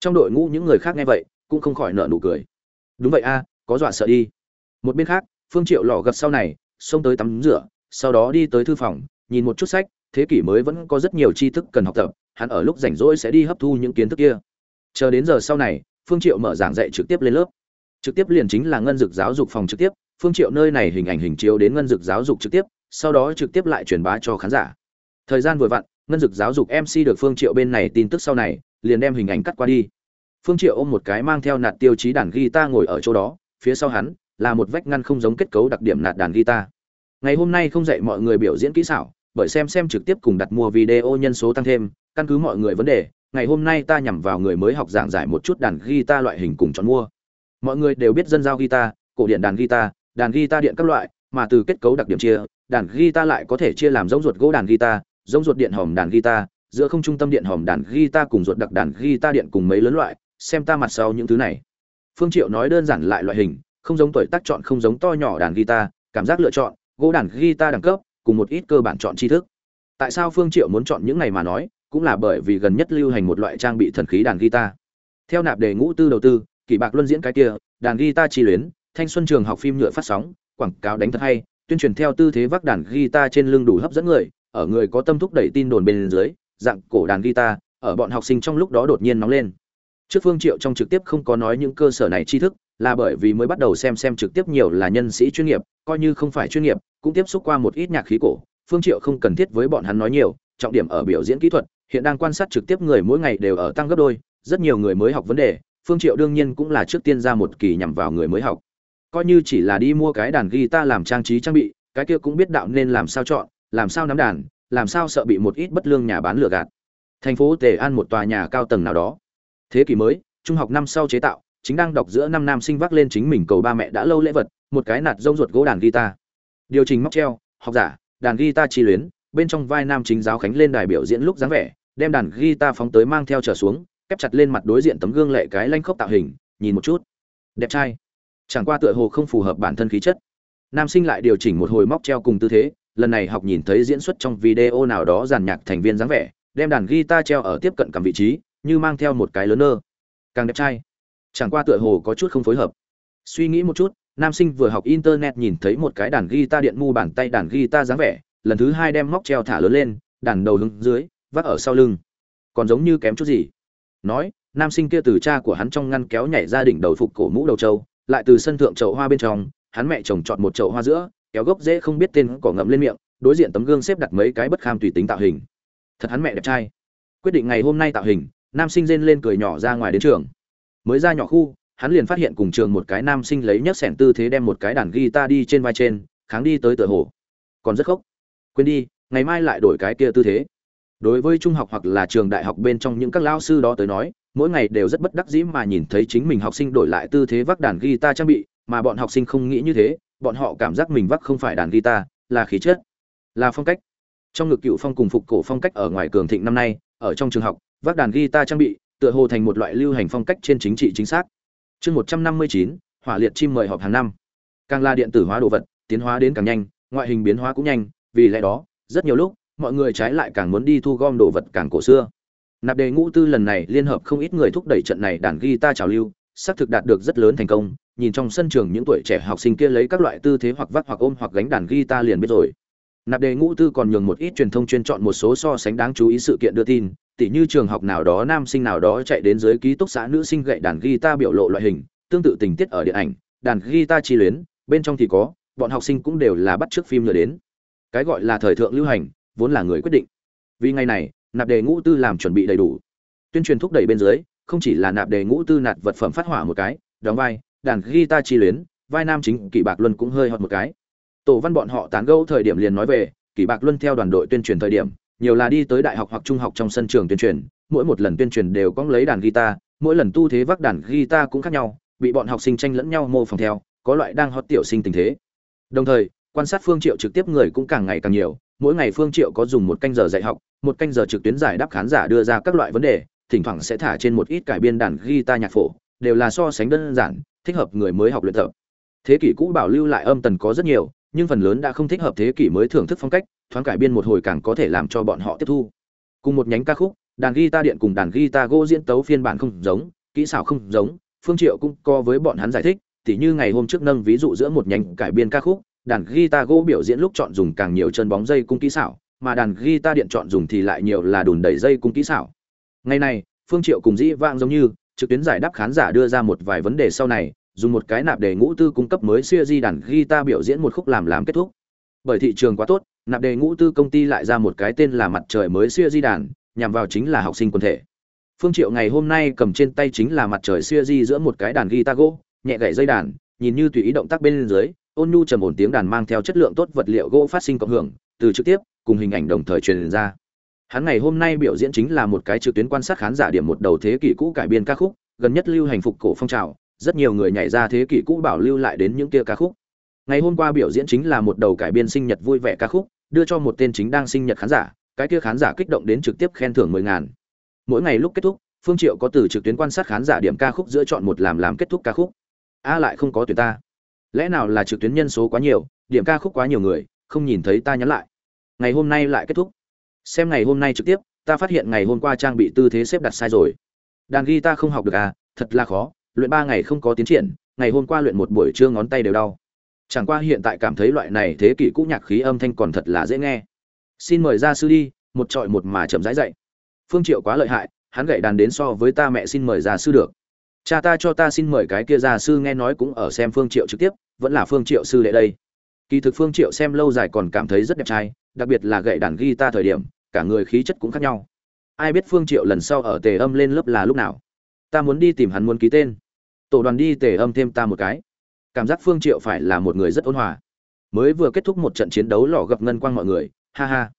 trong đội ngũ những người khác nghe vậy, cũng không khỏi nợ nụ cười. Đúng vậy a, có dọa sợ đi. Một bên khác, phương triệu lò gật sau này, xông tới tắm rửa, sau đó đi tới thư phòng, nhìn một chút sách, thế kỷ mới vẫn có rất nhiều tri thức cần học tập, hắn ở lúc rảnh rỗi sẽ đi hấp thu những kiến thức kia. Chờ đến giờ sau này, phương triệu mở giảng dạy trực tiếp lên lớp. Trực tiếp liền chính là ngân dực giáo dục phòng trực tiếp, phương triệu nơi này hình ảnh hình chiếu đến ngân dực giáo dục trực tiếp, sau đó trực tiếp lại truyền bá cho khán giả. Thời gian vừa vặn, ngân dực giáo dục mc được phương triệu bên này tin tức sau này liền đem hình ảnh cắt qua đi. Phương triệu ôm một cái mang theo nạt tiêu chí đàn guitar ngồi ở chỗ đó, phía sau hắn là một vách ngăn không giống kết cấu đặc điểm nạt đàn guitar. Ngày hôm nay không dạy mọi người biểu diễn kỹ xảo, bởi xem xem trực tiếp cùng đặt mua video nhân số tăng thêm, căn cứ mọi người vấn đề, ngày hôm nay ta nhằm vào người mới học giảng giải một chút đàn guitar loại hình cùng chọn mua. Mọi người đều biết dân giao guitar, cổ điện đàn guitar đàn guitar điện các loại, mà từ kết cấu đặc điểm chia, đàn guitar lại có thể chia làm giống ruột gỗ đàn guitar, giống ruột điện hòm đàn guitar giữa không trung tâm điện hòm đàn guitar cùng ruột đặc đàn guitar điện cùng mấy lớn loại, xem ta mặt sau những thứ này. Phương triệu nói đơn giản lại loại hình, không giống tuổi tác chọn không giống to nhỏ đàn guitar, cảm giác lựa chọn, gỗ đàn guitar đẳng cấp, cùng một ít cơ bản chọn tri thức. Tại sao phương triệu muốn chọn những này mà nói? Cũng là bởi vì gần nhất lưu hành một loại trang bị thần khí đàn guitar. Theo nạp đề ngũ tư đầu tư kỳ bạc luân diễn cái kia, đàn guitar chi luyến, thanh xuân trường học phim nhựa phát sóng, quảng cáo đánh thật hay, tuyên truyền theo tư thế vác đàn guitar trên lưng đủ hấp dẫn người, ở người có tâm thúc đẩy tin đồn bên dưới dạng cổ đàn guitar, ở bọn học sinh trong lúc đó đột nhiên nóng lên. Trước phương triệu trong trực tiếp không có nói những cơ sở này tri thức, là bởi vì mới bắt đầu xem xem trực tiếp nhiều là nhân sĩ chuyên nghiệp, coi như không phải chuyên nghiệp, cũng tiếp xúc qua một ít nhạc khí cổ. Phương triệu không cần thiết với bọn hắn nói nhiều, trọng điểm ở biểu diễn kỹ thuật, hiện đang quan sát trực tiếp người mỗi ngày đều ở tăng gấp đôi, rất nhiều người mới học vấn đề, phương triệu đương nhiên cũng là trước tiên ra một kỳ nhằm vào người mới học. Coi như chỉ là đi mua cái đàn guitar làm trang trí trang bị, cái kia cũng biết đạo nên làm sao chọn, làm sao nắm đàn làm sao sợ bị một ít bất lương nhà bán lừa gạt. Thành phố tề an một tòa nhà cao tầng nào đó. Thế kỷ mới, trung học năm sau chế tạo, chính đang đọc giữa năm nam sinh vác lên chính mình cầu ba mẹ đã lâu lễ vật, một cái nạt rông ruột gỗ đàn guitar. Điều chỉnh móc treo, học giả, đàn guitar chi luyến, bên trong vai nam chính giáo khánh lên đài biểu diễn lúc dáng vẻ, đem đàn guitar phóng tới mang theo trở xuống, kép chặt lên mặt đối diện tấm gương lệ cái lanh khốc tạo hình, nhìn một chút. Đẹp trai. Chẳng qua tựa hồ không phù hợp bản thân khí chất. Nam sinh lại điều chỉnh một hồi móc treo cùng tư thế lần này học nhìn thấy diễn xuất trong video nào đó giàn nhạc thành viên dáng vẻ, đem đàn guitar treo ở tiếp cận cầm vị trí, như mang theo một cái lớn nơ càng đẹp trai. Chẳng qua tựa hồ có chút không phối hợp. Suy nghĩ một chút, nam sinh vừa học internet nhìn thấy một cái đàn guitar điện mu bàn tay đàn guitar dáng vẻ, lần thứ hai đem móc treo thả lớn lên, đàn đầu hướng dưới, vác ở sau lưng. Còn giống như kém chút gì. Nói, nam sinh kia từ cha của hắn trong ngăn kéo nhảy ra đỉnh đầu phục cổ mũ đầu trâu, lại từ sân thượng chậu hoa bên trong, hắn mẹ chồng chọn một chậu hoa giữa kéo gốc dễ không biết tên cỏ ngậm lên miệng, đối diện tấm gương xếp đặt mấy cái bất kham tùy tính tạo hình. Thật hắn mẹ đẹp trai. Quyết định ngày hôm nay tạo hình, nam sinh rên lên cười nhỏ ra ngoài đến trường. Mới ra nhỏ khu, hắn liền phát hiện cùng trường một cái nam sinh lấy nhấc sẻn tư thế đem một cái đàn guitar đi trên vai trên, kháng đi tới tựa hồ. Còn rất khóc quên đi, ngày mai lại đổi cái kia tư thế. Đối với trung học hoặc là trường đại học bên trong những các lao sư đó tới nói, mỗi ngày đều rất bất đắc dĩ mà nhìn thấy chính mình học sinh đổi lại tư thế vác đàn guitar trang bị, mà bọn học sinh không nghĩ như thế bọn họ cảm giác mình vác không phải đàn guitar, là khí chất, là phong cách. Trong ngực cựu phong cùng phục cổ phong cách ở ngoài cường thịnh năm nay, ở trong trường học, vác đàn guitar trang bị, tựa hồ thành một loại lưu hành phong cách trên chính trị chính xác. Chương một trăm năm mươi chín, hỏa liệt chim mời họp hàng năm. Càng là điện tử hóa đồ vật, tiến hóa đến càng nhanh, ngoại hình biến hóa cũng nhanh, vì lẽ đó, rất nhiều lúc, mọi người trái lại càng muốn đi thu gom đồ vật càng cổ xưa. Nạp đề ngũ tư lần này liên hợp không ít người thúc đẩy trận này đàn guitar trào lưu, xác thực đạt được rất lớn thành công nhìn trong sân trường những tuổi trẻ học sinh kia lấy các loại tư thế hoặc vắt hoặc ôm hoặc gánh đàn guitar liền biết rồi. Nạp đề ngũ tư còn nhường một ít truyền thông chuyên chọn một số so sánh đáng chú ý sự kiện đưa tin, tỉ như trường học nào đó, nam sinh nào đó chạy đến dưới ký túc xá nữ sinh gậy đàn guitar biểu lộ loại hình, tương tự tình tiết ở điện ảnh, đàn guitar chi luyến, bên trong thì có, bọn học sinh cũng đều là bắt chước phim nhờ đến. Cái gọi là thời thượng lưu hành, vốn là người quyết định. Vì ngày này, nạp đề ngũ tư làm chuẩn bị đầy đủ. Tuyên truyền thúc đẩy bên dưới, không chỉ là nạp đề ngũ tư nạt vật phẩm phát hỏa một cái, đóng vai đàn guitar chi luyến, vai nam chính kỷ bạc luân cũng hơi hot một cái. Tổ văn bọn họ tán gẫu thời điểm liền nói về, kỷ bạc luân theo đoàn đội tuyên truyền thời điểm, nhiều là đi tới đại học hoặc trung học trong sân trường tuyên truyền, mỗi một lần tuyên truyền đều có lấy đàn guitar, mỗi lần tu thế vác đàn guitar cũng khác nhau, bị bọn học sinh tranh lẫn nhau mô phỏng theo, có loại đang hot tiểu sinh tình thế. Đồng thời, quan sát phương triệu trực tiếp người cũng càng ngày càng nhiều, mỗi ngày phương triệu có dùng một canh giờ dạy học, một canh giờ trực tuyến giải đáp khán giả đưa ra các loại vấn đề, thỉnh thoảng sẽ thả trên một ít cải biên đàn guitar nhạc phổ, đều là so sánh đơn giản thích hợp người mới học luyện tập. Thế kỷ cũ bảo lưu lại âm tần có rất nhiều, nhưng phần lớn đã không thích hợp thế kỷ mới thưởng thức phong cách, thoáng cải biên một hồi càng có thể làm cho bọn họ tiếp thu. Cùng một nhánh ca khúc, đàn guitar điện cùng đàn guitar gỗ diễn tấu phiên bản không giống, kỹ xảo không giống, phương triệu cũng có với bọn hắn giải thích, tỉ như ngày hôm trước nâng ví dụ giữa một nhánh cải biên ca khúc, đàn guitar gỗ biểu diễn lúc chọn dùng càng nhiều chân bóng dây cung kỹ xảo, mà đàn guitar điện chọn dùng thì lại nhiều là đùn đẩy dây cung kỹ xảo. Ngày này, phương triệu cùng dĩ vang giống như trực tuyến giải đáp khán giả đưa ra một vài vấn đề sau này, dùng một cái nạp đề ngũ tư cung cấp mới siêu di đàn guitar biểu diễn một khúc làm làm kết thúc. Bởi thị trường quá tốt, nạp đề ngũ tư công ty lại ra một cái tên là mặt trời mới siêu di đàn, nhằm vào chính là học sinh quần thể. Phương triệu ngày hôm nay cầm trên tay chính là mặt trời siêu di giữa một cái đàn guitar gỗ, nhẹ gảy dây đàn, nhìn như tùy ý động tác bên dưới, ôn nhu trầm ổn tiếng đàn mang theo chất lượng tốt vật liệu gỗ phát sinh cộng hưởng, từ trực tiếp, cùng hình ảnh đồng thời truyền ra hắn ngày hôm nay biểu diễn chính là một cái trực tuyến quan sát khán giả điểm một đầu thế kỷ cũ cải biên ca khúc, gần nhất lưu hành phục cổ phong trào, rất nhiều người nhảy ra thế kỷ cũ bảo lưu lại đến những kia ca khúc. Ngày hôm qua biểu diễn chính là một đầu cải biên sinh nhật vui vẻ ca khúc, đưa cho một tên chính đang sinh nhật khán giả, cái kia khán giả kích động đến trực tiếp khen thưởng mười ngàn. Mỗi ngày lúc kết thúc, phương triệu có từ trực tuyến quan sát khán giả điểm ca khúc giữa chọn một làm làm kết thúc ca khúc. A lại không có tuyển ta. Lẽ nào là trực tuyến nhân số quá nhiều, điểm ca khúc quá nhiều người, không nhìn thấy ta nhắn lại. Ngày hôm nay lại kết thúc xem ngày hôm nay trực tiếp, ta phát hiện ngày hôm qua trang bị tư thế xếp đặt sai rồi. Đàn guitar không học được à thật là khó, luyện ba ngày không có tiến triển, ngày hôm qua luyện một buổi trưa ngón tay đều đau. Chẳng qua hiện tại cảm thấy loại này thế kỷ cũ nhạc khí âm thanh còn thật là dễ nghe. Xin mời gia sư đi, một trọi một mà chậm rãi dậy. Phương triệu quá lợi hại, hắn gậy đàn đến so với ta mẹ xin mời gia sư được. Cha ta cho ta xin mời cái kia gia sư nghe nói cũng ở xem phương triệu trực tiếp, vẫn là phương triệu sư đệ đây. Kỳ thực phương triệu xem lâu dài còn cảm thấy rất đẹp trai, đặc biệt là gậy đàn guitar thời điểm cả người khí chất cũng khác nhau. Ai biết phương triệu lần sau ở tề âm lên lớp là lúc nào? Ta muốn đi tìm hắn muốn ký tên. Tổ đoàn đi tề âm thêm ta một cái. Cảm giác phương triệu phải là một người rất ôn hòa. Mới vừa kết thúc một trận chiến đấu lò gặp ngân quang mọi người. Ha ha.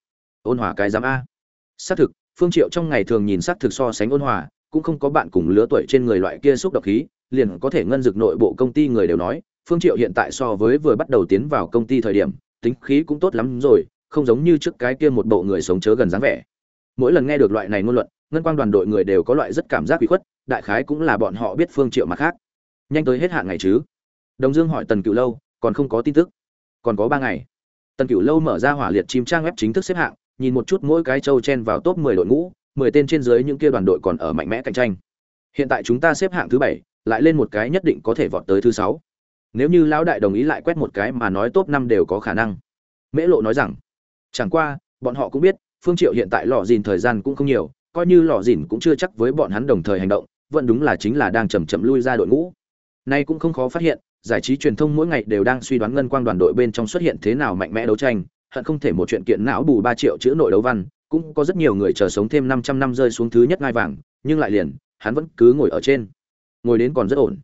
Ôn hòa cái giám a. Xác thực, phương triệu trong ngày thường nhìn xác thực so sánh ôn hòa, cũng không có bạn cùng lứa tuổi trên người loại kia xúc độc khí, liền có thể ngân dực nội bộ công ty người đều nói, phương triệu hiện tại so với vừa bắt đầu tiến vào công ty thời điểm, tính khí cũng tốt lắm rồi không giống như trước cái kia một bộ người sống chớ gần dáng vẻ. Mỗi lần nghe được loại này ngôn luận, ngân quang đoàn đội người đều có loại rất cảm giác bị khuất, đại khái cũng là bọn họ biết phương triệu mà khác. Nhanh tới hết hạn ngày chứ? Đồng dương hỏi tần cửu lâu, còn không có tin tức. Còn có ba ngày. Tần cửu lâu mở ra hỏa liệt chim trang web chính thức xếp hạng, nhìn một chút mỗi cái châu chen vào top 10 đội ngũ 10 tên trên dưới những kia đoàn đội còn ở mạnh mẽ cạnh tranh. Hiện tại chúng ta xếp hạng thứ bảy, lại lên một cái nhất định có thể vọt tới thứ sáu. Nếu như lão đại đồng ý lại quét một cái mà nói top năm đều có khả năng. Mễ lộ nói rằng chẳng qua, bọn họ cũng biết, phương triệu hiện tại lò dìn thời gian cũng không nhiều, coi như lò dìn cũng chưa chắc với bọn hắn đồng thời hành động, vẫn đúng là chính là đang chậm chậm lui ra đội ngũ. Nay cũng không khó phát hiện, giải trí truyền thông mỗi ngày đều đang suy đoán ngân quang đoàn đội bên trong xuất hiện thế nào mạnh mẽ đấu tranh, hận không thể một chuyện kiện não bù ba triệu chữ nội đấu văn, cũng có rất nhiều người chờ sống thêm 500 năm rơi xuống thứ nhất ngai vàng, nhưng lại liền, hắn vẫn cứ ngồi ở trên. Ngồi đến còn rất ổn.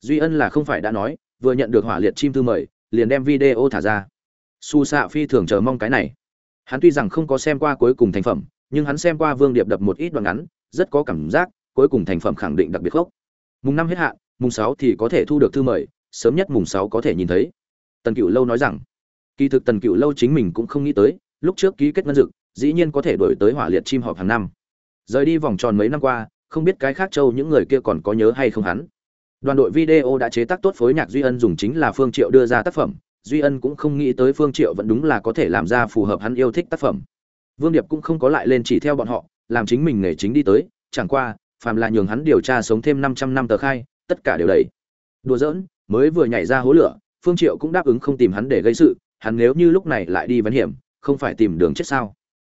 Duy ân là không phải đã nói, vừa nhận được hỏa liệt chim thư mời, liền đem video thả ra. Su Sạ phi thường chờ mong cái này hắn tuy rằng không có xem qua cuối cùng thành phẩm, nhưng hắn xem qua vương điệp đập một ít đoạn ngắn, rất có cảm giác, cuối cùng thành phẩm khẳng định đặc biệt khốc mùng năm hết hạn, mùng sáu thì có thể thu được thư mời, sớm nhất mùng sáu có thể nhìn thấy. Tần cựu lâu nói rằng, kỳ thực tần cựu lâu chính mình cũng không nghĩ tới, lúc trước ký kết ngân dực, dĩ nhiên có thể đổi tới hỏa liệt chim họp hàng năm. Rời đi vòng tròn mấy năm qua, không biết cái khác châu những người kia còn có nhớ hay không hắn. Đoàn đội video đã chế tác tốt phối nhạc duy ân dùng chính là phương triệu đưa ra tác phẩm duy ân cũng không nghĩ tới phương triệu vẫn đúng là có thể làm ra phù hợp hắn yêu thích tác phẩm. Vương điệp cũng không có lại lên chỉ theo bọn họ, làm chính mình nghề chính đi tới, chẳng qua, phàm là nhường hắn điều tra sống thêm 500 năm tờ khai, tất cả đều đầy. Đùa giỡn, mới vừa nhảy ra hố lửa, phương triệu cũng đáp ứng không tìm hắn để gây sự, hắn nếu như lúc này lại đi vấn hiểm, không phải tìm đường chết sao?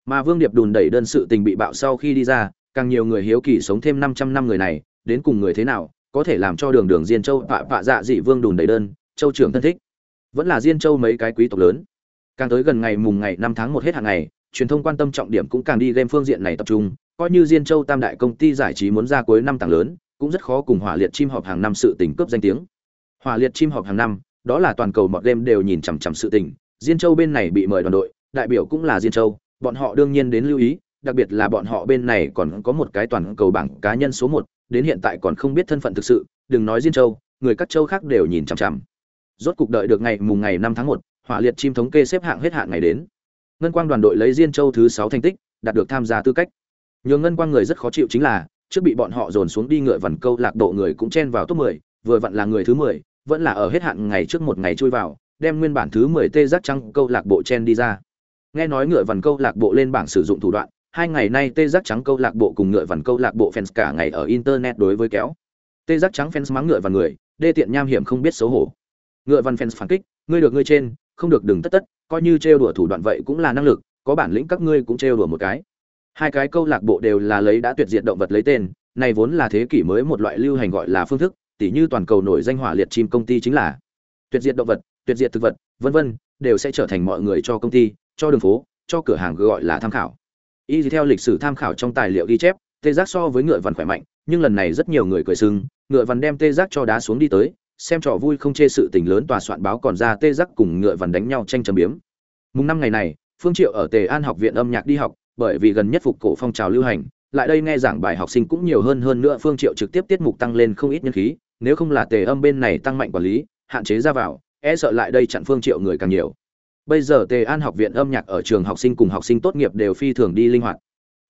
Mà vương điệp đùn đẩy đơn sự tình bị bạo sau khi đi ra, càng nhiều người hiếu kỳ sống thêm 500 năm người này, đến cùng người thế nào, có thể làm cho đường đường diên châu vạ vạ dạ dị vương đùn đẩy đơn, châu trưởng thân thích vẫn là diên châu mấy cái quý tộc lớn. Càng tới gần ngày mùng ngày năm tháng một hết hàng ngày, truyền thông quan tâm trọng điểm cũng càng đi game phương diện này tập trung, coi như diên châu tam đại công ty giải trí muốn ra cuối năm tảng lớn, cũng rất khó cùng hỏa liệt chim họp hàng năm sự tình cướp danh tiếng. Hỏa liệt chim họp hàng năm, đó là toàn cầu mọi game đều nhìn chằm chằm sự tình, diên châu bên này bị mời đoàn đội, đại biểu cũng là diên châu, bọn họ đương nhiên đến lưu ý, đặc biệt là bọn họ bên này còn có một cái toàn cầu bảng cá nhân số một, đến hiện tại còn không biết thân phận thực sự, đừng nói diên châu, người các châu khác đều nhìn chằm chằm rốt cục đợi được ngày mùng ngày năm tháng một hỏa liệt chim thống kê xếp hạng hết hạn ngày đến ngân quang đoàn đội lấy diên châu thứ sáu thành tích đạt được tham gia tư cách Nhưng ngân quang người rất khó chịu chính là trước bị bọn họ dồn xuống đi ngựa vằn câu lạc độ người cũng chen vào top 10, vừa vặn là người thứ 10, vẫn là ở hết hạn ngày trước một ngày chui vào, đem nguyên bản thứ 10 tê giác trắng câu lạc bộ chen đi ra. Nghe nói ngựa vằn câu lạc bộ lên bảng sử dụng thủ đoạn, hai ngày nay tê giác trắng câu lạc bộ cùng ngựa vằn câu lạc bộ fans cả ngày ở internet đối với kéo. Tê giác trắng fans mắng ngựa vằn người, đê tiện nham hiểm không biết xấu hổ. Ngựa vằn fans phản kích, ngươi được ngươi trên, không được đừng tất tất, coi như trêu đùa thủ đoạn vậy cũng là năng lực, có bản lĩnh các ngươi cũng trêu đùa một cái. Hai cái câu lạc bộ đều là lấy đã tuyệt diệt động vật lấy tên, này vốn là thế kỷ mới một loại lưu hành gọi là phương thức, tỉ như toàn cầu nổi danh hỏa liệt chim công ty chính là tuyệt diệt động vật, tuyệt diệt thực vật, vân vân, đều sẽ trở thành mọi người cho công ty, cho đường phố, cho cửa hàng gọi là tham khảo. Y theo lịch sử tham khảo trong tài liệu ghi chép, tê giác so với ngựa vằn khỏe mạnh, nhưng lần này rất nhiều người cười sưng, ngựa vằn đem tê giác cho đá xuống đi tới, xem trò vui không chê sự tình lớn tòa soạn báo còn ra tê giác cùng ngựa vằn đánh nhau tranh châm biếm. Mùng năm ngày này, Phương Triệu ở Tề An học viện âm nhạc đi học, bởi vì gần nhất phục cổ phong trào lưu hành, lại đây nghe giảng bài học sinh cũng nhiều hơn hơn nữa Phương Triệu trực tiếp tiết mục tăng lên không ít nhân khí, nếu không là Tề Âm bên này tăng mạnh quản lý, hạn chế ra vào, e sợ lại đây chặn Phương Triệu người càng nhiều. Bây giờ Tề An học viện âm nhạc ở trường học sinh cùng học sinh tốt nghiệp đều phi thường đi linh hoạt.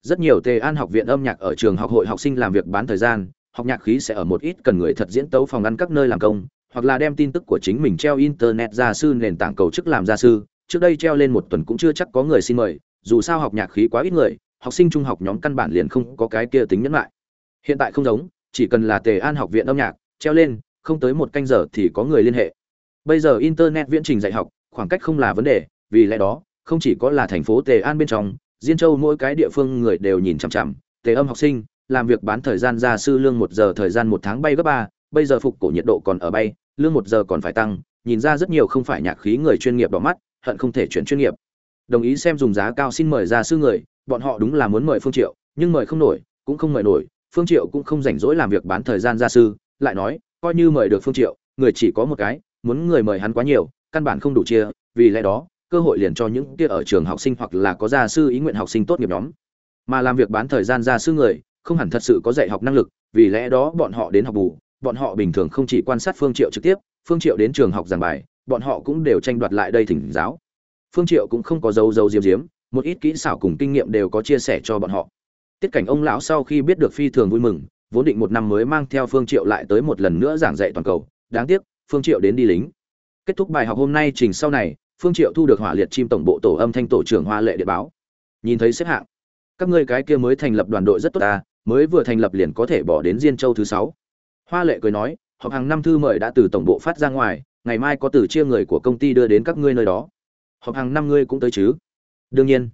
Rất nhiều Tề An học viện âm nhạc ở trường học hội học sinh làm việc bán thời gian, học nhạc khí sẽ ở một ít cần người thật diễn tấu phòng ăn các nơi làm công, hoặc là đem tin tức của chính mình treo internet gia sư nền tảng cầu chức làm gia sư, trước đây treo lên một tuần cũng chưa chắc có người xin mời, dù sao học nhạc khí quá ít người, học sinh trung học nhóm căn bản liền không có cái kia tính nhẫn lại. Hiện tại không giống chỉ cần là tề an học viện âm nhạc treo lên không tới một canh giờ thì có người liên hệ. Bây giờ internet viễn trình dạy học khoảng cách không là vấn đề vì lẽ đó không chỉ có là thành phố tề an bên trong diên châu mỗi cái địa phương người đều nhìn chằm chằm tề âm học sinh làm việc bán thời gian gia sư lương một giờ thời gian một tháng bay gấp ba bây giờ phục cổ nhiệt độ còn ở bay lương một giờ còn phải tăng nhìn ra rất nhiều không phải nhạc khí người chuyên nghiệp đỏ mắt hận không thể chuyển chuyên nghiệp đồng ý xem dùng giá cao xin mời gia sư người bọn họ đúng là muốn mời Phương Triệu, nhưng mời không nổi, cũng không mời nổi, Phương Triệu cũng không rảnh rỗi làm việc bán thời gian gia sư, lại nói, coi như mời được Phương Triệu, người chỉ có một cái, muốn người mời hắn quá nhiều, căn bản không đủ chia, vì lẽ đó, cơ hội liền cho những kia ở trường học sinh hoặc là có gia sư ý nguyện học sinh tốt nghiệp nhóm. Mà làm việc bán thời gian gia sư người, không hẳn thật sự có dạy học năng lực, vì lẽ đó bọn họ đến học bù, bọn họ bình thường không chỉ quan sát Phương Triệu trực tiếp, Phương Triệu đến trường học giảng bài, bọn họ cũng đều tranh đoạt lại đây thỉnh giáo. Phương Triệu cũng không có dấu dấu diếm diếm, một ít kỹ xảo cùng kinh nghiệm đều có chia sẻ cho bọn họ. Tiết cảnh ông lão sau khi biết được phi thường vui mừng vốn định một năm mới mang theo phương triệu lại tới một lần nữa giảng dạy toàn cầu đáng tiếc phương triệu đến đi lính. Kết thúc bài học hôm nay trình sau này phương triệu thu được hỏa liệt chim tổng bộ tổ âm thanh tổ trưởng hoa lệ địa báo. Nhìn thấy xếp hạng các ngươi cái kia mới thành lập đoàn đội rất tốt ta mới vừa thành lập liền có thể bỏ đến diên châu thứ sáu. Hoa lệ cười nói họp hàng năm thư mời đã từ tổng bộ phát ra ngoài, ngày mai có từ chia người của công ty đưa đến các ngươi nơi đó. Họp hàng năm ngươi cũng tới chứ? Đương nhiên.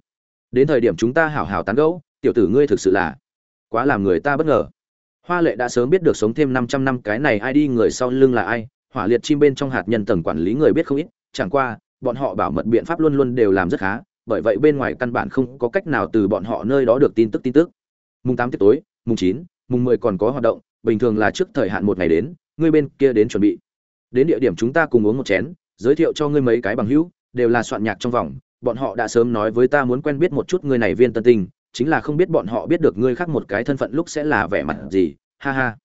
Đến thời điểm chúng ta hảo hảo tán gẫu, tiểu tử ngươi thực sự là quá làm người ta bất ngờ. Hoa lệ đã sớm biết được sống thêm 500 năm cái này ai đi, người sau lưng là ai, hỏa liệt chim bên trong hạt nhân tầng quản lý người biết không ít, chẳng qua, bọn họ bảo mật biện pháp luôn luôn đều làm rất khá, bởi vậy bên ngoài căn bản không có cách nào từ bọn họ nơi đó được tin tức tin tức mùng tám tiết tối, mùng chín, mùng mười còn có hoạt động, bình thường là trước thời hạn một ngày đến, ngươi bên kia đến chuẩn bị. Đến địa điểm chúng ta cùng uống một chén, giới thiệu cho ngươi mấy cái bằng hữu, đều là soạn nhạc trong vòng. Bọn họ đã sớm nói với ta muốn quen biết một chút ngươi này viên tân tinh, chính là không biết bọn họ biết được ngươi khác một cái thân phận lúc sẽ là vẻ mặt gì. Ha ha.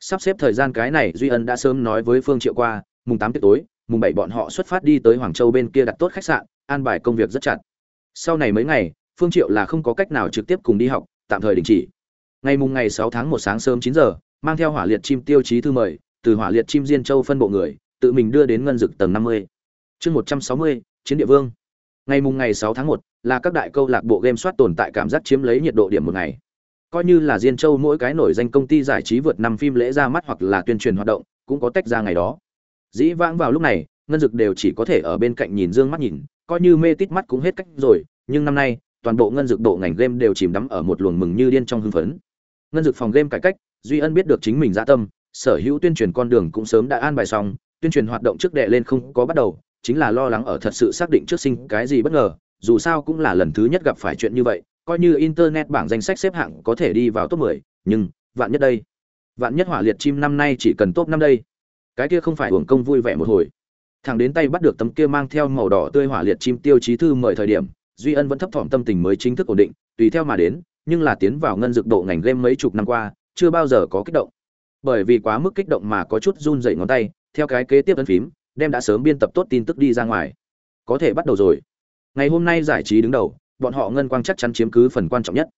Sắp xếp thời gian cái này, duy ân đã sớm nói với phương triệu qua, mùng tám tiết tối, mùng bảy bọn họ xuất phát đi tới hoàng châu bên kia đặt tốt khách sạn, an bài công việc rất chặt. Sau này mấy ngày, phương triệu là không có cách nào trực tiếp cùng đi học tạm thời đình chỉ ngày mùng ngày 6 tháng 1 sáng sớm 9 giờ mang theo hỏa liệt chim tiêu chí thư mời từ hỏa liệt chim diên châu phân bộ người tự mình đưa đến ngân dực tầng 50. chương 160, chiến địa vương Ngày mùng ngày 6 tháng 1 là các đại câu lạc bộ game soát tồn tại cảm giác chiếm lấy nhiệt độ điểm một ngày. Coi như là Diên Châu mỗi cái nổi danh công ty giải trí vượt năm phim lễ ra mắt hoặc là tuyên truyền hoạt động, cũng có tách ra ngày đó. Dĩ vãng vào lúc này, ngân dực đều chỉ có thể ở bên cạnh nhìn dương mắt nhìn, coi như mê tít mắt cũng hết cách rồi nhưng năm nay toàn bộ ngân dược bộ ngành game đều chìm đắm ở một luồng mừng như điên trong hưng phấn. Ngân dược phòng game cải cách duy ân biết được chính mình dạ tâm sở hữu tuyên truyền con đường cũng sớm đã an bài xong tuyên truyền hoạt động trước đệ lên không có bắt đầu chính là lo lắng ở thật sự xác định trước sinh cái gì bất ngờ dù sao cũng là lần thứ nhất gặp phải chuyện như vậy coi như internet bảng danh sách xếp hạng có thể đi vào top 10, nhưng vạn nhất đây vạn nhất hỏa liệt chim năm nay chỉ cần top năm đây cái kia không phải uổng công vui vẻ một hồi. Thằng đến tay bắt được tấm kia mang theo màu đỏ tươi hỏa liệt chim tiêu chí thư mời thời điểm duy ân vẫn thấp thỏm tâm tình mới chính thức ổn định, tùy theo mà đến, nhưng là tiến vào ngân dược độ ngành game mấy chục năm qua, chưa bao giờ có kích động. Bởi vì quá mức kích động mà có chút run dậy ngón tay, theo cái kế tiếp ấn phím, đem đã sớm biên tập tốt tin tức đi ra ngoài. Có thể bắt đầu rồi. Ngày hôm nay giải trí đứng đầu, bọn họ ngân quang chắc chắn chiếm cứ phần quan trọng nhất.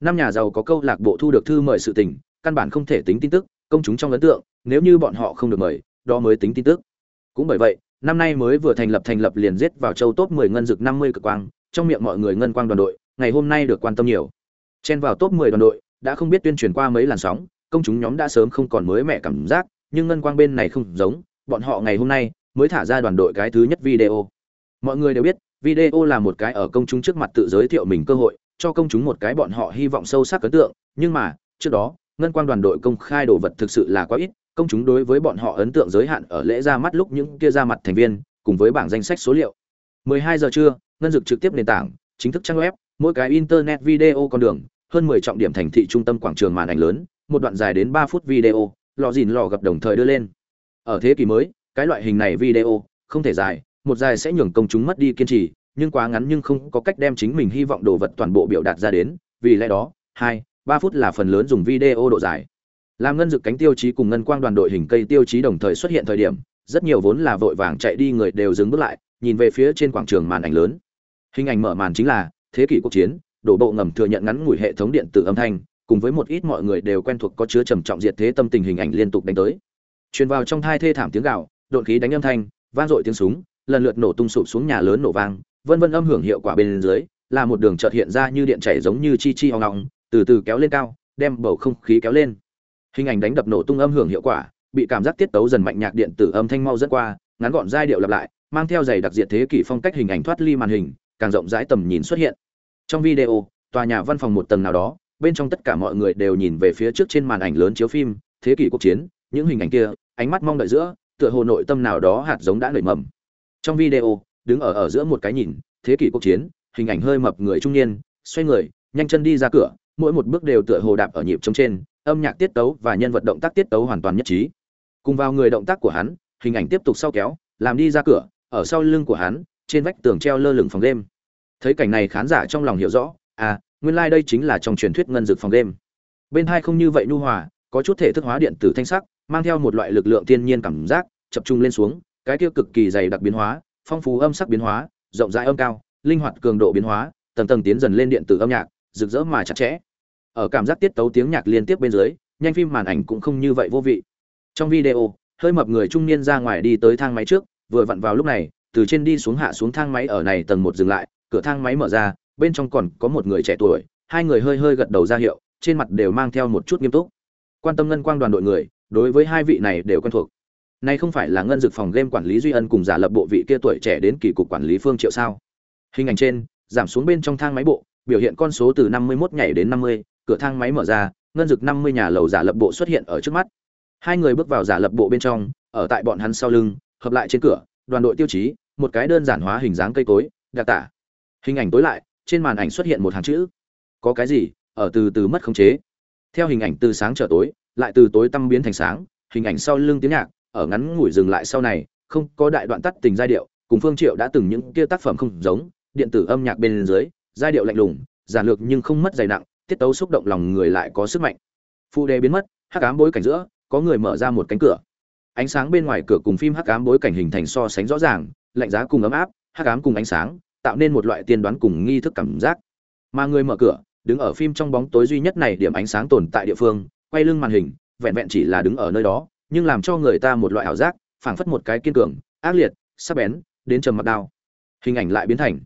Năm nhà giàu có câu lạc bộ thu được thư mời sự tình, căn bản không thể tính tin tức, công chúng trong ấn tượng, nếu như bọn họ không được mời, đó mới tính tin tức. Cũng bởi vậy, năm nay mới vừa thành lập thành lập liền giết vào châu top 10 ngân dực 50 cực quang trong miệng mọi người ngân quang đoàn đội, ngày hôm nay được quan tâm nhiều. Chen vào top 10 đoàn đội, đã không biết tuyên truyền qua mấy làn sóng, công chúng nhóm đã sớm không còn mới mẹ cảm giác, nhưng ngân quang bên này không giống, bọn họ ngày hôm nay mới thả ra đoàn đội cái thứ nhất video. Mọi người đều biết, video là một cái ở công chúng trước mặt tự giới thiệu mình cơ hội, cho công chúng một cái bọn họ hy vọng sâu sắc ấn tượng, nhưng mà, trước đó, ngân quang đoàn đội công khai đồ vật thực sự là quá ít, công chúng đối với bọn họ ấn tượng giới hạn ở lễ ra mắt lúc những kia ra mặt thành viên, cùng với bảng danh sách số liệu. 12 giờ trưa ngân dực trực tiếp nền tảng, chính thức trang web, mỗi cái internet video con đường, hơn 10 trọng điểm thành thị trung tâm quảng trường màn ảnh lớn, một đoạn dài đến 3 phút video, lò dìn lò gặp đồng thời đưa lên. Ở thế kỷ mới, cái loại hình này video, không thể dài, một dài sẽ nhường công chúng mất đi kiên trì, nhưng quá ngắn nhưng không có cách đem chính mình hy vọng đồ vật toàn bộ biểu đạt ra đến, vì lẽ đó, hai, ba phút là phần lớn dùng video độ dài. Làm ngân dực cánh tiêu chí cùng ngân quang đoàn đội hình cây tiêu chí đồng thời xuất hiện thời điểm, rất nhiều vốn là vội vàng chạy đi người đều dừng bước lại, nhìn về phía trên quảng trường màn ảnh lớn hình ảnh mở màn chính là, thế kỷ quốc chiến, đổ bộ ngầm thừa nhận ngắn ngủi hệ thống điện tử âm thanh, cùng với một ít mọi người đều quen thuộc có chứa trầm trọng diệt thế tâm tình hình ảnh liên tục đánh tới. Truyền vào trong thai thê thảm tiếng gạo độn khí đánh âm thanh, vang dội tiếng súng, lần lượt nổ tung sụp xuống nhà lớn nổ vang, vân vân âm hưởng hiệu quả bên dưới, là một đường chợt hiện ra như điện chảy giống như chi chi hoang ngọng từ từ kéo lên cao, đem bầu không khí kéo lên. Hình ảnh đánh đập nổ tung âm hưởng hiệu quả, bị cảm giác tiết tấu dần mạnh nhạc điện tử âm thanh mau dẫn qua, ngắn gọn giai điệu lặp lại, mang theo giày đặc diệt thế kỷ phong cách hình ảnh thoát ly màn hình càng rộng rãi tầm nhìn xuất hiện. Trong video, tòa nhà văn phòng một tầng nào đó, bên trong tất cả mọi người đều nhìn về phía trước trên màn ảnh lớn chiếu phim, thế kỷ cuộc chiến, những hình ảnh kia, ánh mắt mong đợi giữa, tựa hồ nội tâm nào đó hạt giống đã nảy mầm. Trong video, đứng ở ở giữa một cái nhìn, thế kỷ cuộc chiến, hình ảnh hơi mập người trung niên, xoay người, nhanh chân đi ra cửa, mỗi một bước đều tựa hồ đạp ở nhịp trống trên, âm nhạc tiết tấu và nhân vật động tác tiết tấu hoàn toàn nhất trí. Cùng vào người động tác của hắn, hình ảnh tiếp tục sau kéo, làm đi ra cửa, ở sau lưng của hắn trên vách tường treo lơ lửng phòng game. Thấy cảnh này khán giả trong lòng hiểu rõ à nguyên lai like đây chính là trong truyền thuyết ngân dược phòng game. Bên hai không như vậy nhu hòa, có chút thể thức hóa điện tử thanh sắc, mang theo một loại lực lượng thiên nhiên cảm giác, chập trung lên xuống, cái kia cực kỳ dày đặc biến hóa, phong phú âm sắc biến hóa, rộng rãi âm cao, linh hoạt cường độ biến hóa, tầng tầng tiến dần lên điện tử âm nhạc, rực rỡ mà chặt chẽ. Ở cảm giác tiết tấu tiếng nhạc liên tiếp bên dưới, nhanh phim màn ảnh cũng không như vậy vô vị. Trong video, hơi mập người trung niên ra ngoài đi tới thang máy trước, vừa vặn vào lúc này từ trên đi xuống hạ xuống thang máy ở này tầng một dừng lại cửa thang máy mở ra bên trong còn có một người trẻ tuổi hai người hơi hơi gật đầu ra hiệu trên mặt đều mang theo một chút nghiêm túc. Quan tâm ngân quang đoàn đội người đối với hai vị này đều quen thuộc. Nay không phải là ngân dược phòng game quản lý duy ân cùng giả lập bộ vị kia tuổi trẻ đến kỳ cục quản lý phương triệu sao? Hình ảnh trên giảm xuống bên trong thang máy bộ biểu hiện con số từ 51 nhảy đến 50, cửa thang máy mở ra, ngân dược 50 nhà lầu giả lập bộ xuất hiện ở trước mắt. Hai người bước vào giả lập bộ bên trong, ở tại bọn hắn sau lưng, hợp lại trên cửa, đoàn đội tiêu chí, một cái đơn giản hóa hình dáng cây cối, đặc tả. Hình ảnh tối lại, trên màn ảnh xuất hiện một hàng chữ. Có cái gì? Ở từ từ mất khống chế. Theo hình ảnh từ sáng trở tối, lại từ tối tăm biến thành sáng, hình ảnh sau lưng tiếng nhạc, ở ngắn ngủi dừng lại sau này, không có đại đoạn tắt tình giai điệu, cùng Phương Triệu đã từng những kia tác phẩm không giống, điện tử âm nhạc bên dưới, giai điệu lạnh lùng, giản lược nhưng không mất dày nặng, tiết tấu xúc động lòng người lại có sức mạnh. Phụ đề biến mất, hắc ám bối cảnh giữa, có người mở ra một cánh cửa. Ánh sáng bên ngoài cửa cùng phim hắc ám bối cảnh hình thành so sánh rõ ràng, lạnh giá cùng ấm áp, hắc ám cùng ánh sáng, tạo nên một loại tiên đoán cùng nghi thức cảm giác. Mà người mở cửa, đứng ở phim trong bóng tối duy nhất này điểm ánh sáng tồn tại địa phương, quay lưng màn hình, vẹn vẹn chỉ là đứng ở nơi đó, nhưng làm cho người ta một loại ảo giác, phảng phất một cái kiên cường, ác liệt, sắc bén, đến trầm mặt đao. Hình ảnh lại biến thành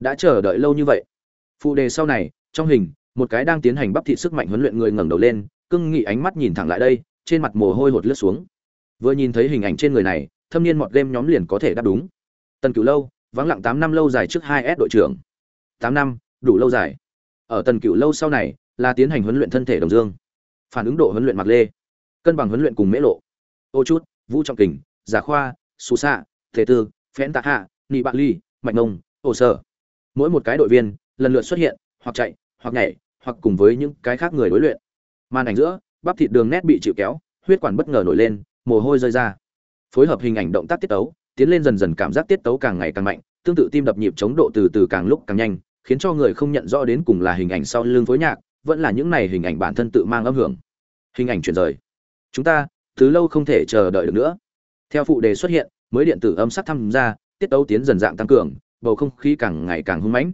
đã chờ đợi lâu như vậy phụ đề sau này trong hình một cái đang tiến hành bắp thị sức mạnh huấn luyện người ngẩng đầu lên cưng nghị ánh mắt nhìn thẳng lại đây trên mặt mồ hôi hột lướt xuống vừa nhìn thấy hình ảnh trên người này thâm niên mọt game nhóm liền có thể đáp đúng tần cửu lâu, vắng lặng tám năm lâu dài trước hai s đội trưởng. Tám năm, đủ lâu dài. Ở tần cựu lâu sau này, là tiến hành huấn luyện thân thể đồng dương. Phản ứng độ huấn luyện mặc lê. Cân bằng huấn luyện cùng mễ lộ. Ô chút, vũ trọng kình, giả khoa, xù xạ thể tư, phén tạ hạ, nị bạc ly, mạch nông, Ổ sơ mỗi một cái đội viên, lần lượt xuất hiện, hoặc chạy, hoặc nhảy, hoặc cùng với những cái khác người đối luyện. Màn ảnh giữa, bắp thịt đường nét bị chịu kéo, huyết quản bất ngờ nổi lên, mồ hôi rơi ra. Phối hợp hình ảnh động tác tiết tấu tiến lên dần dần cảm giác tiết tấu càng ngày càng mạnh, tương tự tim đập nhịp chống độ từ từ càng lúc càng nhanh, khiến cho người không nhận rõ đến cùng là hình ảnh sau lưng phối nhạc, vẫn là những này hình ảnh bản thân tự mang âm hưởng. Hình ảnh chuyển rời. Chúng ta, từ lâu không thể chờ đợi được nữa. Theo phụ đề xuất hiện, mới điện tử âm sắc tham gia, tiết tấu tiến dần dạng tăng cường, bầu không khí càng ngày càng hung mãnh.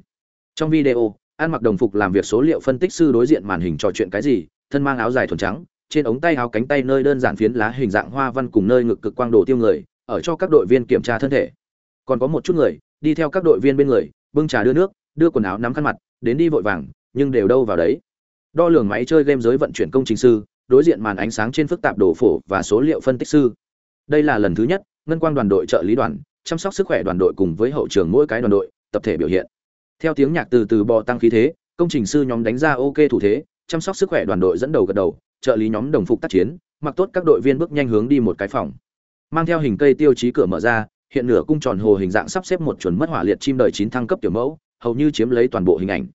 Trong video ăn mặc đồng phục làm việc số liệu phân tích sư đối diện màn hình trò chuyện cái gì, thân mang áo dài thuần trắng, trên ống tay áo cánh tay nơi đơn giản phiến lá hình dạng hoa văn cùng nơi ngực cực quang đồ tiêu người ở cho các đội viên kiểm tra thân thể. Còn có một chút người, đi theo các đội viên bên người, bưng trà đưa nước, đưa quần áo nắm khăn mặt, đến đi vội vàng, nhưng đều đâu vào đấy. Đo lường máy chơi game giới vận chuyển công trình sư, đối diện màn ánh sáng trên phức tạp đồ phổ và số liệu phân tích sư. Đây là lần thứ nhất, ngân quang đoàn đội trợ lý đoàn, chăm sóc sức khỏe đoàn đội cùng với hậu trường mỗi cái đoàn đội, tập thể biểu hiện. Theo tiếng nhạc từ từ bò tăng khí thế, công trình sư nhóm đánh ra ok thủ thế, chăm sóc sức khỏe đoàn đội dẫn đầu gật đầu, trợ lý nhóm đồng phục tác chiến, mặc tốt các đội viên bước nhanh hướng đi một cái phòng mang theo hình cây tiêu chí cửa mở ra, hiện nửa cung tròn hồ hình dạng sắp xếp một chuẩn mất hỏa liệt chim đời chín thăng cấp tiểu mẫu, hầu như chiếm lấy toàn bộ hình ảnh.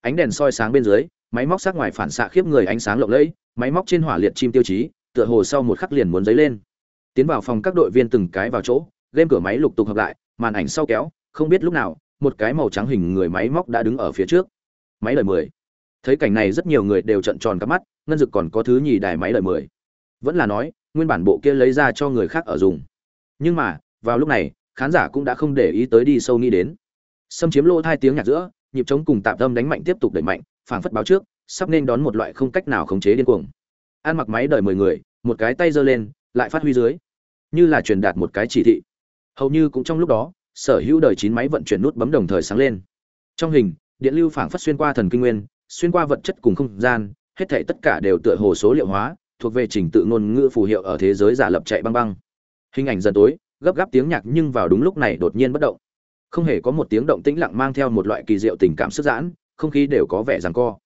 Ánh đèn soi sáng bên dưới, máy móc sát ngoài phản xạ khiếp người ánh sáng lộng lẫy, máy móc trên hỏa liệt chim tiêu chí, tựa hồ sau một khắc liền muốn dấy lên. Tiến vào phòng các đội viên từng cái vào chỗ, game cửa máy lục tục hợp lại, màn ảnh sau kéo, không biết lúc nào, một cái màu trắng hình người máy móc đã đứng ở phía trước. Máy lời mười. Thấy cảnh này rất nhiều người đều trận tròn các mắt, ngân dực còn có thứ nhì đài máy lời mười. Vẫn là nói nguyên bản bộ kia lấy ra cho người khác ở dùng. Nhưng mà, vào lúc này, khán giả cũng đã không để ý tới đi sâu nghĩ đến. Xâm chiếm lỗ hai tiếng nhạc giữa, nhịp trống cùng tạm tâm đánh mạnh tiếp tục đẩy mạnh, phảng phất báo trước, sắp nên đón một loại không cách nào khống chế điên cuồng. An mặc máy đợi mười người, một cái tay giơ lên, lại phát huy dưới. Như là truyền đạt một cái chỉ thị. Hầu như cũng trong lúc đó, sở hữu đời chín máy vận chuyển nút bấm đồng thời sáng lên. Trong hình, điện lưu phảng phất xuyên qua thần kinh nguyên, xuyên qua vật chất cùng không gian, hết thảy tất cả đều tựa hồ số liệu hóa thuộc về trình tự ngôn ngữ phù hiệu ở thế giới giả lập chạy băng băng. Hình ảnh dần tối, gấp gáp tiếng nhạc nhưng vào đúng lúc này đột nhiên bất động. Không hề có một tiếng động tĩnh lặng mang theo một loại kỳ diệu tình cảm sức giãn, không khí đều có vẻ rằng co.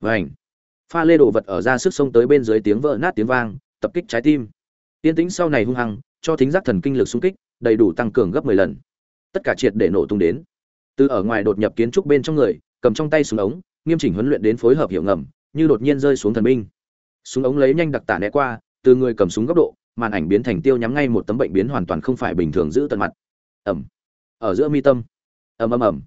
Vảnh pha lê đồ vật ở ra sức sông tới bên dưới tiếng vỡ nát tiếng vang, tập kích trái tim. Tiên tĩnh sau này hung hăng, cho thính giác thần kinh lực xung kích, đầy đủ tăng cường gấp 10 lần. Tất cả triệt để nổ tung đến. Từ ở ngoài đột nhập kiến trúc bên trong người, cầm trong tay súng ống, nghiêm chỉnh huấn luyện đến phối hợp hiệu ngầm, như đột nhiên rơi xuống thần binh súng ống lấy nhanh đặc tả né qua, từ người cầm súng góc độ, màn ảnh biến thành tiêu nhắm ngay một tấm bệnh biến hoàn toàn không phải bình thường giữ tận mặt. Ẩm. Ở giữa mi tâm. Ầm ầm ầm.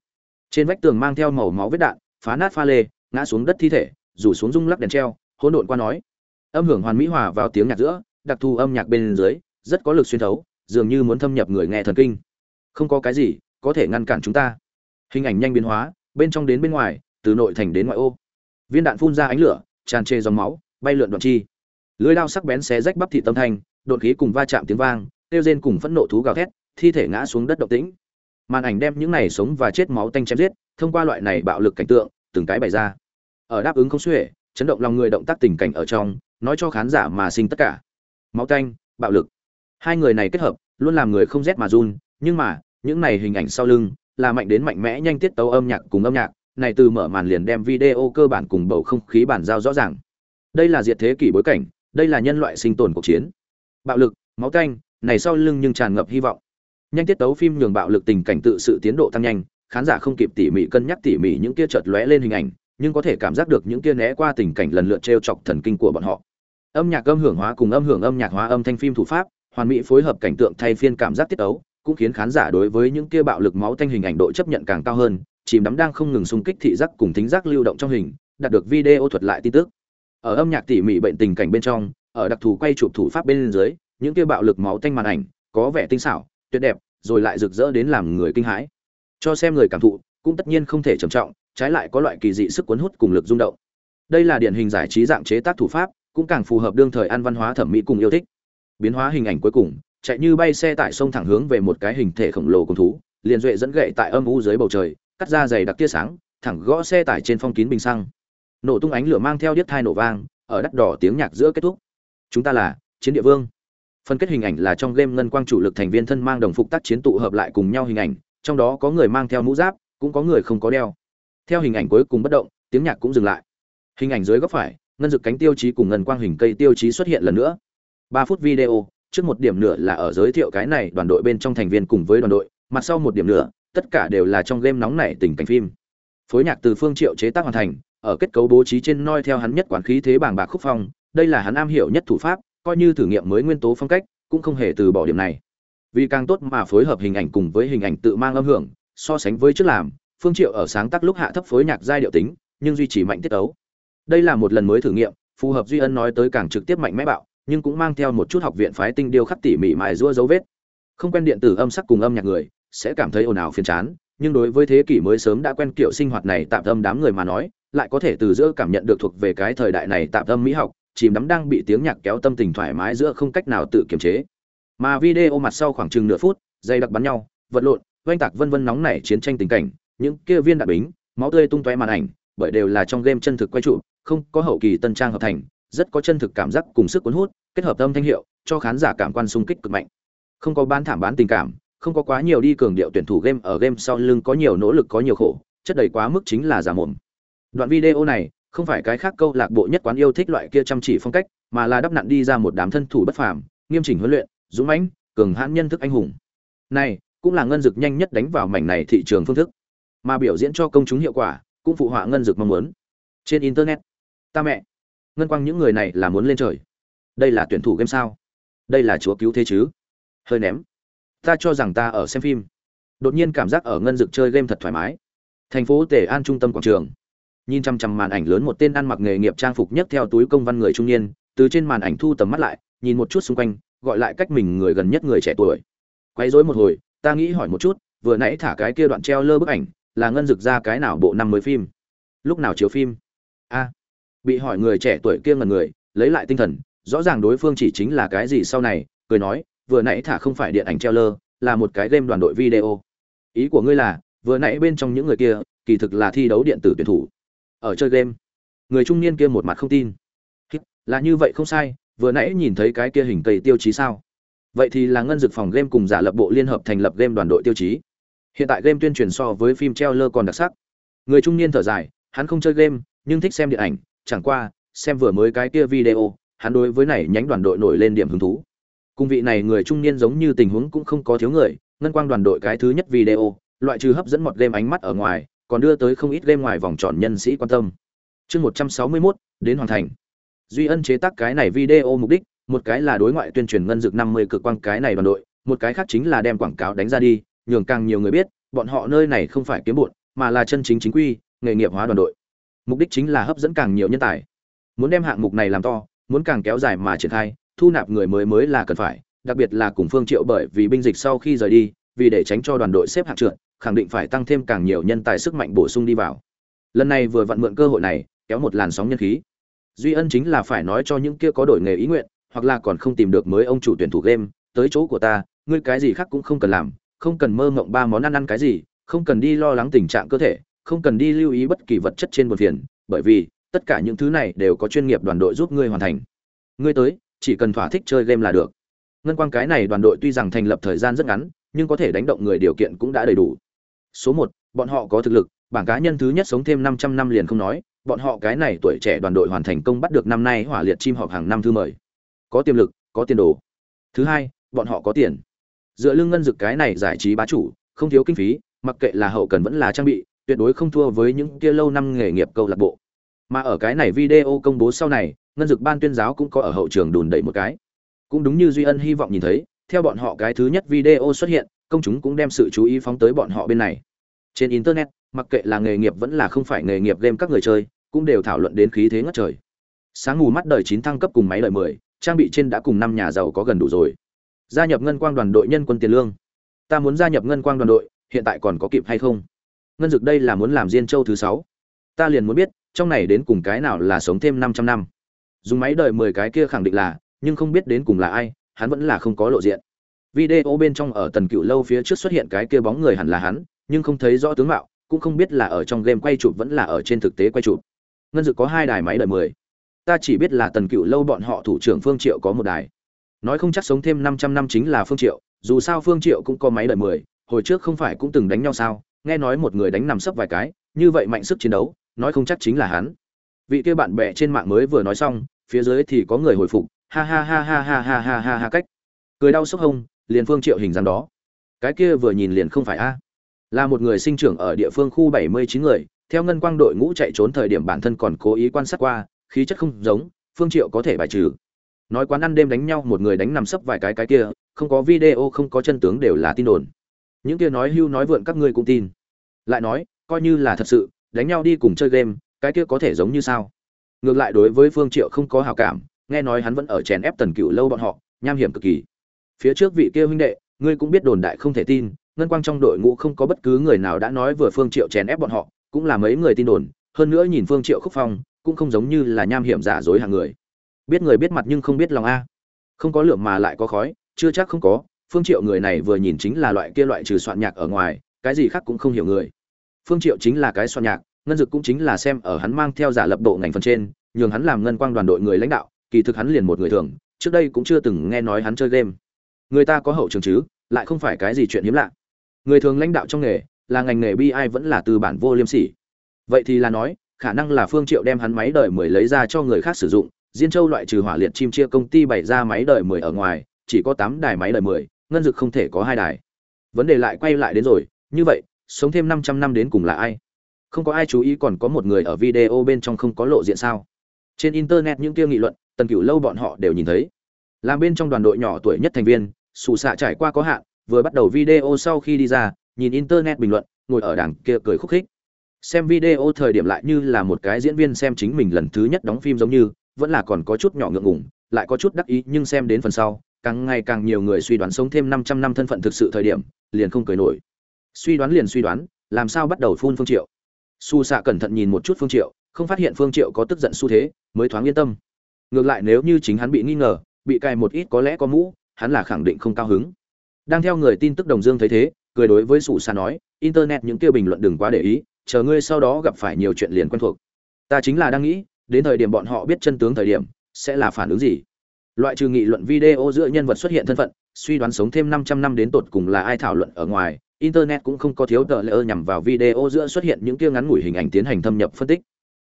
Trên vách tường mang theo màu máu vết đạn, phá nát pha lê, ngã xuống đất thi thể, rủ xuống rung lắc đèn treo, hỗn độn qua nói. Âm hưởng hoàn mỹ hòa vào tiếng nhạc giữa, đặc thù âm nhạc bên dưới, rất có lực xuyên thấu, dường như muốn thâm nhập người nghe thần kinh. Không có cái gì có thể ngăn cản chúng ta. Hình ảnh nhanh biến hóa, bên trong đến bên ngoài, từ nội thành đến ngoại ô. Viên đạn phun ra ánh lửa, tràn trề dòng máu bay lượn đoạn chi. Lưới lao sắc bén xé rách bắp thị tâm thanh, đột khí cùng va chạm tiếng vang tiêu rên cùng phẫn nộ thú gào thét, thi thể ngã xuống đất động tĩnh. Màn ảnh đem những này sống và chết máu tanh chém giết, thông qua loại này bạo lực cảnh tượng, từng cái bày ra. Ở đáp ứng không xuể, chấn động lòng người động tác tình cảnh ở trong, nói cho khán giả mà sinh tất cả. Máu tanh, bạo lực. Hai người này kết hợp, luôn làm người không rét mà run, nhưng mà, những này hình ảnh sau lưng, là mạnh đến mạnh mẽ nhanh tiết tấu âm nhạc cùng âm nhạc, này từ mở màn liền đem video cơ bản cùng bầu không khí bản giao rõ ràng đây là diệt thế kỷ bối cảnh đây là nhân loại sinh tồn cuộc chiến. Bạo lực máu canh, này sau lưng nhưng tràn ngập hy vọng. Nhanh tiết tấu phim nhường bạo lực tình cảnh tự sự tiến độ tăng nhanh khán giả không kịp tỉ mỉ cân nhắc tỉ mỉ những kia chợt lóe lên hình ảnh nhưng có thể cảm giác được những kia né qua tình cảnh lần lượt trêu chọc thần kinh của bọn họ. Âm nhạc âm hưởng hóa cùng âm hưởng âm nhạc hóa âm thanh phim thủ pháp hoàn mỹ phối hợp cảnh tượng thay phiên cảm giác tiết ấu cũng khiến khán giả đối với những kia bạo lực máu thanh hình ảnh độ chấp nhận càng cao hơn chìm đắm đang không ngừng xung kích thị giác cùng thính giác lưu động trong hình đạt được video thuật lại tin tức ở âm nhạc tỉ mỉ bệnh tình cảnh bên trong, ở đặc thù quay chụp thủ pháp bên dưới, những kia bạo lực máu tanh màn ảnh, có vẻ tinh xảo, tuyệt đẹp, rồi lại rực rỡ đến làm người kinh hãi. Cho xem người cảm thụ, cũng tất nhiên không thể trầm trọng, trái lại có loại kỳ dị sức cuốn hút cùng lực rung động. Đây là điển hình giải trí dạng chế tác thủ pháp, cũng càng phù hợp đương thời ăn văn hóa thẩm mỹ cùng yêu thích. Biến hóa hình ảnh cuối cùng, chạy như bay xe tải sông thẳng hướng về một cái hình thể khổng lồ cùng thú, liền duệ dẫn gậy tại âm u dưới bầu trời, cắt ra dày đặc tia sáng, thẳng gõ xe tải trên phong kín bình xăng nổ tung ánh lửa mang theo điếc thai nổ vang, ở đắt đỏ tiếng nhạc giữa kết thúc. Chúng ta là chiến địa vương. Phân kết hình ảnh là trong game ngân quang chủ lực thành viên thân mang đồng phục tác chiến tụ hợp lại cùng nhau hình ảnh, trong đó có người mang theo mũ giáp, cũng có người không có đeo. Theo hình ảnh cuối cùng bất động, tiếng nhạc cũng dừng lại. Hình ảnh dưới góc phải, ngân dực cánh tiêu chí cùng ngân quang hình cây tiêu chí xuất hiện lần nữa. Ba phút video, trước một điểm nửa là ở giới thiệu cái này đoàn đội bên trong thành viên cùng với đoàn đội, mặt sau một điểm nửa, tất cả đều là trong game nóng nảy tình cảnh phim. Phối nhạc từ phương triệu chế tác hoàn thành ở kết cấu bố trí trên noi theo hắn nhất quản khí thế bảng bạc khúc phong, đây là hắn am hiểu nhất thủ pháp, coi như thử nghiệm mới nguyên tố phong cách, cũng không hề từ bỏ điểm này. Vì càng tốt mà phối hợp hình ảnh cùng với hình ảnh tự mang âm hưởng, so sánh với trước làm, phương triệu ở sáng tác lúc hạ thấp phối nhạc giai điệu tính, nhưng duy trì mạnh tiết tấu. Đây là một lần mới thử nghiệm, phù hợp duy ân nói tới càng trực tiếp mạnh mẽ bạo, nhưng cũng mang theo một chút học viện phái tinh điêu khắc tỉ mỉ mài rua dấu vết. Không quen điện tử âm sắc cùng âm nhạc người, sẽ cảm thấy ồn ào phiền chán, nhưng đối với thế kỷ mới sớm đã quen kiểu sinh hoạt này tạm tâm đám người mà nói lại có thể từ giữa cảm nhận được thuộc về cái thời đại này tạm tâm mỹ học, chìm đắm đang bị tiếng nhạc kéo tâm tình thoải mái giữa không cách nào tự kiềm chế. Mà video mặt sau khoảng chừng nửa phút, dây đặc bắn nhau, vật lộn, oanh tạc vân vân nóng nảy chiến tranh tình cảnh, những kia viên đạn bính, máu tươi tung tóe màn ảnh, bởi đều là trong game chân thực quay trụ, không có hậu kỳ tân trang hợp thành, rất có chân thực cảm giác cùng sức cuốn hút, kết hợp âm thanh hiệu, cho khán giả cảm quan sung kích cực mạnh. Không có bán thảm bán tình cảm, không có quá nhiều đi cường điệu tuyển thủ game, ở game sau lưng có nhiều nỗ lực có nhiều khổ, chất đầy quá mức chính là giả mồm đoạn video này không phải cái khác câu lạc bộ nhất quán yêu thích loại kia chăm chỉ phong cách, mà là đắp nặn đi ra một đám thân thủ bất phàm, nghiêm chỉnh huấn luyện, dũng mãnh, cường hãn nhân thức anh hùng. Này, cũng là ngân dực nhanh nhất đánh vào mảnh này thị trường phương thức. Mà biểu diễn cho công chúng hiệu quả, cũng phụ họa ngân dực mong muốn. Trên internet, ta mẹ, ngân quang những người này là muốn lên trời. Đây là tuyển thủ game sao? Đây là chúa cứu thế chứ? Hơi ném. Ta cho rằng ta ở xem phim. Đột nhiên cảm giác ở ngân dực chơi game thật thoải mái. Thành phố tề an trung tâm quảng trường nhìn chăm chăm màn ảnh lớn một tên ăn mặc nghề nghiệp trang phục nhất theo túi công văn người trung niên, từ trên màn ảnh thu tầm mắt lại, nhìn một chút xung quanh, gọi lại cách mình người gần nhất người trẻ tuổi. Quay rối một hồi, ta nghĩ hỏi một chút, vừa nãy thả cái kia đoạn treo lơ bức ảnh, là ngân rực ra cái nào bộ năm mới phim? Lúc nào chiếu phim? A. Bị hỏi người trẻ tuổi kia ngần người, lấy lại tinh thần, rõ ràng đối phương chỉ chính là cái gì sau này, cười nói, vừa nãy thả không phải điện ảnh treo lơ, là một cái game đoàn đội video. Ý của ngươi là, vừa nãy bên trong những người kia, kỳ thực là thi đấu điện tử tuyển thủ ở chơi game. Người trung niên kia một mặt không tin. Là như vậy không sai, vừa nãy nhìn thấy cái kia hình cây tiêu chí sao? Vậy thì là ngân dược phòng game cùng giả lập bộ liên hợp thành lập game đoàn đội tiêu chí. Hiện tại game tuyên truyền so với phim treo lơ còn đặc sắc. Người trung niên thở dài, hắn không chơi game, nhưng thích xem điện ảnh, chẳng qua, xem vừa mới cái kia video, hắn đối với này nhánh đoàn đội nổi lên điểm hứng thú. Cùng vị này người trung niên giống như tình huống cũng không có thiếu người, ngân quang đoàn đội cái thứ nhất video, loại trừ hấp dẫn một game ánh mắt ở ngoài còn đưa tới không ít game ngoài vòng tròn nhân sĩ quan tâm. Chương 161, đến hoàn thành. Duy ân chế tác cái này video mục đích một cái là đối ngoại tuyên truyền ngân dược năm mươi cực quang cái này đoàn đội một cái khác chính là đem quảng cáo đánh ra đi nhường càng nhiều người biết bọn họ nơi này không phải kiếm bộn, mà là chân chính chính quy nghề nghiệp hóa đoàn đội. Mục đích chính là hấp dẫn càng nhiều nhân tài. Muốn đem hạng mục này làm to muốn càng kéo dài mà triển khai thu nạp người mới mới là cần phải đặc biệt là cùng phương triệu bởi vì binh dịch sau khi rời đi vì để tránh cho đoàn đội xếp hạng trượt, khẳng định phải tăng thêm càng nhiều nhân tài sức mạnh bổ sung đi vào. Lần này vừa vặn mượn cơ hội này, kéo một làn sóng nhân khí. Duy ân chính là phải nói cho những kia có đổi nghề ý nguyện, hoặc là còn không tìm được mới ông chủ tuyển thủ game, tới chỗ của ta, ngươi cái gì khác cũng không cần làm, không cần mơ mộng ba món ăn ăn cái gì, không cần đi lo lắng tình trạng cơ thể, không cần đi lưu ý bất kỳ vật chất trên buồn phiền, bởi vì, tất cả những thứ này đều có chuyên nghiệp đoàn đội giúp ngươi hoàn thành. Ngươi tới, chỉ cần thỏa thích chơi game là được. Ngân quang cái này đoàn đội tuy rằng thành lập thời gian rất ngắn nhưng có thể đánh động người điều kiện cũng đã đầy đủ. Số một, bọn họ có thực lực, bảng cá nhân thứ nhất sống thêm 500 năm liền không nói, bọn họ cái này tuổi trẻ đoàn đội hoàn thành công bắt được năm nay hỏa liệt chim họp hàng năm thư mời có tiềm lực, có tiền đồ. Thứ hai, bọn họ có tiền. Dựa lưng ngân dực cái này giải trí bá chủ, không thiếu kinh phí, mặc kệ là hậu cần vẫn là trang bị, tuyệt đối không thua với những kia lâu năm nghề nghiệp câu lạc bộ. Mà ở cái này video công bố sau này, ngân dực ban tuyên giáo cũng có ở hậu trường đùn đẩy một cái. Cũng đúng như duy ân hy vọng nhìn thấy theo bọn họ cái thứ nhất video xuất hiện, công chúng cũng đem sự chú ý phóng tới bọn họ bên này. Trên internet, mặc kệ là nghề nghiệp vẫn là không phải nghề nghiệp game các người chơi, cũng đều thảo luận đến khí thế ngất trời. Sáng mù mắt đời chín thăng cấp cùng máy đời mười, trang bị trên đã cùng năm nhà giàu có gần đủ rồi. Gia nhập ngân quang đoàn đội nhân quân tiền lương. Ta muốn gia nhập ngân quang đoàn đội, hiện tại còn có kịp hay không? Ngân dực đây là muốn làm diên châu thứ sáu. Ta liền muốn biết, trong này đến cùng cái nào là sống thêm 500 năm. Dùng máy đời 10 cái kia khẳng định là, nhưng không biết đến cùng là ai hắn vẫn là không có lộ diện. Video bên trong ở tần cựu lâu phía trước xuất hiện cái kia bóng người hẳn là hắn nhưng không thấy rõ tướng mạo cũng không biết là ở trong game quay chụp vẫn là ở trên thực tế quay chụp. Ngân dực có hai đài máy đời 10. ta chỉ biết là tần cựu lâu bọn họ thủ trưởng phương triệu có một đài. Nói không chắc sống thêm 500 năm chính là phương triệu dù sao phương triệu cũng có máy đời 10, hồi trước không phải cũng từng đánh nhau sao? Nghe nói một người đánh nằm sấp vài cái như vậy mạnh sức chiến đấu nói không chắc chính là hắn. Vị kia bạn bè trên mạng mới vừa nói xong phía dưới thì có người hồi phục ha ha ha ha ha ha ha ha ha cách. Cười đau sốc hông, liền phương triệu hình dáng đó. Cái kia vừa nhìn liền không phải a. Là một người sinh trưởng ở địa phương khu 79 người, theo ngân quang đội ngũ chạy trốn thời điểm bản thân còn cố ý quan sát qua, khí chất không giống, phương triệu có thể bài trừ. Nói quán ăn đêm đánh nhau, một người đánh nằm sấp vài cái cái kia, không có video, không có chân tướng đều là tin đồn. Những kia nói hưu nói vượn các ngươi cũng tin. Lại nói, coi như là thật sự, đánh nhau đi cùng chơi game, cái kia có thể giống như sao? Ngược lại đối với phương triệu không có hảo cảm nghe nói hắn vẫn ở chèn ép tần cựu lâu bọn họ, nham hiểm cực kỳ. Phía trước vị kia huynh đệ, ngươi cũng biết đồn đại không thể tin, ngân quang trong đội ngũ không có bất cứ người nào đã nói vừa phương triệu chèn ép bọn họ, cũng là mấy người tin đồn, hơn nữa nhìn phương triệu khúc phong, cũng không giống như là nham hiểm giả dối hàng người. Biết người biết mặt nhưng không biết lòng a. Không có lượng mà lại có khói, chưa chắc không có, phương triệu người này vừa nhìn chính là loại kia loại trừ soạn nhạc ở ngoài, cái gì khác cũng không hiểu người. Phương triệu chính là cái soạn nhạc, ngân dực cũng chính là xem ở hắn mang theo giả lập độ ngành phần trên, nhường hắn làm ngân quang đoàn đội người lãnh đạo kỳ thực hắn liền một người thường, trước đây cũng chưa từng nghe nói hắn chơi game. Người ta có hậu trường chứ, lại không phải cái gì chuyện hiếm lạ. Người thường lãnh đạo trong nghề, là ngành nghề bi ai vẫn là từ bản vô liêm sỉ. Vậy thì là nói, khả năng là phương triệu đem hắn máy đời mười lấy ra cho người khác sử dụng, diên châu loại trừ hỏa liệt chim chia công ty bày ra máy đời mười ở ngoài, chỉ có tám đài máy đời mười, ngân dực không thể có hai đài. Vấn đề lại quay lại đến rồi, như vậy, sống thêm 500 năm đến cùng là ai? Không có ai chú ý còn có một người ở video bên trong không có lộ diện sao? Trên internet những kia nghị luận tần cửu lâu bọn họ đều nhìn thấy. Làm bên trong đoàn đội nhỏ tuổi nhất thành viên xù xạ trải qua có hạn, vừa bắt đầu video sau khi đi ra, nhìn internet bình luận, ngồi ở đằng kia cười khúc khích. Xem video thời điểm lại như là một cái diễn viên xem chính mình lần thứ nhất đóng phim giống như, vẫn là còn có chút nhỏ ngượng ngùng, lại có chút đắc ý, nhưng xem đến phần sau, càng ngày càng nhiều người suy đoán sống thêm 500 năm thân phận thực sự thời điểm, liền không cười nổi. Suy đoán liền suy đoán, làm sao bắt đầu phun phương triệu? Su xạ cẩn thận nhìn một chút phương triệu, không phát hiện phương triệu có tức giận xu thế, mới thoáng yên tâm ngược lại nếu như chính hắn bị nghi ngờ, bị cài một ít có lẽ có mũ, hắn là khẳng định không cao hứng. Đang theo người tin tức đồng dương thấy thế, cười đối với sủ xa nói, internet những kia bình luận đừng quá để ý, chờ ngươi sau đó gặp phải nhiều chuyện liền quen thuộc. Ta chính là đang nghĩ, đến thời điểm bọn họ biết chân tướng thời điểm, sẽ là phản ứng gì? Loại trừ nghị luận video giữa nhân vật xuất hiện thân phận, suy đoán sống thêm 500 năm đến tột cùng là ai thảo luận ở ngoài, internet cũng không có thiếu tờ lỡ nhằm vào video giữa xuất hiện những kia ngắn ngủi hình ảnh tiến hành thâm nhập phân tích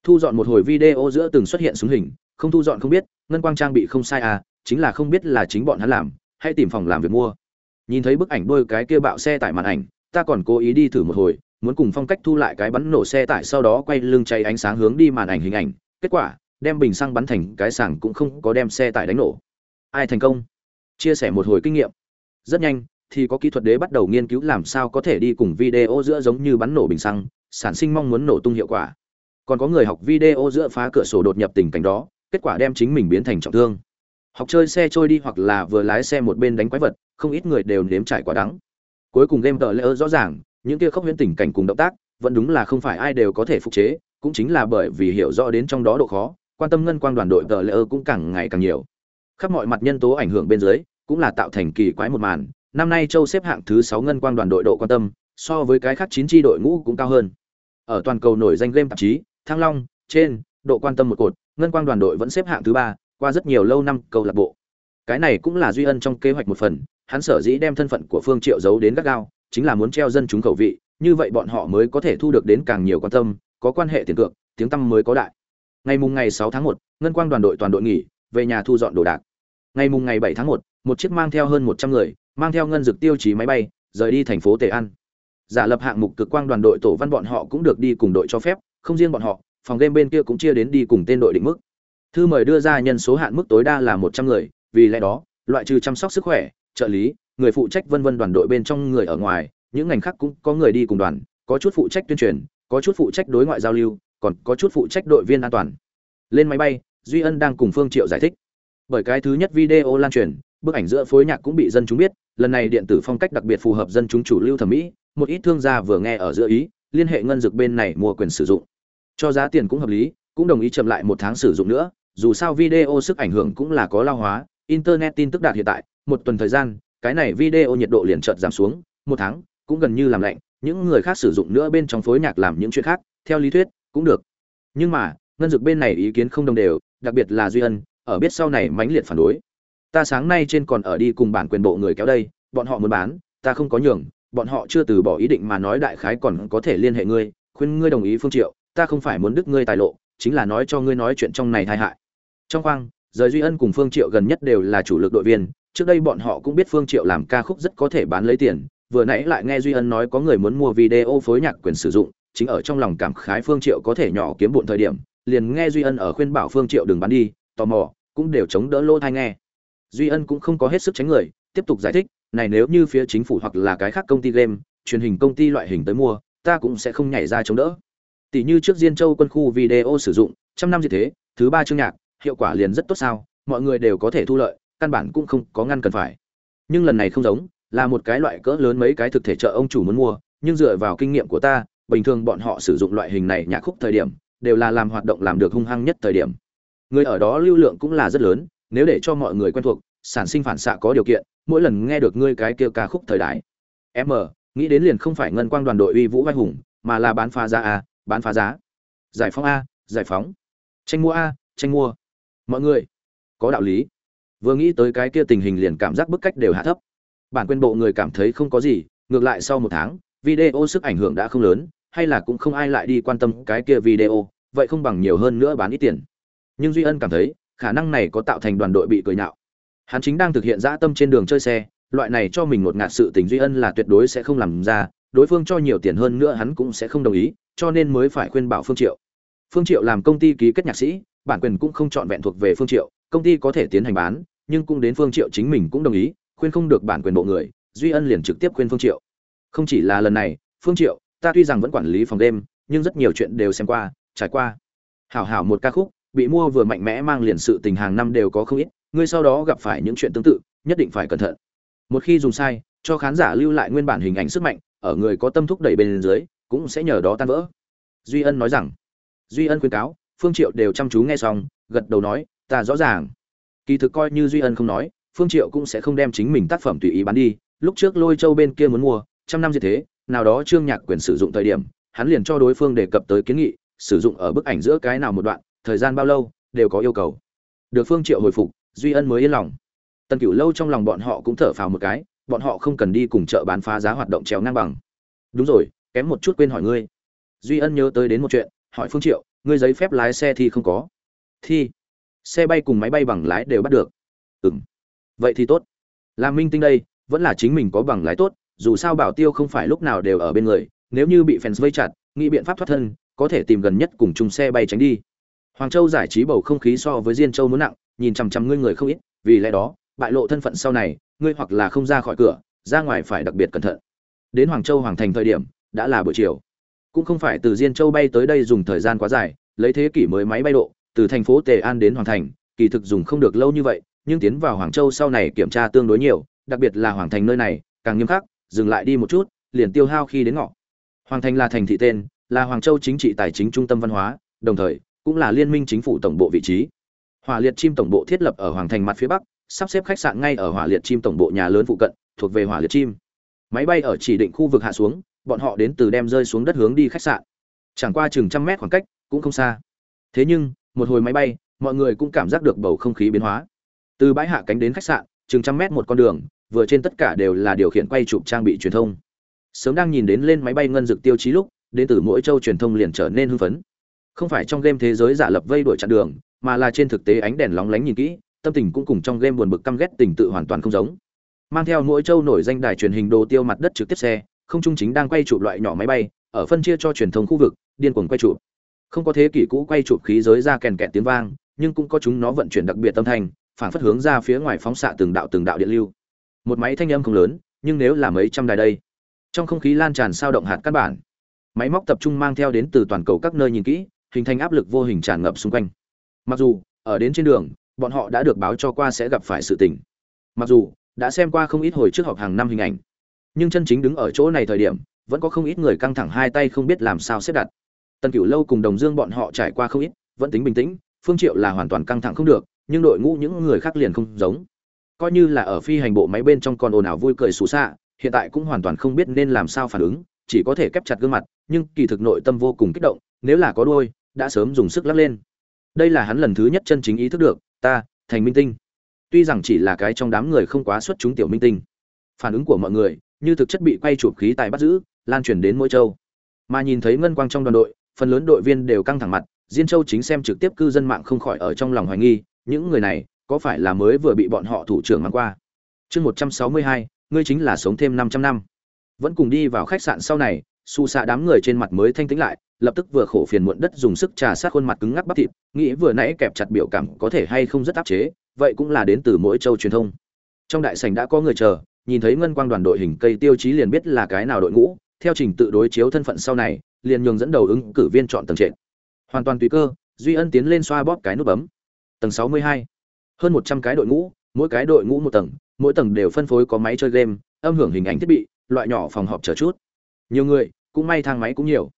thu dọn một hồi video giữa từng xuất hiện súng hình, không thu dọn không biết, ngân quang trang bị không sai à chính là không biết là chính bọn hắn làm, hãy tìm phòng làm việc mua. Nhìn thấy bức ảnh đôi cái kia bạo xe tải màn ảnh, ta còn cố ý đi thử một hồi, muốn cùng phong cách thu lại cái bắn nổ xe tải sau đó quay lưng cháy ánh sáng hướng đi màn ảnh hình ảnh, kết quả, đem bình xăng bắn thành cái sảng cũng không có đem xe tải đánh nổ. Ai thành công? Chia sẻ một hồi kinh nghiệm. Rất nhanh, thì có kỹ thuật đế bắt đầu nghiên cứu làm sao có thể đi cùng video giữa giống như bắn nổ bình xăng, sản sinh mong muốn nổ tung hiệu quả còn có người học video giữa phá cửa sổ đột nhập tình cảnh đó, kết quả đem chính mình biến thành trọng thương. Học chơi xe trôi đi hoặc là vừa lái xe một bên đánh quái vật, không ít người đều nếm trải quá đắng. Cuối cùng game tờ lỡ rõ ràng, những kia không huyễn tình cảnh cùng động tác, vẫn đúng là không phải ai đều có thể phục chế, cũng chính là bởi vì hiểu rõ đến trong đó độ khó, quan tâm ngân quang đoàn đội tờ lỡ cũng càng ngày càng nhiều. Khắp mọi mặt nhân tố ảnh hưởng bên dưới, cũng là tạo thành kỳ quái một màn, năm nay châu xếp hạng thứ sáu ngân quang đoàn đội độ quan tâm, so với cái khác chín tri đội ngũ cũng cao hơn. Ở toàn cầu nổi danh game tạp chí thăng long trên độ quan tâm một cột ngân quang đoàn đội vẫn xếp hạng thứ ba qua rất nhiều lâu năm câu lạc bộ. Cái này cũng là duy ân trong kế hoạch một phần hắn sở dĩ đem thân phận của phương triệu giấu đến gắt gao chính là muốn treo dân chúng khẩu vị như vậy bọn họ mới có thể thu được đến càng nhiều quan tâm có quan hệ tiền cược tiếng tăm mới có đại. Ngày mùng ngày 6 tháng 1, ngân quang đoàn đội toàn đội nghỉ về nhà thu dọn đồ đạc. Ngày mùng ngày 7 tháng 1, một chiếc mang theo hơn 100 người mang theo ngân dược tiêu chí máy bay rời đi thành phố tề an. Giả lập hạng mục cực quang đoàn đội tổ văn bọn họ cũng được đi cùng đội cho phép không riêng bọn họ, phòng game bên kia cũng chia đến đi cùng tên đội định mức. Thư mời đưa ra nhân số hạn mức tối đa là một trăm người, vì lẽ đó, loại trừ chăm sóc sức khỏe, trợ lý, người phụ trách vân vân đoàn đội bên trong người ở ngoài, những ngành khác cũng có người đi cùng đoàn, có chút phụ trách tuyên truyền, có chút phụ trách đối ngoại giao lưu, còn có chút phụ trách đội viên an toàn. Lên máy bay, duy ân đang cùng phương triệu giải thích. Bởi cái thứ nhất video lan truyền, bức ảnh giữa phối nhạc cũng bị dân chúng biết, lần này điện tử phong cách đặc biệt phù hợp dân chúng chủ lưu thẩm mỹ, một ít thương gia vừa nghe ở giữa ý, liên hệ ngân dược bên này mua quyền sử dụng cho giá tiền cũng hợp lý, cũng đồng ý chậm lại một tháng sử dụng nữa, dù sao video sức ảnh hưởng cũng là có lao hóa, internet tin tức đạt hiện tại, một tuần thời gian, cái này video nhiệt độ liền chợt giảm xuống, một tháng, cũng gần như làm lạnh, những người khác sử dụng nữa bên trong phối nhạc làm những chuyện khác, theo lý thuyết, cũng được. Nhưng mà, ngân dược bên này ý kiến không đồng đều, đặc biệt là duy ân, ở biết sau này mãnh liệt phản đối. Ta sáng nay trên còn ở đi cùng bản quyền bộ người kéo đây, bọn họ muốn bán, ta không có nhường, bọn họ chưa từ bỏ ý định mà nói đại khái còn có thể liên hệ ngươi, khuyên ngươi đồng ý phương triệu ta không phải muốn đứt ngươi tài lộ, chính là nói cho ngươi nói chuyện trong này tai hại. Trong khoang, rời duy ân cùng phương triệu gần nhất đều là chủ lực đội viên, trước đây bọn họ cũng biết phương triệu làm ca khúc rất có thể bán lấy tiền, vừa nãy lại nghe duy ân nói có người muốn mua video phối nhạc quyền sử dụng, chính ở trong lòng cảm khái phương triệu có thể nhỏ kiếm bộn thời điểm, liền nghe duy ân ở khuyên bảo phương triệu đừng bán đi, tò mò, cũng đều chống đỡ lỗ thai nghe. Duy ân cũng không có hết sức tránh người, tiếp tục giải thích, này nếu như phía chính phủ hoặc là cái khác công ty game, truyền hình công ty loại hình tới mua, ta cũng sẽ không nhảy ra chống đỡ tỷ như trước diên châu quân khu video sử dụng, trăm năm gì thế, thứ ba chương nhạc, hiệu quả liền rất tốt sao, mọi người đều có thể thu lợi, căn bản cũng không có ngăn cần phải. Nhưng lần này không giống, là một cái loại cỡ lớn mấy cái thực thể chợ ông chủ muốn mua, nhưng dựa vào kinh nghiệm của ta, bình thường bọn họ sử dụng loại hình này nhạc khúc thời điểm, đều là làm hoạt động làm được hung hăng nhất thời điểm. Người ở đó lưu lượng cũng là rất lớn, nếu để cho mọi người quen thuộc, sản sinh phản xạ có điều kiện, mỗi lần nghe được ngươi cái kia ca khúc thời đại. M, nghĩ đến liền không phải ngân quang đoàn đội uy vũ vai hùng, mà là bán phá giá a bán phá giá. Giải phóng a, giải phóng. Tranh mua a, tranh mua. Mọi người, có đạo lý. Vừa nghĩ tới cái kia tình hình liền cảm giác bức cách đều hạ thấp. Bản quyền bộ người cảm thấy không có gì, ngược lại sau một tháng, video sức ảnh hưởng đã không lớn, hay là cũng không ai lại đi quan tâm cái kia video, vậy không bằng nhiều hơn nữa bán ít tiền. Nhưng duy ân cảm thấy, khả năng này có tạo thành đoàn đội bị cười nhạo. Hắn chính đang thực hiện dã tâm trên đường chơi xe, loại này cho mình ngột ngạt sự tình duy ân là tuyệt đối sẽ không làm ra, đối phương cho nhiều tiền hơn nữa hắn cũng sẽ không đồng ý cho nên mới phải khuyên bảo phương triệu. Phương triệu làm công ty ký kết nhạc sĩ, bản quyền cũng không chọn vẹn thuộc về phương triệu, công ty có thể tiến hành bán, nhưng cũng đến phương triệu chính mình cũng đồng ý, khuyên không được bản quyền bộ người, duy ân liền trực tiếp khuyên phương triệu. Không chỉ là lần này, phương triệu, ta tuy rằng vẫn quản lý phòng đêm, nhưng rất nhiều chuyện đều xem qua, trải qua. Hảo hảo một ca khúc, bị mua vừa mạnh mẽ mang liền sự tình hàng năm đều có không ít, ngươi sau đó gặp phải những chuyện tương tự, nhất định phải cẩn thận. Một khi dùng sai, cho khán giả lưu lại nguyên bản hình ảnh sức mạnh, ở người có tâm thúc đẩy bên dưới cũng sẽ nhờ đó tan vỡ. Duy ân nói rằng, duy ân khuyên cáo, phương triệu đều chăm chú nghe xong, gật đầu nói, ta rõ ràng. Kỳ thực coi như duy ân không nói, phương triệu cũng sẽ không đem chính mình tác phẩm tùy ý bán đi. Lúc trước lôi châu bên kia muốn mua, trăm năm như thế, nào đó trương nhạc quyền sử dụng thời điểm, hắn liền cho đối phương đề cập tới kiến nghị, sử dụng ở bức ảnh giữa cái nào một đoạn, thời gian bao lâu, đều có yêu cầu. Được phương triệu hồi phục, duy ân mới yên lòng. Tần cửu lâu trong lòng bọn họ cũng thở phào một cái, bọn họ không cần đi cùng chợ bán phá giá hoạt động trèo ngang bằng. Đúng rồi kém một chút quên hỏi ngươi. Duy ân nhớ tới đến một chuyện, hỏi phương triệu, ngươi giấy phép lái xe thì không có. Thi xe bay cùng máy bay bằng lái đều bắt được. Ừm. Vậy thì tốt. Làm minh tinh đây, vẫn là chính mình có bằng lái tốt, dù sao bảo tiêu không phải lúc nào đều ở bên người, nếu như bị fans vây chặt, nghĩ biện pháp thoát thân, có thể tìm gần nhất cùng chung xe bay tránh đi. Hoàng châu giải trí bầu không khí so với diên châu muốn nặng, nhìn chằm chằm ngươi người không ít, vì lẽ đó, bại lộ thân phận sau này, ngươi hoặc là không ra khỏi cửa, ra ngoài phải đặc biệt cẩn thận. Đến hoàng châu hoàng thành thời điểm đã là buổi chiều. Cũng không phải từ diên châu bay tới đây dùng thời gian quá dài, lấy thế kỷ mới máy bay độ, từ thành phố tề an đến hoàng thành, kỳ thực dùng không được lâu như vậy, nhưng tiến vào hoàng châu sau này kiểm tra tương đối nhiều, đặc biệt là hoàng thành nơi này, càng nghiêm khắc, dừng lại đi một chút, liền tiêu hao khi đến ngọ hoàng thành là thành thị tên, là hoàng châu chính trị tài chính trung tâm văn hóa, đồng thời, cũng là liên minh chính phủ tổng bộ vị trí. Hỏa liệt chim tổng bộ thiết lập ở hoàng thành mặt phía bắc, sắp xếp khách sạn ngay ở hỏa liệt chim tổng bộ nhà lớn phụ cận, thuộc về hỏa liệt chim. Máy bay ở chỉ định khu vực hạ xuống bọn họ đến từ đem rơi xuống đất hướng đi khách sạn. Chẳng qua chừng trăm mét khoảng cách, cũng không xa. Thế nhưng, một hồi máy bay, mọi người cũng cảm giác được bầu không khí biến hóa. Từ bãi hạ cánh đến khách sạn, chừng trăm mét một con đường, vừa trên tất cả đều là điều khiển quay chụp trang bị truyền thông. Sớm đang nhìn đến lên máy bay ngân dực tiêu chí lúc, đến từ mỗi châu truyền thông liền trở nên hưng phấn. Không phải trong game thế giới giả lập vây đuổi chặn đường, mà là trên thực tế ánh đèn lóng lánh nhìn kỹ, tâm tình cũng cùng trong game buồn bực căm ghét tình tự hoàn toàn không giống. Mang theo mỗi châu nổi danh đài truyền hình đồ tiêu mặt đất trực tiếp xe không trung chính đang quay chụp loại nhỏ máy bay, ở phân chia cho truyền thông khu vực, điên cuồng quay chụp. Không có thế kỷ cũ quay chụp khí giới ra kèn kẹt tiếng vang, nhưng cũng có chúng nó vận chuyển đặc biệt tâm thanh, phản phất hướng ra phía ngoài phóng xạ từng đạo từng đạo điện lưu. Một máy thanh âm không lớn, nhưng nếu là mấy trăm đài đây, trong không khí lan tràn sao động hạt căn bản. Máy móc tập trung mang theo đến từ toàn cầu các nơi nhìn kỹ, hình thành áp lực vô hình tràn ngập xung quanh. Mặc dù, ở đến trên đường, bọn họ đã được báo cho qua sẽ gặp phải sự tình. Mặc dù, đã xem qua không ít hồi trước họp hàng năm hình ảnh nhưng chân chính đứng ở chỗ này thời điểm, vẫn có không ít người căng thẳng hai tay không biết làm sao xếp đặt. Tần cửu lâu cùng đồng dương bọn họ trải qua không ít, vẫn tính bình tĩnh, phương triệu là hoàn toàn căng thẳng không được, nhưng đội ngũ những người khác liền không giống. Coi như là ở phi hành bộ máy bên trong còn ồn ào vui cười xù xạ, hiện tại cũng hoàn toàn không biết nên làm sao phản ứng, chỉ có thể kép chặt gương mặt, nhưng kỳ thực nội tâm vô cùng kích động, nếu là có đôi đã sớm dùng sức lắc lên. Đây là hắn lần thứ nhất chân chính ý thức được, ta, thành minh tinh. Tuy rằng chỉ là cái trong đám người không quá xuất chúng tiểu minh tinh. Phản ứng của mọi người như thực chất bị quay chụp khí tài bắt giữ, lan truyền đến mỗi châu. Mà nhìn thấy ngân quang trong đoàn đội, phần lớn đội viên đều căng thẳng mặt, diên châu chính xem trực tiếp cư dân mạng không khỏi ở trong lòng hoài nghi, những người này có phải là mới vừa bị bọn họ thủ trưởng mang qua? Chương một trăm sáu mươi hai, ngươi chính là sống thêm 500 năm. Vẫn cùng đi vào khách sạn sau này su xạ đám người trên mặt mới thanh tĩnh lại, lập tức vừa khổ phiền muộn đất dùng sức trà sát khuôn mặt cứng ngắc bắp thịt, nghĩ vừa nãy kẹp chặt biểu cảm có thể hay không rất áp chế, vậy cũng là đến từ mỗi châu truyền thông. Trong đại sảnh đã có người chờ nhìn thấy ngân quang đoàn đội hình cây tiêu chí liền biết là cái nào đội ngũ, theo trình tự đối chiếu thân phận sau này, liền nhường dẫn đầu ứng cử viên chọn tầng trệt. Hoàn toàn tùy cơ, duy ân tiến lên xoa bóp cái nút bấm. Tầng 62. hơn 100 cái đội ngũ, mỗi cái đội ngũ một tầng, mỗi tầng đều phân phối có máy chơi game, âm hưởng hình ảnh thiết bị, loại nhỏ phòng họp chờ chút. Nhiều người, cũng may thang máy cũng nhiều.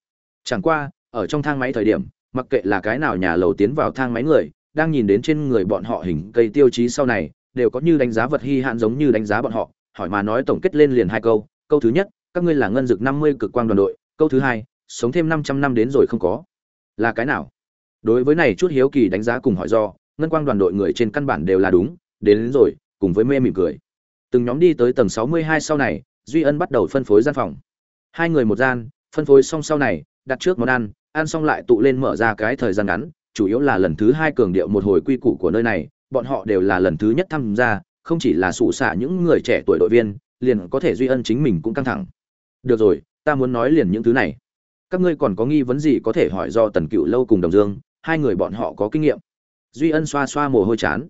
Chẳng qua, ở trong thang máy thời điểm, mặc kệ là cái nào nhà lầu tiến vào thang máy người, đang nhìn đến trên người bọn họ hình cây tiêu chí sau này, đều có như đánh giá vật hi hạn giống như đánh giá bọn họ hỏi mà nói tổng kết lên liền hai câu câu thứ nhất các ngươi là ngân dực năm mươi cực quang đoàn đội câu thứ hai sống thêm 500 năm đến rồi không có. Là cái nào? Đối với này chút hiếu kỳ đánh giá cùng hỏi do ngân quang đoàn đội người trên căn bản đều là đúng đến, đến rồi cùng với mê mỉm cười. Từng nhóm đi tới tầng 62 sau này duy ân bắt đầu phân phối gian phòng. Hai người một gian phân phối xong sau này đặt trước món ăn ăn xong lại tụ lên mở ra cái thời gian ngắn chủ yếu là lần thứ hai cường điệu một hồi quy củ của nơi này bọn họ đều là lần thứ nhất tham gia không chỉ là sụ xả những người trẻ tuổi đội viên, liền có thể duy ân chính mình cũng căng thẳng. Được rồi, ta muốn nói liền những thứ này. Các ngươi còn có nghi vấn gì có thể hỏi do tần cựu lâu cùng đồng dương, hai người bọn họ có kinh nghiệm. Duy ân xoa xoa mồ hôi chán.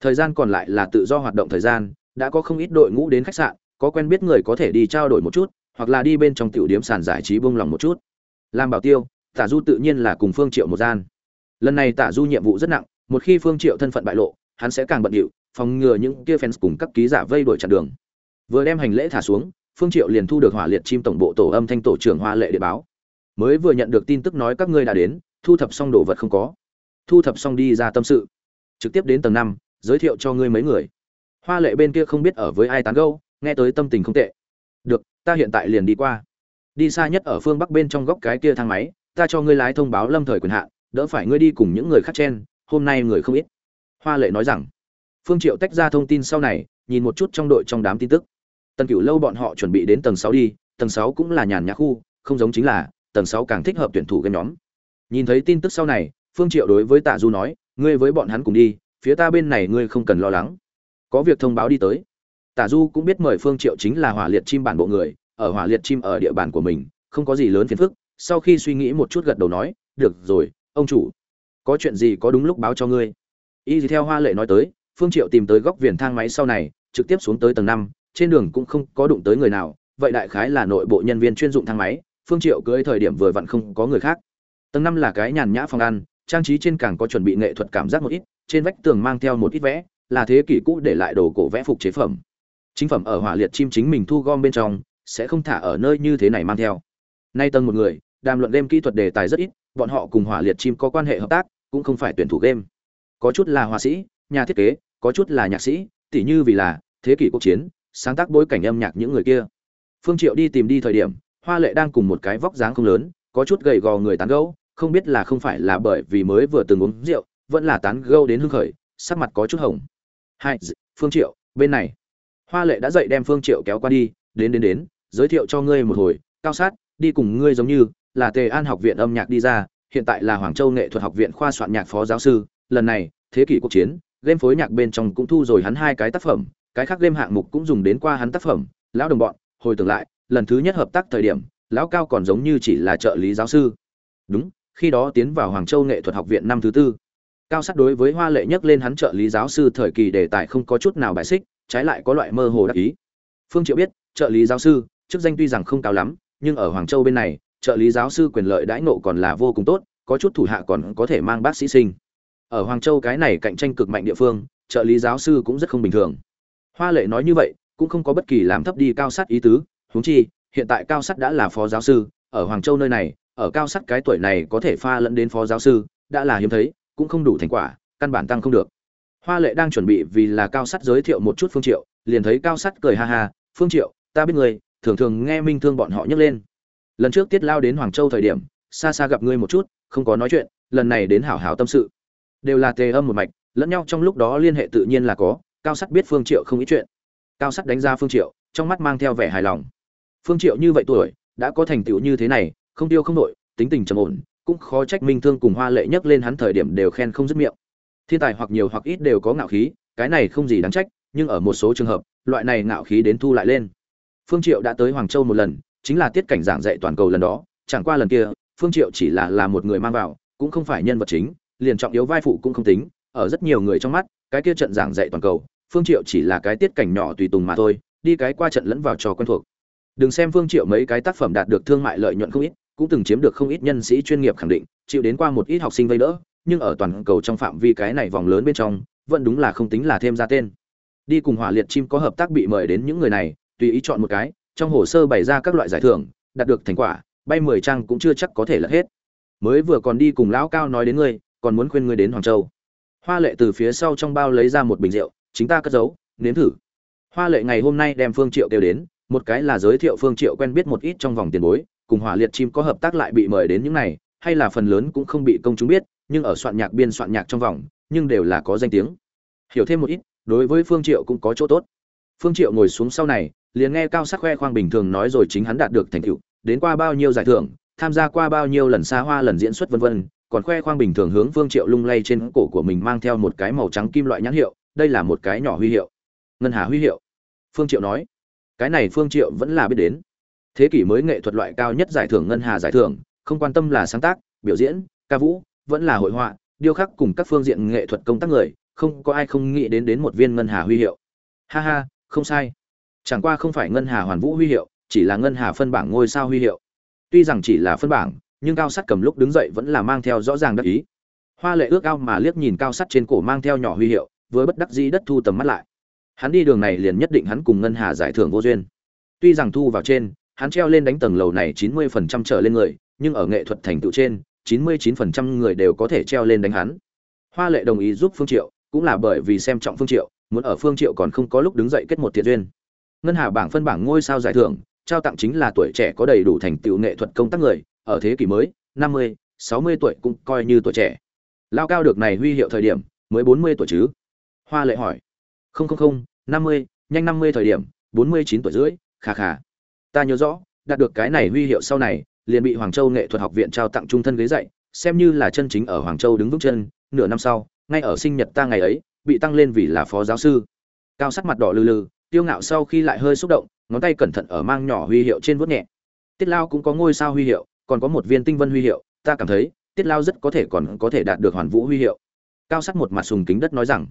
Thời gian còn lại là tự do hoạt động thời gian, đã có không ít đội ngũ đến khách sạn, có quen biết người có thể đi trao đổi một chút, hoặc là đi bên trong tiểu điểm sàn giải trí bông lòng một chút. Làm bảo tiêu tả du tự nhiên là cùng phương triệu một gian. Lần này tả du nhiệm vụ rất nặng, một khi phương triệu thân phận bại lộ, hắn sẽ càng bận điệu phòng ngừa những kia fans cùng các ký giả vây đuổi chặn đường. Vừa đem hành lễ thả xuống, phương triệu liền thu được hỏa liệt chim tổng bộ tổ âm thanh tổ trưởng hoa lệ địa báo. Mới vừa nhận được tin tức nói các ngươi đã đến, thu thập xong đồ vật không có. Thu thập xong đi ra tâm sự. Trực tiếp đến tầng năm, giới thiệu cho ngươi mấy người. Hoa lệ bên kia không biết ở với ai tán gẫu, nghe tới tâm tình không tệ. Được, ta hiện tại liền đi qua. Đi xa nhất ở phương bắc bên trong góc cái kia thang máy, ta cho ngươi lái thông báo lâm thời quyền hạn, đỡ phải ngươi đi cùng những người khác chen, hôm nay người không ít. Hoa lệ nói rằng phương triệu tách ra thông tin sau này, nhìn một chút trong đội trong đám tin tức. Tần cửu lâu bọn họ chuẩn bị đến tầng sáu đi, tầng sáu cũng là nhàn nhã khu, không giống chính là, tầng sáu càng thích hợp tuyển thủ game nhóm. Nhìn thấy tin tức sau này, phương triệu đối với tạ du nói, ngươi với bọn hắn cùng đi, phía ta bên này ngươi không cần lo lắng. Có việc thông báo đi tới. Tả du cũng biết mời phương triệu chính là hỏa liệt chim bản bộ người, ở hỏa liệt chim ở địa bàn của mình, không có gì lớn phiền phức, sau khi suy nghĩ một chút gật đầu nói, được rồi, ông chủ, có chuyện gì có đúng lúc báo cho ngươi. Y theo hoa lệ nói tới phương triệu tìm tới góc viền thang máy sau này, trực tiếp xuống tới tầng năm, trên đường cũng không có đụng tới người nào, vậy đại khái là nội bộ nhân viên chuyên dụng thang máy, phương triệu cưới thời điểm vừa vặn không có người khác. Tầng năm là cái nhàn nhã phòng ăn, trang trí trên càng có chuẩn bị nghệ thuật cảm giác một ít, trên vách tường mang theo một ít vẽ, là thế kỷ cũ để lại đồ cổ vẽ phục chế phẩm. Chính phẩm ở hỏa liệt chim chính mình thu gom bên trong, sẽ không thả ở nơi như thế này mang theo. Nay tầng một người, đàm luận game kỹ thuật đề tài rất ít, bọn họ cùng hỏa liệt chim có quan hệ hợp tác, cũng không phải tuyển thủ game. Có chút là họa sĩ nhà thiết kế, có chút là nhạc sĩ, tỉ như vì là thế kỷ quốc chiến, sáng tác bối cảnh âm nhạc những người kia. Phương triệu đi tìm đi thời điểm, hoa lệ đang cùng một cái vóc dáng không lớn, có chút gầy gò người tán gẫu, không biết là không phải là bởi vì mới vừa từng uống rượu, vẫn là tán gẫu đến hưng khởi, sắc mặt có chút hồng. Hai phương triệu, bên này. Hoa lệ đã dậy đem phương triệu kéo qua đi, đến đến đến, giới thiệu cho ngươi một hồi, cao sát, đi cùng ngươi giống như, là tề an học viện âm nhạc đi ra, hiện tại là hoàng châu nghệ thuật học viện khoa soạn nhạc phó giáo sư, lần này, thế kỷ quốc chiến game phối nhạc bên trong cũng thu rồi hắn hai cái tác phẩm, cái khác game hạng mục cũng dùng đến qua hắn tác phẩm. Lão đồng bọn, hồi tưởng lại, lần thứ nhất hợp tác thời điểm, lão cao còn giống như chỉ là trợ lý giáo sư. Đúng, khi đó tiến vào hoàng châu nghệ thuật học viện năm thứ tư. Cao sát đối với hoa lệ nhắc lên hắn trợ lý giáo sư thời kỳ đề tài không có chút nào bài xích, trái lại có loại mơ hồ đắc ý. Phương triệu biết, trợ lý giáo sư, chức danh tuy rằng không cao lắm, nhưng ở hoàng châu bên này, trợ lý giáo sư quyền lợi đãi ngộ còn là vô cùng tốt, có chút thủ hạ còn có thể mang bác sĩ sinh ở hoàng châu cái này cạnh tranh cực mạnh địa phương, trợ lý giáo sư cũng rất không bình thường. Hoa lệ nói như vậy, cũng không có bất kỳ làm thấp đi cao sát ý tứ, huống chi, hiện tại cao sắt đã là phó giáo sư, ở hoàng châu nơi này, ở cao sắt cái tuổi này có thể pha lẫn đến phó giáo sư, đã là hiếm thấy, cũng không đủ thành quả, căn bản tăng không được. Hoa lệ đang chuẩn bị vì là cao sắt giới thiệu một chút phương triệu, liền thấy cao sắt cười ha ha, phương triệu, ta biết người thường thường nghe minh thương bọn họ nhắc lên. Lần trước tiết lao đến hoàng châu thời điểm, xa xa gặp ngươi một chút, không có nói chuyện, lần này đến hảo hảo tâm sự đều là tề âm một mạch, lẫn nhau trong lúc đó liên hệ tự nhiên là có, cao sắt biết phương triệu không ý chuyện. Cao sắt đánh ra phương triệu, trong mắt mang theo vẻ hài lòng. Phương triệu như vậy tuổi, đã có thành tựu như thế này, không tiêu không nội tính tình trầm ổn, cũng khó trách minh thương cùng hoa lệ nhắc lên hắn thời điểm đều khen không dứt miệng. Thiên tài hoặc nhiều hoặc ít đều có ngạo khí, cái này không gì đáng trách, nhưng ở một số trường hợp, loại này ngạo khí đến thu lại lên. Phương triệu đã tới hoàng châu một lần, chính là tiết cảnh giảng dạy toàn cầu lần đó, chẳng qua lần kia, phương triệu chỉ là là một người mang vào, cũng không phải nhân vật chính liền trọng yếu vai phụ cũng không tính, ở rất nhiều người trong mắt, cái kia trận giảng dạy toàn cầu, phương triệu chỉ là cái tiết cảnh nhỏ tùy tùng mà thôi, đi cái qua trận lẫn vào trò quen thuộc. Đừng xem phương triệu mấy cái tác phẩm đạt được thương mại lợi nhuận không ít, cũng từng chiếm được không ít nhân sĩ chuyên nghiệp khẳng định, chịu đến qua một ít học sinh vây đỡ, nhưng ở toàn cầu trong phạm vi cái này vòng lớn bên trong, vẫn đúng là không tính là thêm ra tên. Đi cùng hỏa liệt chim có hợp tác bị mời đến những người này, tùy ý chọn một cái, trong hồ sơ bày ra các loại giải thưởng, đạt được thành quả, bay mười trang cũng chưa chắc có thể lật hết. Mới vừa còn đi cùng lão cao nói đến ngươi còn muốn khuyên ngươi đến hoàng châu. Hoa lệ từ phía sau trong bao lấy ra một bình rượu, chính ta cất giấu, nếm thử. Hoa lệ ngày hôm nay đem phương triệu kêu đến, một cái là giới thiệu phương triệu quen biết một ít trong vòng tiền bối, cùng hỏa liệt chim có hợp tác lại bị mời đến những này, hay là phần lớn cũng không bị công chúng biết, nhưng ở soạn nhạc biên soạn nhạc trong vòng, nhưng đều là có danh tiếng. Hiểu thêm một ít, đối với phương triệu cũng có chỗ tốt. Phương triệu ngồi xuống sau này, liền nghe cao sắc khoe khoang bình thường nói rồi chính hắn đạt được thành tựu, đến qua bao nhiêu giải thưởng, tham gia qua bao nhiêu lần xa hoa lần diễn xuất vân vân còn khoe khoang bình thường hướng phương triệu lung lay trên cổ của mình mang theo một cái màu trắng kim loại nhãn hiệu, đây là một cái nhỏ huy hiệu. Ngân hà huy hiệu. Phương triệu nói. Cái này phương triệu vẫn là biết đến. Thế kỷ mới nghệ thuật loại cao nhất giải thưởng ngân hà giải thưởng, không quan tâm là sáng tác, biểu diễn, ca vũ, vẫn là hội họa, điêu khắc cùng các phương diện nghệ thuật công tác người, không có ai không nghĩ đến đến một viên ngân hà huy hiệu. Ha ha, không sai. Chẳng qua không phải ngân hà hoàn vũ huy hiệu, chỉ là ngân hà phân bảng ngôi sao huy hiệu. Tuy rằng chỉ là phân bảng nhưng cao sắt cầm lúc đứng dậy vẫn là mang theo rõ ràng đắc ý. Hoa lệ ước ao mà liếc nhìn cao sắt trên cổ mang theo nhỏ huy hiệu với bất đắc dĩ đất thu tầm mắt lại. Hắn đi đường này liền nhất định hắn cùng ngân hà giải thưởng vô duyên. Tuy rằng thu vào trên, hắn treo lên đánh tầng lầu này chín mươi phần trăm trở lên người, nhưng ở nghệ thuật thành tựu trên, chín mươi chín phần trăm người đều có thể treo lên đánh hắn. Hoa lệ đồng ý giúp phương triệu, cũng là bởi vì xem trọng phương triệu, muốn ở phương triệu còn không có lúc đứng dậy kết một thiện duyên. Ngân hà bảng phân bảng ngôi sao giải thưởng, trao tặng chính là tuổi trẻ có đầy đủ thành tựu nghệ thuật công tác người ở thế kỷ mới, năm mươi, sáu mươi tuổi cũng coi như tuổi trẻ. Lao cao được này huy hiệu thời điểm, mới bốn mươi tuổi chứ? Hoa lệ hỏi. Không không không, năm mươi, nhanh năm mươi thời điểm, bốn mươi chín tuổi rưỡi khà khà ta nhớ rõ, đạt được cái này huy hiệu sau này, liền bị hoàng châu nghệ thuật học viện trao tặng trung thân ghế dạy, xem như là chân chính ở hoàng châu đứng vững chân, nửa năm sau, ngay ở sinh nhật ta ngày ấy, bị tăng lên vì là phó giáo sư. Cao sắc mặt đỏ lừ lừ, tiêu ngạo sau khi lại hơi xúc động, ngón tay cẩn thận ở mang nhỏ huy hiệu trên vuốt nhẹ. Tiết lao cũng có ngôi sao huy hiệu còn có một viên tinh vân huy hiệu, ta cảm thấy, tiết lao rất có thể còn có thể đạt được hoàn vũ huy hiệu. Cao sắc một mặt sùng kính đất nói rằng,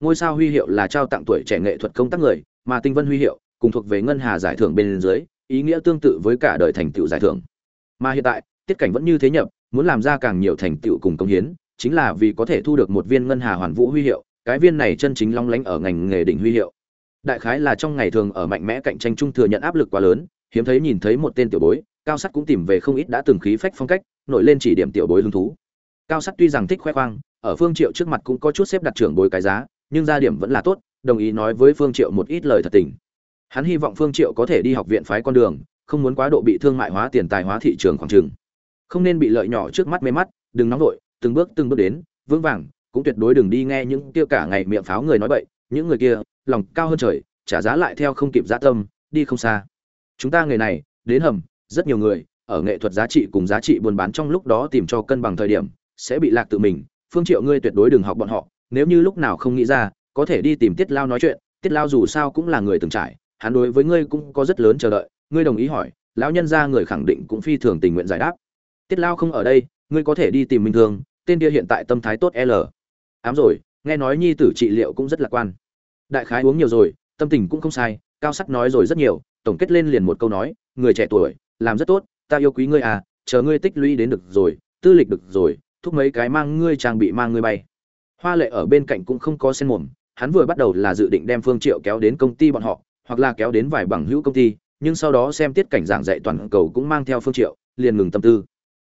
ngôi sao huy hiệu là trao tặng tuổi trẻ nghệ thuật công tác người, mà tinh vân huy hiệu, cùng thuộc về ngân hà giải thưởng bên dưới, ý nghĩa tương tự với cả đời thành tựu giải thưởng. Mà hiện tại, tiết cảnh vẫn như thế nhập, muốn làm ra càng nhiều thành tựu cùng công hiến, chính là vì có thể thu được một viên ngân hà hoàn vũ huy hiệu, cái viên này chân chính long lánh ở ngành nghề đỉnh huy hiệu. Đại khái là trong ngày thường ở mạnh mẽ cạnh tranh chung thừa nhận áp lực quá lớn, hiếm thấy nhìn thấy một tên tiểu bối cao sắt cũng tìm về không ít đã từng khí phách phong cách, nổi lên chỉ điểm tiểu bối hứng thú. Cao sắt tuy rằng thích khoe khoang, ở phương triệu trước mặt cũng có chút xếp đặt trưởng bối cái giá, nhưng gia điểm vẫn là tốt, đồng ý nói với phương triệu một ít lời thật tình. Hắn hy vọng phương triệu có thể đi học viện phái con đường, không muốn quá độ bị thương mại hóa tiền tài hóa thị trường khoảng trường không nên bị lợi nhỏ trước mắt mê mắt, đừng nóng vội, từng bước từng bước đến, vững vàng, cũng tuyệt đối đừng đi nghe những kia cả ngày miệng pháo người nói bậy, những người kia, lòng cao hơn trời, trả giá lại theo không kịp giá tâm, đi không xa. Chúng ta người này, đến hầm rất nhiều người, ở nghệ thuật giá trị cùng giá trị buôn bán trong lúc đó tìm cho cân bằng thời điểm, sẽ bị lạc tự mình. Phương triệu ngươi tuyệt đối đừng học bọn họ, nếu như lúc nào không nghĩ ra, có thể đi tìm tiết lao nói chuyện. Tiết lao dù sao cũng là người từng trải, hắn đối với ngươi cũng có rất lớn chờ đợi. Ngươi đồng ý hỏi, lão nhân gia người khẳng định cũng phi thường tình nguyện giải đáp. Tiết lao không ở đây, ngươi có thể đi tìm minh thương, tên kia hiện tại tâm thái tốt l. Ám rồi, nghe nói nhi tử trị liệu cũng rất lạc quan. Đại khái uống nhiều rồi, tâm tình cũng không sai, cao sắc nói rồi rất nhiều, tổng kết lên liền một câu nói, người trẻ tuổi làm rất tốt, ta yêu quý ngươi à chờ ngươi tích lũy đến được rồi, tư lịch được rồi, thúc mấy cái mang ngươi trang bị mang ngươi bay. Hoa lệ ở bên cạnh cũng không có sen mồm, hắn vừa bắt đầu là dự định đem phương triệu kéo đến công ty bọn họ, hoặc là kéo đến vài bằng hữu công ty, nhưng sau đó xem tiết cảnh giảng dạy toàn cầu cũng mang theo phương triệu, liền ngừng tâm tư.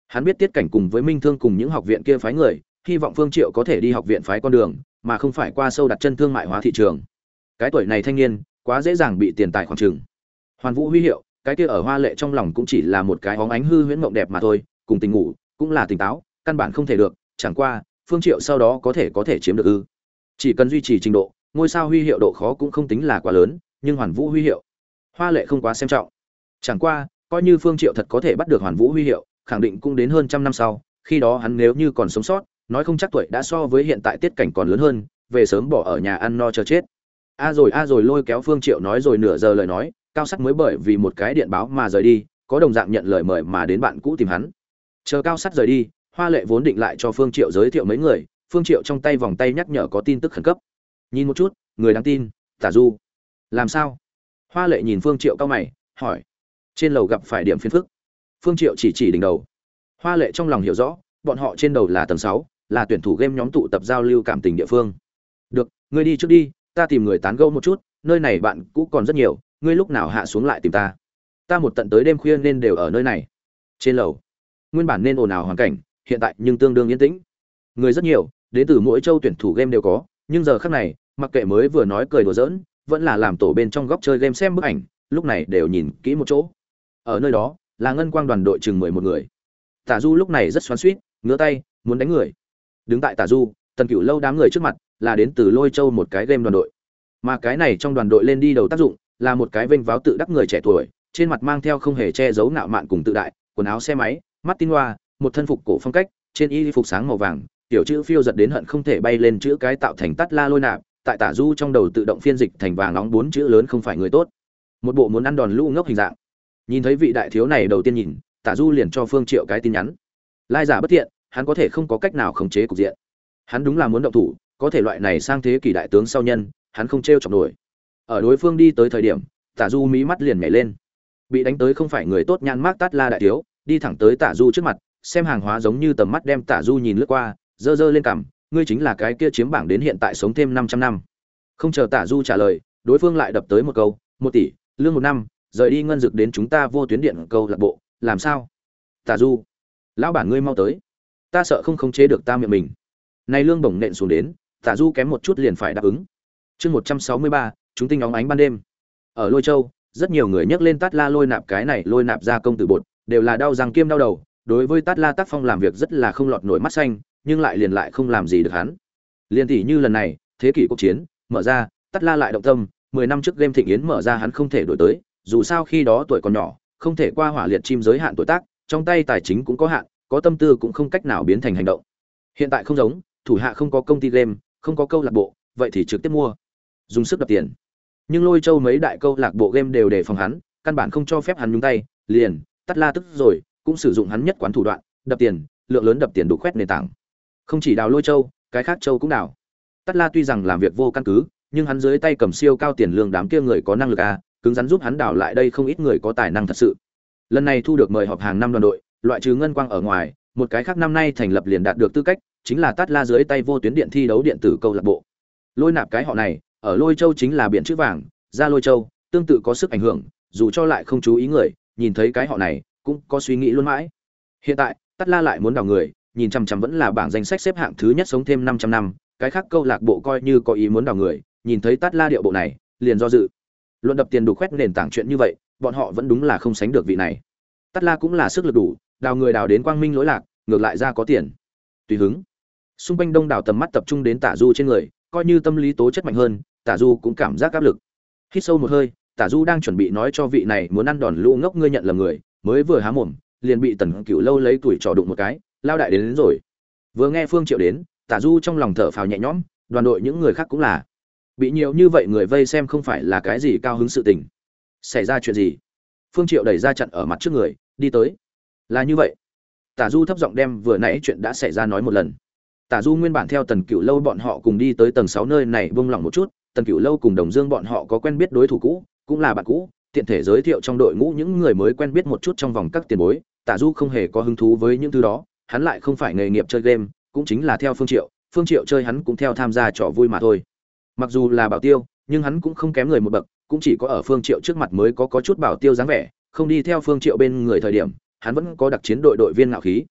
Hắn biết tiết cảnh cùng với minh thương cùng những học viện kia phái người, hy vọng phương triệu có thể đi học viện phái con đường, mà không phải qua sâu đặt chân thương mại hóa thị trường. Cái tuổi này thanh niên, quá dễ dàng bị tiền tài khoảng trường hoàn vũ huy hiệu cái kia ở hoa lệ trong lòng cũng chỉ là một cái óng ánh hư huyễn mộng đẹp mà thôi, cùng tình ngủ, cũng là tỉnh táo, căn bản không thể được, chẳng qua, phương triệu sau đó có thể có thể chiếm được ư. Chỉ cần duy trì trình độ, ngôi sao huy hiệu độ khó cũng không tính là quá lớn, nhưng hoàn vũ huy hiệu, hoa lệ không quá xem trọng. Chẳng qua, coi như phương triệu thật có thể bắt được hoàn vũ huy hiệu, khẳng định cũng đến hơn trăm năm sau, khi đó hắn nếu như còn sống sót, nói không chắc tuổi đã so với hiện tại tiết cảnh còn lớn hơn, về sớm bỏ ở nhà ăn no chờ chết. A rồi a rồi lôi kéo phương triệu nói rồi nửa giờ lời nói cao sắt mới bởi vì một cái điện báo mà rời đi có đồng dạng nhận lời mời mà đến bạn cũ tìm hắn. Chờ cao sắt rời đi hoa lệ vốn định lại cho phương triệu giới thiệu mấy người phương triệu trong tay vòng tay nhắc nhở có tin tức khẩn cấp. Nhìn một chút người đáng tin tả du. Làm sao? Hoa lệ nhìn phương triệu cao mày hỏi. Trên lầu gặp phải điểm phiền phức. Phương triệu chỉ chỉ đỉnh đầu. Hoa lệ trong lòng hiểu rõ bọn họ trên đầu là tầng sáu, là tuyển thủ game nhóm tụ tập giao lưu cảm tình địa phương. Được ngươi đi trước đi ta tìm người tán gẫu một chút nơi này bạn cũ còn rất nhiều ngươi lúc nào hạ xuống lại tìm ta? Ta một tận tới đêm khuya nên đều ở nơi này. Trên lầu, nguyên bản nên ồn ào hoàn cảnh, hiện tại nhưng tương đương yên tĩnh. Người rất nhiều, đến từ mỗi châu tuyển thủ game đều có, nhưng giờ khắc này, mặc kệ mới vừa nói cười đùa giỡn, vẫn là làm tổ bên trong góc chơi game xem bức ảnh, lúc này đều nhìn kỹ một chỗ. Ở nơi đó, là ngân quang đoàn đội chừng mười một người. Tả du lúc này rất xoắn suýt ngứa tay, muốn đánh người. Đứng tại tả du, tần cửu lâu đám người trước mặt, là đến từ lôi châu một cái game đoàn đội. Mà cái này trong đoàn đội lên đi đầu tác dụng là một cái vênh váo tự đắc người trẻ tuổi, trên mặt mang theo không hề che giấu ngạo mạn cùng tự đại, quần áo, xe máy, mắt tin hoa, một thân phục cổ phong cách, trên y phục sáng màu vàng, tiểu chữ phiêu giật đến hận không thể bay lên chữ cái tạo thành tắt la lôi nạp, tại tả du trong đầu tự động phiên dịch thành vàng nóng bốn chữ lớn không phải người tốt. Một bộ muốn ăn đòn lũ ngốc hình dạng. Nhìn thấy vị đại thiếu này đầu tiên nhìn, tả du liền cho phương triệu cái tin nhắn. Lai giả bất thiện, hắn có thể không có cách nào khống chế cục diện. Hắn đúng là muốn động thủ, có thể loại này sang thế kỷ đại tướng sau nhân, hắn không trêu chọc nổi ở đối phương đi tới thời điểm tả du mí mắt liền nhảy lên. Bị đánh tới không phải người tốt nhãn mác tát la đại thiếu đi thẳng tới tả du trước mặt xem hàng hóa giống như tầm mắt đem tả du nhìn lướt qua dơ dơ lên cằm ngươi chính là cái kia chiếm bảng đến hiện tại sống thêm 500 năm. Không chờ tả du trả lời đối phương lại đập tới một câu một tỷ lương một năm rời đi ngân dực đến chúng ta vô tuyến điện câu lạc bộ làm sao? Tả du lão bản ngươi mau tới. Ta sợ không khống chế được ta miệng mình. Nay lương bổng nện xuống đến tả du kém một chút liền phải đáp ứng. Chương 163, chúng tinh óng ánh ban đêm. Ở lôi châu, rất nhiều người nhắc lên tát la lôi nạp cái này lôi nạp ra công tử bột, đều là đau răng kiêm đau đầu, đối với tát la tác phong làm việc rất là không lọt nổi mắt xanh, nhưng lại liền lại không làm gì được hắn. Liền tỷ như lần này, thế kỷ cuộc chiến, mở ra, tát la lại động tâm, mười năm trước game thịnh yến mở ra hắn không thể đổi tới, dù sao khi đó tuổi còn nhỏ, không thể qua hỏa liệt chim giới hạn tuổi tác, trong tay tài chính cũng có hạn, có tâm tư cũng không cách nào biến thành hành động. Hiện tại không giống, thủ hạ không có công ty game, không có câu lạc bộ, vậy thì trực tiếp mua. Dùng sức đập tiền nhưng lôi châu mấy đại câu lạc bộ game đều đề phòng hắn, căn bản không cho phép hắn nhúng tay, liền, tắt la tức rồi, cũng sử dụng hắn nhất quán thủ đoạn, đập tiền, lượng lớn đập tiền đủ khoét nền tảng. Không chỉ đào lôi châu, cái khác châu cũng đào. Tắt la tuy rằng làm việc vô căn cứ, nhưng hắn dưới tay cầm siêu cao tiền lương đám kia người có năng lực à cứng rắn giúp hắn đào lại đây không ít người có tài năng thật sự. Lần này thu được mời họp hàng năm đoàn đội, loại trừ ngân quang ở ngoài, một cái khác năm nay thành lập liền đạt được tư cách, chính là tát la dưới tay vô tuyến điện thi đấu điện tử câu lạc bộ. Lôi nạp cái họ này ở lôi châu chính là biển chữ vàng, ra lôi châu, tương tự có sức ảnh hưởng, dù cho lại không chú ý người, nhìn thấy cái họ này, cũng có suy nghĩ luôn mãi. Hiện tại, tát la lại muốn đào người, nhìn chằm chằm vẫn là bảng danh sách xếp hạng thứ nhất sống thêm 500 năm, cái khác câu lạc bộ coi như có ý muốn đào người, nhìn thấy tát la điệu bộ này, liền do dự. Luận đập tiền đủ khoét nền tảng chuyện như vậy, bọn họ vẫn đúng là không sánh được vị này. Tát la cũng là sức lực đủ, đào người đào đến quang minh lỗi lạc, ngược lại ra có tiền. Tùy hứng. Xung quanh đông đảo tầm mắt tập trung đến tả du trên người coi như tâm lý tố chất mạnh hơn tả du cũng cảm giác áp lực. Hít sâu một hơi tả du đang chuẩn bị nói cho vị này muốn ăn đòn lũ ngốc ngươi nhận lầm người mới vừa há mồm liền bị tần cựu lâu lấy tuổi trò đụng một cái lao đại đến, đến rồi. Vừa nghe phương triệu đến tả du trong lòng thở phào nhẹ nhõm đoàn đội những người khác cũng là. Bị nhiều như vậy người vây xem không phải là cái gì cao hứng sự tình. Xảy ra chuyện gì? Phương triệu đẩy ra chặn ở mặt trước người đi tới. Là như vậy. Tả du thấp giọng đem vừa nãy chuyện đã xảy ra nói một lần tả du nguyên bản theo tần cựu lâu bọn họ cùng đi tới tầng sáu nơi này bông lỏng một chút, tần cựu lâu cùng đồng dương bọn họ có quen biết đối thủ cũ, cũng là bạn cũ, tiện thể giới thiệu trong đội ngũ những người mới quen biết một chút trong vòng các tiền bối. Tả du không hề có hứng thú với những thứ đó, hắn lại không phải nghề nghiệp chơi game, cũng chính là theo phương triệu phương triệu chơi hắn cũng theo tham gia trò vui mà thôi. Mặc dù là bảo tiêu, nhưng hắn cũng không kém người một bậc, cũng chỉ có ở phương triệu trước mặt mới có có chút bảo tiêu dáng vẻ, không đi theo phương triệu bên người thời điểm, hắn vẫn có đặc chiến đội đội viên ngạo khí.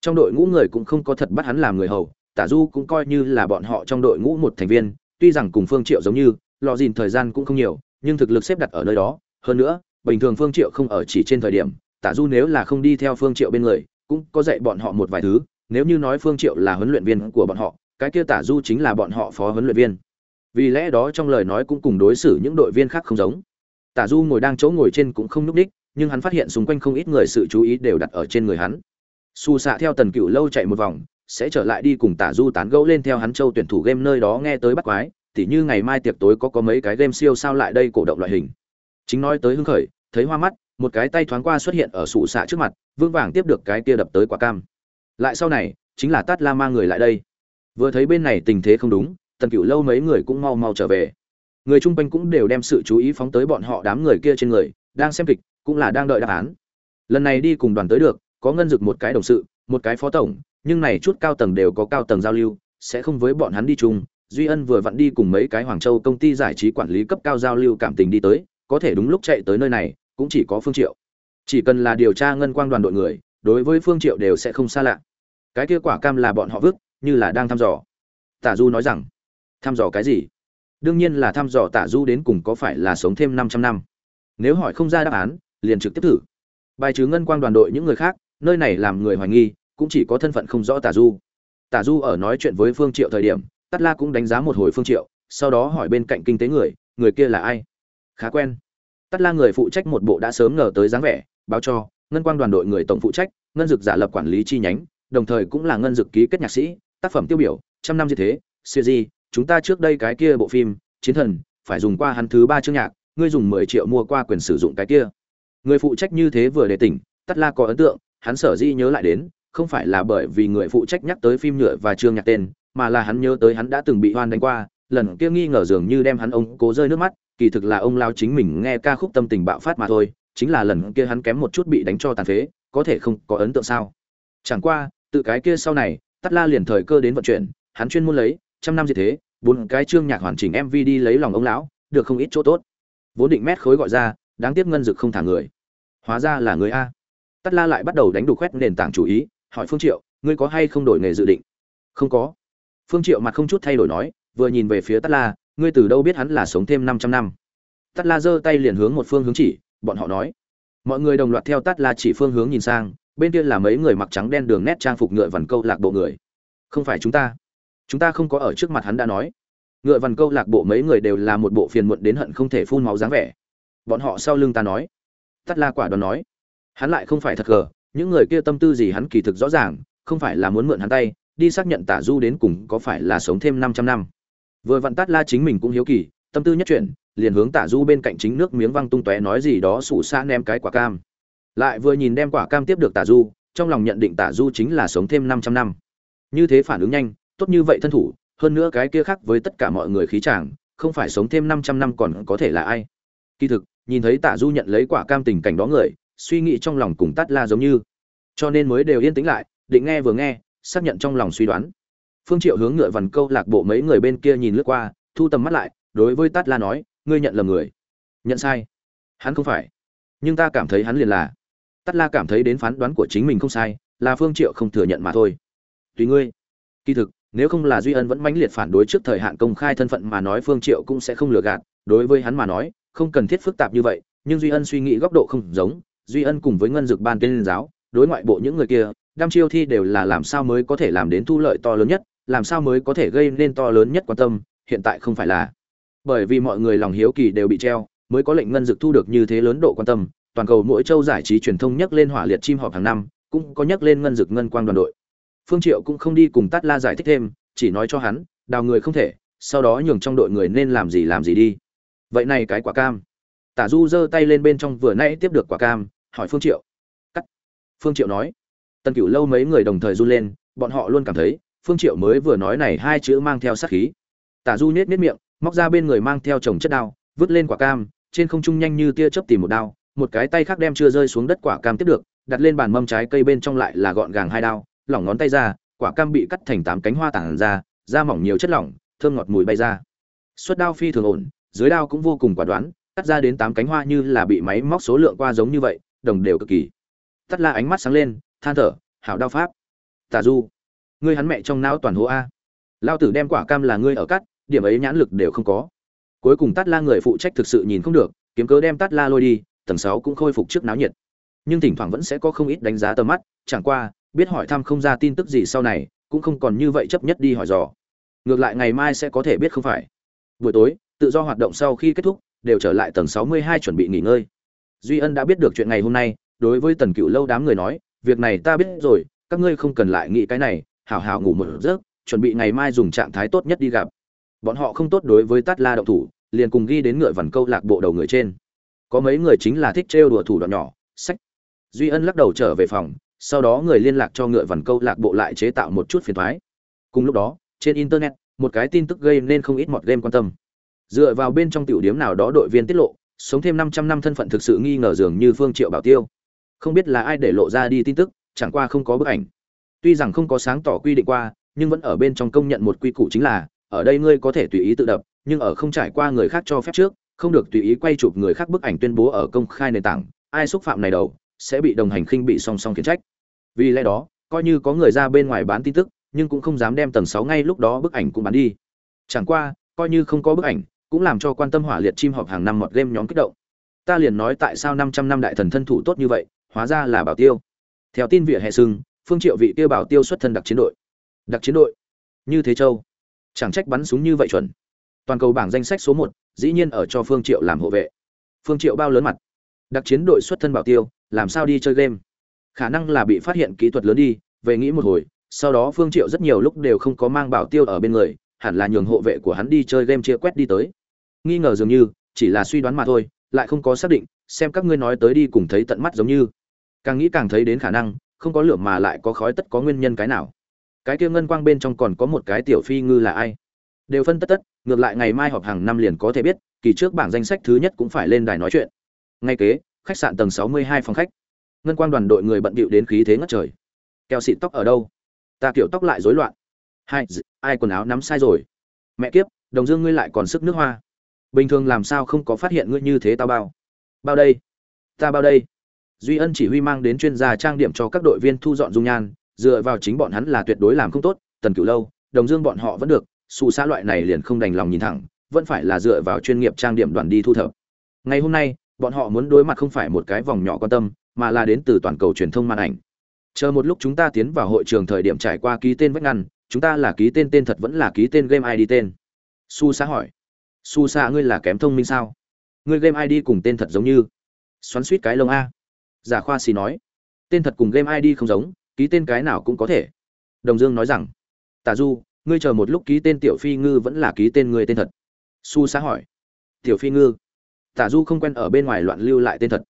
Trong đội ngũ người cũng không có thật bắt hắn làm người hầu tả du cũng coi như là bọn họ trong đội ngũ một thành viên tuy rằng cùng phương triệu giống như lò dìn thời gian cũng không nhiều nhưng thực lực xếp đặt ở nơi đó. Hơn nữa bình thường phương triệu không ở chỉ trên thời điểm tả du nếu là không đi theo phương triệu bên người cũng có dạy bọn họ một vài thứ. Nếu như nói phương triệu là huấn luyện viên của bọn họ cái kia tả du chính là bọn họ phó huấn luyện viên. Vì lẽ đó trong lời nói cũng cùng đối xử những đội viên khác không giống. Tả du ngồi đang chỗ ngồi trên cũng không núp đích, nhưng hắn phát hiện xung quanh không ít người sự chú ý đều đặt ở trên người hắn. Xù xạ theo tần cựu lâu chạy một vòng sẽ trở lại đi cùng tả du tán gẫu lên theo hắn châu tuyển thủ game nơi đó nghe tới bắt quái, tỉ như ngày mai tiệc tối có có mấy cái game siêu sao lại đây cổ động loại hình. Chính nói tới hưng khởi, thấy hoa mắt, một cái tay thoáng qua xuất hiện ở sủ xạ trước mặt vương vàng tiếp được cái kia đập tới quả cam. Lại sau này, chính là tát la mang người lại đây. Vừa thấy bên này tình thế không đúng, tần cựu lâu mấy người cũng mau mau trở về. Người chung quanh cũng đều đem sự chú ý phóng tới bọn họ đám người kia trên người, đang xem kịch, cũng là đang đợi đáp án. Lần này đi cùng đoàn tới được, có ngân dực một cái đồng sự, một cái phó tổng nhưng này chút cao tầng đều có cao tầng giao lưu, sẽ không với bọn hắn đi chung. Duy ân vừa vặn đi cùng mấy cái hoàng châu công ty giải trí quản lý cấp cao giao lưu cảm tình đi tới, có thể đúng lúc chạy tới nơi này, cũng chỉ có phương triệu. Chỉ cần là điều tra ngân quang đoàn đội người, đối với phương triệu đều sẽ không xa lạ. Cái kia quả cam là bọn họ vứt, như là đang thăm dò. Tả du nói rằng, thăm dò cái gì? Đương nhiên là thăm dò tả du đến cùng có phải là sống thêm 500 năm. Nếu hỏi không ra đáp án, liền trực tiếp thử. Bài trừ ngân quang đoàn đội những người khác, nơi này làm người hoài nghi cũng chỉ có thân phận không rõ tả du. Tả du ở nói chuyện với phương triệu thời điểm tắt la cũng đánh giá một hồi phương triệu, sau đó hỏi bên cạnh kinh tế người người kia là ai? Khá quen. Tắt la người phụ trách một bộ đã sớm ngờ tới dáng vẻ, báo cho, ngân quang đoàn đội người tổng phụ trách, ngân dực giả lập quản lý chi nhánh, đồng thời cũng là ngân dực ký kết nhạc sĩ, tác phẩm tiêu biểu, trăm năm như thế, siêu di, chúng ta trước đây cái kia bộ phim, chiến thần, phải dùng qua hắn thứ ba chương nhạc, ngươi dùng mười triệu mua qua quyền sử dụng cái kia. Người phụ trách như thế vừa để tỉnh tắt la có ấn tượng, hắn sở di nhớ lại đến không phải là bởi vì người phụ trách nhắc tới phim nhựa và chương nhạc tên, mà là hắn nhớ tới hắn đã từng bị hoan đánh qua, lần kia nghi ngờ dường như đem hắn ông cố rơi nước mắt, kỳ thực là ông lao chính mình nghe ca khúc tâm tình bạo phát mà thôi, chính là lần kia hắn kém một chút bị đánh cho tàn phế, có thể không có ấn tượng sao? Chẳng qua tự cái kia sau này, tắt la liền thời cơ đến vận chuyển, hắn chuyên môn lấy, trăm năm gì thế, bốn cái chương nhạc hoàn chỉnh mv đi lấy lòng ông lão, được không ít chỗ tốt. Vốn định mét khối gọi ra, đáng tiếc ngân dực không thả người. Hóa ra là người a. Tắt la lại bắt đầu đánh đủ khoét nền tảng chủ ý hỏi phương triệu, ngươi có hay không đổi nghề dự định? Không có. Phương triệu mặt không chút thay đổi nói, vừa nhìn về phía tát la, ngươi từ đâu biết hắn là sống thêm 500 năm? Tát la giơ tay liền hướng một phương hướng chỉ, bọn họ nói. Mọi người đồng loạt theo tát la chỉ phương hướng nhìn sang, bên kia là mấy người mặc trắng đen đường nét trang phục ngựa vằn câu lạc bộ người. Không phải chúng ta. Chúng ta không có ở trước mặt hắn đã nói. Ngựa vằn câu lạc bộ mấy người đều là một bộ phiền muộn đến hận không thể phun máu dáng vẻ. Bọn họ sau lưng ta nói. Tắt la quả đoán nói. Hắn lại không phải thật gờ những người kia tâm tư gì hắn kỳ thực rõ ràng, không phải là muốn mượn hắn tay, đi xác nhận tả du đến cùng có phải là sống thêm 500 năm. Vừa vặn tát la chính mình cũng hiếu kỳ, tâm tư nhất chuyển, liền hướng tả du bên cạnh chính nước miếng văng tung tóe nói gì đó sủ xa ném cái quả cam. Lại vừa nhìn đem quả cam tiếp được tả du, trong lòng nhận định tả du chính là sống thêm 500 năm. Như thế phản ứng nhanh, tốt như vậy thân thủ, hơn nữa cái kia khác với tất cả mọi người khí chàng, không phải sống thêm 500 năm còn có thể là ai. Kỳ thực, nhìn thấy tả du nhận lấy quả cam tình cảnh đó người suy nghĩ trong lòng cùng tát la giống như. Cho nên mới đều yên tĩnh lại, định nghe vừa nghe, xác nhận trong lòng suy đoán. Phương triệu hướng ngựa vằn câu lạc bộ mấy người bên kia nhìn lướt qua, thu tầm mắt lại, đối với tát la nói, ngươi nhận lầm người. Nhận sai. Hắn không phải. Nhưng ta cảm thấy hắn liền là. Tát la cảm thấy đến phán đoán của chính mình không sai, là phương triệu không thừa nhận mà thôi. Tùy ngươi. Kỳ thực, nếu không là duy ân vẫn mãnh liệt phản đối trước thời hạn công khai thân phận mà nói, phương triệu cũng sẽ không lừa gạt. Đối với hắn mà nói, không cần thiết phức tạp như vậy, nhưng duy ân suy nghĩ góc độ không giống duy ân cùng với ngân dực ban tên giáo, đối ngoại bộ những người kia đam chiêu thi đều là làm sao mới có thể làm đến thu lợi to lớn nhất, làm sao mới có thể gây nên to lớn nhất quan tâm, hiện tại không phải là. Bởi vì mọi người lòng hiếu kỳ đều bị treo, mới có lệnh ngân dực thu được như thế lớn độ quan tâm, toàn cầu mỗi châu giải trí truyền thông nhắc lên hỏa liệt chim họp hàng năm, cũng có nhắc lên ngân dực ngân quang đoàn đội. Phương triệu cũng không đi cùng tát la giải thích thêm, chỉ nói cho hắn, đào người không thể, sau đó nhường trong đội người nên làm gì làm gì đi. Vậy này cái quả cam tả du giơ tay lên bên trong vừa nãy tiếp được quả cam, hỏi phương triệu. Cắt. Phương triệu nói. Tần cửu lâu mấy người đồng thời run lên, bọn họ luôn cảm thấy, phương triệu mới vừa nói này hai chữ mang theo sát khí. Tả du nết nết miệng, móc ra bên người mang theo chồng chất đao, vứt lên quả cam, trên không trung nhanh như tia chớp tìm một đao, một cái tay khác đem chưa rơi xuống đất quả cam tiếp được, đặt lên bàn mâm trái cây bên trong lại là gọn gàng hai đao, lỏng ngón tay ra, quả cam bị cắt thành tám cánh hoa tản ra, da mỏng nhiều chất lỏng, thơm ngọt mùi bay ra. Xuất đao phi thường ổn, dưới đao cũng vô cùng quả đoán cắt ra đến tám cánh hoa như là bị máy móc số lượng qua giống như vậy, đồng đều cực kỳ. Tắt la ánh mắt sáng lên, than thở, hảo đao pháp. Tà du, ngươi hắn mẹ trong não toàn hố a. Lao tử đem quả cam là ngươi ở cắt, điểm ấy nhãn lực đều không có. Cuối cùng tắt la người phụ trách thực sự nhìn không được, kiếm cớ đem tắt la lôi đi, tầng sáu cũng khôi phục trước náo nhiệt. Nhưng thỉnh thoảng vẫn sẽ có không ít đánh giá tầm mắt, chẳng qua, biết hỏi thăm không ra tin tức gì sau này, cũng không còn như vậy chấp nhất đi hỏi dò. Ngược lại ngày mai sẽ có thể biết không phải. Buổi tối, tự do hoạt động sau khi kết thúc đều trở lại tầng 62 chuẩn bị nghỉ ngơi. Duy Ân đã biết được chuyện ngày hôm nay, đối với Tần Cựu lâu đám người nói, việc này ta biết rồi, các ngươi không cần lại nghĩ cái này, hảo hảo ngủ một giấc, chuẩn bị ngày mai dùng trạng thái tốt nhất đi gặp. Bọn họ không tốt đối với Tát La động thủ, liền cùng ghi đến ngựa vằn câu lạc bộ đầu người trên. Có mấy người chính là thích trêu đùa thủ đoạn nhỏ, sách. Duy Ân lắc đầu trở về phòng, sau đó người liên lạc cho ngựa vằn câu lạc bộ lại chế tạo một chút phiền toái. Cùng lúc đó, trên internet, một cái tin tức gây nên không ít mọt game quan tâm. Dựa vào bên trong tiểu điểm nào đó đội viên tiết lộ, sống thêm 500 năm thân phận thực sự nghi ngờ dường như Phương Triệu Bảo Tiêu. Không biết là ai để lộ ra đi tin tức, chẳng qua không có bức ảnh. Tuy rằng không có sáng tỏ quy định qua, nhưng vẫn ở bên trong công nhận một quy củ chính là, ở đây ngươi có thể tùy ý tự đập, nhưng ở không trải qua người khác cho phép trước, không được tùy ý quay chụp người khác bức ảnh tuyên bố ở công khai nền tảng, ai xúc phạm này đầu, sẽ bị đồng hành khinh bị song song khiển trách. Vì lẽ đó, coi như có người ra bên ngoài bán tin tức, nhưng cũng không dám đem tầng 6 ngay lúc đó bức ảnh cũng bán đi. Chẳng qua, coi như không có bức ảnh, cũng làm cho quan tâm hỏa liệt chim họp hàng năm mọt game nhóm kích động. Ta liền nói tại sao 500 năm đại thần thân thủ tốt như vậy, hóa ra là Bảo Tiêu. Theo tin vỉa hè sưng, Phương Triệu vị tiêu Bảo Tiêu xuất thân đặc chiến đội. Đặc chiến đội? Như thế châu. Chẳng trách bắn súng như vậy chuẩn. Toàn cầu bảng danh sách số 1, dĩ nhiên ở cho Phương Triệu làm hộ vệ. Phương Triệu bao lớn mặt. Đặc chiến đội xuất thân Bảo Tiêu, làm sao đi chơi game? Khả năng là bị phát hiện kỹ thuật lớn đi, về nghĩ một hồi, sau đó Phương Triệu rất nhiều lúc đều không có mang Bảo Tiêu ở bên người, hẳn là nhường hộ vệ của hắn đi chơi game chia quét đi tới nghi ngờ dường như, chỉ là suy đoán mà thôi, lại không có xác định, xem các ngươi nói tới đi cùng thấy tận mắt giống như. Càng nghĩ càng thấy đến khả năng, không có lửa mà lại có khói tất có nguyên nhân cái nào. Cái kia ngân quang bên trong còn có một cái tiểu phi ngư là ai? Đều phân tất tất, ngược lại ngày mai họp hàng năm liền có thể biết, kỳ trước bảng danh sách thứ nhất cũng phải lên đài nói chuyện. Ngay kế, khách sạn tầng 62 phòng khách. Ngân quang đoàn đội người bận bịu đến khí thế ngất trời. Keo xịt tóc ở đâu? Ta kiểu tóc lại rối loạn. Hai, ai quần áo nắm sai rồi? Mẹ kiếp, đồng dương ngươi lại còn sức nước hoa bình thường làm sao không có phát hiện ngươi như thế tao bao? Bao đây? Ta bao đây? Duy ân chỉ huy mang đến chuyên gia trang điểm cho các đội viên thu dọn dung nhan, dựa vào chính bọn hắn là tuyệt đối làm không tốt, tần cửu lâu, đồng dương bọn họ vẫn được, xù xã loại này liền không đành lòng nhìn thẳng, vẫn phải là dựa vào chuyên nghiệp trang điểm đoàn đi thu thập. Ngày hôm nay, bọn họ muốn đối mặt không phải một cái vòng nhỏ quan tâm, mà là đến từ toàn cầu truyền thông màn ảnh. Chờ một lúc chúng ta tiến vào hội trường thời điểm trải qua ký tên vách ngăn, chúng ta là ký tên tên thật vẫn là ký tên game id tên. Su xã hỏi su xạ ngươi là kém thông minh sao? Ngươi game id cùng tên thật giống như. Xoắn suýt cái lông a. Giả khoa xì nói. Tên thật cùng game id không giống ký tên cái nào cũng có thể. Đồng dương nói rằng. Tả du ngươi chờ một lúc ký tên tiểu phi ngư vẫn là ký tên ngươi tên thật. Su xạ hỏi. Tiểu phi ngư. Tả du không quen ở bên ngoài loạn lưu lại tên thật.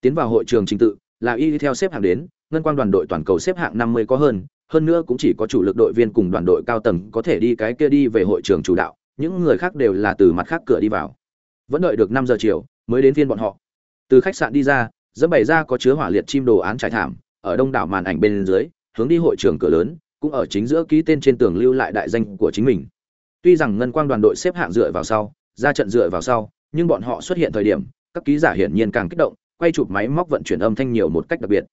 Tiến vào hội trường trình tự là y theo xếp hạng đến ngân quang đoàn đội toàn cầu xếp hạng năm mươi có hơn hơn nữa cũng chỉ có chủ lực đội viên cùng đoàn đội cao tầng có thể đi cái kia đi về hội trường chủ đạo, những người khác đều là từ mặt khác cửa đi vào. Vẫn đợi được năm giờ chiều mới đến phiên bọn họ. Từ khách sạn đi ra, dẫm bày ra có chứa hỏa liệt chim đồ án trải thảm, ở đông đảo màn ảnh bên dưới, hướng đi hội trường cửa lớn, cũng ở chính giữa ký tên trên tường lưu lại đại danh của chính mình. Tuy rằng ngân quang đoàn đội xếp hạng dựa vào sau, ra trận dựa vào sau, nhưng bọn họ xuất hiện thời điểm, các ký giả hiển nhiên càng kích động, quay chụp máy móc vận chuyển âm thanh nhiều một cách đặc biệt.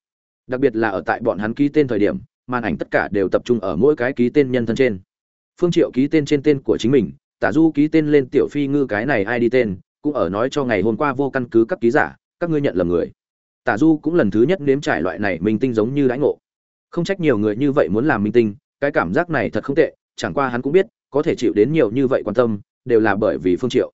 Đặc biệt là ở tại bọn hắn ký tên thời điểm, màn ảnh tất cả đều tập trung ở mỗi cái ký tên nhân thân trên phương triệu ký tên trên tên của chính mình tả du ký tên lên tiểu phi ngư cái này ai đi tên, cũng ở nói cho ngày hôm qua vô căn cứ các ký giả, các ngươi nhận lầm người. Tả du cũng lần thứ nhất nếm trải loại này minh tinh giống như đãi ngộ. Không trách nhiều người như vậy muốn làm minh tinh, cái cảm giác này thật không tệ, chẳng qua hắn cũng biết, có thể chịu đến nhiều như vậy quan tâm, đều là bởi vì phương triệu.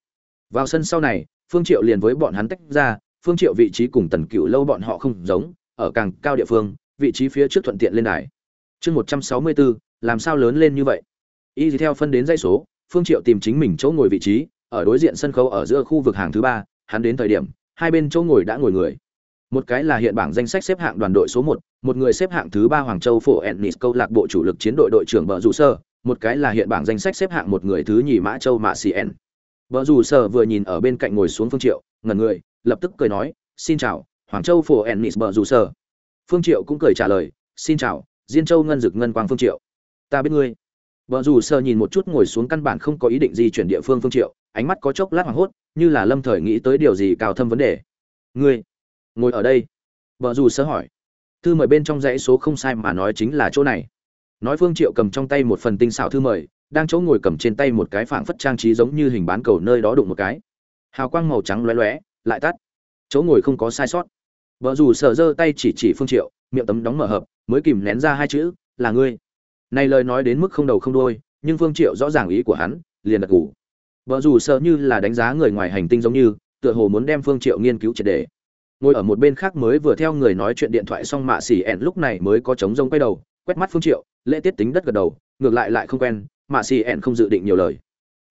Vào sân sau này, phương triệu liền với bọn hắn tách ra, phương triệu vị trí cùng tần cựu lâu bọn họ không giống, ở càng cao địa phương, vị trí phía trước thuận tiện lên đài. Chương một trăm sáu mươi bốn, làm sao lớn lên như vậy? Y theo phân đến dây số phương triệu tìm chính mình chỗ ngồi vị trí, ở đối diện sân khấu ở giữa khu vực hàng thứ ba, hắn đến thời điểm, hai bên chỗ ngồi đã ngồi người. Một cái là hiện bảng danh sách xếp hạng đoàn đội số một một người xếp hạng thứ ba hoàng châu phổ ennis câu lạc bộ chủ lực chiến đội đội trưởng bờ rủ sơ, một cái là hiện bảng danh sách xếp hạng một người thứ nhì mã châu mạ cn bờ rủ sơ vừa nhìn ở bên cạnh ngồi xuống phương triệu, ngẩn người, lập tức cười nói, xin chào, hoàng châu phổ ennis bờ rủ sơ. Phương triệu cũng cười trả lời, xin chào, diên châu ngân dực ngân quang phương triệu. Ta biết ngươi vợ dù sơ nhìn một chút ngồi xuống căn bản không có ý định di chuyển địa phương phương triệu, ánh mắt có chốc lát hoảng hốt, như là lâm thời nghĩ tới điều gì cao thâm vấn đề. Ngươi ngồi ở đây? Vợ dù sơ hỏi. Thư mời bên trong dãy số không sai mà nói chính là chỗ này. Nói phương triệu cầm trong tay một phần tinh xảo thư mời, đang chỗ ngồi cầm trên tay một cái phảng phất trang trí giống như hình bán cầu nơi đó đụng một cái. Hào quang màu trắng lóe lóe, lại tắt. Chỗ ngồi không có sai sót. Vợ dù sờ giơ tay chỉ chỉ phương triệu, miệng tấm đóng mở hợp, mới kìm nén ra hai chữ, là ngươi này lời nói đến mức không đầu không đuôi, nhưng phương triệu rõ ràng ý của hắn, liền đặt ngủ. vợ dù sợ như là đánh giá người ngoài hành tinh giống như, tựa hồ muốn đem phương triệu nghiên cứu triệt để. ngồi ở một bên khác mới vừa theo người nói chuyện điện thoại xong mạ xỉ ẹn lúc này mới có trống rông quay đầu, quét mắt phương triệu, lễ tiết tính đất gật đầu, ngược lại lại không quen, mạ xỉ ẹn không dự định nhiều lời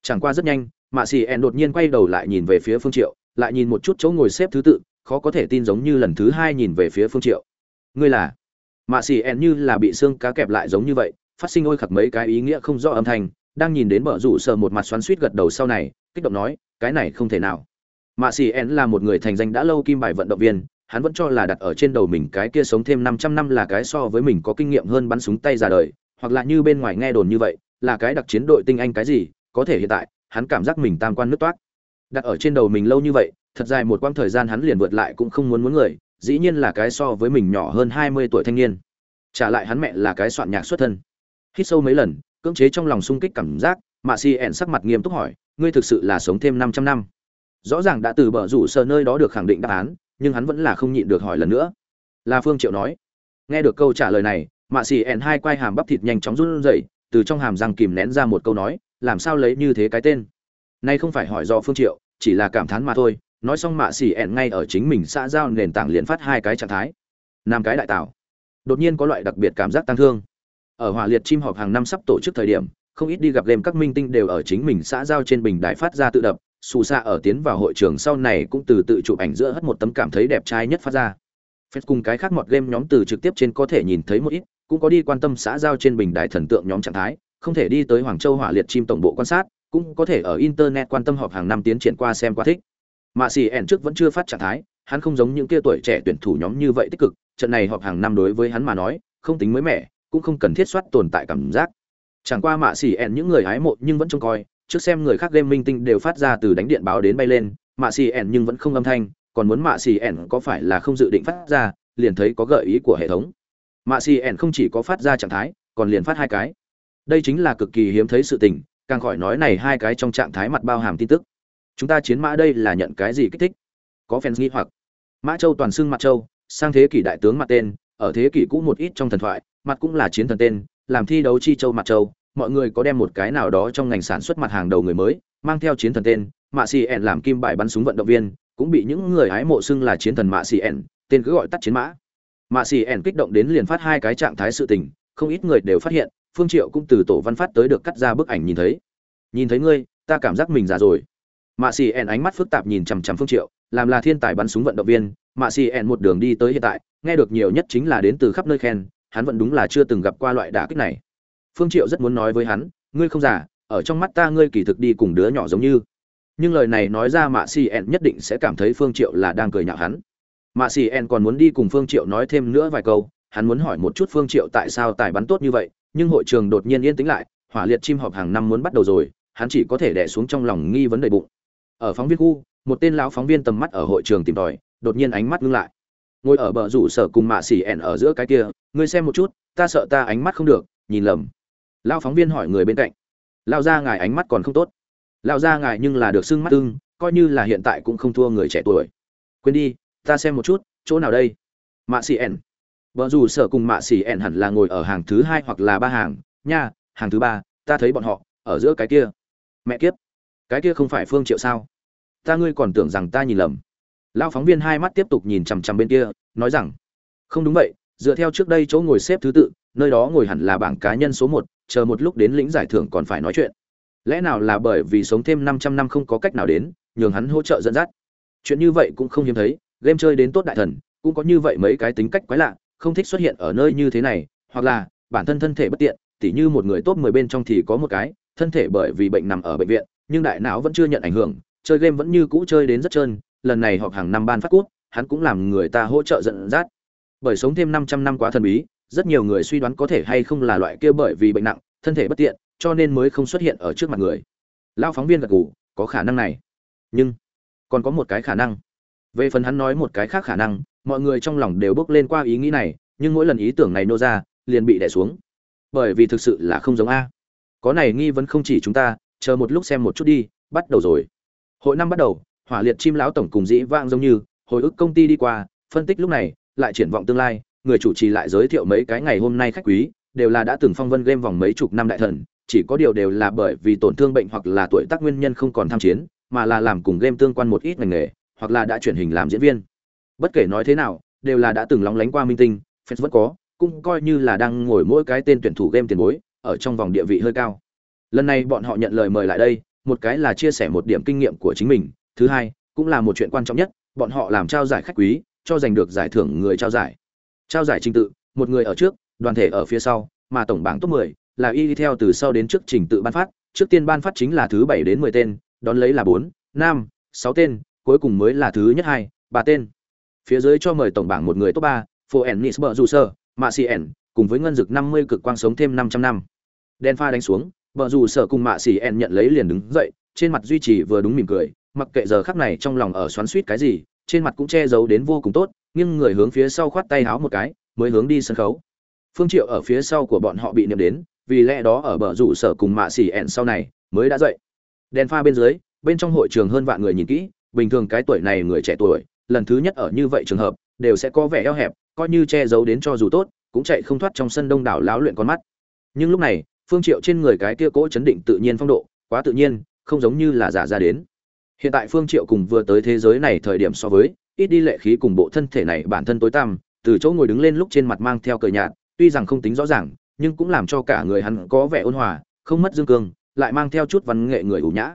chẳng qua rất nhanh, mạ xỉ ẹn đột nhiên quay đầu lại nhìn về phía phương triệu, lại nhìn một chút chỗ ngồi xếp thứ tự, khó có thể tin giống như lần thứ hai nhìn về phía phương triệu ngươi là mạ xỉ ẹn như là bị xương cá kẹp lại giống như vậy phát sinh ôi khặc mấy cái ý nghĩa không rõ âm thanh đang nhìn đến bờ rủ sờ một mặt xoắn suýt gật đầu sau này kích động nói cái này không thể nào mạ xì ẹn là một người thành danh đã lâu kim bài vận động viên hắn vẫn cho là đặt ở trên đầu mình cái kia sống thêm 500 năm là cái so với mình có kinh nghiệm hơn bắn súng tay ra đời, hoặc là như bên ngoài nghe đồn như vậy, là cái đặc chiến đội tinh anh cái gì, có thể hiện tại, hắn cảm giác mình tam quan nước toát. Đặt ở trên đầu mình lâu như vậy, thật dài một quãng thời gian hắn liền vượt lại cũng không muốn muốn người, dĩ nhiên là cái so với mình nhỏ hơn 20 tuổi thanh niên. Trả lại hắn mẹ là cái soạn nhạc xuất thân. Hít sâu mấy lần, cưỡng chế trong lòng sung kích cảm giác, Mạ xì ẻn sắc mặt nghiêm túc hỏi, ngươi thực sự là sống thêm 500 năm? Rõ ràng đã từ bờ rủ sờ nơi đó được khẳng định đáp án, nhưng hắn vẫn là không nhịn được hỏi lần nữa. La phương triệu nói. Nghe được câu trả lời này mạ xì ẻn hai quai hàm bắp thịt nhanh chóng run rẩy từ trong hàm răng kìm nén ra một câu nói làm sao lấy như thế cái tên? Nay không phải hỏi do phương triệu chỉ là cảm thán mà thôi. Nói xong mạ xì ẻn ngay ở chính mình xã giao nền tảng liền phát hai cái trạng thái. Năm cái đại tạo đột nhiên có loại đặc biệt cảm giác tăng thương ở hỏa liệt chim họp hàng năm sắp tổ chức thời điểm, không ít đi gặp game các minh tinh đều ở chính mình xã giao trên bình đài phát ra tự đập, xù xạ ở tiến vào hội trường sau này cũng từ tự chụp ảnh giữa hất một tấm cảm thấy đẹp trai nhất phát ra. Phép cùng cái khác mọt game nhóm từ trực tiếp trên có thể nhìn thấy một ít, cũng có đi quan tâm xã giao trên bình đài thần tượng nhóm trạng thái, không thể đi tới hoàng châu hỏa liệt chim tổng bộ quan sát, cũng có thể ở internet quan tâm họp hàng năm tiến triển qua xem qua thích. Mạ xì ẻn trước vẫn chưa phát trạng thái, hắn không giống những kia tuổi trẻ tuyển thủ nhóm như vậy tích cực, trận này họp hàng năm đối với hắn mà nói, không tính mới mẻ cũng không cần thiết soát tồn tại cảm giác. Chẳng qua mạ xì ẹn những người hái mộ nhưng vẫn trông coi, trước xem người khác game minh tinh đều phát ra từ đánh điện báo đến bay lên, mạ xì ẹn nhưng vẫn không âm thanh, còn muốn mạ xì ẹn có phải là không dự định phát ra, liền thấy có gợi ý của hệ thống. Mạ xì ẹn không chỉ có phát ra trạng thái, còn liền phát hai cái. Đây chính là cực kỳ hiếm thấy sự tình, càng khỏi nói này hai cái trong trạng thái mặt bao hàm tin tức. Chúng ta chiến mã đây là nhận cái gì kích thích? Có fans nghi hoặc. Mã châu toàn xưng mặt châu, sang thế kỷ đại tướng mặt tên, ở thế kỷ cũ một ít trong thần thoại mặt cũng là chiến thần tên, làm thi đấu chi châu mặt châu, mọi người có đem một cái nào đó trong ngành sản xuất mặt hàng đầu người mới, mang theo chiến thần tên, mạ xì ẻn làm kim bài bắn súng vận động viên, cũng bị những người hái mộ xưng là chiến thần mạ xì ẻn tên cứ gọi tắt chiến mã. Mạ xì ẻn kích động đến liền phát hai cái trạng thái sự tình, không ít người đều phát hiện, phương triệu cũng từ tổ văn phát tới được cắt ra bức ảnh nhìn thấy. Nhìn thấy ngươi, ta cảm giác mình già rồi. Mạ xì ẻn ánh mắt phức tạp nhìn chằm chằm phương triệu, làm là thiên tài bắn súng vận động viên, mạ xì ẻn một đường đi tới hiện tại, nghe được nhiều nhất chính là đến từ khắp nơi khen hắn vẫn đúng là chưa từng gặp qua loại đả kích này. Phương triệu rất muốn nói với hắn, ngươi không già, ở trong mắt ta ngươi kỳ thực đi cùng đứa nhỏ giống như. Nhưng lời này nói ra mạ xì ẹn nhất định sẽ cảm thấy phương triệu là đang cười nhạo hắn. Mạ xì ẹn còn muốn đi cùng phương triệu nói thêm nữa vài câu, hắn muốn hỏi một chút phương triệu tại sao tài bắn tốt như vậy, nhưng hội trường đột nhiên yên tĩnh lại, hỏa liệt chim họp hàng năm muốn bắt đầu rồi, hắn chỉ có thể đè xuống trong lòng nghi vấn đầy bụng. Ở phóng viên khu, một tên lão phóng viên tầm mắt ở hội trường tìm tòi, đột nhiên ánh mắt ngưng lại. Ngồi ở bờ rủ sở cùng mạ xì ẹn ở giữa cái kia ngươi xem một chút, ta sợ ta ánh mắt không được, nhìn lầm. Lao phóng viên hỏi người bên cạnh. Lao ra ngài ánh mắt còn không tốt. Lao ra ngài nhưng là được xưng mắt ưng, coi như là hiện tại cũng không thua người trẻ tuổi. Quên đi, ta xem một chút, chỗ nào đây? Mạ xì ẻn. Vợ dù sở cùng mạ xì ẻn hẳn là ngồi ở hàng thứ hai hoặc là ba hàng. Nha, hàng thứ ba, ta thấy bọn họ, ở giữa cái kia. Mẹ kiếp. Cái kia không phải phương triệu sao? Ta ngươi còn tưởng rằng ta nhìn lầm. Lao phóng viên hai mắt tiếp tục nhìn chằm chằm bên kia, nói rằng, không đúng vậy dựa theo trước đây chỗ ngồi xếp thứ tự, nơi đó ngồi hẳn là bảng cá nhân số một, chờ một lúc đến lĩnh giải thưởng còn phải nói chuyện. Lẽ nào là bởi vì sống thêm 500 năm không có cách nào đến, nhường hắn hỗ trợ dẫn dắt? Chuyện như vậy cũng không hiếm thấy, game chơi đến tốt đại thần, cũng có như vậy mấy cái tính cách quái lạ, không thích xuất hiện ở nơi như thế này, hoặc là, bản thân thân thể bất tiện, tỉ như một người top 10 bên trong thì có một cái, thân thể bởi vì bệnh nằm ở bệnh viện, nhưng đại não vẫn chưa nhận ảnh hưởng, chơi game vẫn như cũ chơi đến rất trơn, lần này họp hàng năm ban phát cút, hắn cũng làm người ta hỗ trợ dẫn dắt bởi sống thêm 500 năm quá thần bí, rất nhiều người suy đoán có thể hay không là loại kia bởi vì bệnh nặng, thân thể bất tiện, cho nên mới không xuất hiện ở trước mặt người. Lão phóng viên gật gù, có khả năng này. Nhưng, còn có một cái khả năng. Về phần hắn nói một cái khác khả năng, mọi người trong lòng đều bước lên qua ý nghĩ này, nhưng mỗi lần ý tưởng này nô ra, liền bị đè xuống. Bởi vì thực sự là không giống a. Có này nghi vấn không chỉ chúng ta, chờ một lúc xem một chút đi, bắt đầu rồi. Hội năm bắt đầu, hỏa liệt chim lão tổng cùng dĩ vang giống như, hồi ức công ty đi qua, phân tích lúc này lại triển vọng tương lai người chủ trì lại giới thiệu mấy cái ngày hôm nay khách quý, đều là đã từng phong vân game vòng mấy chục năm đại thần, chỉ có điều đều là bởi vì tổn thương bệnh hoặc là tuổi tác nguyên nhân không còn tham chiến, mà là làm cùng game tương quan một ít ngành nghề, hoặc là đã chuyển hình làm diễn viên. Bất kể nói thế nào đều là đã từng lóng lánh qua minh tinh fans vẫn có cũng coi như là đang ngồi mỗi cái tên tuyển thủ game tiền bối ở trong vòng địa vị hơi cao. Lần này bọn họ nhận lời mời lại đây một cái là chia sẻ một điểm kinh nghiệm của chính mình thứ hai cũng là một chuyện quan trọng nhất bọn họ làm trao giải khách quý cho giành được giải thưởng người trao giải. Trao giải trình tự một người ở trước đoàn thể ở phía sau mà tổng bảng top 10 là y theo từ sau đến trước trình tự ban phát. Trước tiên ban phát chính là thứ bảy đến 10 tên đón lấy là 4, 5, 6 tên cuối cùng mới là thứ nhất hai ba tên. Phía dưới cho mời tổng bảng một người top 3, Foen Nisber Juser, Dù cùng với ngân dực 50 cực quang sống thêm 500 năm. Đen pha đánh xuống, Bờ Dù sở cùng Mạ Cien nhận lấy liền đứng dậy, trên mặt duy trì vừa đúng mỉm cười, mặc kệ giờ khắc này trong lòng ở xoắn xuýt cái gì, trên mặt cũng che giấu đến vô cùng tốt, nhưng người hướng phía sau khoát tay háo một cái, mới hướng đi sân khấu. Phương Triệu ở phía sau của bọn họ bị niệm đến, vì lẽ đó ở bờ rủ sở cùng Mạ Cien sau này mới đã dậy. Đen pha bên dưới, bên trong hội trường hơn vạn người nhìn kỹ, bình thường cái tuổi này người trẻ tuổi, lần thứ nhất ở như vậy trường hợp, đều sẽ có vẻ eo hẹp coi như che giấu đến cho dù tốt cũng chạy không thoát trong sân đông đảo láo luyện con mắt nhưng lúc này phương triệu trên người cái kia cỗ chấn định tự nhiên phong độ quá tự nhiên không giống như là giả ra đến hiện tại phương triệu cùng vừa tới thế giới này thời điểm so với, ít đi lệ khí cùng bộ thân thể này bản thân tối tăm, từ chỗ ngồi đứng lên lúc trên mặt mang theo cờ nhạt, tuy rằng không tính rõ ràng, nhưng cũng làm cho cả người hắn có vẻ ôn hòa, không mất dương cương, lại mang theo chút văn nghệ người ủ nhã.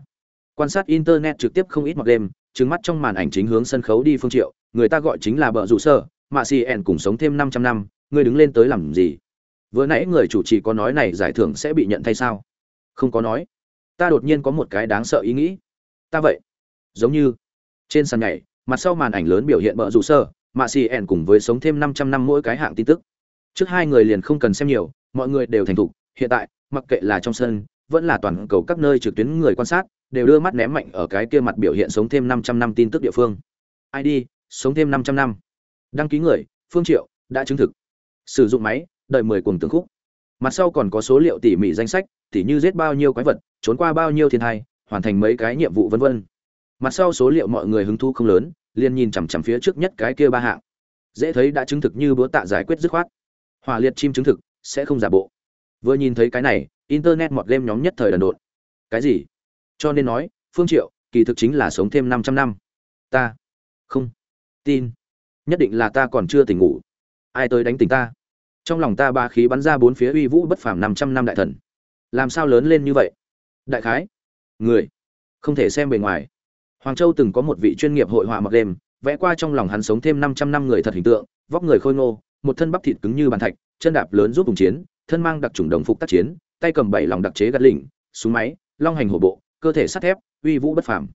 Quan sát internet trực tiếp không ít mặc đêm, trừng mắt trong màn ảnh chính hướng sân khấu đi phương triệu, người ta gọi chính là bợ rủ sơ mạ xì ẻn cùng sống thêm 500 năm ngươi đứng lên tới làm gì? Vừa nãy người chủ trì có nói này giải thưởng sẽ bị nhận thay sao? Không có nói. Ta đột nhiên có một cái đáng sợ ý nghĩ. Ta vậy giống như trên sàn nhảy mặt sau màn ảnh lớn biểu hiện bợ rủ sơ mạ xì ẻn cùng với sống thêm 500 năm mỗi cái hạng tin tức trước hai người liền không cần xem nhiều mọi người đều thành thục hiện tại mặc kệ là trong sân vẫn là toàn cầu các nơi trực tuyến người quan sát đều đưa mắt ném mạnh ở cái kia mặt biểu hiện sống thêm 500 năm tin tức địa phương. ID, sống thêm 500 năm. Đăng ký người, Phương Triệu, đã chứng thực. Sử dụng máy, đợi 10 cuồng tướng khúc. Mặt sau còn có số liệu tỉ mỉ danh sách, tỉ như giết bao nhiêu quái vật, trốn qua bao nhiêu thiên tai, hoàn thành mấy cái nhiệm vụ vân vân. Mặt sau số liệu mọi người hứng thú không lớn, liền nhìn chằm chằm phía trước nhất cái kia ba hạng. Dễ thấy đã chứng thực như bữa tạ giải quyết dứt khoát. Hỏa liệt chim chứng thực, sẽ không giả bộ. Vừa nhìn thấy cái này, internet một game nhóm nhất thời đần độn. Cái gì? cho nên nói phương triệu kỳ thực chính là sống thêm 500 năm. Ta. Không. Tin. Nhất định là ta còn chưa tỉnh ngủ. Ai tới đánh tỉnh ta? Trong lòng ta ba khí bắn ra bốn phía uy vũ bất phàm 500 năm đại thần. Làm sao lớn lên như vậy? Đại khái. Người. Không thể xem bề ngoài hoàng châu từng có một vị chuyên nghiệp hội họa mặc đêm vẽ qua trong lòng hắn sống thêm 500 năm người thật hình tượng vóc người khôi ngô một thân bắp thịt cứng như bàn thạch chân đạp lớn giúp vùng chiến thân mang đặc trùng đồng phục tác chiến tay cầm bảy lòng đặc chế gạt lỉnh súng máy long hành hổ bộ cơ thể sắt thép, uy vũ bất phàm.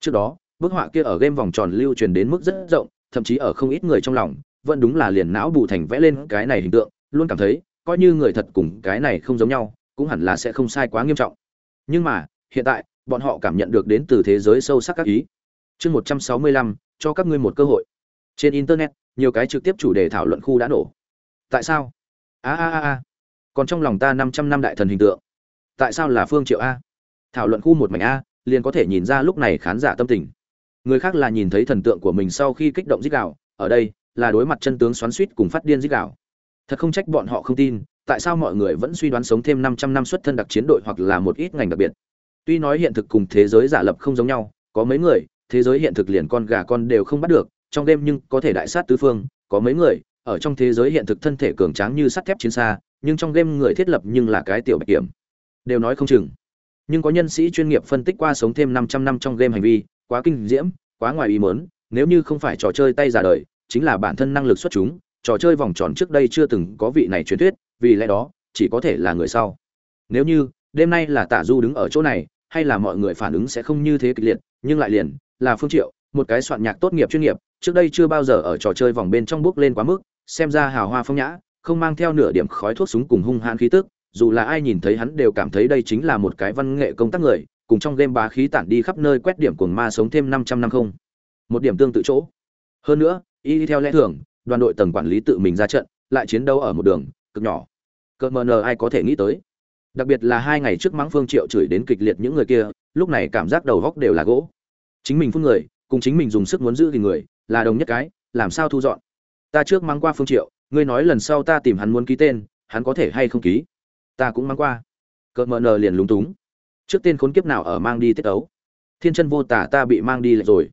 Trước đó, bức họa kia ở game vòng tròn lưu truyền đến mức rất rộng, thậm chí ở không ít người trong lòng, vẫn đúng là liền não bù thành vẽ lên cái này hình tượng, luôn cảm thấy, coi như người thật cùng cái này không giống nhau, cũng hẳn là sẽ không sai quá nghiêm trọng. Nhưng mà, hiện tại, bọn họ cảm nhận được đến từ thế giới sâu sắc các ý. Chương 165, cho các ngươi một cơ hội. Trên internet, nhiều cái trực tiếp chủ đề thảo luận khu đã nổ. Tại sao? A a a a. Còn trong lòng ta 500 năm đại thần hình tượng. Tại sao là Phương Triệu a? thảo luận khu một mảnh a liền có thể nhìn ra lúc này khán giả tâm tình người khác là nhìn thấy thần tượng của mình sau khi kích động rít gào, ở đây là đối mặt chân tướng xoắn xuýt cùng phát điên rít gào. thật không trách bọn họ không tin tại sao mọi người vẫn suy đoán sống thêm 500 năm xuất thân đặc chiến đội hoặc là một ít ngành đặc biệt tuy nói hiện thực cùng thế giới giả lập không giống nhau có mấy người thế giới hiện thực liền con gà con đều không bắt được trong đêm nhưng có thể đại sát tứ phương có mấy người ở trong thế giới hiện thực thân thể cường tráng như sắt thép chiến xa nhưng trong game người thiết lập nhưng là cái tiểu bạch kiểm đều nói không chừng nhưng có nhân sĩ chuyên nghiệp phân tích qua sống thêm 500 năm trong game hành vi, quá kinh diễm, quá ngoài ý muốn, nếu như không phải trò chơi tay giả đời, chính là bản thân năng lực xuất chúng, trò chơi vòng tròn trước đây chưa từng có vị này truyền thuyết, vì lẽ đó, chỉ có thể là người sau. Nếu như, đêm nay là Tả Du đứng ở chỗ này, hay là mọi người phản ứng sẽ không như thế kịch liệt, nhưng lại liền, là Phương Triệu, một cái soạn nhạc tốt nghiệp chuyên nghiệp, trước đây chưa bao giờ ở trò chơi vòng bên trong bước lên quá mức, xem ra hào hoa phong nhã, không mang theo nửa điểm khói thuốc súng cùng hung hãn khí tức, dù là ai nhìn thấy hắn đều cảm thấy đây chính là một cái văn nghệ công tác người, cùng trong game bá khí tản đi khắp nơi quét điểm cuồng ma sống thêm 500 năm không. Một điểm tương tự chỗ. Hơn nữa, y theo lẽ thường, đoàn đội tầng quản lý tự mình ra trận, lại chiến đấu ở một đường cực nhỏ. Cơ mờ ai có thể nghĩ tới. Đặc biệt là hai ngày trước mắng Phương Triệu chửi đến kịch liệt những người kia, lúc này cảm giác đầu góc đều là gỗ. Chính mình phun người, cùng chính mình dùng sức muốn giữ thì người, là đồng nhất cái, làm sao thu dọn. Ta trước mắng qua Phương Triệu, ngươi nói lần sau ta tìm hắn muốn ký tên, hắn có thể hay không ký? ta cũng mang qua cợt mờ nờ liền lúng túng trước tên khốn kiếp nào ở mang đi tiết ấu thiên chân vô tả ta bị mang đi lại rồi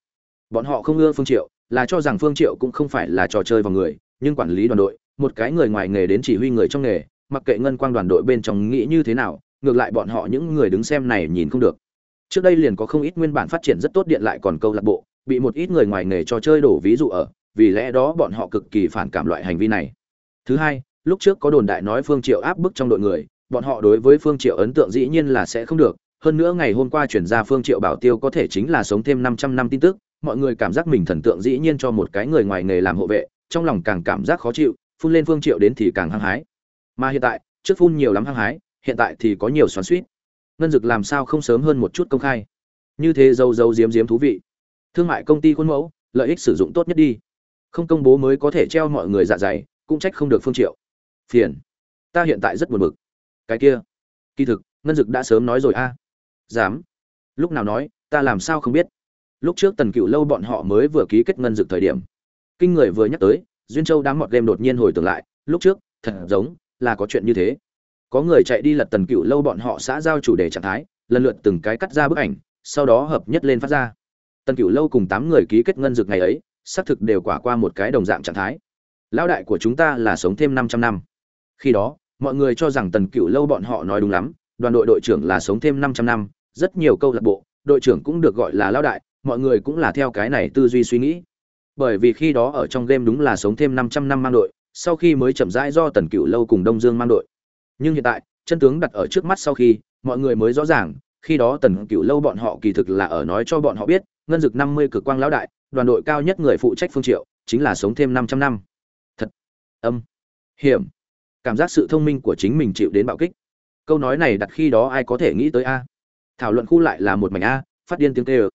bọn họ không ưa phương triệu là cho rằng phương triệu cũng không phải là trò chơi vào người nhưng quản lý đoàn đội một cái người ngoài nghề đến chỉ huy người trong nghề mặc kệ ngân quang đoàn đội bên trong nghĩ như thế nào, ngược lại bọn họ những người đứng xem này nhìn không được. Trước đây liền có không ít nguyên bản phát triển rất tốt điện lại còn câu lạc bộ, bị một ít người ngoài nghề cho chơi đổ ví dụ ở, vì lẽ đó bọn họ cực kỳ phản cảm loại hành vi này. Thứ hai, lúc trước có đồn đại nói phương triệu áp bức trong đội người, bọn họ đối với phương triệu ấn tượng dĩ nhiên là sẽ không được. Hơn nữa ngày hôm qua chuyển ra phương triệu bảo tiêu có thể chính là sống thêm 500 năm tin tức, mọi người cảm giác mình thần tượng dĩ nhiên cho một cái người ngoài nghề làm hộ vệ, trong lòng càng cảm giác khó chịu, phun lên phương triệu đến thì càng hăng hái mà hiện tại, trước phun nhiều lắm hăng hái, hiện tại thì có nhiều xoắn suýt ngân dực làm sao không sớm hơn một chút công khai? Như thế dâu dâu diếm diếm thú vị. Thương mại công ty khuôn mẫu, lợi ích sử dụng tốt nhất đi. Không công bố mới có thể treo mọi người dạ dày, cũng trách không được phương triệu. Phiền. Ta hiện tại rất buồn bực. Cái kia. Kỳ thực, ngân dực đã sớm nói rồi a. Dám. Lúc nào nói, ta làm sao không biết. Lúc trước tần cựu lâu bọn họ mới vừa ký kết ngân dực thời điểm. Kinh người vừa nhắc tới, duyên châu đám mọt game đột nhiên hồi tưởng lại, lúc trước, thật giống là có chuyện như thế. Có người chạy đi lật tần cựu lâu bọn họ xã giao chủ đề trạng thái, lần lượt từng cái cắt ra bức ảnh, sau đó hợp nhất lên phát ra. Tần cựu lâu cùng tám người ký kết ngân dược ngày ấy, xác thực đều quả qua một cái đồng dạng trạng thái. Lão đại của chúng ta là sống thêm 500 năm. Khi đó, mọi người cho rằng tần cựu lâu bọn họ nói đúng lắm, đoàn đội đội trưởng là sống thêm 500 năm, rất nhiều câu lạc bộ, đội trưởng cũng được gọi là lão đại, mọi người cũng là theo cái này tư duy suy nghĩ. Bởi vì khi đó ở trong game đúng là sống thêm 500 năm mang đội sau khi mới chậm rãi do tần cựu lâu cùng đông dương mang đội. Nhưng hiện tại, chân tướng đặt ở trước mắt sau khi, mọi người mới rõ ràng, khi đó tần cựu lâu bọn họ kỳ thực là ở nói cho bọn họ biết, ngân dực 50 cực quang lão đại, đoàn đội cao nhất người phụ trách phương triệu, chính là sống thêm 500 năm. Thật, âm, hiểm. Cảm giác sự thông minh của chính mình chịu đến bạo kích. Câu nói này đặt khi đó ai có thể nghĩ tới a. Thảo luận khu lại là một mảnh a, phát điên tiếng kêu.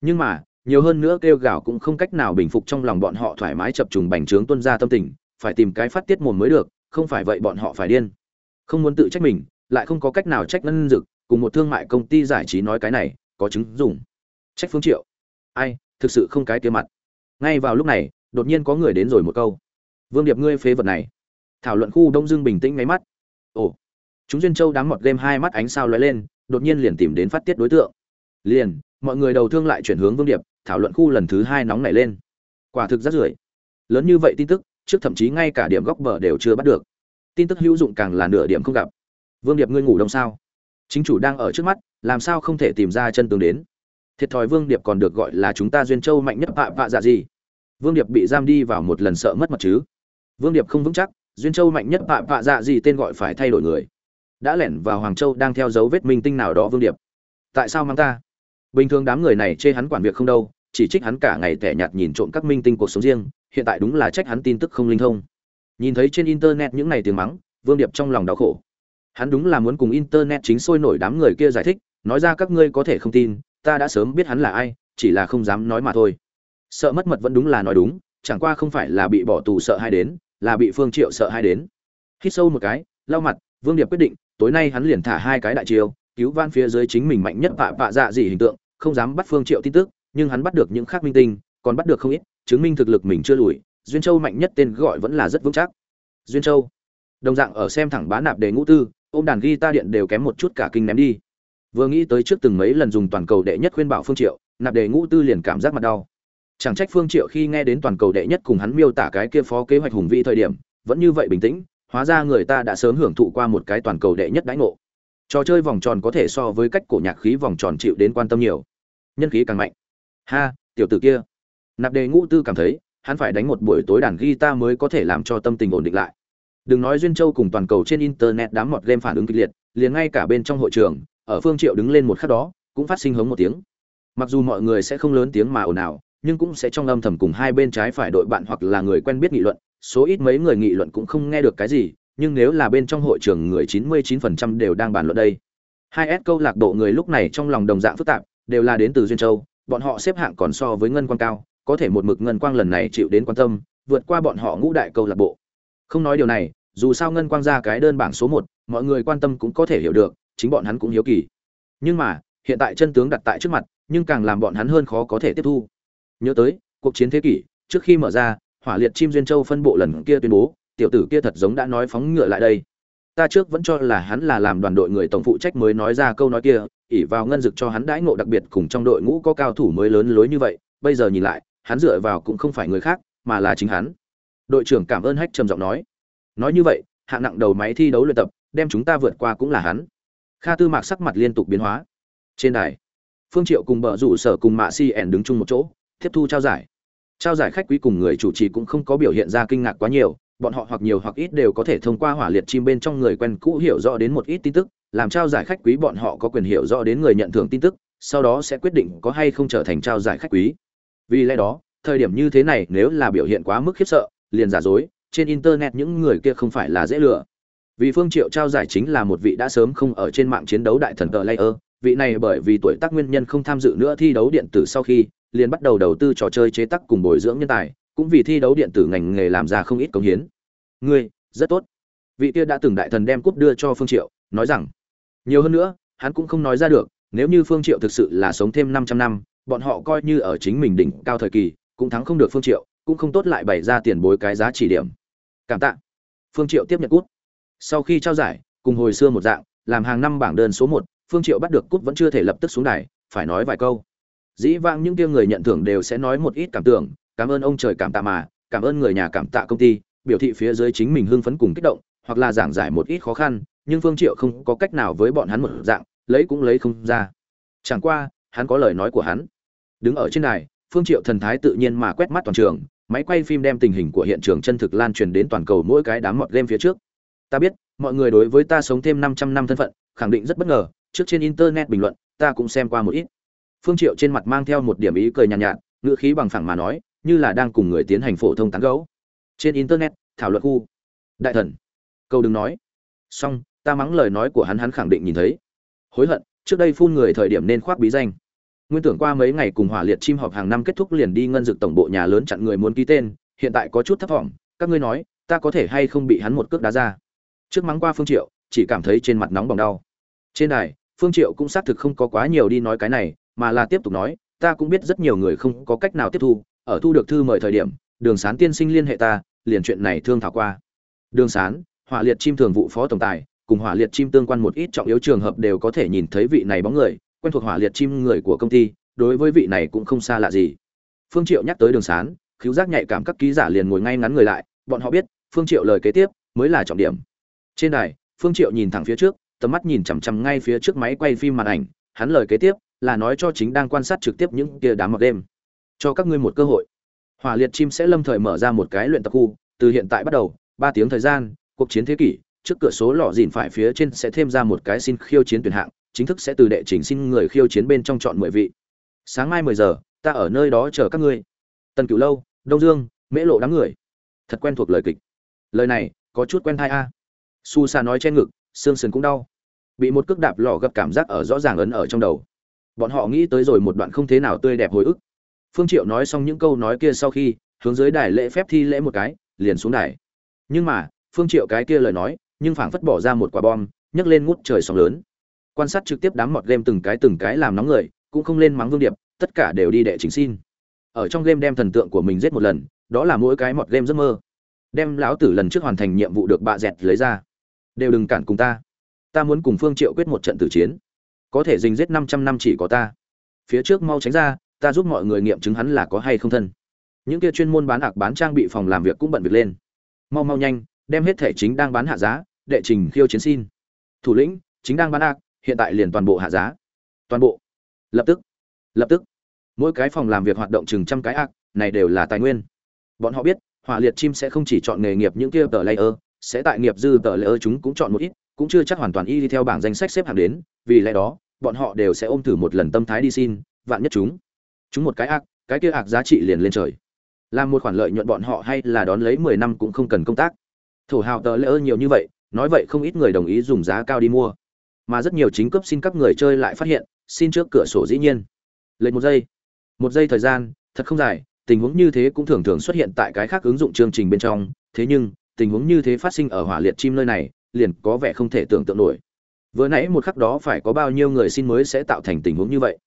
Nhưng mà, nhiều hơn nữa kêu gào cũng không cách nào bình phục trong lòng bọn họ thoải mái chập trùng bành trướng tuân ra tâm tình phải tìm cái phát tiết mồm mới được, không phải vậy bọn họ phải điên. Không muốn tự trách mình, lại không có cách nào trách ngân dực, cùng một thương mại công ty giải trí nói cái này, có chứng dùng. Trách phương triệu. Ai, thực sự không cái kia mặt. Ngay vào lúc này, đột nhiên có người đến rồi một câu. Vương điệp ngươi phế vật này. Thảo luận khu đông dương bình tĩnh ngáy mắt. Ồ. Chúng duyên châu đám mọt game hai mắt ánh sao lóe lên, đột nhiên liền tìm đến phát tiết đối tượng. Liền, mọi người đầu thương lại chuyển hướng vương điệp, thảo luận khu lần thứ hai nóng nảy lên. Quả thực rất rưởi. Lớn như vậy tin tức trước thậm chí ngay cả điểm góc bờ đều chưa bắt được. Tin tức hữu dụng càng là nửa điểm không gặp. Vương điệp ngươi ngủ đông sao? Chính chủ đang ở trước mắt, làm sao không thể tìm ra chân tướng đến? Thiệt thòi vương điệp còn được gọi là chúng ta duyên châu mạnh nhất vạ vạ dạ gì? Vương điệp bị giam đi vào một lần sợ mất mặt chứ? Vương điệp không vững chắc, duyên châu mạnh nhất vạ vạ dạ gì tên gọi phải thay đổi người. Đã lẻn vào hoàng châu đang theo dấu vết minh tinh nào đó vương điệp. Tại sao mang ta? Bình thường đám người này chê hắn quản việc không đâu, chỉ trích hắn cả ngày tẻ nhạt nhìn trộm các minh tinh cuộc sống riêng hiện tại đúng là trách hắn tin tức không linh thông. Nhìn thấy trên internet những ngày tiếng mắng, vương điệp trong lòng đau khổ. Hắn đúng là muốn cùng internet chính sôi nổi đám người kia giải thích, nói ra các ngươi có thể không tin, ta đã sớm biết hắn là ai, chỉ là không dám nói mà thôi. Sợ mất mật vẫn đúng là nói đúng, chẳng qua không phải là bị bỏ tù sợ hai đến, là bị phương triệu sợ hai đến. Hít sâu một cái, lau mặt, vương điệp quyết định, tối nay hắn liền thả hai cái đại chiêu, cứu van phía dưới chính mình mạnh nhất vạ vạ dạ gì hình tượng, không dám bắt phương triệu tin tức, nhưng hắn bắt được những khác minh tinh, còn bắt được không ít chứng minh thực lực mình chưa lùi, duyên châu mạnh nhất tên gọi vẫn là rất vững chắc. Duyên châu. Đồng dạng ở xem thẳng bá nạp đề ngũ tư, ôm đàn ghi ta điện đều kém một chút cả kinh ném đi. Vừa nghĩ tới trước từng mấy lần dùng toàn cầu đệ nhất khuyên bảo phương triệu, nạp đề ngũ tư liền cảm giác mặt đau. Chẳng trách phương triệu khi nghe đến toàn cầu đệ nhất cùng hắn miêu tả cái kia phó kế hoạch hùng vĩ thời điểm, vẫn như vậy bình tĩnh, hóa ra người ta đã sớm hưởng thụ qua một cái toàn cầu đệ nhất đãi ngộ. Trò chơi vòng tròn có thể so với cách cổ nhạc khí vòng tròn chịu đến quan tâm nhiều. Nhân khí càng mạnh. Ha, tiểu tử kia nạp đề ngũ tư cảm thấy, hắn phải đánh một buổi tối đàn guitar mới có thể làm cho tâm tình ổn định lại. Đừng nói duyên châu cùng toàn cầu trên internet đám mọt game phản ứng kịch liệt, liền ngay cả bên trong hội trường, ở phương triệu đứng lên một khắc đó, cũng phát sinh hống một tiếng. Mặc dù mọi người sẽ không lớn tiếng mà ồn ào, nhưng cũng sẽ trong âm thầm cùng hai bên trái phải đội bạn hoặc là người quen biết nghị luận, số ít mấy người nghị luận cũng không nghe được cái gì, nhưng nếu là bên trong hội trường người 99% đều đang bàn luận đây. Hai s câu lạc bộ người lúc này trong lòng đồng dạng phức tạp, đều là đến từ duyên châu, bọn họ xếp hạng còn so với ngân quan cao có thể một mực ngân quang lần này chịu đến quan tâm, vượt qua bọn họ ngũ đại câu lạc bộ. Không nói điều này, dù sao ngân quang ra cái đơn bảng số một, mọi người quan tâm cũng có thể hiểu được, chính bọn hắn cũng hiếu kỳ. Nhưng mà, hiện tại chân tướng đặt tại trước mặt, nhưng càng làm bọn hắn hơn khó có thể tiếp thu. Nhớ tới, cuộc chiến thế kỷ, trước khi mở ra, hỏa liệt chim duyên châu phân bộ lần kia tuyên bố, tiểu tử kia thật giống đã nói phóng ngựa lại đây. Ta trước vẫn cho là hắn là làm đoàn đội người tổng phụ trách mới nói ra câu nói kia ỉ vào ngân dực cho hắn đãi ngộ đặc biệt cùng trong đội ngũ có cao thủ mới lớn lối như vậy, bây giờ nhìn lại hắn dựa vào cũng không phải người khác, mà là chính hắn. Đội trưởng cảm ơn hách trầm giọng nói. Nói như vậy, hạng nặng đầu máy thi đấu luyện tập, đem chúng ta vượt qua cũng là hắn. Kha tư mạc sắc mặt liên tục biến hóa. Trên đài, phương triệu cùng bờ rủ sở cùng mạ si ẻn đứng chung một chỗ, tiếp thu trao giải. Trao giải khách quý cùng người chủ trì cũng không có biểu hiện ra kinh ngạc quá nhiều, bọn họ hoặc nhiều hoặc ít đều có thể thông qua hỏa liệt chim bên trong người quen cũ hiểu rõ đến một ít tin tức, làm trao giải khách quý bọn họ có quyền hiểu rõ đến người nhận thưởng tin tức, sau đó sẽ quyết định có hay không trở thành trao giải khách quý vì lẽ đó, thời điểm như thế này nếu là biểu hiện quá mức khiếp sợ, liền giả dối, trên internet những người kia không phải là dễ lừa. Vì phương triệu trao giải chính là một vị đã sớm không ở trên mạng chiến đấu đại thần cờ layer, vị này bởi vì tuổi tác nguyên nhân không tham dự nữa thi đấu điện tử sau khi, liền bắt đầu đầu tư trò chơi chế tác cùng bồi dưỡng nhân tài, cũng vì thi đấu điện tử ngành nghề làm ra không ít công hiến. Ngươi, rất tốt. Vị kia đã từng đại thần đem cúp đưa cho phương triệu, nói rằng, nhiều hơn nữa, hắn cũng không nói ra được, nếu như phương triệu thực sự là sống thêm 500 năm bọn họ coi như ở chính mình đỉnh cao thời kỳ, cũng thắng không được phương triệu, cũng không tốt lại bày ra tiền bối cái giá chỉ điểm. Cảm tạ. Phương triệu tiếp nhận cút. sau khi trao giải, cùng hồi xưa một dạng, làm hàng năm bảng đơn số một, phương triệu bắt được cút vẫn chưa thể lập tức xuống đài, phải nói vài câu. Dĩ vãng những kia người nhận thưởng đều sẽ nói một ít cảm tưởng, cảm ơn ông trời cảm tạ mà, cảm ơn người nhà cảm tạ công ty, biểu thị phía dưới chính mình hưng phấn cùng kích động, hoặc là giảng giải một ít khó khăn, nhưng phương triệu không có cách nào với bọn hắn một dạng, lấy cũng lấy không ra. Chẳng qua, hắn có lời nói của hắn đứng ở trên đài phương triệu thần thái tự nhiên mà quét mắt toàn trường máy quay phim đem tình hình của hiện trường chân thực lan truyền đến toàn cầu mỗi cái đám mọt game phía trước. Ta biết mọi người đối với ta sống thêm 500 năm thân phận khẳng định rất bất ngờ trước trên internet bình luận ta cũng xem qua một ít. Phương triệu trên mặt mang theo một điểm ý cười nhàn nhạt, nhạt ngữ khí bằng phẳng mà nói như là đang cùng người tiến hành phổ thông tán gẫu. Trên internet thảo luận khu. Đại thần. Câu đừng nói. Xong ta mắng lời nói của hắn hắn khẳng định nhìn thấy. Hối hận trước đây phun người thời điểm nên khoác bí danh nguyên tưởng qua mấy ngày cùng hỏa liệt chim họp hàng năm kết thúc liền đi ngân dực tổng bộ nhà lớn chặn người muốn ký tên, hiện tại có chút thất vọng các ngươi nói, ta có thể hay không bị hắn một cước đá ra? Trước mắng qua phương triệu, chỉ cảm thấy trên mặt nóng bỏng đau. Trên đài, phương triệu cũng xác thực không có quá nhiều đi nói cái này, mà là tiếp tục nói, ta cũng biết rất nhiều người không có cách nào tiếp thu, ở thu được thư mời thời điểm, đường sán tiên sinh liên hệ ta, liền chuyện này thương thảo qua. Đường sán, hỏa liệt chim thường vụ phó tổng tài, cùng hỏa liệt chim tương quan một ít trọng yếu trường hợp đều có thể nhìn thấy vị này bóng người quen thuộc hỏa liệt chim người của công ty, đối với vị này cũng không xa lạ gì. Phương triệu nhắc tới đường sán khiếu giác nhạy cảm các ký giả liền ngồi ngay ngắn người lại, bọn họ biết, phương triệu lời kế tiếp mới là trọng điểm. Trên đài, phương triệu nhìn thẳng phía trước, tầm mắt nhìn chằm chằm ngay phía trước máy quay phim màn ảnh, hắn lời kế tiếp là nói cho chính đang quan sát trực tiếp những kia đám mọc đêm. Cho các ngươi một cơ hội. Hỏa liệt chim sẽ lâm thời mở ra một cái luyện tập khu, từ hiện tại bắt đầu, ba tiếng thời gian, cuộc chiến thế kỷ, trước cửa số lọ dìn phải phía trên sẽ thêm ra một cái xin khiêu chiến tuyển hạng chính thức sẽ từ đệ trình xin người khiêu chiến bên trong chọn mười vị. Sáng mai mười giờ, ta ở nơi đó chờ các ngươi. Tần cửu lâu, đông dương, mễ lộ đám người. Thật quen thuộc lời kịch. Lời này, có chút quen thai a. Su sa nói trên ngực, xương sườn cũng đau. Bị một cước đạp lò gập cảm giác ở rõ ràng ấn ở trong đầu. Bọn họ nghĩ tới rồi một đoạn không thế nào tươi đẹp hồi ức. Phương triệu nói xong những câu nói kia sau khi, hướng dưới đài lễ phép thi lễ một cái, liền xuống đài. Nhưng mà, phương triệu cái kia lời nói, nhưng phảng phất bỏ ra một quả bom, nhấc lên ngút trời sóng lớn quan sát trực tiếp đám mọt game từng cái từng cái làm nóng người, cũng không lên mắng vương điệp, tất cả đều đi đệ chính xin. Ở trong game đem thần tượng của mình giết một lần, đó là mỗi cái mọt game giấc mơ. Đem lão tử lần trước hoàn thành nhiệm vụ được bạ dẹt lấy ra. Đều đừng cản cùng ta. Ta muốn cùng phương triệu quyết một trận tử chiến. Có thể dình giết 500 năm chỉ có ta. Phía trước mau tránh ra, ta giúp mọi người nghiệm chứng hắn là có hay không thân. Những kia chuyên môn bán ạc bán trang bị phòng làm việc cũng bận việc lên. Mau mau nhanh, đem hết thể chính đang bán hạ giá, đệ trình khiêu chiến xin. Thủ lĩnh, chính đang bán ạc hiện tại liền toàn bộ hạ giá. Toàn bộ. Lập tức. Lập tức. Mỗi cái phòng làm việc hoạt động chừng trăm cái ác, này đều là tài nguyên. Bọn họ biết, hỏa liệt chim sẽ không chỉ chọn nghề nghiệp những kia tờ layer, sẽ tại nghiệp dư tờ layer chúng cũng chọn một ít, cũng chưa chắc hoàn toàn y đi theo bảng danh sách xếp hàng đến, vì lẽ đó, bọn họ đều sẽ ôm thử một lần tâm thái đi xin, vạn nhất chúng. Chúng một cái ác, cái kia ác giá trị liền lên trời. Làm một khoản lợi nhuận bọn họ hay là đón lấy mười năm cũng không cần công tác. Thổ hào tờ layer nhiều như vậy, nói vậy không ít người đồng ý dùng giá cao đi mua mà rất nhiều chính cấp xin các người chơi lại phát hiện, xin trước cửa sổ dĩ nhiên. Lệch một giây. Một giây thời gian, thật không dài, tình huống như thế cũng thường thường xuất hiện tại cái khác ứng dụng chương trình bên trong. Thế nhưng, tình huống như thế phát sinh ở hỏa liệt chim nơi này, liền có vẻ không thể tưởng tượng nổi. Vừa nãy một khắc đó phải có bao nhiêu người xin mới sẽ tạo thành tình huống như vậy?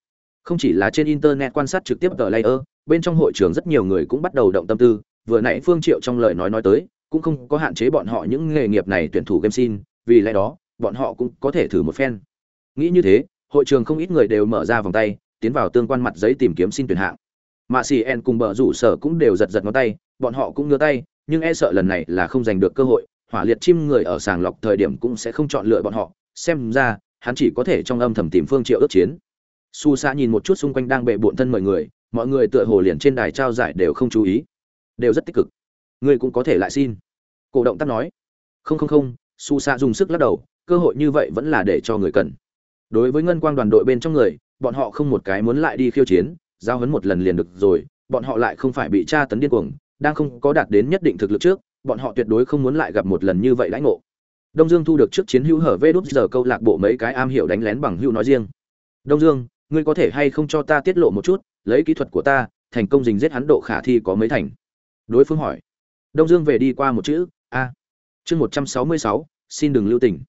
Không chỉ là trên internet quan sát trực tiếp tờ layer, bên trong hội trường rất nhiều người cũng bắt đầu động tâm tư. Vừa nãy phương triệu trong lời nói nói tới, cũng không có hạn chế bọn họ những nghề nghiệp này tuyển thủ game xin, vì lẽ đó bọn họ cũng có thể thử một phen. Nghĩ như thế, hội trường không ít người đều mở ra vòng tay, tiến vào tương quan mặt giấy tìm kiếm xin tuyển hạng. Mạ xì en cùng bờ rủ sở cũng đều giật giật ngón tay, bọn họ cũng ngứa tay, nhưng e sợ lần này là không giành được cơ hội, hỏa liệt chim người ở sàng lọc thời điểm cũng sẽ không chọn lựa bọn họ. Xem ra, hắn chỉ có thể trong âm thầm tìm phương triệu ước chiến. Su sa nhìn một chút xung quanh đang bệ bộn thân mọi người mọi người tựa hồ liền trên đài trao giải đều không chú ý. Đều rất tích cực. Ngươi cũng có thể lại xin. Cổ động tác nói. Không không không, su sa dùng sức lắc đầu cơ hội như vậy vẫn là để cho người cần. Đối với ngân quang đoàn đội bên trong người, bọn họ không một cái muốn lại đi khiêu chiến, giao hấn một lần liền được rồi, bọn họ lại không phải bị tra tấn điên cuồng, đang không có đạt đến nhất định thực lực trước, bọn họ tuyệt đối không muốn lại gặp một lần như vậy lãnh ngộ. Đông dương thu được trước chiến hữu hở vê đút giờ câu lạc bộ mấy cái am hiểu đánh lén bằng hữu nói riêng. Đông dương, ngươi có thể hay không cho ta tiết lộ một chút, lấy kỹ thuật của ta, thành công dình giết hắn độ khả thi có mấy thành? Đối phương hỏi. Đông dương về đi qua một chữ, a, chương một trăm sáu mươi sáu, xin đừng lưu tình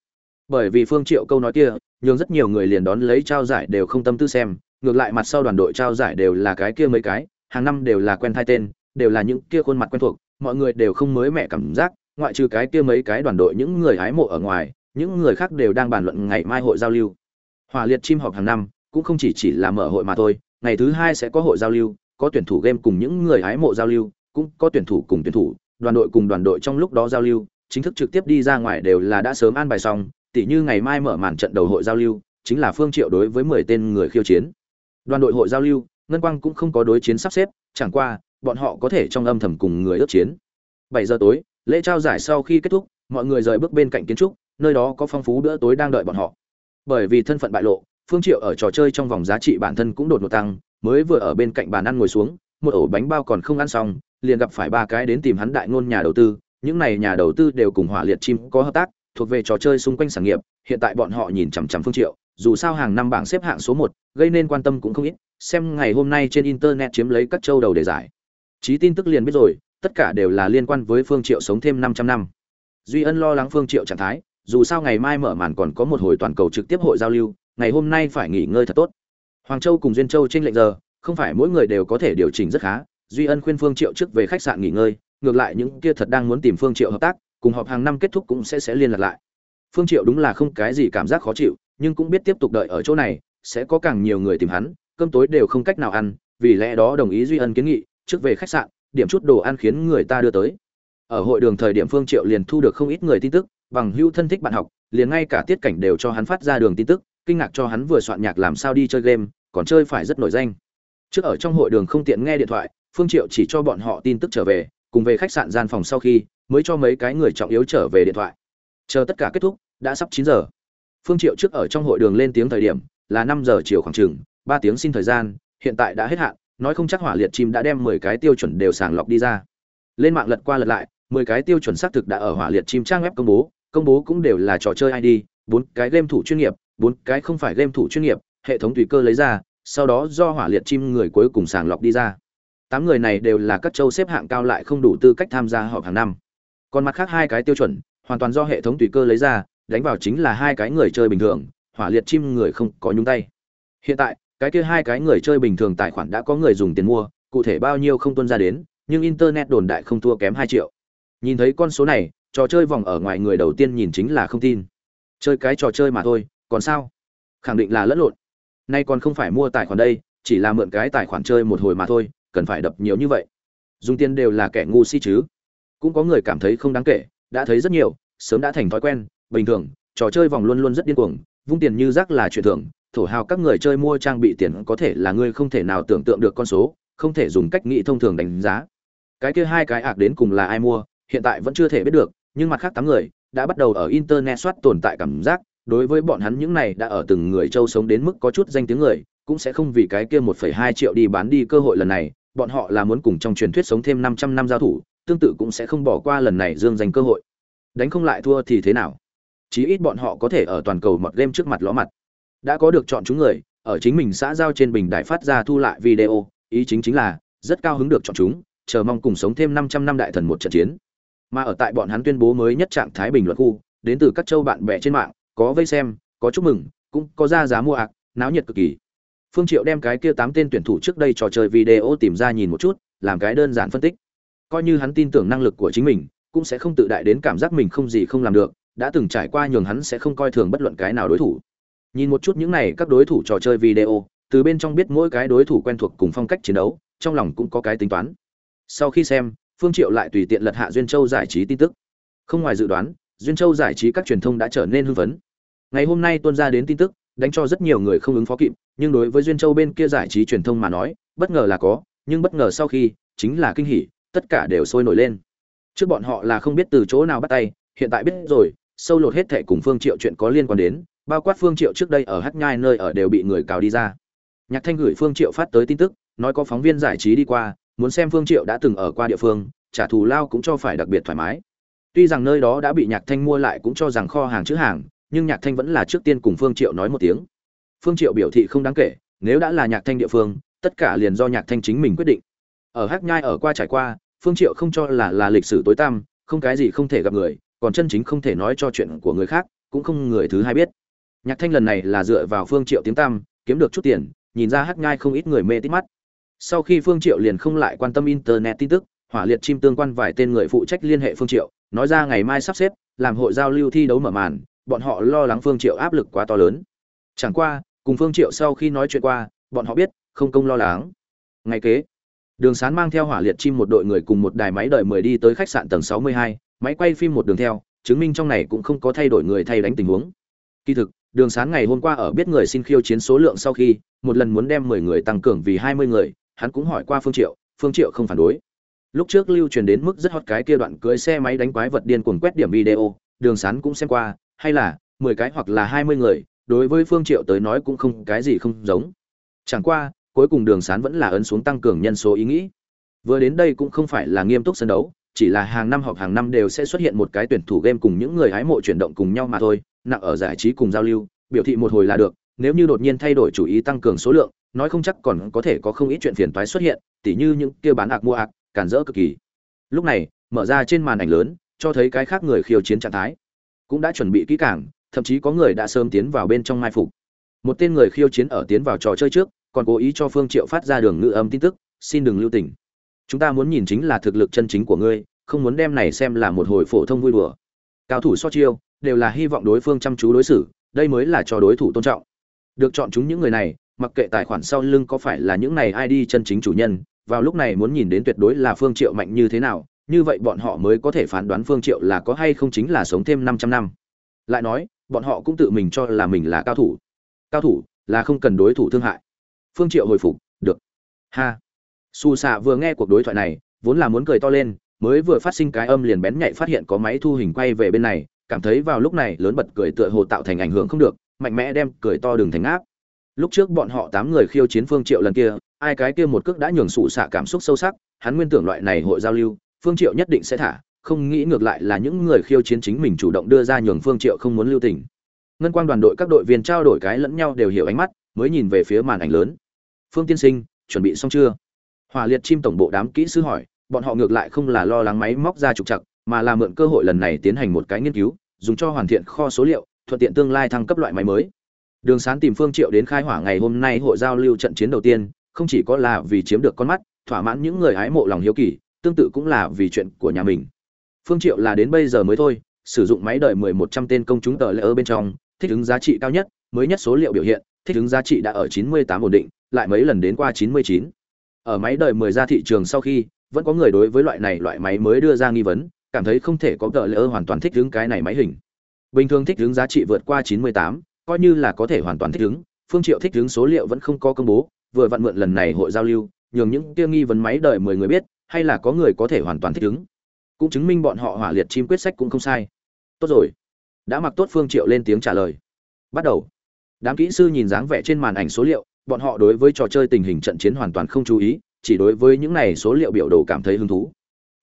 bởi vì phương triệu câu nói kia, nhường rất nhiều người liền đón lấy trao giải đều không tâm tư xem, ngược lại mặt sau đoàn đội trao giải đều là cái kia mấy cái, hàng năm đều là quen thai tên, đều là những kia khuôn mặt quen thuộc, mọi người đều không mới mẻ cảm giác, ngoại trừ cái kia mấy cái đoàn đội những người hái mộ ở ngoài, những người khác đều đang bàn luận ngày mai hội giao lưu. Hòa liệt chim họp hàng năm, cũng không chỉ chỉ là mở hội mà thôi, ngày thứ hai sẽ có hội giao lưu, có tuyển thủ game cùng những người hái mộ giao lưu, cũng có tuyển thủ cùng tuyển thủ, đoàn đội cùng đoàn đội trong lúc đó giao lưu, chính thức trực tiếp đi ra ngoài đều là đã sớm an bài xong tỉ như ngày mai mở màn trận đầu hội giao lưu, chính là phương triệu đối với 10 tên người khiêu chiến. Đoàn đội hội giao lưu, ngân quang cũng không có đối chiến sắp xếp, chẳng qua, bọn họ có thể trong âm thầm cùng người ước chiến. 7 giờ tối, lễ trao giải sau khi kết thúc, mọi người rời bước bên cạnh kiến trúc, nơi đó có phong phú bữa tối đang đợi bọn họ. Bởi vì thân phận bại lộ, phương triệu ở trò chơi trong vòng giá trị bản thân cũng đột ngột tăng, mới vừa ở bên cạnh bàn ăn ngồi xuống, một ổ bánh bao còn không ăn xong, liền gặp phải ba cái đến tìm hắn đại ngôn nhà đầu tư, những này nhà đầu tư đều cùng hỏa liệt chim có hợp tác thuộc về trò chơi xung quanh sản nghiệp hiện tại bọn họ nhìn chằm chằm phương triệu dù sao hàng năm bảng xếp hạng số một, gây nên quan tâm cũng không ít xem ngày hôm nay trên internet chiếm lấy các châu đầu để giải. Chí tin tức liền biết rồi tất cả đều là liên quan với phương triệu sống thêm 500 năm. Duy ân lo lắng phương triệu trạng thái dù sao ngày mai mở màn còn có một hồi toàn cầu trực tiếp hội giao lưu ngày hôm nay phải nghỉ ngơi thật tốt. Hoàng châu cùng duyên châu trên lệnh giờ không phải mỗi người đều có thể điều chỉnh rất khá. Duy ân khuyên phương triệu trước về khách sạn nghỉ ngơi ngược lại những kia thật đang muốn tìm phương triệu hợp tác cùng họp hàng năm kết thúc cũng sẽ sẽ liên lạc lại. Phương triệu đúng là không cái gì cảm giác khó chịu, nhưng cũng biết tiếp tục đợi ở chỗ này, sẽ có càng nhiều người tìm hắn, cơm tối đều không cách nào ăn, vì lẽ đó đồng ý duy ân kiến nghị, trước về khách sạn, điểm chút đồ ăn khiến người ta đưa tới. Ở hội đường thời điểm phương triệu liền thu được không ít người tin tức, bằng hữu thân thích bạn học, liền ngay cả tiết cảnh đều cho hắn phát ra đường tin tức, kinh ngạc cho hắn vừa soạn nhạc làm sao đi chơi game, còn chơi phải rất nổi danh. Trước ở trong hội đường không tiện nghe điện thoại, phương triệu chỉ cho bọn họ tin tức trở về cùng về khách sạn gian phòng sau khi, mới cho mấy cái người trọng yếu trở về điện thoại. Chờ tất cả kết thúc, đã sắp chín giờ. Phương triệu trước ở trong hội đường lên tiếng thời điểm, là năm giờ chiều khoảng chừng, ba tiếng xin thời gian, hiện tại đã hết hạn, nói không chắc hỏa liệt chim đã đem 10 cái tiêu chuẩn đều sàng lọc đi ra. Lên mạng lật qua lật lại 10 cái tiêu chuẩn xác thực đã ở hỏa liệt chim trang web công bố công bố cũng đều là trò chơi ID bốn cái game thủ chuyên nghiệp, bốn cái không phải game thủ chuyên nghiệp, hệ thống tùy cơ lấy ra, sau đó do hỏa liệt chim người cuối cùng sàng lọc đi ra tám người này đều là các châu xếp hạng cao lại không đủ tư cách tham gia họp hàng năm. Còn mặt khác hai cái tiêu chuẩn, hoàn toàn do hệ thống tùy cơ lấy ra, đánh vào chính là hai cái người chơi bình thường, hỏa liệt chim người không có nhúng tay. Hiện tại, cái kia hai cái người chơi bình thường tài khoản đã có người dùng tiền mua, cụ thể bao nhiêu không tuân ra đến, nhưng internet đồn đại không thua kém hai triệu. Nhìn thấy con số này, trò chơi vòng ở ngoài người đầu tiên nhìn chính là không tin. Chơi cái trò chơi mà thôi, còn sao? Khẳng định là lẫn lộn. Nay còn không phải mua tài khoản đây, chỉ là mượn cái tài khoản chơi một hồi mà thôi cần phải đập nhiều như vậy. Dùng tiền đều là kẻ ngu si chứ. Cũng có người cảm thấy không đáng kể đã thấy rất nhiều sớm đã thành thói quen bình thường trò chơi vòng luôn luôn rất điên cuồng vung tiền như rác là chuyện thường thổ hào các người chơi mua trang bị tiền có thể là ngươi không thể nào tưởng tượng được con số không thể dùng cách nghĩ thông thường đánh giá. Cái kia hai cái ạc đến cùng là ai mua hiện tại vẫn chưa thể biết được nhưng mặt khác tám người đã bắt đầu ở internet soát tồn tại cảm giác đối với bọn hắn những này đã ở từng người châu sống đến mức có chút danh tiếng người cũng sẽ không vì cái kia 1,2 triệu đi bán đi cơ hội lần này bọn họ là muốn cùng trong truyền thuyết sống thêm 500 năm giao thủ, tương tự cũng sẽ không bỏ qua lần này dương danh cơ hội. Đánh không lại thua thì thế nào? Chí ít bọn họ có thể ở toàn cầu một game trước mặt ló mặt. Đã có được chọn chúng người, ở chính mình xã giao trên bình đài phát ra thu lại video, ý chính chính là, rất cao hứng được chọn chúng, chờ mong cùng sống thêm 500 năm đại thần một trận chiến. Mà ở tại bọn hắn tuyên bố mới nhất trạng thái bình luận khu, đến từ các châu bạn bè trên mạng, có vây xem, có chúc mừng, cũng có ra giá mua ạc, náo nhiệt cực kỳ phương triệu đem cái kia tám tên tuyển thủ trước đây trò chơi video tìm ra nhìn một chút, làm cái đơn giản phân tích. Coi như hắn tin tưởng năng lực của chính mình, cũng sẽ không tự đại đến cảm giác mình không gì không làm được, đã từng trải qua nhường hắn sẽ không coi thường bất luận cái nào đối thủ. Nhìn một chút những này các đối thủ trò chơi video, từ bên trong biết mỗi cái đối thủ quen thuộc cùng phong cách chiến đấu, trong lòng cũng có cái tính toán. Sau khi xem, phương triệu lại tùy tiện lật hạ duyên châu giải trí tin tức. Không ngoài dự đoán, duyên châu giải trí các truyền thông đã trở nên hưng phấn. Ngày hôm nay tuôn ra đến tin tức đánh cho rất nhiều người không ứng phó kịp, nhưng đối với duyên châu bên kia giải trí truyền thông mà nói, bất ngờ là có, nhưng bất ngờ sau khi, chính là kinh hỉ, tất cả đều sôi nổi lên. Trước bọn họ là không biết từ chỗ nào bắt tay, hiện tại biết rồi, sâu lột hết thệ cùng phương triệu chuyện có liên quan đến, bao quát phương triệu trước đây ở hắc nhai nơi ở đều bị người cào đi ra. Nhạc thanh gửi phương triệu phát tới tin tức, nói có phóng viên giải trí đi qua, muốn xem phương triệu đã từng ở qua địa phương, trả thù lao cũng cho phải đặc biệt thoải mái. Tuy rằng nơi đó đã bị nhạc thanh mua lại cũng cho rằng kho hàng chữ hàng nhưng nhạc thanh vẫn là trước tiên cùng phương triệu nói một tiếng. Phương triệu biểu thị không đáng kể, nếu đã là nhạc thanh địa phương, tất cả liền do nhạc thanh chính mình quyết định. Ở hắc nhai ở qua trải qua, phương triệu không cho là là lịch sử tối tăm, không cái gì không thể gặp người, còn chân chính không thể nói cho chuyện của người khác, cũng không người thứ hai biết. Nhạc thanh lần này là dựa vào phương triệu tiếng tăm, kiếm được chút tiền, nhìn ra hắc nhai không ít người mê tít mắt. Sau khi phương triệu liền không lại quan tâm internet tin tức, hỏa liệt chim tương quan vài tên người phụ trách liên hệ phương triệu, nói ra ngày mai sắp xếp, làm hội giao lưu thi đấu mở màn bọn họ lo lắng phương triệu áp lực quá to lớn. Chẳng qua cùng phương triệu sau khi nói chuyện qua bọn họ biết không công lo lắng. Ngày kế đường sán mang theo hỏa liệt chim một đội người cùng một đài máy đợi mười đi tới khách sạn tầng 62, máy quay phim một đường theo chứng minh trong này cũng không có thay đổi người thay đánh tình huống. Kỳ thực đường sán ngày hôm qua ở biết người xin khiêu chiến số lượng sau khi một lần muốn đem 10 người tăng cường vì 20 người hắn cũng hỏi qua phương triệu phương triệu không phản đối. Lúc trước lưu truyền đến mức rất hot cái kia đoạn cưới xe máy đánh quái vật điên cuồng quét điểm video đường sán cũng xem qua hay là 10 cái hoặc là 20 người, đối với phương triệu tới nói cũng không cái gì không giống. Chẳng qua, cuối cùng đường sán vẫn là ấn xuống tăng cường nhân số ý nghĩ. Vừa đến đây cũng không phải là nghiêm túc sân đấu, chỉ là hàng năm hoặc hàng năm đều sẽ xuất hiện một cái tuyển thủ game cùng những người hái mộ chuyển động cùng nhau mà thôi, nặng ở giải trí cùng giao lưu, biểu thị một hồi là được, nếu như đột nhiên thay đổi chủ ý tăng cường số lượng, nói không chắc còn có thể có không ít chuyện phiền toái xuất hiện, tỉ như những kia bán ạc mua ạc, cản rỡ cực kỳ. Lúc này, mở ra trên màn ảnh lớn, cho thấy cái khác người khiêu chiến trạng thái cũng đã chuẩn bị kỹ càng, thậm chí có người đã sớm tiến vào bên trong mai phục. Một tên người khiêu chiến ở tiến vào trò chơi trước, còn cố ý cho phương triệu phát ra đường ngữ âm tin tức, xin đừng lưu tình. Chúng ta muốn nhìn chính là thực lực chân chính của ngươi, không muốn đem này xem là một hồi phổ thông vui đùa. Cao thủ so chiêu, đều là hy vọng đối phương chăm chú đối xử, đây mới là cho đối thủ tôn trọng. Được chọn chúng những người này, mặc kệ tài khoản sau lưng có phải là những này ID chân chính chủ nhân, vào lúc này muốn nhìn đến tuyệt đối là phương triệu mạnh như thế nào như vậy bọn họ mới có thể phán đoán phương triệu là có hay không chính là sống thêm 500 năm. Lại nói, bọn họ cũng tự mình cho là mình là cao thủ. Cao thủ là không cần đối thủ thương hại. Phương triệu hồi phục, được. Ha. Su xạ vừa nghe cuộc đối thoại này, vốn là muốn cười to lên, mới vừa phát sinh cái âm liền bén nhạy phát hiện có máy thu hình quay về bên này, cảm thấy vào lúc này lớn bật cười tựa hồ tạo thành ảnh hưởng không được, mạnh mẽ đem cười to đường thành áp lúc trước bọn họ tám người khiêu chiến phương triệu lần kia, ai cái kia một cước đã nhường sụ xạ cảm xúc sâu sắc, hắn nguyên tưởng loại này hội giao lưu phương triệu nhất định sẽ thả không nghĩ ngược lại là những người khiêu chiến chính mình chủ động đưa ra nhường phương triệu không muốn lưu tình. Ngân quang đoàn đội các đội viên trao đổi cái lẫn nhau đều hiểu ánh mắt mới nhìn về phía màn ảnh lớn. Phương tiên sinh chuẩn bị xong chưa? Hỏa liệt chim tổng bộ đám kỹ sư hỏi bọn họ ngược lại không là lo lắng máy móc ra trục trặc, mà là mượn cơ hội lần này tiến hành một cái nghiên cứu dùng cho hoàn thiện kho số liệu thuận tiện tương lai thăng cấp loại máy mới. Đường sán tìm phương triệu đến khai hỏa ngày hôm nay hội giao lưu trận chiến đầu tiên không chỉ có là vì chiếm được con mắt thỏa mãn những người hái mộ lòng hiếu kỳ tương tự cũng là vì chuyện của nhà mình. Phương triệu là đến bây giờ mới thôi, sử dụng máy đợi mười một trăm tên công chúng tờ lệ ở bên trong, thích ứng giá trị cao nhất, mới nhất số liệu biểu hiện, thích ứng giá trị đã ở chín mươi tám ổn định, lại mấy lần đến qua chín mươi chín. Ở máy đợi mười ra thị trường sau khi, vẫn có người đối với loại này loại máy mới đưa ra nghi vấn, cảm thấy không thể có tờ lễ hoàn toàn thích ứng cái này máy hình. Bình thường thích ứng giá trị vượt qua chín mươi tám, coi như là có thể hoàn toàn thích ứng, phương triệu thích ứng số liệu vẫn không có công bố, vừa vặn mượn lần này hội giao lưu, nhường những kia nghi vấn máy đợi mười người biết hay là có người có thể hoàn toàn thích ứng. Cũng chứng minh bọn họ hỏa liệt chim quyết sách cũng không sai. Tốt rồi. Đã mặc tốt phương triệu lên tiếng trả lời. Bắt đầu. Đám kỹ sư nhìn dáng vẻ trên màn ảnh số liệu bọn họ đối với trò chơi tình hình trận chiến hoàn toàn không chú ý chỉ đối với những này số liệu biểu đồ cảm thấy hứng thú.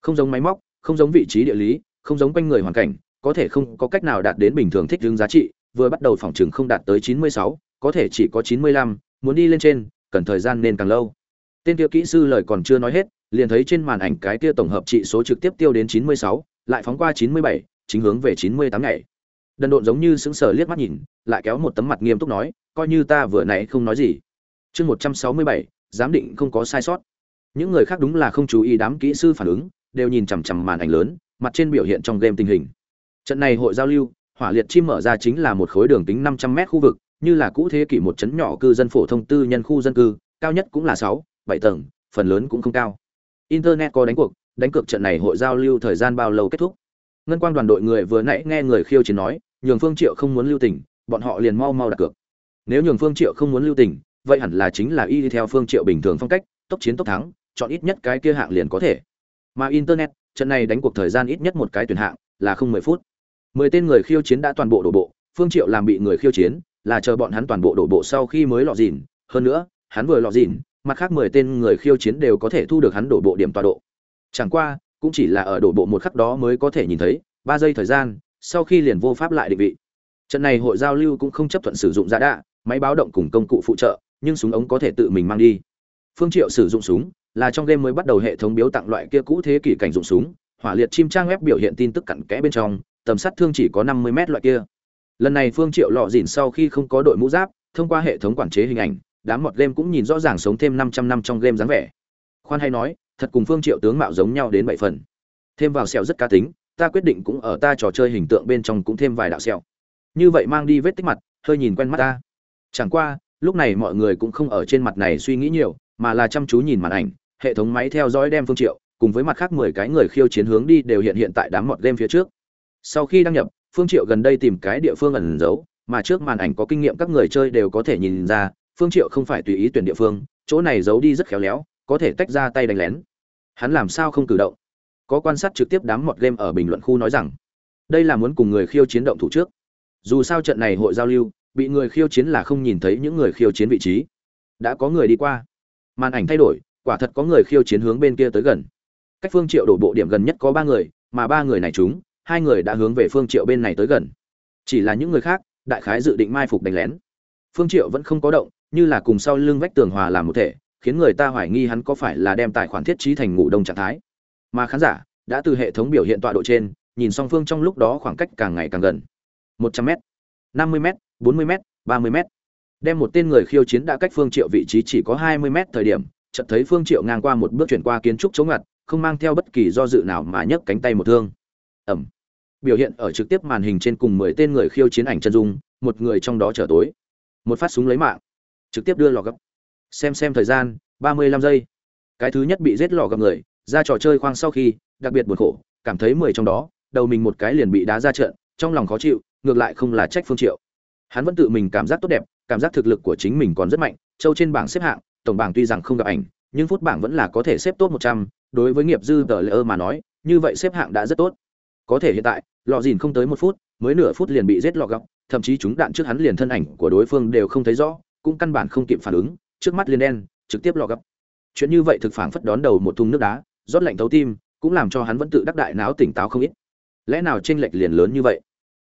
Không giống máy móc không giống vị trí địa lý không giống quanh người hoàn cảnh có thể không có cách nào đạt đến bình thường thích ứng giá trị vừa bắt đầu phòng trường không đạt tới 96, có thể chỉ có 95, muốn đi lên trên, cần thời gian nên càng lâu. Tên kia kỹ sư lời còn chưa nói hết, liền thấy trên màn ảnh cái kia tổng hợp trị số trực tiếp tiêu đến 96, lại phóng qua 97, chính hướng về 98 ngày. Đần độn giống như sững sờ liếc mắt nhìn, lại kéo một tấm mặt nghiêm túc nói, coi như ta vừa nãy không nói gì. Chương 167, giám định không có sai sót. Những người khác đúng là không chú ý đám kỹ sư phản ứng, đều nhìn chằm chằm màn ảnh lớn, mặt trên biểu hiện trong game tình hình. Trận này hội giao lưu, hỏa liệt chim mở ra chính là một khối đường kính 500 mét khu vực, như là cũ thế kỷ một trấn nhỏ cư dân phổ thông tư nhân khu dân cư, cao nhất cũng là 6, 7 tầng, phần lớn cũng không cao internet có đánh cuộc, đánh cược trận này hội giao lưu thời gian bao lâu kết thúc? Ngân quang đoàn đội người vừa nãy nghe người khiêu chiến nói, nhường phương triệu không muốn lưu tình, bọn họ liền mau mau đặt cược. Nếu nhường phương triệu không muốn lưu tình, vậy hẳn là chính là y đi theo phương triệu bình thường phong cách, tốc chiến tốc thắng, chọn ít nhất cái kia hạng liền có thể. Mà internet, trận này đánh cuộc thời gian ít nhất một cái tuyển hạng, là không mười phút. Mười tên người khiêu chiến đã toàn bộ đổ bộ, phương triệu làm bị người khiêu chiến, là chờ bọn hắn toàn bộ đổ bộ sau khi mới lọt dìn. Hơn nữa, hắn vừa lọt dìn mặt khác mười tên người khiêu chiến đều có thể thu được hắn đổ bộ điểm tọa độ. Chẳng qua, cũng chỉ là ở đổ bộ một khắc đó mới có thể nhìn thấy, ba giây thời gian, sau khi liền vô pháp lại định vị. Trận này hội giao lưu cũng không chấp thuận sử dụng giá đạ, máy báo động cùng công cụ phụ trợ, nhưng súng ống có thể tự mình mang đi. Phương triệu sử dụng súng, là trong game mới bắt đầu hệ thống biếu tặng loại kia cũ thế kỷ cảnh dụng súng, hỏa liệt chim trang web biểu hiện tin tức cặn kẽ bên trong, tầm sát thương chỉ có 50 mét loại kia. Lần này phương triệu lọ dỉn sau khi không có đội mũ giáp, thông qua hệ thống quản chế hình ảnh đám mọt game cũng nhìn rõ ràng sống thêm 500 năm trong game dáng vẻ. Khoan hay nói, thật cùng phương triệu tướng mạo giống nhau đến bảy phần. Thêm vào sẹo rất cá tính, ta quyết định cũng ở ta trò chơi hình tượng bên trong cũng thêm vài đạo sẹo. Như vậy mang đi vết tích mặt, hơi nhìn quen mắt ta. Chẳng qua, lúc này mọi người cũng không ở trên mặt này suy nghĩ nhiều, mà là chăm chú nhìn màn ảnh, hệ thống máy theo dõi đem phương triệu, cùng với mặt khác 10 cái người khiêu chiến hướng đi đều hiện hiện tại đám mọt game phía trước. Sau khi đăng nhập, phương triệu gần đây tìm cái địa phương ẩn giấu, mà trước màn ảnh có kinh nghiệm các người chơi đều có thể nhìn ra phương triệu không phải tùy ý tuyển địa phương, chỗ này giấu đi rất khéo léo, có thể tách ra tay đánh lén. Hắn làm sao không cử động? Có quan sát trực tiếp đám mọt game ở bình luận khu nói rằng, đây là muốn cùng người khiêu chiến động thủ trước. Dù sao trận này hội giao lưu, bị người khiêu chiến là không nhìn thấy những người khiêu chiến vị trí. Đã có người đi qua. Màn ảnh thay đổi, quả thật có người khiêu chiến hướng bên kia tới gần. Cách phương triệu đổ bộ điểm gần nhất có ba người, mà ba người này chúng, hai người đã hướng về phương triệu bên này tới gần. Chỉ là những người khác, đại khái dự định mai phục đánh lén. Phương triệu vẫn không có động như là cùng sau lưng vách tường hòa làm một thể, khiến người ta hoài nghi hắn có phải là đem tài khoản thiết trí thành ngủ đông trạng thái. Mà khán giả đã từ hệ thống biểu hiện tọa độ trên, nhìn song phương trong lúc đó khoảng cách càng ngày càng gần. 100m 50m 40m 30m đem một tên người khiêu chiến đã cách phương triệu vị trí chỉ có 20m thời điểm, chợt thấy phương triệu ngang qua một bước chuyển qua kiến trúc chống ngặt, không mang theo bất kỳ do dự nào mà nhấc cánh tay một thương. Ẩm. Biểu hiện ở trực tiếp màn hình trên cùng 10 tên người khiêu chiến ảnh chân dung, một người trong đó trở tối. Một phát súng lấy mạng trực tiếp đưa lò gấp. Xem xem thời gian 35 giây. Cái thứ nhất bị giết lò gặp người ra trò chơi khoang sau khi đặc biệt buồn khổ cảm thấy mười trong đó đầu mình một cái liền bị đá ra trận trong lòng khó chịu ngược lại không là trách phương triệu. Hắn vẫn tự mình cảm giác tốt đẹp cảm giác thực lực của chính mình còn rất mạnh châu trên bảng xếp hạng tổng bảng tuy rằng không gặp ảnh nhưng phút bảng vẫn là có thể xếp tốt 100, đối với nghiệp dư tờ lỡ mà nói như vậy xếp hạng đã rất tốt. Có thể hiện tại lọ dìn không tới một phút mới nửa phút liền bị giết lọ gọc thậm chí chúng đạn trước hắn liền thân ảnh của đối phương đều không thấy rõ cũng căn bản không kịp phản ứng, trước mắt liền đen, trực tiếp lọ gấp. Chuyện như vậy thực phản phất đón đầu một thùng nước đá, rót lạnh thấu tim, cũng làm cho hắn vẫn tự đắc đại não tỉnh táo không ít. Lẽ nào tranh lệch liền lớn như vậy?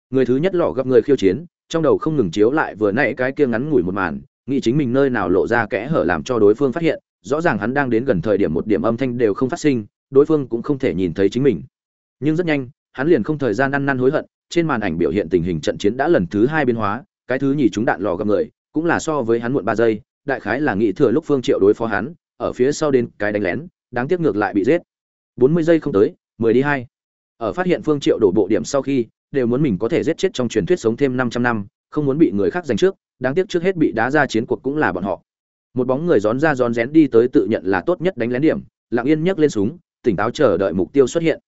Người thứ nhất lọ gặp người khiêu chiến, trong đầu không ngừng chiếu lại vừa nãy cái kia ngắn ngủi một màn, nghĩ chính mình nơi nào lộ ra kẽ hở làm cho đối phương phát hiện, rõ ràng hắn đang đến gần thời điểm một điểm âm thanh đều không phát sinh, đối phương cũng không thể nhìn thấy chính mình. Nhưng rất nhanh, hắn liền không thời gian ăn năn hối hận, trên màn ảnh biểu hiện tình hình trận chiến đã lần thứ hai biến hóa, cái thứ nhì chúng đạn lò gặp người cũng là so với hắn muộn ba giây, đại khái là nghĩ thừa lúc phương triệu đối phó hắn, ở phía sau đến cái đánh lén, đáng tiếc ngược lại bị giết. 40 giây không tới 10 đi hai. Ở phát hiện phương triệu đổ bộ điểm sau khi, đều muốn mình có thể giết chết trong truyền thuyết sống thêm 500 năm, không muốn bị người khác giành trước, đáng tiếc trước hết bị đá ra chiến cuộc cũng là bọn họ. Một bóng người gión ra gión rén đi tới tự nhận là tốt nhất đánh lén điểm, lặng yên nhấc lên súng, tỉnh táo chờ đợi mục tiêu xuất hiện.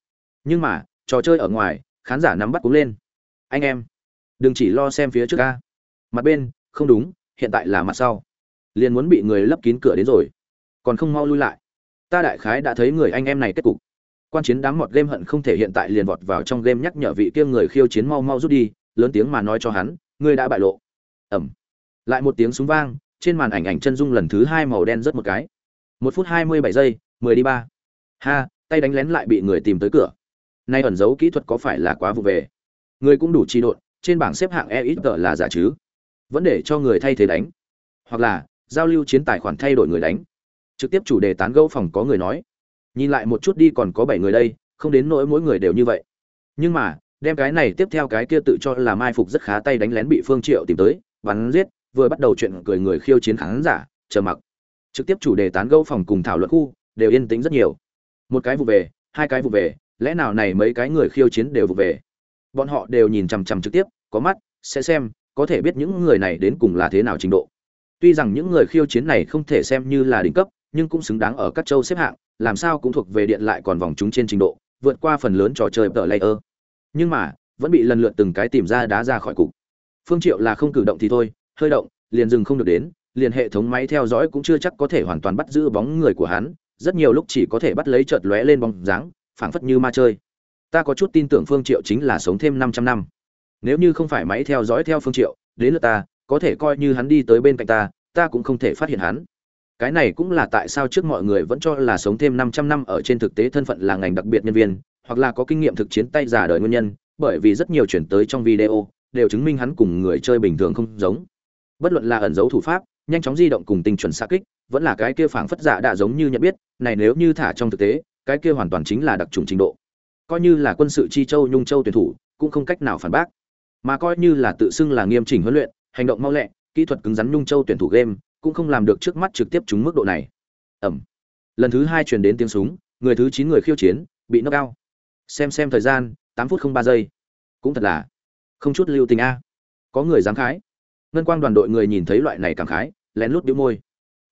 Nhưng mà, trò chơi ở ngoài, khán giả nắm bắt cũng lên. Anh em, đừng chỉ lo xem phía trước ca mặt bên, không đúng hiện tại là mặt sau. Liền muốn bị người lấp kín cửa đến rồi. Còn không mau lui lại. Ta đại khái đã thấy người anh em này kết cục. Quan chiến đám mọt game hận không thể hiện tại liền vọt vào trong game nhắc nhở vị kia người khiêu chiến mau mau rút đi, lớn tiếng mà nói cho hắn, ngươi đã bại lộ. Ẩm lại một tiếng súng vang, trên màn ảnh ảnh chân dung lần thứ hai màu đen rất một cái. Một phút hai mươi bảy giây, mười đi ba. Ha, tay đánh lén lại bị người tìm tới cửa. Nay ẩn giấu kỹ thuật có phải là quá vụ về? Người cũng đủ chi độn, trên bảng xếp hạng e ít tờ là giả chứ? Vẫn để cho người thay thế đánh. Hoặc là, giao lưu chiến tài khoản thay đổi người đánh. Trực tiếp chủ đề tán gẫu phòng có người nói. Nhìn lại một chút đi còn có bảy người đây, không đến nỗi mỗi người đều như vậy. Nhưng mà, đem cái này tiếp theo cái kia tự cho là mai phục rất khá tay đánh lén bị phương triệu tìm tới, bắn giết, vừa bắt đầu chuyện cười người khiêu chiến khán giả chờ mặc. Trực tiếp chủ đề tán gẫu phòng cùng thảo luận khu, đều yên tĩnh rất nhiều. Một cái vụ về, hai cái vụ về, lẽ nào này mấy cái người khiêu chiến đều vụ về? Bọn họ đều nhìn chằm chằm trực tiếp, có mắt, sẽ xem có thể biết những người này đến cùng là thế nào trình độ. Tuy rằng những người khiêu chiến này không thể xem như là đỉnh cấp, nhưng cũng xứng đáng ở các châu xếp hạng, làm sao cũng thuộc về điện lại còn vòng chúng trên trình độ, vượt qua phần lớn trò chơi tờ layer. Nhưng mà, vẫn bị lần lượt từng cái tìm ra đá ra khỏi cục. Phương triệu là không cử động thì thôi, hơi động, liền dừng không được đến, liền hệ thống máy theo dõi cũng chưa chắc có thể hoàn toàn bắt giữ bóng người của hắn, rất nhiều lúc chỉ có thể bắt lấy chợt lóe lên bóng dáng, phảng phất như ma chơi. Ta có chút tin tưởng phương triệu chính là sống thêm 500 năm nếu như không phải máy theo dõi theo phương triệu, đến lượt ta, có thể coi như hắn đi tới bên cạnh ta ta cũng không thể phát hiện hắn. Cái này cũng là tại sao trước mọi người vẫn cho là sống thêm 500 năm ở trên thực tế thân phận là ngành đặc biệt nhân viên, hoặc là có kinh nghiệm thực chiến tay giả đời nguyên nhân, bởi vì rất nhiều chuyển tới trong video, đều chứng minh hắn cùng người chơi bình thường không giống. Bất luận là ẩn dấu thủ pháp, nhanh chóng di động cùng tinh chuẩn xa kích, vẫn là cái kia phảng phất dạ giả đã giống như nhận biết, này nếu như thả trong thực tế, cái kia hoàn toàn chính là đặc trùng trình độ. Coi như là quân sự chi châu, nhung châu tuyển thủ, cũng không cách nào phản bác mà coi như là tự xưng là nghiêm chỉnh huấn luyện, hành động mau lẹ, kỹ thuật cứng rắn nhung châu tuyển thủ game, cũng không làm được trước mắt trực tiếp trúng mức độ này. Ẩm. Lần thứ hai truyền đến tiếng súng, người thứ chín người khiêu chiến, bị knock cao. xem xem thời gian, tám phút không ba giây. Cũng thật là không chút lưu tình a. Có người dám khái. Ngân quang đoàn đội người nhìn thấy loại này cảm khái, lén lút đĩu môi.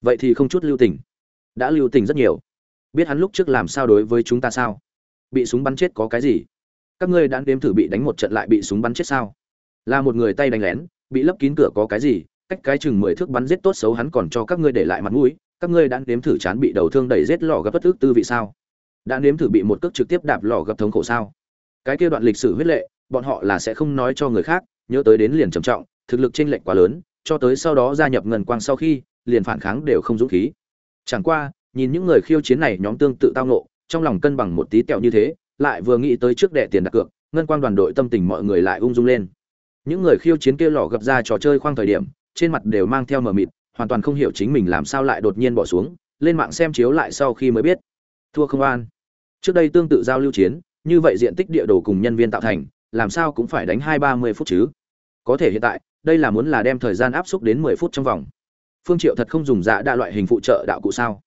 Vậy thì không chút lưu tình. Đã lưu tình rất nhiều. Biết hắn lúc trước làm sao đối với chúng ta sao? Bị súng bắn chết có cái gì? Các ngươi đã đếm thử bị đánh một trận lại bị súng bắn chết sao? Là một người tay đánh lén, bị lấp kín cửa có cái gì? Cách cái chừng mười thước bắn giết tốt xấu hắn còn cho các ngươi để lại mặt mũi, các ngươi đã nếm thử chán bị đầu thương đẩy giết lò gặp bất ức tư vị sao? Đã nếm thử bị một cước trực tiếp đạp lò gặp thống khổ sao? Cái kia đoạn lịch sử huyết lệ, bọn họ là sẽ không nói cho người khác, nhớ tới đến liền trầm trọng, thực lực chênh lệch quá lớn, cho tới sau đó gia nhập ngân quang sau khi, liền phản kháng đều không dũng khí. Chẳng qua, nhìn những người khiêu chiến này nhóm tương tự tao nộ trong lòng cân bằng một tí tẹo như thế lại vừa nghĩ tới trước đệ tiền đặt cược, ngân quang đoàn đội tâm tình mọi người lại ung dung lên. Những người khiêu chiến kia lọ gặp ra trò chơi khoang thời điểm, trên mặt đều mang theo mờ mịt, hoàn toàn không hiểu chính mình làm sao lại đột nhiên bỏ xuống, lên mạng xem chiếu lại sau khi mới biết. Thua không an. Trước đây tương tự giao lưu chiến, như vậy diện tích địa đồ cùng nhân viên tạo thành, làm sao cũng phải đánh hai ba mươi phút chứ. Có thể hiện tại, đây là muốn là đem thời gian áp suất đến mười phút trong vòng. Phương triệu thật không dùng dạ đa loại hình phụ trợ đạo cụ sao?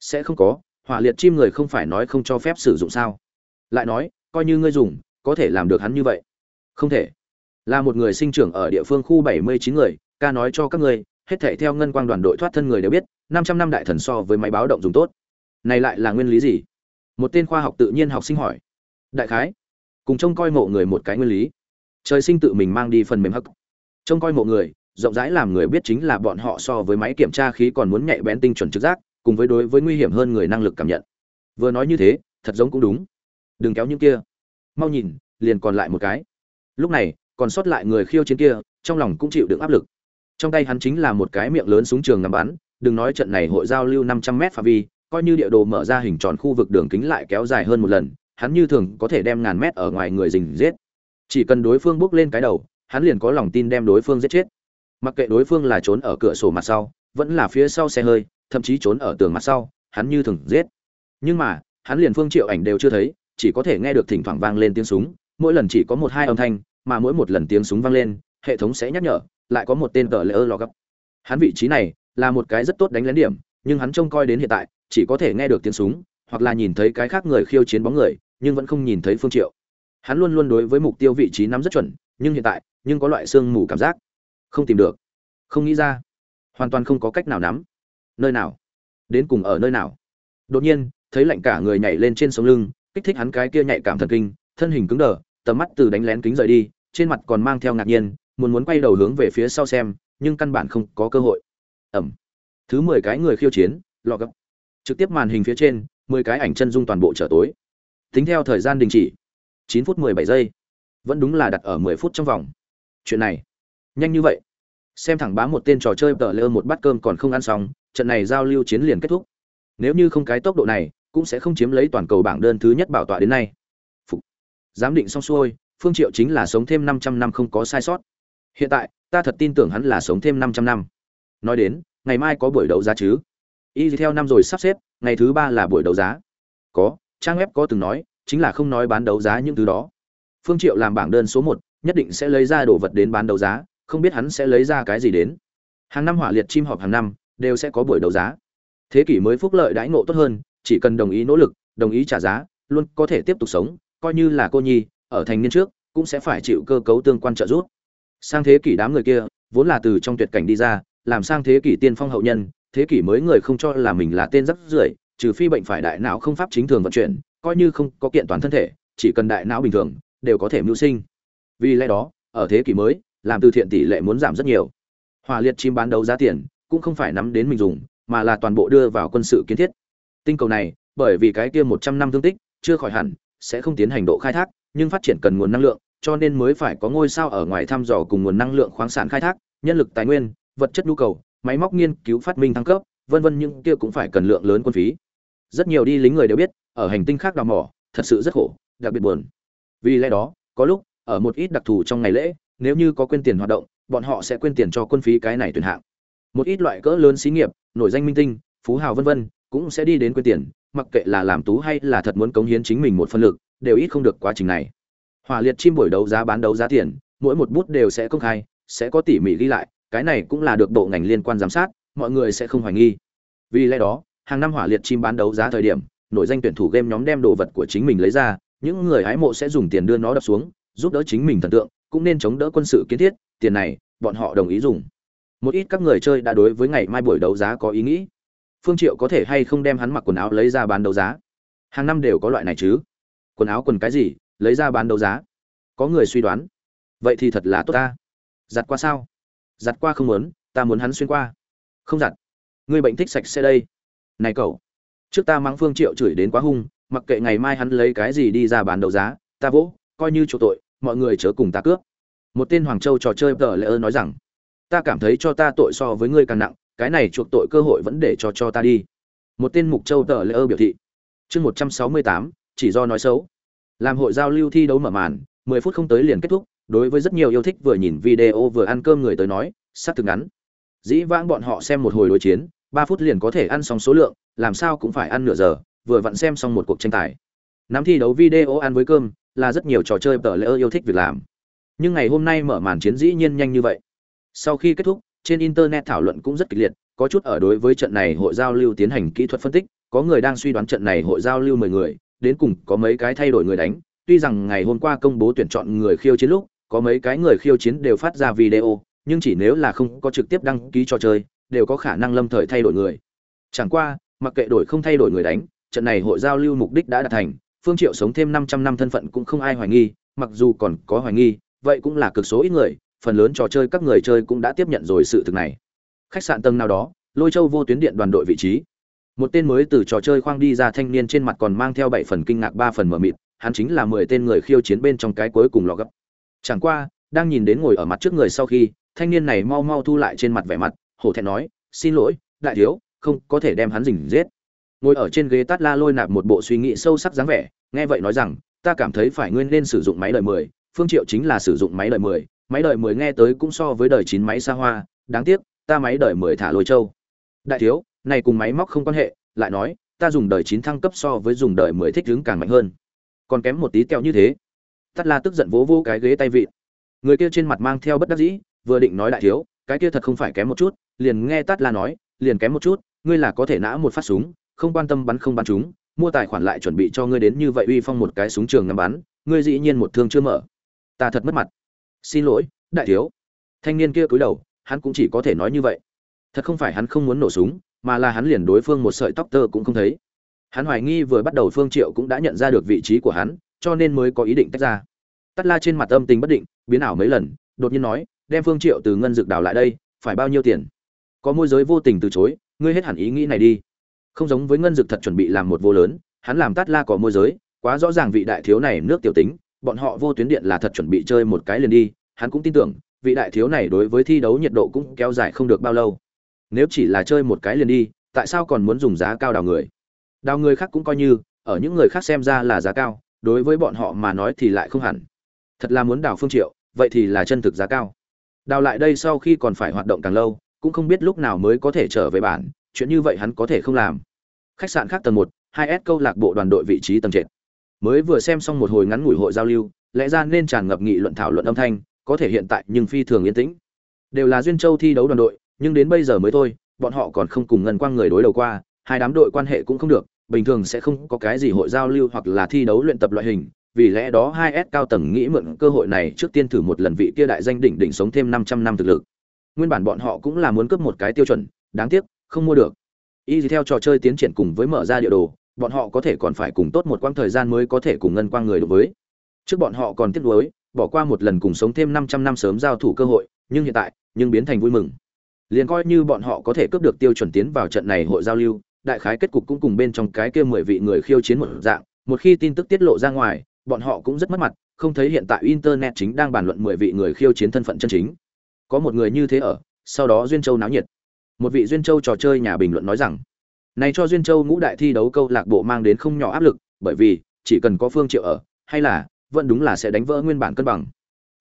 Sẽ không có, hỏa liệt chim người không phải nói không cho phép sử dụng sao? Lại nói, coi như ngươi dùng, có thể làm được hắn như vậy. Không thể. Là một người sinh trưởng ở địa phương khu bảy mươi chín người, ca nói cho các ngươi, hết thể theo ngân quang đoàn đội thoát thân người đều biết, năm trăm năm đại thần so với máy báo động dùng tốt. Này lại là nguyên lý gì? Một tên khoa học tự nhiên học sinh hỏi. Đại khái, cùng trông coi mộ người một cái nguyên lý. Trời sinh tự mình mang đi phần mềm hắc. Trông coi mộ người, rộng rãi làm người biết chính là bọn họ so với máy kiểm tra khí còn muốn nhạy bén tinh chuẩn trực giác, cùng với đối với nguy hiểm hơn người năng lực cảm nhận. Vừa nói như thế, thật giống cũng đúng đừng kéo những kia. Mau nhìn, liền còn lại một cái. Lúc này, còn sót lại người khiêu chiến kia, trong lòng cũng chịu đựng áp lực. Trong tay hắn chính là một cái miệng lớn súng trường ngắm bắn, đừng nói trận này hội giao lưu năm trăm mét phạm vi, coi như địa đồ mở ra hình tròn khu vực đường kính lại kéo dài hơn một lần, hắn như thường có thể đem ngàn mét ở ngoài người dình giết. Chỉ cần đối phương bước lên cái đầu, hắn liền có lòng tin đem đối phương giết chết. Mặc kệ đối phương là trốn ở cửa sổ mặt sau, vẫn là phía sau xe hơi, thậm chí trốn ở tường mặt sau, hắn như thường giết. Nhưng mà, hắn liền phương triệu ảnh đều chưa thấy chỉ có thể nghe được thỉnh thoảng vang lên tiếng súng, mỗi lần chỉ có một hai âm thanh, mà mỗi một lần tiếng súng vang lên, hệ thống sẽ nhắc nhở, lại có một tên tờ lễ ơ lò gấp hắn vị trí này là một cái rất tốt đánh lén điểm, nhưng hắn trông coi đến hiện tại, chỉ có thể nghe được tiếng súng, hoặc là nhìn thấy cái khác người khiêu chiến bóng người, nhưng vẫn không nhìn thấy phương triệu. Hắn luôn luôn đối với mục tiêu vị trí nắm rất chuẩn, nhưng hiện tại, nhưng có loại sương mù cảm giác. Không tìm được. Không nghĩ ra. Hoàn toàn không có cách nào nắm. Nơi nào? Đến cùng ở nơi nào? Đột nhiên, thấy lạnh cả người nhảy lên trên sống lưng kích thích hắn cái kia nhạy cảm thần kinh, thân hình cứng đờ, tầm mắt từ đánh lén kính rời đi, trên mặt còn mang theo ngạc nhiên, muốn muốn quay đầu hướng về phía sau xem, nhưng căn bản không có cơ hội. Ẩm. Thứ mười cái người khiêu chiến, lọ gấp. Trực tiếp màn hình phía trên, mười cái ảnh chân dung toàn bộ trở tối. Tính theo thời gian đình chỉ, chín phút mười bảy giây. Vẫn đúng là đặt ở mười phút trong vòng. Chuyện này, nhanh như vậy. Xem thẳng bám một tên trò chơi tờ lơ một bát cơm còn không ăn xong, trận này giao lưu chiến liền kết thúc. Nếu như không cái tốc độ này cũng sẽ không chiếm lấy toàn cầu bảng đơn thứ nhất bảo tọa đến nay. Phục. giám định xong xuôi, phương triệu chính là sống thêm 500 năm không có sai sót. Hiện tại, ta thật tin tưởng hắn là sống thêm 500 năm. Nói đến, ngày mai có buổi đấu giá chứ? Y theo năm rồi sắp xếp, ngày thứ ba là buổi đấu giá. Có, trang web có từng nói, chính là không nói bán đấu giá những thứ đó. Phương triệu làm bảng đơn số một, nhất định sẽ lấy ra đồ vật đến bán đấu giá, không biết hắn sẽ lấy ra cái gì đến. Hàng năm hỏa liệt chim họp hàng năm, đều sẽ có buổi đấu giá. Thế kỷ mới phúc lợi đãi ngộ tốt hơn chỉ cần đồng ý nỗ lực, đồng ý trả giá, luôn có thể tiếp tục sống, coi như là cô nhi, ở thành niên trước, cũng sẽ phải chịu cơ cấu tương quan trợ giúp. Sang thế kỷ đám người kia, vốn là từ trong tuyệt cảnh đi ra, làm sang thế kỷ tiên phong hậu nhân, thế kỷ mới người không cho là mình là tên rất rưởi, trừ phi bệnh phải đại não không pháp chính thường vận chuyển, coi như không có kiện toàn thân thể, chỉ cần đại não bình thường, đều có thể mưu sinh. Vì lẽ đó, ở thế kỷ mới, làm từ thiện tỷ lệ muốn giảm rất nhiều. Hỏa liệt chim bán đấu giá tiền, cũng không phải nắm đến mình dùng, mà là toàn bộ đưa vào quân sự kiến thiết tinh cầu này, bởi vì cái kia một trăm năm thương tích, chưa khỏi hẳn, sẽ không tiến hành độ khai thác, nhưng phát triển cần nguồn năng lượng, cho nên mới phải có ngôi sao ở ngoài thăm dò cùng nguồn năng lượng khoáng sản khai thác, nhân lực tài nguyên, vật chất nhu cầu, máy móc nghiên cứu phát minh thăng cấp, vân vân những kia cũng phải cần lượng lớn quân phí. Rất nhiều đi lính người đều biết, ở hành tinh khác đào mỏ, thật sự rất khổ, đặc biệt buồn. Vì lẽ đó, có lúc, ở một ít đặc thù trong ngày lễ, nếu như có quên tiền hoạt động, bọn họ sẽ quên tiền cho quân phí cái này tuyển hạng. Một ít loại cỡ lớn xí nghiệp, nổi danh minh tinh, phú hào vân vân cũng sẽ đi đến quên tiền, mặc kệ là làm tú hay là thật muốn cống hiến chính mình một phân lực, đều ít không được quá trình này. Hỏa liệt chim buổi đấu giá bán đấu giá tiền, mỗi một bút đều sẽ công khai, sẽ có tỉ mỉ ghi lại, cái này cũng là được bộ ngành liên quan giám sát, mọi người sẽ không hoài nghi. Vì lẽ đó, hàng năm hỏa liệt chim bán đấu giá thời điểm, nổi danh tuyển thủ game nhóm đem đồ vật của chính mình lấy ra, những người hái mộ sẽ dùng tiền đưa nó đập xuống, giúp đỡ chính mình thần tượng, cũng nên chống đỡ quân sự kiến thiết, tiền này, bọn họ đồng ý dùng. Một ít các người chơi đã đối với ngày mai buổi đấu giá có ý nghĩ phương triệu có thể hay không đem hắn mặc quần áo lấy ra bán đấu giá? Hàng năm đều có loại này chứ? Quần áo quần cái gì, lấy ra bán đấu giá? Có người suy đoán. Vậy thì thật là tốt ta. Giặt qua sao? Giặt qua không muốn, ta muốn hắn xuyên qua. Không giặt. Ngươi bệnh thích sạch sẽ đây. Này cậu, trước ta mắng phương triệu chửi đến quá hung, mặc kệ ngày mai hắn lấy cái gì đi ra bán đấu giá, ta vỗ, coi như chỗ tội, mọi người chớ cùng ta cướp. Một tên hoàng châu trò chơi tờ lễ ơ nói rằng, ta cảm thấy cho ta tội so với ngươi càng nặng cái này chuộc tội cơ hội vẫn để cho cho ta đi. Một tên mục châu tờ lễ ơ biểu thị. Chương một trăm sáu mươi tám, chỉ do nói xấu. Làm hội giao lưu thi đấu mở màn, mười phút không tới liền kết thúc, đối với rất nhiều yêu thích vừa nhìn video vừa ăn cơm người tới nói sát thực ngắn. Dĩ vãng bọn họ xem một hồi đối chiến, ba phút liền có thể ăn xong số lượng, làm sao cũng phải ăn nửa giờ, vừa vặn xem xong một cuộc tranh tài. Nắm thi đấu video ăn với cơm, là rất nhiều trò chơi tờ lễ yêu thích việc làm. Nhưng ngày hôm nay mở màn chiến dĩ nhiên nhanh như vậy. Sau khi kết thúc trên internet thảo luận cũng rất kịch liệt, có chút ở đối với trận này hội giao lưu tiến hành kỹ thuật phân tích, có người đang suy đoán trận này hội giao lưu mười người, đến cùng có mấy cái thay đổi người đánh, tuy rằng ngày hôm qua công bố tuyển chọn người khiêu chiến lúc, có mấy cái người khiêu chiến đều phát ra video, nhưng chỉ nếu là không có trực tiếp đăng ký trò chơi, đều có khả năng lâm thời thay đổi người. Chẳng qua, mặc kệ đổi không thay đổi người đánh, trận này hội giao lưu mục đích đã đạt thành, phương triệu sống thêm 500 năm thân phận cũng không ai hoài nghi, mặc dù còn có hoài nghi, vậy cũng là cực số ít người phần lớn trò chơi các người chơi cũng đã tiếp nhận rồi sự thực này. Khách sạn tầng nào đó, lôi châu vô tuyến điện đoàn đội vị trí. Một tên mới từ trò chơi khoang đi ra thanh niên trên mặt còn mang theo bảy phần kinh ngạc ba phần mở mịt, hắn chính là mười tên người khiêu chiến bên trong cái cuối cùng lò gấp. Chẳng qua, đang nhìn đến ngồi ở mặt trước người sau khi, thanh niên này mau mau thu lại trên mặt vẻ mặt, hổ thẹn nói, xin lỗi, đại thiếu, không có thể đem hắn dình giết. Ngồi ở trên ghế tát la lôi nạp một bộ suy nghĩ sâu sắc dáng vẻ, nghe vậy nói rằng, ta cảm thấy phải nguyên nên sử dụng máy đời mười, phương triệu chính là sử dụng máy đời mười máy đời mười nghe tới cũng so với đời chín máy xa hoa, đáng tiếc, ta máy đời mười thả lôi châu. Đại thiếu, này cùng máy móc không quan hệ, lại nói, ta dùng đời chín thăng cấp so với dùng đời mười thích ứng càng mạnh hơn. Còn kém một tí kẹo như thế. Tắt la tức giận vỗ vỗ cái ghế tay vịn. Người kia trên mặt mang theo bất đắc dĩ, vừa định nói đại thiếu, cái kia thật không phải kém một chút, liền nghe tắt la nói, liền kém một chút, ngươi là có thể nã một phát súng, không quan tâm bắn không bắn chúng, mua tài khoản lại chuẩn bị cho ngươi đến như vậy uy phong một cái súng trường ngắm bắn, ngươi dĩ nhiên một thương chưa mở. Ta thật mất mặt xin lỗi, đại thiếu. Thanh niên kia cúi đầu, hắn cũng chỉ có thể nói như vậy. Thật không phải hắn không muốn nổ súng, mà là hắn liền đối phương một sợi tóc tơ cũng không thấy. Hắn hoài nghi vừa bắt đầu phương triệu cũng đã nhận ra được vị trí của hắn, cho nên mới có ý định tách ra. Tắt la trên mặt âm tình bất định, biến ảo mấy lần, đột nhiên nói, đem phương triệu từ ngân dược đào lại đây, phải bao nhiêu tiền? Có môi giới vô tình từ chối, ngươi hết hẳn ý nghĩ này đi. Không giống với ngân dược thật chuẩn bị làm một vô lớn, hắn làm tắt la có môi giới, quá rõ ràng vị đại thiếu này nước tiểu tính bọn họ vô tuyến điện là thật chuẩn bị chơi một cái liền đi, hắn cũng tin tưởng, vị đại thiếu này đối với thi đấu nhiệt độ cũng kéo dài không được bao lâu. Nếu chỉ là chơi một cái liền đi, tại sao còn muốn dùng giá cao đào người? Đào người khác cũng coi như, ở những người khác xem ra là giá cao, đối với bọn họ mà nói thì lại không hẳn. Thật là muốn đào phương triệu, vậy thì là chân thực giá cao. Đào lại đây sau khi còn phải hoạt động càng lâu, cũng không biết lúc nào mới có thể trở về bản, chuyện như vậy hắn có thể không làm. Khách sạn khác tầng một, hai s câu lạc bộ đoàn đội vị trí tầng trệt mới vừa xem xong một hồi ngắn ngủi hội giao lưu lẽ ra nên tràn ngập nghị luận thảo luận âm thanh có thể hiện tại nhưng phi thường yên tĩnh đều là duyên châu thi đấu đoàn đội nhưng đến bây giờ mới thôi bọn họ còn không cùng ngân quang người đối đầu qua hai đám đội quan hệ cũng không được bình thường sẽ không có cái gì hội giao lưu hoặc là thi đấu luyện tập loại hình vì lẽ đó hai s cao tầng nghĩ mượn cơ hội này trước tiên thử một lần vị kia đại danh đỉnh đỉnh sống thêm 500 năm thực lực. Nguyên bản bọn họ cũng là muốn cướp một cái tiêu chuẩn, đáng tiếc, không mua được y theo trò chơi tiến triển cùng với mở ra địa đồ bọn họ có thể còn phải cùng tốt một quãng thời gian mới có thể cùng ngân quang người đối với. Trước bọn họ còn tiếc nuối, bỏ qua một lần cùng sống thêm 500 năm sớm giao thủ cơ hội, nhưng hiện tại, nhưng biến thành vui mừng. Liền coi như bọn họ có thể cướp được tiêu chuẩn tiến vào trận này hội giao lưu, đại khái kết cục cũng cùng bên trong cái kia mười vị người khiêu chiến một dạng, một khi tin tức tiết lộ ra ngoài, bọn họ cũng rất mất mặt, không thấy hiện tại internet chính đang bàn luận mười vị người khiêu chiến thân phận chân chính. Có một người như thế ở, sau đó duyên châu náo nhiệt. Một vị duyên châu trò chơi nhà bình luận nói rằng này cho duyên châu ngũ đại thi đấu câu lạc bộ mang đến không nhỏ áp lực, bởi vì, chỉ cần có phương triệu ở, hay là, vẫn đúng là sẽ đánh vỡ nguyên bản cân bằng.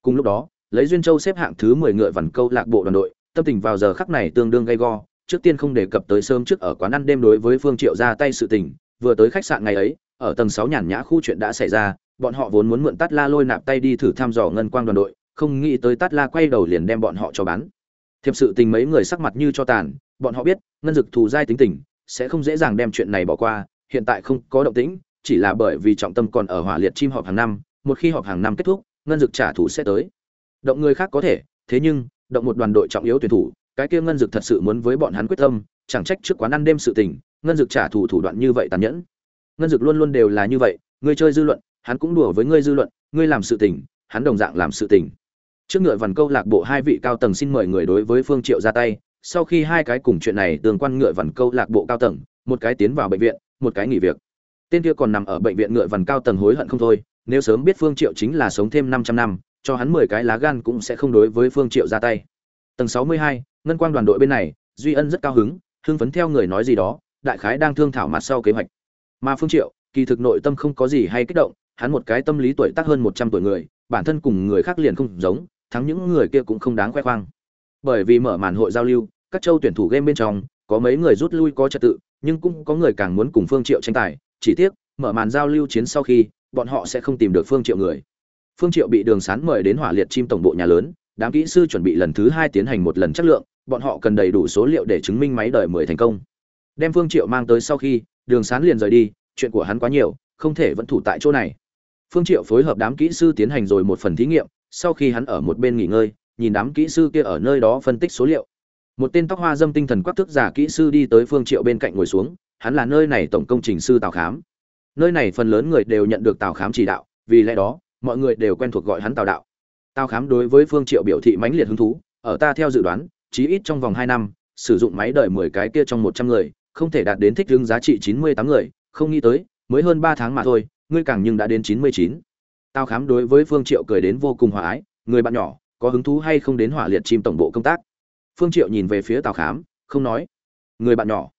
Cùng lúc đó, lấy duyên châu xếp hạng thứ 10 ngựa vằn câu lạc bộ đoàn đội, tâm tình vào giờ khắc này tương đương gay go, trước tiên không đề cập tới sớm trước ở quán ăn đêm đối với phương triệu ra tay sự tình, vừa tới khách sạn ngày ấy, ở tầng 6 nhàn nhã khu chuyện đã xảy ra, bọn họ vốn muốn mượn tát la lôi nạp tay đi thử thăm dò ngân quang đoàn đội, không nghĩ tới tát la quay đầu liền đem bọn họ cho bán. Thiệp sự tình mấy người sắc mặt như cho tàn, bọn họ biết, ngân dực thù dai tính tình sẽ không dễ dàng đem chuyện này bỏ qua, hiện tại không có động tĩnh, chỉ là bởi vì trọng tâm còn ở hỏa liệt chim họp hàng năm, một khi họp hàng năm kết thúc, ngân dực trả thù sẽ tới. Động người khác có thể, thế nhưng, động một đoàn đội trọng yếu tuyển thủ, cái kia ngân dực thật sự muốn với bọn hắn quyết tâm, chẳng trách trước quán ăn đêm sự tình, ngân dực trả thù thủ đoạn như vậy tàn nhẫn. Ngân dực luôn luôn đều là như vậy, ngươi chơi dư luận, hắn cũng đùa với ngươi dư luận, ngươi làm sự tình, hắn đồng dạng làm sự tình. Trước ngựa vằn câu lạc bộ hai vị cao tầng xin mời người đối với phương triệu ra tay sau khi hai cái cùng chuyện này tương quan ngựa vằn câu lạc bộ cao tầng một cái tiến vào bệnh viện một cái nghỉ việc. Tên kia còn nằm ở bệnh viện ngựa vằn cao tầng hối hận không thôi nếu sớm biết phương triệu chính là sống thêm 500 năm cho hắn 10 cái lá gan cũng sẽ không đối với phương triệu ra tay. Tầng 62, ngân quang đoàn đội bên này duy ân rất cao hứng hưng phấn theo người nói gì đó đại khái đang thương thảo mặt sau kế hoạch. Mà phương triệu kỳ thực nội tâm không có gì hay kích động hắn một cái tâm lý tuổi tác hơn 100 tuổi người bản thân cùng người khác liền không giống thắng những người kia cũng không đáng khoe khoang bởi vì mở màn hội giao lưu, các châu tuyển thủ game bên trong, có mấy người rút lui có trật tự, nhưng cũng có người càng muốn cùng phương triệu tranh tài, chỉ tiếc, mở màn giao lưu chiến sau khi, bọn họ sẽ không tìm được phương triệu người. Phương triệu bị đường sán mời đến hỏa liệt chim tổng bộ nhà lớn, đám kỹ sư chuẩn bị lần thứ hai tiến hành một lần chất lượng, bọn họ cần đầy đủ số liệu để chứng minh máy đời mười thành công. Đem phương triệu mang tới sau khi, đường sán liền rời đi, chuyện của hắn quá nhiều, không thể vẫn thủ tại chỗ này. Phương triệu phối hợp đám kỹ sư tiến hành rồi một phần thí nghiệm, sau khi hắn ở một bên nghỉ ngơi nhìn đám kỹ sư kia ở nơi đó phân tích số liệu. Một tên tóc hoa dâm tinh thần quắc thức giả kỹ sư đi tới phương triệu bên cạnh ngồi xuống, hắn là nơi này tổng công trình sư tào khám. Nơi này phần lớn người đều nhận được tào khám chỉ đạo, vì lẽ đó, mọi người đều quen thuộc gọi hắn tào đạo. Tào khám đối với phương triệu biểu thị mãnh liệt hứng thú, ở ta theo dự đoán, chí ít trong vòng 2 năm, sử dụng máy đợi 10 cái kia trong 100 người, không thể đạt đến thích ứng giá trị 98 người, không nghĩ tới, mới hơn 3 tháng mà thôi, ngươi càng nhưng đã đến 99. tào khám đối với phương triệu cười đến vô cùng hòa ái, người bạn nhỏ có hứng thú hay không đến hỏa liệt chim tổng bộ công tác? Phương triệu nhìn về phía tào khám, không nói. Người bạn nhỏ.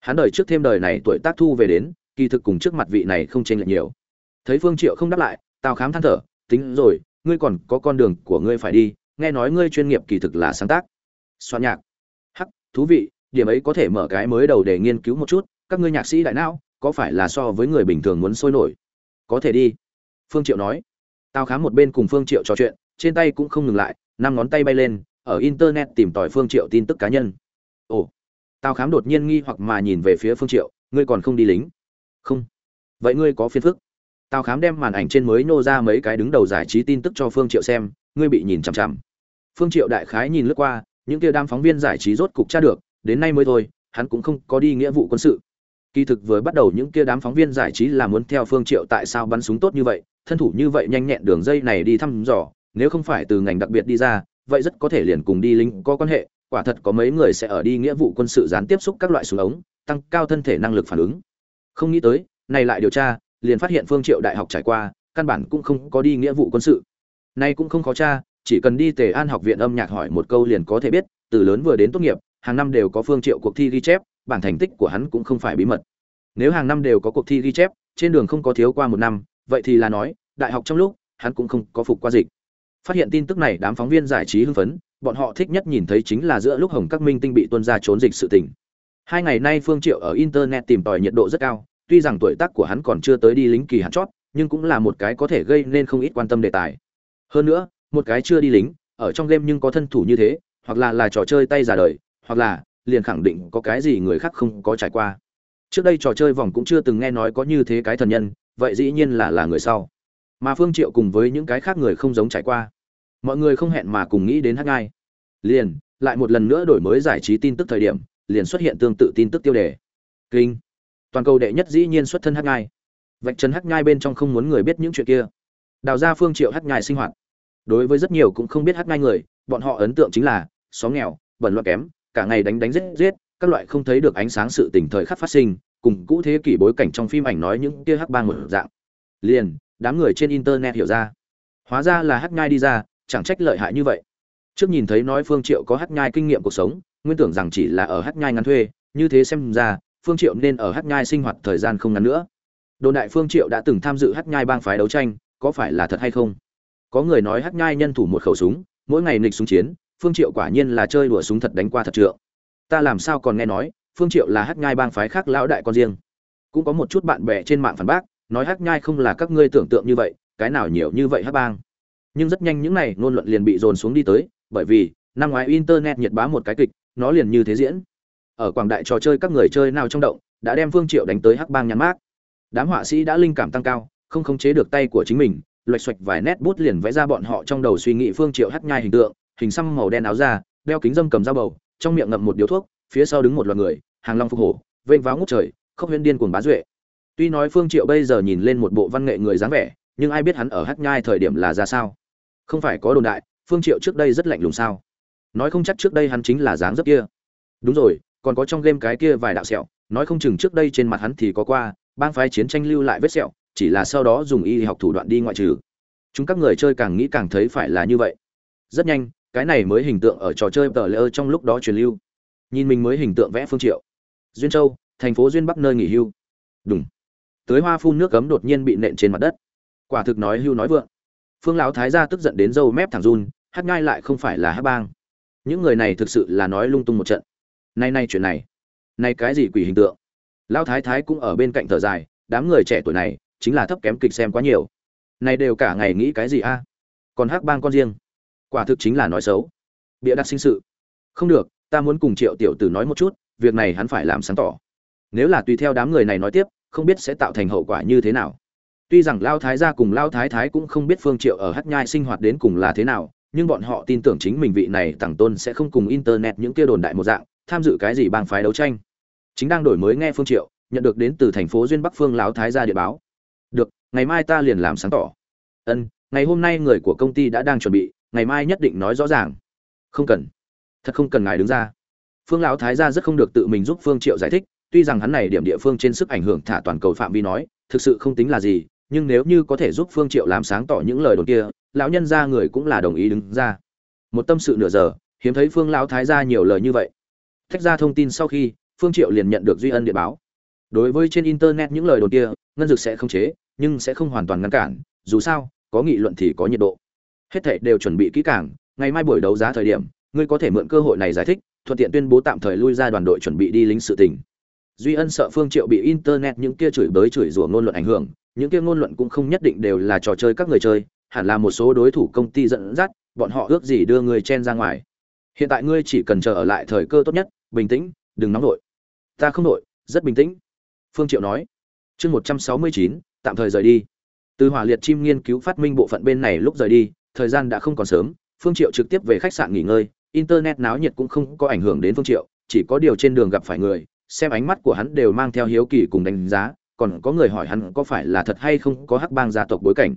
Hắn đời trước thêm đời này tuổi tác thu về đến, kỳ thực cùng trước mặt vị này không chênh lệch nhiều. Thấy phương triệu không đáp lại, tào khám than thở, tính rồi, ngươi còn có con đường của ngươi phải đi, nghe nói ngươi chuyên nghiệp kỳ thực là sáng tác. Soạn nhạc. Hắc, thú vị, điểm ấy có thể mở cái mới đầu để nghiên cứu một chút, các ngươi nhạc sĩ đại não, có phải là so với người bình thường muốn sôi nổi? Có thể đi, phương triệu nói. Tào khám một bên cùng phương triệu trò chuyện trên tay cũng không ngừng lại, năm ngón tay bay lên, ở internet tìm tòi phương triệu tin tức cá nhân. Ồ tào khám đột nhiên nghi hoặc mà nhìn về phía phương triệu, ngươi còn không đi lính? Không. Vậy ngươi có phiền phức? Tào khám đem màn ảnh trên mới nô ra mấy cái đứng đầu giải trí tin tức cho phương triệu xem, ngươi bị nhìn chằm chằm. Phương triệu đại khái nhìn lướt qua, những kia đám phóng viên giải trí rốt cục tra được, đến nay mới thôi, hắn cũng không có đi nghĩa vụ quân sự. Kỳ thực vừa bắt đầu những kia đám phóng viên giải trí là muốn theo phương triệu tại sao bắn súng tốt như vậy, thân thủ như vậy nhanh nhẹn đường dây này đi thăm dò nếu không phải từ ngành đặc biệt đi ra, vậy rất có thể liền cùng đi lính có quan hệ, quả thật có mấy người sẽ ở đi nghĩa vụ quân sự gián tiếp xúc các loại súng ống, tăng cao thân thể năng lực phản ứng. Không nghĩ tới, này lại điều tra, liền phát hiện phương triệu đại học trải qua, căn bản cũng không có đi nghĩa vụ quân sự. Nay cũng không khó tra, chỉ cần đi tề an học viện âm nhạc hỏi một câu liền có thể biết, từ lớn vừa đến tốt nghiệp, hàng năm đều có phương triệu cuộc thi ghi chép, bản thành tích của hắn cũng không phải bí mật. Nếu hàng năm đều có cuộc thi ghi chép, trên đường không có thiếu qua một năm, vậy thì là nói, đại học trong lúc, hắn cũng không có phục qua dịch phát hiện tin tức này, đám phóng viên giải trí hưng phấn, bọn họ thích nhất nhìn thấy chính là giữa lúc hồng các minh tinh bị tuân ra trốn dịch sự tình. Hai ngày nay phương triệu ở internet tìm tòi nhiệt độ rất cao, tuy rằng tuổi tác của hắn còn chưa tới đi lính kỳ hạn chót, nhưng cũng là một cái có thể gây nên không ít quan tâm đề tài. Hơn nữa, một cái chưa đi lính, ở trong game nhưng có thân thủ như thế, hoặc là là trò chơi tay giả đời, hoặc là liền khẳng định có cái gì người khác không có trải qua. Trước đây trò chơi vòng cũng chưa từng nghe nói có như thế cái thần nhân, vậy dĩ nhiên là là người sau mà phương triệu cùng với những cái khác người không giống trải qua. Mọi người không hẹn mà cùng nghĩ đến hát ngai. Liền, lại một lần nữa đổi mới giải trí tin tức thời điểm, liền xuất hiện tương tự tin tức tiêu đề. Kinh. Toàn cầu đệ nhất dĩ nhiên xuất thân hát nhai vạch trần hát nhai bên trong không muốn người biết những chuyện kia. Đào ra phương triệu hát nhai sinh hoạt. Đối với rất nhiều cũng không biết hát nhai người, bọn họ ấn tượng chính là, xóm nghèo, bẩn loạn kém, cả ngày đánh đánh giết giết, các loại không thấy được ánh sáng sự tình thời khắc phát sinh, cùng cũ thế kỷ bối cảnh trong phim ảnh nói những kia hắc bang một dạng. Liền đám người trên internet hiểu ra. Hóa ra là hắc nhai đi ra, chẳng trách lợi hại như vậy. Trước nhìn thấy nói phương triệu có hắc nhai kinh nghiệm cuộc sống, nguyên tưởng rằng chỉ là ở hắc nhai ngắn thuê, như thế xem ra, phương triệu nên ở hắc nhai sinh hoạt thời gian không ngắn nữa. Đồn đại phương triệu đã từng tham dự hắc nhai bang phái đấu tranh, có phải là thật hay không? Có người nói hắc nhai nhân thủ một khẩu súng, mỗi ngày nghịch súng chiến, phương triệu quả nhiên là chơi đùa súng thật đánh qua thật trượng. Ta làm sao còn nghe nói, phương triệu là hắc nhai bang phái khác lão đại con riêng. Cũng có một chút bạn bè trên mạng phản bác nói hắc nhai không là các ngươi tưởng tượng như vậy, cái nào nhiều như vậy hắc bang. Nhưng rất nhanh những này ngôn luận liền bị dồn xuống đi tới, bởi vì, năm ngoái internet nhiệt bá một cái kịch, nó liền như thế diễn. Ở quảng đại trò chơi các người chơi nào trong động, đã đem phương triệu đánh tới hắc bang nhắn mát đám họa sĩ đã linh cảm tăng cao, không khống chế được tay của chính mình, loạch xoạch vài nét bút liền vẽ ra bọn họ trong đầu suy nghĩ phương triệu hắc nhai hình tượng, hình xăm màu đen áo da, đeo kính dâm cầm dao bầu, trong miệng ngậm một điếu thuốc, phía sau đứng một loạt người, hàng long phục hổ, vênh váo ngút trời không huyên điên cuồng bá duệ tuy nói phương triệu bây giờ nhìn lên một bộ văn nghệ người dáng vẻ, nhưng ai biết hắn ở hắc nhai thời điểm là ra sao? Không phải có đồn đại, phương triệu trước đây rất lạnh lùng sao? Nói không chắc trước đây hắn chính là dáng dấp kia. Đúng rồi, còn có trong game cái kia vài đạo sẹo, nói không chừng trước đây trên mặt hắn thì có qua, bang phái chiến tranh lưu lại vết sẹo, chỉ là sau đó dùng y học thủ đoạn đi ngoại trừ. Chúng các người chơi càng nghĩ càng thấy phải là như vậy. Rất nhanh, cái này mới hình tượng ở trò chơi tờ lơ trong lúc đó truyền lưu. Nhìn mình mới hình tượng vẽ phương triệu. Duyên châu, thành phố duyên bắc nơi nghỉ hưu. Đúng tới hoa phun nước cấm đột nhiên bị nện trên mặt đất. Quả thực nói hưu nói vượng. Phương lão thái gia tức giận đến râu mép thẳng run, hát ngai lại không phải là hát bang. Những người này thực sự là nói lung tung một trận. Nay nay chuyện này. Nay cái gì quỷ hình tượng? Lão thái thái cũng ở bên cạnh thở dài, đám người trẻ tuổi này, chính là thấp kém kịch xem quá nhiều. Này đều cả ngày nghĩ cái gì a? Còn hát bang con riêng. Quả thực chính là nói xấu. Bịa đặt sinh sự. Không được, ta muốn cùng triệu tiểu tử nói một chút, việc này hắn phải làm sáng tỏ. Nếu là tùy theo đám người này nói tiếp không biết sẽ tạo thành hậu quả như thế nào. Tuy rằng lao thái gia cùng lao thái thái cũng không biết phương triệu ở hắc nhai sinh hoạt đến cùng là thế nào, nhưng bọn họ tin tưởng chính mình vị này tặng tôn sẽ không cùng internet những kia đồn đại một dạng, tham dự cái gì bang phái đấu tranh. Chính đang đổi mới nghe phương triệu, nhận được đến từ thành phố duyên bắc phương lão thái gia địa báo. Được, ngày mai ta liền làm sáng tỏ. Ân, ngày hôm nay người của công ty đã đang chuẩn bị, ngày mai nhất định nói rõ ràng. Không cần. Thật không cần ngài đứng ra. Phương lão thái gia rất không được tự mình giúp phương triệu giải thích tuy rằng hắn này điểm địa phương trên sức ảnh hưởng thả toàn cầu phạm vi nói, thực sự không tính là gì, nhưng nếu như có thể giúp phương triệu làm sáng tỏ những lời đồn kia, lão nhân gia người cũng là đồng ý đứng ra. Một tâm sự nửa giờ, hiếm thấy phương lão thái gia nhiều lời như vậy. Thách ra thông tin sau khi, phương triệu liền nhận được duy ân điện báo. Đối với trên internet những lời đồn kia, ngân dược sẽ không chế, nhưng sẽ không hoàn toàn ngăn cản, dù sao, có nghị luận thì có nhiệt độ. Hết thảy đều chuẩn bị kỹ càng, ngày mai buổi đấu giá thời điểm, ngươi có thể mượn cơ hội này giải thích, thuận tiện tuyên bố tạm thời lui ra đoàn đội chuẩn bị đi lính sự tình duy ân sợ phương triệu bị internet những kia chửi bới chửi rủa ngôn luận ảnh hưởng, những kia ngôn luận cũng không nhất định đều là trò chơi các người chơi, hẳn là một số đối thủ công ty dẫn dắt, bọn họ ước gì đưa người chen ra ngoài. Hiện tại ngươi chỉ cần chờ ở lại thời cơ tốt nhất, bình tĩnh, đừng nóng nổi ta không nổi, rất bình tĩnh. Phương triệu nói. Chương một trăm sáu mươi chín, tạm thời rời đi. Từ hỏa liệt chim nghiên cứu phát minh bộ phận bên này lúc rời đi, thời gian đã không còn sớm, phương triệu trực tiếp về khách sạn nghỉ ngơi, internet náo nhiệt cũng không có ảnh hưởng đến phương triệu, chỉ có điều trên đường gặp phải người xem ánh mắt của hắn đều mang theo hiếu kỳ cùng đánh giá, còn có người hỏi hắn có phải là thật hay không có hắc bang gia tộc bối cảnh.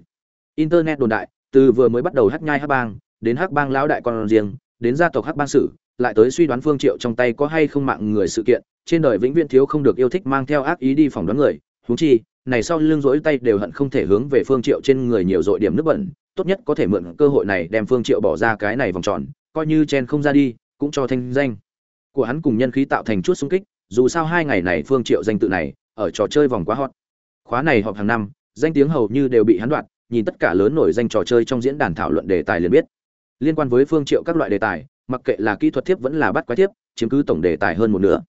Internet đồn đại, từ vừa mới bắt đầu hắc nhai hắc bang, đến hắc bang lão đại con riêng, đến gia tộc hắc bang sử lại tới suy đoán phương triệu trong tay có hay không mạng người sự kiện, trên đời vĩnh viễn thiếu không được yêu thích mang theo ác ý đi phỏng đoán người. Huống chi, này sau lưng rỗi tay đều hận không thể hướng về phương triệu trên người nhiều dội điểm nước bẩn, tốt nhất có thể mượn cơ hội này đem phương triệu bỏ ra cái này vòng tròn, coi như chen không ra đi, cũng cho thanh danh. Của hắn cùng nhân khí tạo thành chút xung kích dù sao hai ngày này phương triệu danh tự này, ở trò chơi vòng quá hot. Khóa này họp hàng năm, danh tiếng hầu như đều bị hắn đoạt, nhìn tất cả lớn nổi danh trò chơi trong diễn đàn thảo luận đề tài liền biết. Liên quan với phương triệu các loại đề tài, mặc kệ là kỹ thuật thiếp vẫn là bắt quái thiếp, chiếm cứ tổng đề tài hơn một nửa.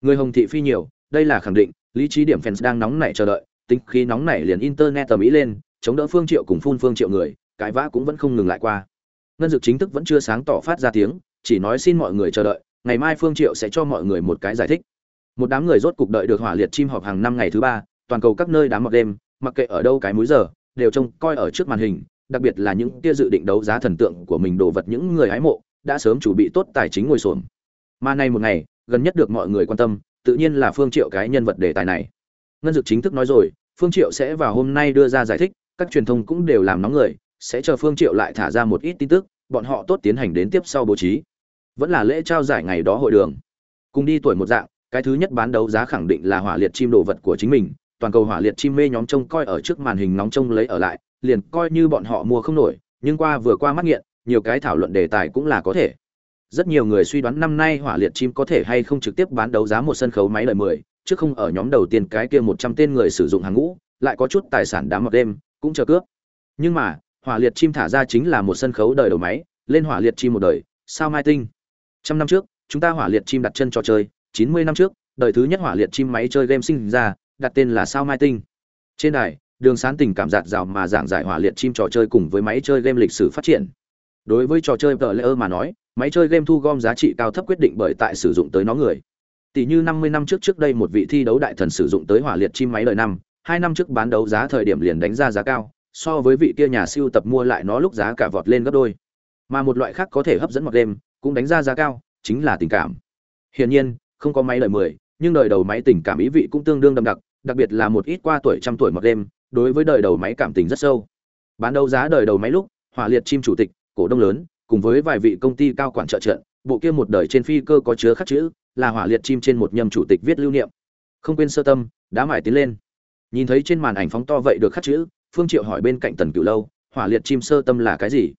Người hồng thị phi nhiều, đây là khẳng định, lý trí điểm fans đang nóng nảy chờ đợi, tính khí nóng nảy liền internet tầm ý lên, chống đỡ phương triệu cùng phun phương triệu người, cãi vã cũng vẫn không ngừng lại qua. Ngân dược chính thức vẫn chưa sáng tỏ phát ra tiếng, chỉ nói xin mọi người chờ đợi, ngày mai phương triệu sẽ cho mọi người một cái giải thích một đám người rốt cục đợi được hỏa liệt chim họp hàng năm ngày thứ ba, toàn cầu các nơi đám mọc đêm, mặc kệ ở đâu cái múi giờ, đều trông coi ở trước màn hình, đặc biệt là những kia dự định đấu giá thần tượng của mình đồ vật những người hái mộ, đã sớm chuẩn bị tốt tài chính ngồi xổm. Mà nay một ngày, gần nhất được mọi người quan tâm, tự nhiên là phương triệu cái nhân vật đề tài này. Ngân dực chính thức nói rồi, phương triệu sẽ vào hôm nay đưa ra giải thích, các truyền thông cũng đều làm nóng người, sẽ chờ phương triệu lại thả ra một ít tin tức, bọn họ tốt tiến hành đến tiếp sau bố trí. Vẫn là lễ trao giải ngày đó hội đường. Cùng đi tuổi một dạng cái thứ nhất bán đấu giá khẳng định là hỏa liệt chim đồ vật của chính mình, toàn cầu hỏa liệt chim mê nhóm trông coi ở trước màn hình nóng trông lấy ở lại, liền coi như bọn họ mua không nổi, nhưng qua vừa qua mắt nghiện, nhiều cái thảo luận đề tài cũng là có thể. Rất nhiều người suy đoán năm nay hỏa liệt chim có thể hay không trực tiếp bán đấu giá một sân khấu máy lời mười, chứ không ở nhóm đầu tiên cái kia một trăm tên người sử dụng hàng ngũ, lại có chút tài sản đám một đêm, cũng chờ cướp. Nhưng mà, hỏa liệt chim thả ra chính là một sân khấu đời đầu máy, lên hỏa liệt chim một đời, sao mai tinh? Trăm năm trước, chúng ta hỏa liệt chim đặt chân trò chơi chín mươi năm trước, đời thứ nhất hỏa liệt chim máy chơi game sinh ra, đặt tên là sao mai tinh. Trên đài, đường sán tình cảm giạt rào mà giảng giải hỏa liệt chim trò chơi cùng với máy chơi game lịch sử phát triển. Đối với trò chơi tờ lễ mà nói, máy chơi game thu gom giá trị cao thấp quyết định bởi tại sử dụng tới nó người. Tỷ như năm mươi năm trước trước đây một vị thi đấu đại thần sử dụng tới hỏa liệt chim máy đời năm, hai năm trước bán đấu giá thời điểm liền đánh ra giá cao, so với vị kia nhà siêu tập mua lại nó lúc giá cả vọt lên gấp đôi. Mà một loại khác có thể hấp dẫn một đêm cũng đánh ra giá cao, chính là tình cảm. Hiển nhiên không có máy đời mười, nhưng đời đầu máy tình cảm ý vị cũng tương đương đậm đặc đặc biệt là một ít qua tuổi trăm tuổi một đêm, đối với đời đầu máy cảm tình rất sâu. Bán đấu giá đời đầu máy lúc, hỏa liệt chim chủ tịch, cổ đông lớn, cùng với vài vị công ty cao quản trợ trận, bộ kia một đời trên phi cơ có chứa khắc chữ, là hỏa liệt chim trên một nhâm chủ tịch viết lưu niệm. Không quên sơ tâm, đã mải tiến lên. Nhìn thấy trên màn ảnh phóng to vậy được khắc chữ, phương triệu hỏi bên cạnh tần cửu lâu, hỏa liệt chim sơ tâm là cái gì?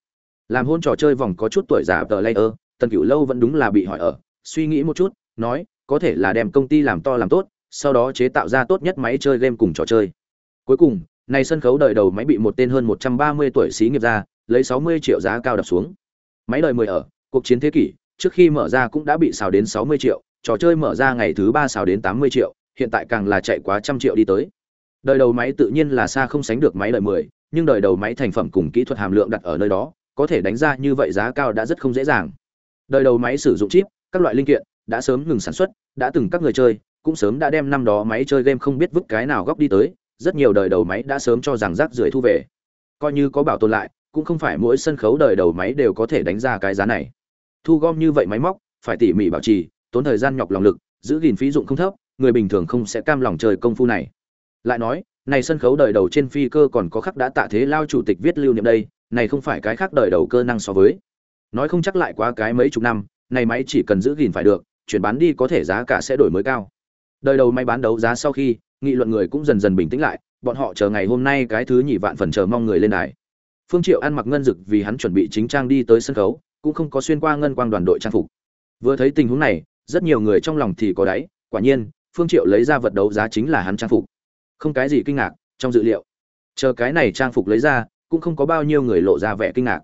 Làm hôn trò chơi vòng có chút tuổi già tờ layer, tần cửu lâu vẫn đúng là bị hỏi ở, suy nghĩ một chút nói có thể là đem công ty làm to làm tốt sau đó chế tạo ra tốt nhất máy chơi game cùng trò chơi. Cuối cùng này sân khấu đời đầu máy bị một tên hơn 130 tuổi xí nghiệp ra lấy 60 triệu giá cao đập xuống. Máy đời 10 ở cuộc chiến thế kỷ trước khi mở ra cũng đã bị xào đến 60 triệu trò chơi mở ra ngày thứ ba xào đến 80 triệu hiện tại càng là chạy quá trăm triệu đi tới. Đời đầu máy tự nhiên là xa không sánh được máy đời 10, nhưng đời đầu máy thành phẩm cùng kỹ thuật hàm lượng đặt ở nơi đó có thể đánh ra như vậy giá cao đã rất không dễ dàng. Đời đầu máy sử dụng chip các loại linh kiện đã sớm ngừng sản xuất, đã từng các người chơi, cũng sớm đã đem năm đó máy chơi game không biết vứt cái nào góc đi tới, rất nhiều đời đầu máy đã sớm cho rằng rác rưởi thu về. Coi như có bảo tồn lại, cũng không phải mỗi sân khấu đời đầu máy đều có thể đánh ra cái giá này. Thu gom như vậy máy móc, phải tỉ mỉ bảo trì, tốn thời gian nhọc lòng lực, giữ gìn phí dụng không thấp, người bình thường không sẽ cam lòng chơi công phu này. Lại nói, này sân khấu đời đầu trên phi cơ còn có khắc đã tạ thế lao chủ tịch viết lưu niệm đây, này không phải cái khác đời đầu cơ năng so với. Nói không chắc lại quá cái mấy chục năm, này máy chỉ cần giữ gìn phải được chuyển bán đi có thể giá cả sẽ đổi mới cao. Đời đầu máy bán đấu giá sau khi, nghị luận người cũng dần dần bình tĩnh lại, bọn họ chờ ngày hôm nay cái thứ nhị vạn phần chờ mong người lên đài. Phương triệu ăn mặc ngân dực vì hắn chuẩn bị chính trang đi tới sân khấu, cũng không có xuyên qua ngân quang đoàn đội trang phục. Vừa thấy tình huống này, rất nhiều người trong lòng thì có đáy, quả nhiên, phương triệu lấy ra vật đấu giá chính là hắn trang phục. Không cái gì kinh ngạc, trong dự liệu. Chờ cái này trang phục lấy ra, cũng không có bao nhiêu người lộ ra vẻ kinh ngạc.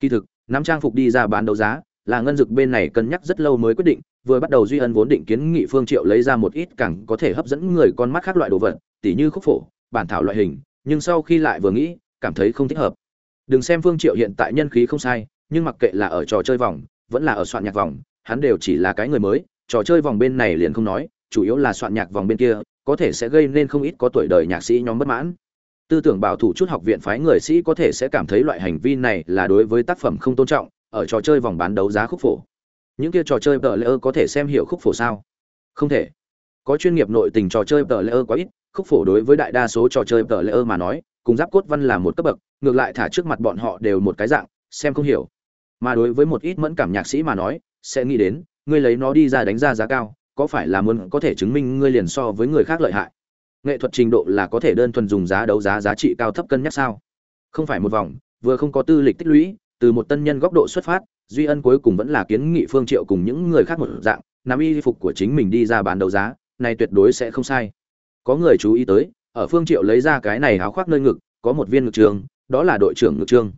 Kỳ thực, nắm trang phục đi ra bán đấu giá là ngân dực bên này cân nhắc rất lâu mới quyết định, vừa bắt đầu duy ân vốn định kiến nghị phương triệu lấy ra một ít càng có thể hấp dẫn người con mắt khác loại đồ vật, tỉ như khúc phổ, bản thảo loại hình, nhưng sau khi lại vừa nghĩ, cảm thấy không thích hợp. Đừng xem phương triệu hiện tại nhân khí không sai, nhưng mặc kệ là ở trò chơi vòng, vẫn là ở soạn nhạc vòng, hắn đều chỉ là cái người mới, trò chơi vòng bên này liền không nói, chủ yếu là soạn nhạc vòng bên kia, có thể sẽ gây nên không ít có tuổi đời nhạc sĩ nhóm bất mãn. Tư tưởng bảo thủ chút học viện phái người sĩ có thể sẽ cảm thấy loại hành vi này là đối với tác phẩm không tôn trọng ở trò chơi vòng bán đấu giá khúc phổ. Những kia trò chơi tờ lễ có thể xem hiểu khúc phổ sao? Không thể. Có chuyên nghiệp nội tình trò chơi tờ lễ quá ít, khúc phổ đối với đại đa số trò chơi tờ lễ mà nói, cùng giáp cốt văn là một cấp bậc, ngược lại thả trước mặt bọn họ đều một cái dạng, xem không hiểu. Mà đối với một ít mẫn cảm nhạc sĩ mà nói, sẽ nghĩ đến, ngươi lấy nó đi ra đánh ra giá cao, có phải là muốn có thể chứng minh ngươi liền so với người khác lợi hại? Nghệ thuật trình độ là có thể đơn thuần dùng giá đấu giá giá trị cao thấp cân nhắc sao? Không phải một vòng, vừa không có tư lịch tích lũy từ một tân nhân góc độ xuất phát, duy ân cuối cùng vẫn là kiến nghị phương triệu cùng những người khác một dạng, nắm y phục của chính mình đi ra bán đấu giá, này tuyệt đối sẽ không sai. Có người chú ý tới, ở phương triệu lấy ra cái này áo khoác nơi ngực, có một viên ngực trường, đó là đội trưởng ngực trương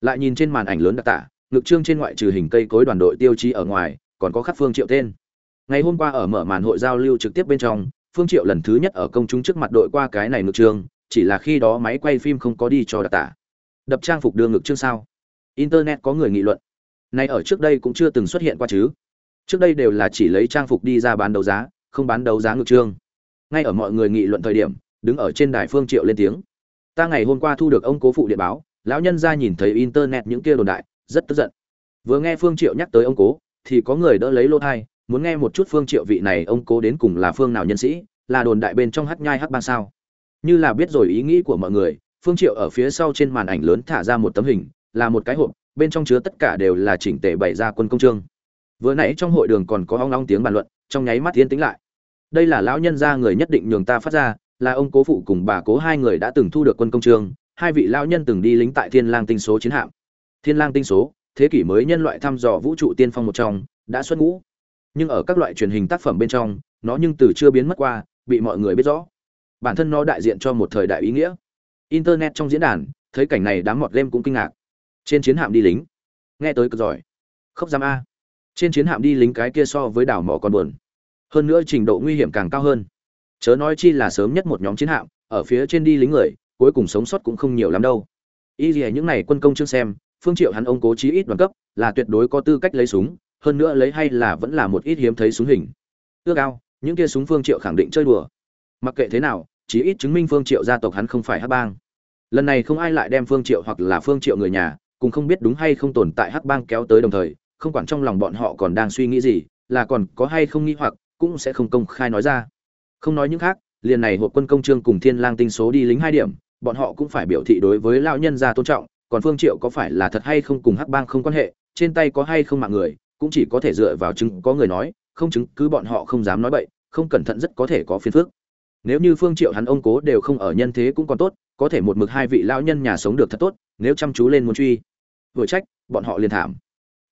lại nhìn trên màn ảnh lớn đặc tả, ngực trương trên ngoại trừ hình cây cối đoàn đội tiêu chí ở ngoài, còn có khắc phương triệu tên. Ngày hôm qua ở mở màn hội giao lưu trực tiếp bên trong, phương triệu lần thứ nhất ở công chúng trước mặt đội qua cái này ngực trương chỉ là khi đó máy quay phim không có đi cho đặc tả. Đập trang phục đưa ngực trương sao internet có người nghị luận. Nay ở trước đây cũng chưa từng xuất hiện qua chứ. Trước đây đều là chỉ lấy trang phục đi ra bán đấu giá, không bán đấu giá ngược trương. Ngay ở mọi người nghị luận thời điểm, đứng ở trên đài phương triệu lên tiếng. Ta ngày hôm qua thu được ông cố phụ điện báo, lão nhân ra nhìn thấy internet những kia đồn đại, rất tức giận. Vừa nghe phương triệu nhắc tới ông cố, thì có người đỡ lấy lô thai, muốn nghe một chút phương triệu vị này ông cố đến cùng là phương nào nhân sĩ, là đồn đại bên trong hắc nhai hắc bang sao. Như là biết rồi ý nghĩ của mọi người, phương triệu ở phía sau trên màn ảnh lớn thả ra một tấm hình là một cái hộp, bên trong chứa tất cả đều là chỉnh tề bày ra quân công trương vừa nãy trong hội đường còn có hoang long tiếng bàn luận, trong nháy mắt yên tĩnh lại. Đây là lão nhân gia người nhất định nhường ta phát ra, là ông cố phụ cùng bà cố hai người đã từng thu được quân công trương hai vị lão nhân từng đi lính tại thiên lang tinh số chiến hạm. Thiên lang tinh số, thế kỷ mới nhân loại thăm dò vũ trụ tiên phong một trong, đã xuất ngũ. Nhưng ở các loại truyền hình tác phẩm bên trong, nó nhưng từ chưa biến mất qua, bị mọi người biết rõ. Bản thân nó đại diện cho một thời đại ý nghĩa. Internet trong diễn đàn, thấy cảnh này đám mọt game cũng kinh ngạc trên chiến hạm đi lính. Nghe tới cực giỏi. Khóc giam a. Trên chiến hạm đi lính cái kia so với đảo mỏ còn buồn. Hơn nữa trình độ nguy hiểm càng cao hơn. Chớ nói chi là sớm nhất một nhóm chiến hạm, ở phía trên đi lính người, cuối cùng sống sót cũng không nhiều lắm đâu. Y gì những này quân công chương xem, phương triệu hắn ông cố chí ít đoàn cấp, là tuyệt đối có tư cách lấy súng, hơn nữa lấy hay là vẫn là một ít hiếm thấy súng hình. Ước ao, những kia súng phương triệu khẳng định chơi đùa. Mặc kệ thế nào, chí ít chứng minh phương triệu gia tộc hắn không phải hắc bang. Lần này không ai lại đem phương triệu hoặc là phương triệu người nhà cùng không biết đúng hay không tồn tại hắc bang kéo tới đồng thời, không quản trong lòng bọn họ còn đang suy nghĩ gì, là còn có hay không nghĩ hoặc, cũng sẽ không công khai nói ra. Không nói những khác, liền này hộp quân công trương cùng thiên lang tinh số đi lính hai điểm, bọn họ cũng phải biểu thị đối với lão nhân gia tôn trọng, còn phương triệu có phải là thật hay không cùng hắc bang không quan hệ, trên tay có hay không mạng người, cũng chỉ có thể dựa vào chứng có người nói, không chứng cứ bọn họ không dám nói bậy, không cẩn thận rất có thể có phiền phức. Nếu như phương triệu hắn ông cố đều không ở nhân thế cũng còn tốt có thể một mực hai vị lão nhân nhà sống được thật tốt, nếu chăm chú lên muốn truy. Vừa trách, bọn họ liền thảm.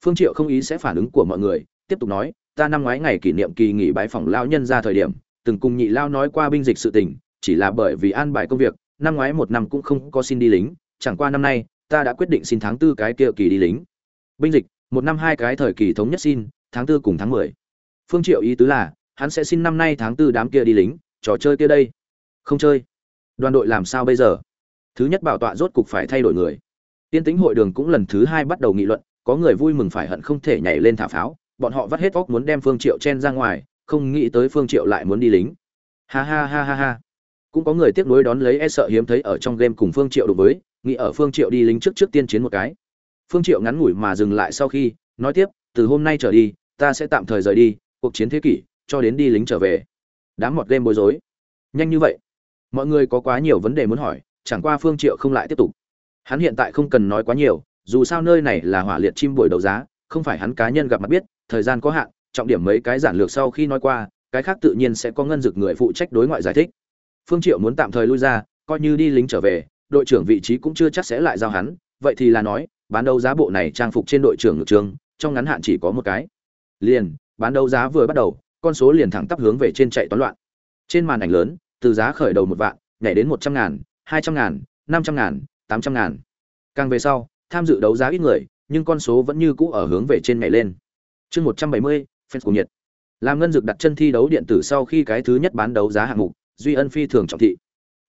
Phương triệu không ý sẽ phản ứng của mọi người, tiếp tục nói, ta năm ngoái ngày kỷ niệm kỳ nghỉ bái phòng lão nhân ra thời điểm, từng cùng nhị lao nói qua binh dịch sự tình, chỉ là bởi vì an bài công việc, năm ngoái một năm cũng không có xin đi lính, chẳng qua năm nay, ta đã quyết định xin tháng tư cái kia kỳ đi lính. Binh dịch, một năm hai cái thời kỳ thống nhất xin, tháng tư cùng tháng mười. Phương triệu ý tứ là, hắn sẽ xin năm nay tháng tư đám kia đi lính, trò chơi kia đây. Không chơi đoàn đội làm sao bây giờ? Thứ nhất bảo tọa rốt cục phải thay đổi người. Tiên tĩnh hội đường cũng lần thứ hai bắt đầu nghị luận, có người vui mừng phải hận không thể nhảy lên thả pháo, bọn họ vắt hết óc muốn đem phương triệu chen ra ngoài, không nghĩ tới phương triệu lại muốn đi lính. Ha ha ha ha ha. Cũng có người tiếc nuối đón lấy e sợ hiếm thấy ở trong game cùng phương triệu đối với, nghĩ ở phương triệu đi lính trước trước tiên chiến một cái. Phương triệu ngắn ngủi mà dừng lại sau khi, nói tiếp, từ hôm nay trở đi, ta sẽ tạm thời rời đi, cuộc chiến thế kỷ, cho đến đi lính trở về. Đám mọt game bối rối. Nhanh như vậy mọi người có quá nhiều vấn đề muốn hỏi, chẳng qua phương triệu không lại tiếp tục. Hắn hiện tại không cần nói quá nhiều, dù sao nơi này là hỏa liệt chim buổi đấu giá, không phải hắn cá nhân gặp mặt biết, thời gian có hạn, trọng điểm mấy cái giản lược sau khi nói qua, cái khác tự nhiên sẽ có ngân dực người phụ trách đối ngoại giải thích. Phương triệu muốn tạm thời lui ra, coi như đi lính trở về, đội trưởng vị trí cũng chưa chắc sẽ lại giao hắn, vậy thì là nói, bán đấu giá bộ này trang phục trên đội trưởng ngược trường, trong ngắn hạn chỉ có một cái. Liền, bán đấu giá vừa bắt đầu, con số liền thẳng tắp hướng về trên chạy toán loạn. Trên màn ảnh lớn từ giá khởi đầu một vạn, nhảy đến một trăm ngàn, hai trăm ngàn, năm trăm ngàn, tám trăm ngàn. Càng về sau, tham dự đấu giá ít người, nhưng con số vẫn như cũ ở hướng về trên nhảy lên. Chương một trăm bảy mươi, fans cùng nhiệt. Làm ngân dược đặt chân thi đấu điện tử sau khi cái thứ nhất bán đấu giá hạng mục, duy ân phi thường trọng thị.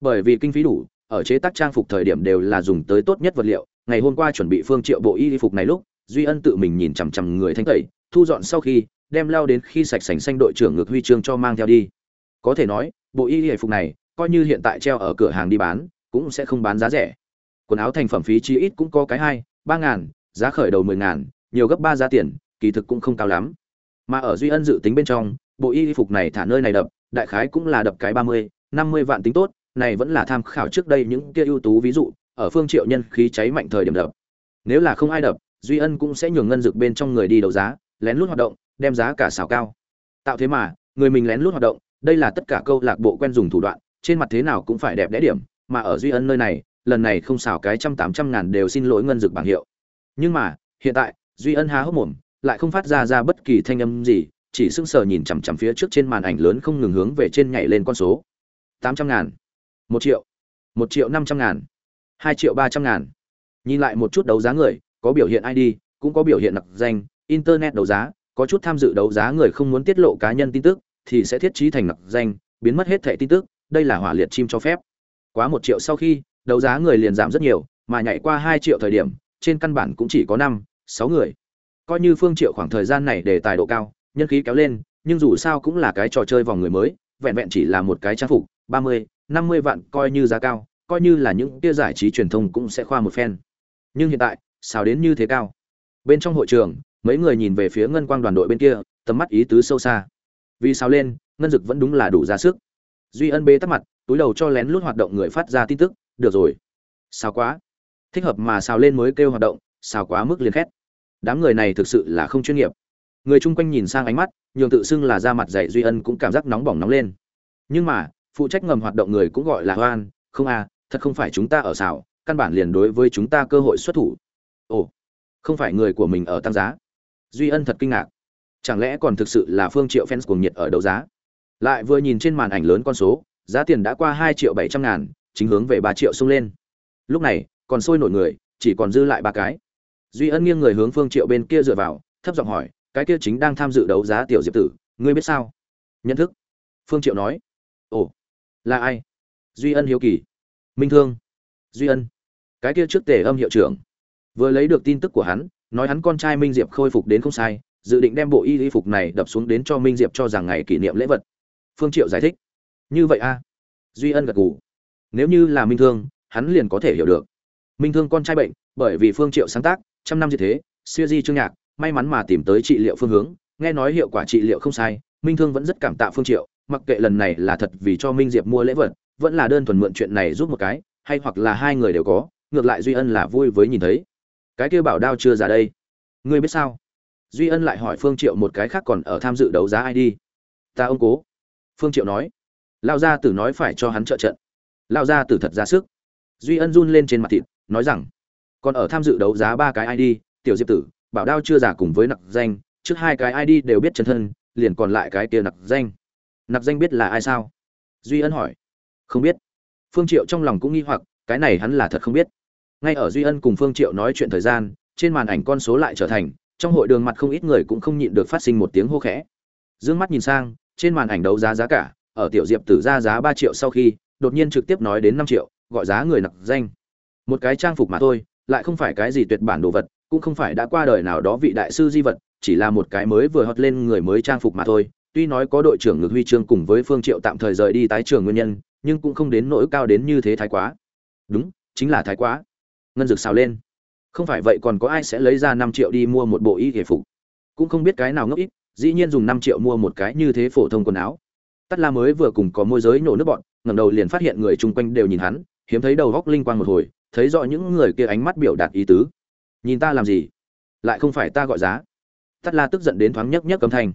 Bởi vì kinh phí đủ, ở chế tác trang phục thời điểm đều là dùng tới tốt nhất vật liệu, ngày hôm qua chuẩn bị phương triệu bộ y phục này lúc, duy ân tự mình nhìn chằm chằm người thanh tẩy, thu dọn sau khi, đem lao đến khi sạch sành xanh đội trưởng ngược huy chương cho mang theo đi. Có thể nói bộ y y phục này, coi như hiện tại treo ở cửa hàng đi bán, cũng sẽ không bán giá rẻ. Quần áo thành phẩm phí chi ít cũng có cái hai, ba ngàn, giá khởi đầu mười ngàn, nhiều gấp ba giá tiền, kỳ thực cũng không cao lắm. Mà ở duy ân dự tính bên trong, bộ y phục này thả nơi này đập, đại khái cũng là đập cái ba mươi, năm mươi vạn tính tốt, này vẫn là tham khảo trước đây những kia ưu tú ví dụ, ở phương triệu nhân khí cháy mạnh thời điểm đập. Nếu là không ai đập, duy ân cũng sẽ nhường ngân dược bên trong người đi đấu giá, lén lút hoạt động, đem giá cả xào cao. Tạo thế mà, người mình lén lút hoạt động đây là tất cả câu lạc bộ quen dùng thủ đoạn, trên mặt thế nào cũng phải đẹp đẽ điểm, mà ở duy ân nơi này, lần này không xào cái trăm tám trăm ngàn đều xin lỗi ngân dực bảng hiệu. Nhưng mà, hiện tại, duy ân há hốc mồm, lại không phát ra ra bất kỳ thanh âm gì, chỉ sững sờ nhìn chằm chằm phía trước trên màn ảnh lớn không ngừng hướng về trên nhảy lên con số. Tám trăm ngàn, một triệu một triệu năm trăm ngàn, hai triệu ba trăm ngàn. Nhìn lại một chút đấu giá người, có biểu hiện id cũng có biểu hiện nặc danh, internet đấu giá, có chút tham dự đấu giá người không muốn tiết lộ cá nhân tin tức thì sẽ thiết trí thành nặc danh, biến mất hết thẻ tin tức, đây là hỏa liệt chim cho phép. Quá một triệu sau khi, đấu giá người liền giảm rất nhiều, mà nhảy qua hai triệu thời điểm, trên căn bản cũng chỉ có năm, sáu người. Coi như phương triệu khoảng thời gian này để tài độ cao, nhân khí kéo lên, nhưng dù sao cũng là cái trò chơi vòng người mới, vẹn vẹn chỉ là một cái trang phục, ba mươi, năm mươi vạn coi như giá cao, coi như là những kia giải trí truyền thông cũng sẽ khoa một phen. Nhưng hiện tại sao đến như thế cao. Bên trong hội trường, mấy người nhìn về phía ngân quang đoàn đội bên kia, tầm mắt ý tứ sâu xa vì sao lên, ngân dực vẫn đúng là đủ ra sức. Duy ân bê tắt mặt, túi đầu cho lén lút hoạt động người phát ra tin tức, được rồi. Sao quá. Thích hợp mà sao lên mới kêu hoạt động sao quá mức liền khét. Đám người này thực sự là không chuyên nghiệp. Người chung quanh nhìn sang ánh mắt, nhường tự xưng là da mặt dạy duy ân cũng cảm giác nóng bỏng nóng lên. Nhưng mà, phụ trách ngầm hoạt động người cũng gọi là hoan, không à thật không phải chúng ta ở xảo căn bản liền đối với chúng ta cơ hội xuất thủ. Ồ, không phải người của mình ở tăng giá. Duy ân thật kinh ngạc chẳng lẽ còn thực sự là phương triệu fans cuồng nhiệt ở đấu giá? Lại vừa nhìn trên màn ảnh lớn con số, giá tiền đã qua hai triệu bảy trăm ngàn, chính hướng về ba triệu xông lên. Lúc này, còn sôi nổi người, chỉ còn dư lại ba cái. Duy ân nghiêng người hướng phương triệu bên kia dựa vào, thấp giọng hỏi, cái kia chính đang tham dự đấu giá tiểu diệp tử, ngươi biết sao? Nhận thức. Phương triệu nói. Ồ, là ai? Duy ân hiếu kỳ. Minh thương. Duy ân. Cái kia trước tề âm hiệu trưởng. Vừa lấy được tin tức của hắn, nói hắn con trai minh diệp khôi phục đến không sai dự định đem bộ y y phục này đập xuống đến cho minh diệp cho rằng ngày kỷ niệm lễ vật. Phương triệu giải thích. Như vậy a? Duy ân gật gù. Nếu như là minh thương, hắn liền có thể hiểu được. Minh thương con trai bệnh, bởi vì phương triệu sáng tác, trăm năm như thế, siêu di chương nhạc, may mắn mà tìm tới trị liệu phương hướng, nghe nói hiệu quả trị liệu không sai, minh thương vẫn rất cảm tạ phương triệu, mặc kệ lần này là thật vì cho minh diệp mua lễ vật, vẫn là đơn thuần mượn chuyện này giúp một cái, hay hoặc là hai người đều có, ngược lại duy ân là vui với nhìn thấy. Cái kia bảo đao chưa ra đây. Ngươi biết sao? Duy ân lại hỏi phương triệu một cái khác còn ở tham dự đấu giá ai đi. Ta ông cố. Phương triệu nói. Lao gia tử nói phải cho hắn trợ trận. Lao gia tử thật ra sức. Duy ân run lên trên mặt thịt, nói rằng, còn ở tham dự đấu giá ba cái id tiểu diệp tử, bảo đao chưa giả cùng với nặc danh, trước hai cái id đều biết chân thân, liền còn lại cái kia nặc danh. Nặc danh biết là ai sao? Duy ân hỏi. Không biết. Phương triệu trong lòng cũng nghi hoặc, cái này hắn là thật không biết. Ngay ở duy ân cùng phương triệu nói chuyện thời gian, trên màn ảnh con số lại trở thành trong hội đường mặt không ít người cũng không nhịn được phát sinh một tiếng hô khẽ. Dương mắt nhìn sang, trên màn ảnh đấu giá giá cả, ở tiểu diệp tử ra giá ba triệu sau khi, đột nhiên trực tiếp nói đến năm triệu, gọi giá người nặc danh. Một cái trang phục mà thôi, lại không phải cái gì tuyệt bản đồ vật, cũng không phải đã qua đời nào đó vị đại sư di vật, chỉ là một cái mới vừa hót lên người mới trang phục mà thôi. Tuy nói có đội trưởng ngược huy chương cùng với phương triệu tạm thời rời đi tái trường nguyên nhân, nhưng cũng không đến nỗi cao đến như thế thái quá. Đúng, chính là thái quá. Ngân dược xào lên không phải vậy còn có ai sẽ lấy ra năm triệu đi mua một bộ y thể phục? Cũng không biết cái nào ngốc ít, dĩ nhiên dùng năm triệu mua một cái như thế phổ thông quần áo. Tắt la mới vừa cùng có môi giới nổ nước bọn, ngẩng đầu liền phát hiện người chung quanh đều nhìn hắn, hiếm thấy đầu góc linh quang một hồi, thấy rõ những người kia ánh mắt biểu đạt ý tứ. Nhìn ta làm gì? Lại không phải ta gọi giá. Tắt la tức giận đến thoáng nhấc nhấc cấm thanh.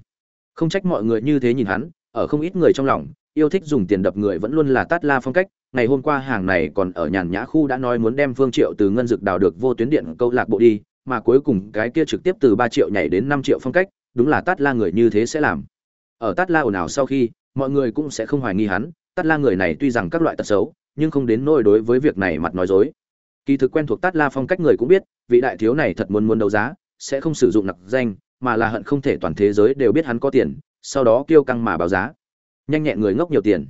Không trách mọi người như thế nhìn hắn, ở không ít người trong lòng yêu thích dùng tiền đập người vẫn luôn là tát la phong cách, ngày hôm qua hàng này còn ở nhàn nhã khu đã nói muốn đem phương triệu từ ngân dực đào được vô tuyến điện câu lạc bộ đi, mà cuối cùng cái kia trực tiếp từ 3 triệu nhảy đến 5 triệu phong cách, đúng là tát la người như thế sẽ làm. Ở tát la ồn ào sau khi, mọi người cũng sẽ không hoài nghi hắn, tát la người này tuy rằng các loại tật xấu, nhưng không đến nỗi đối với việc này mặt nói dối. Kỳ thực quen thuộc tát la phong cách người cũng biết, vị đại thiếu này thật muốn muốn đấu giá, sẽ không sử dụng nặc danh, mà là hận không thể toàn thế giới đều biết hắn có tiền, sau đó kêu căng mà báo giá nhanh nhẹn người ngốc nhiều tiền.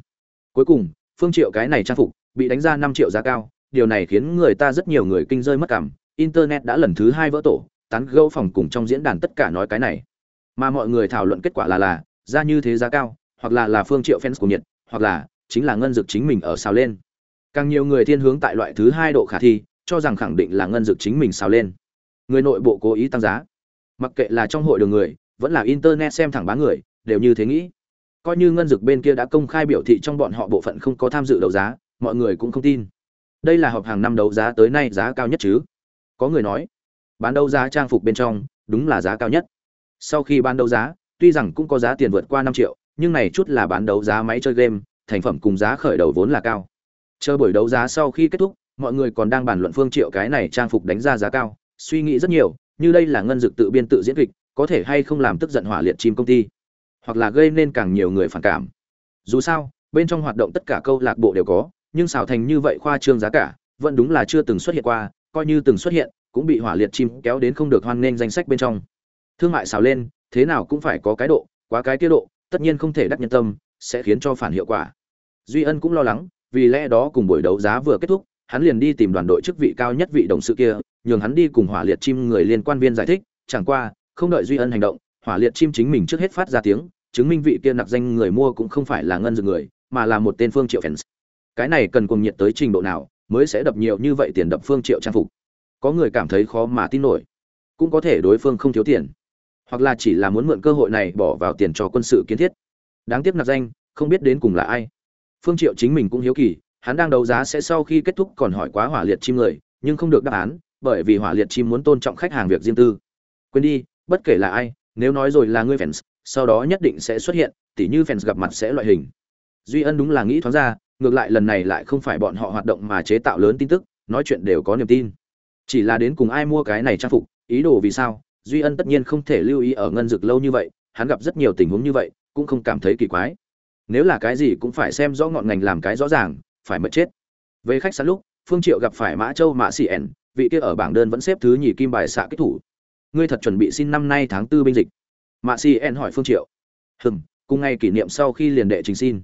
Cuối cùng, phương triệu cái này trang phục bị đánh ra 5 triệu giá cao, điều này khiến người ta rất nhiều người kinh rơi mất cảm. Internet đã lần thứ hai vỡ tổ, tán gẫu phòng cùng trong diễn đàn tất cả nói cái này. Mà mọi người thảo luận kết quả là là, ra như thế giá cao, hoặc là là phương triệu fans của nhiệt hoặc là chính là ngân dược chính mình ở sao lên. Càng nhiều người thiên hướng tại loại thứ hai độ khả thi, cho rằng khẳng định là ngân dược chính mình sao lên. Người nội bộ cố ý tăng giá. Mặc kệ là trong hội đường người, vẫn là internet xem thẳng bá người, đều như thế nghĩ coi như ngân dực bên kia đã công khai biểu thị trong bọn họ bộ phận không có tham dự đấu giá, mọi người cũng không tin. Đây là họp hàng năm đấu giá tới nay giá cao nhất chứ? Có người nói, bán đấu giá trang phục bên trong, đúng là giá cao nhất. Sau khi bán đấu giá, tuy rằng cũng có giá tiền vượt qua năm triệu, nhưng này chút là bán đấu giá máy chơi game, thành phẩm cùng giá khởi đầu vốn là cao. Chờ buổi đấu giá sau khi kết thúc, mọi người còn đang bàn luận phương triệu cái này trang phục đánh ra giá cao, suy nghĩ rất nhiều, như đây là ngân dực tự biên tự diễn kịch, có thể hay không làm tức giận hỏa liệt chim công ty hoặc là gây nên càng nhiều người phản cảm. Dù sao, bên trong hoạt động tất cả câu lạc bộ đều có, nhưng xào thành như vậy khoa trương giá cả, vẫn đúng là chưa từng xuất hiện qua, coi như từng xuất hiện, cũng bị hỏa liệt chim kéo đến không được hoan nghênh danh sách bên trong. Thương mại xào lên, thế nào cũng phải có cái độ, quá cái tiết độ, tất nhiên không thể đắc nhân tâm, sẽ khiến cho phản hiệu quả. Duy ân cũng lo lắng, vì lẽ đó cùng buổi đấu giá vừa kết thúc, hắn liền đi tìm đoàn đội chức vị cao nhất vị đồng sự kia, nhường hắn đi cùng hỏa liệt chim người liên quan viên giải thích, chẳng qua, không đợi duy ân hành động hỏa liệt chim chính mình trước hết phát ra tiếng, chứng minh vị kia nặc danh người mua cũng không phải là ngân dược người, mà là một tên phương triệu fans. Cái này cần cùng nhiệt tới trình độ nào mới sẽ đập nhiều như vậy tiền đập phương triệu trang phục? Có người cảm thấy khó mà tin nổi. Cũng có thể đối phương không thiếu tiền. Hoặc là chỉ là muốn mượn cơ hội này bỏ vào tiền cho quân sự kiến thiết. Đáng tiếc nạp danh, không biết đến cùng là ai. Phương triệu chính mình cũng hiếu kỳ, hắn đang đấu giá sẽ sau khi kết thúc còn hỏi quá hỏa liệt chim người, nhưng không được đáp án, bởi vì hỏa liệt chim muốn tôn trọng khách hàng việc riêng tư. Quên đi, bất kể là ai nếu nói rồi là ngươi fans, sau đó nhất định sẽ xuất hiện, tỉ như fans gặp mặt sẽ loại hình. Duy ân đúng là nghĩ thoáng ra, ngược lại lần này lại không phải bọn họ hoạt động mà chế tạo lớn tin tức, nói chuyện đều có niềm tin. Chỉ là đến cùng ai mua cái này trang phục, ý đồ vì sao, duy ân tất nhiên không thể lưu ý ở ngân dực lâu như vậy, hắn gặp rất nhiều tình huống như vậy, cũng không cảm thấy kỳ quái. Nếu là cái gì cũng phải xem rõ ngọn ngành làm cái rõ ràng, phải mất chết. Về khách sạn lúc, phương triệu gặp phải mã châu mã sĩ ẻn, vị kia ở bảng đơn vẫn xếp thứ nhì kim bài xạ kết thủ ngươi thật chuẩn bị xin năm nay tháng tư binh dịch. Mã Si En hỏi phương triệu. Hừm, cùng ngày kỷ niệm sau khi liền đệ trình xin.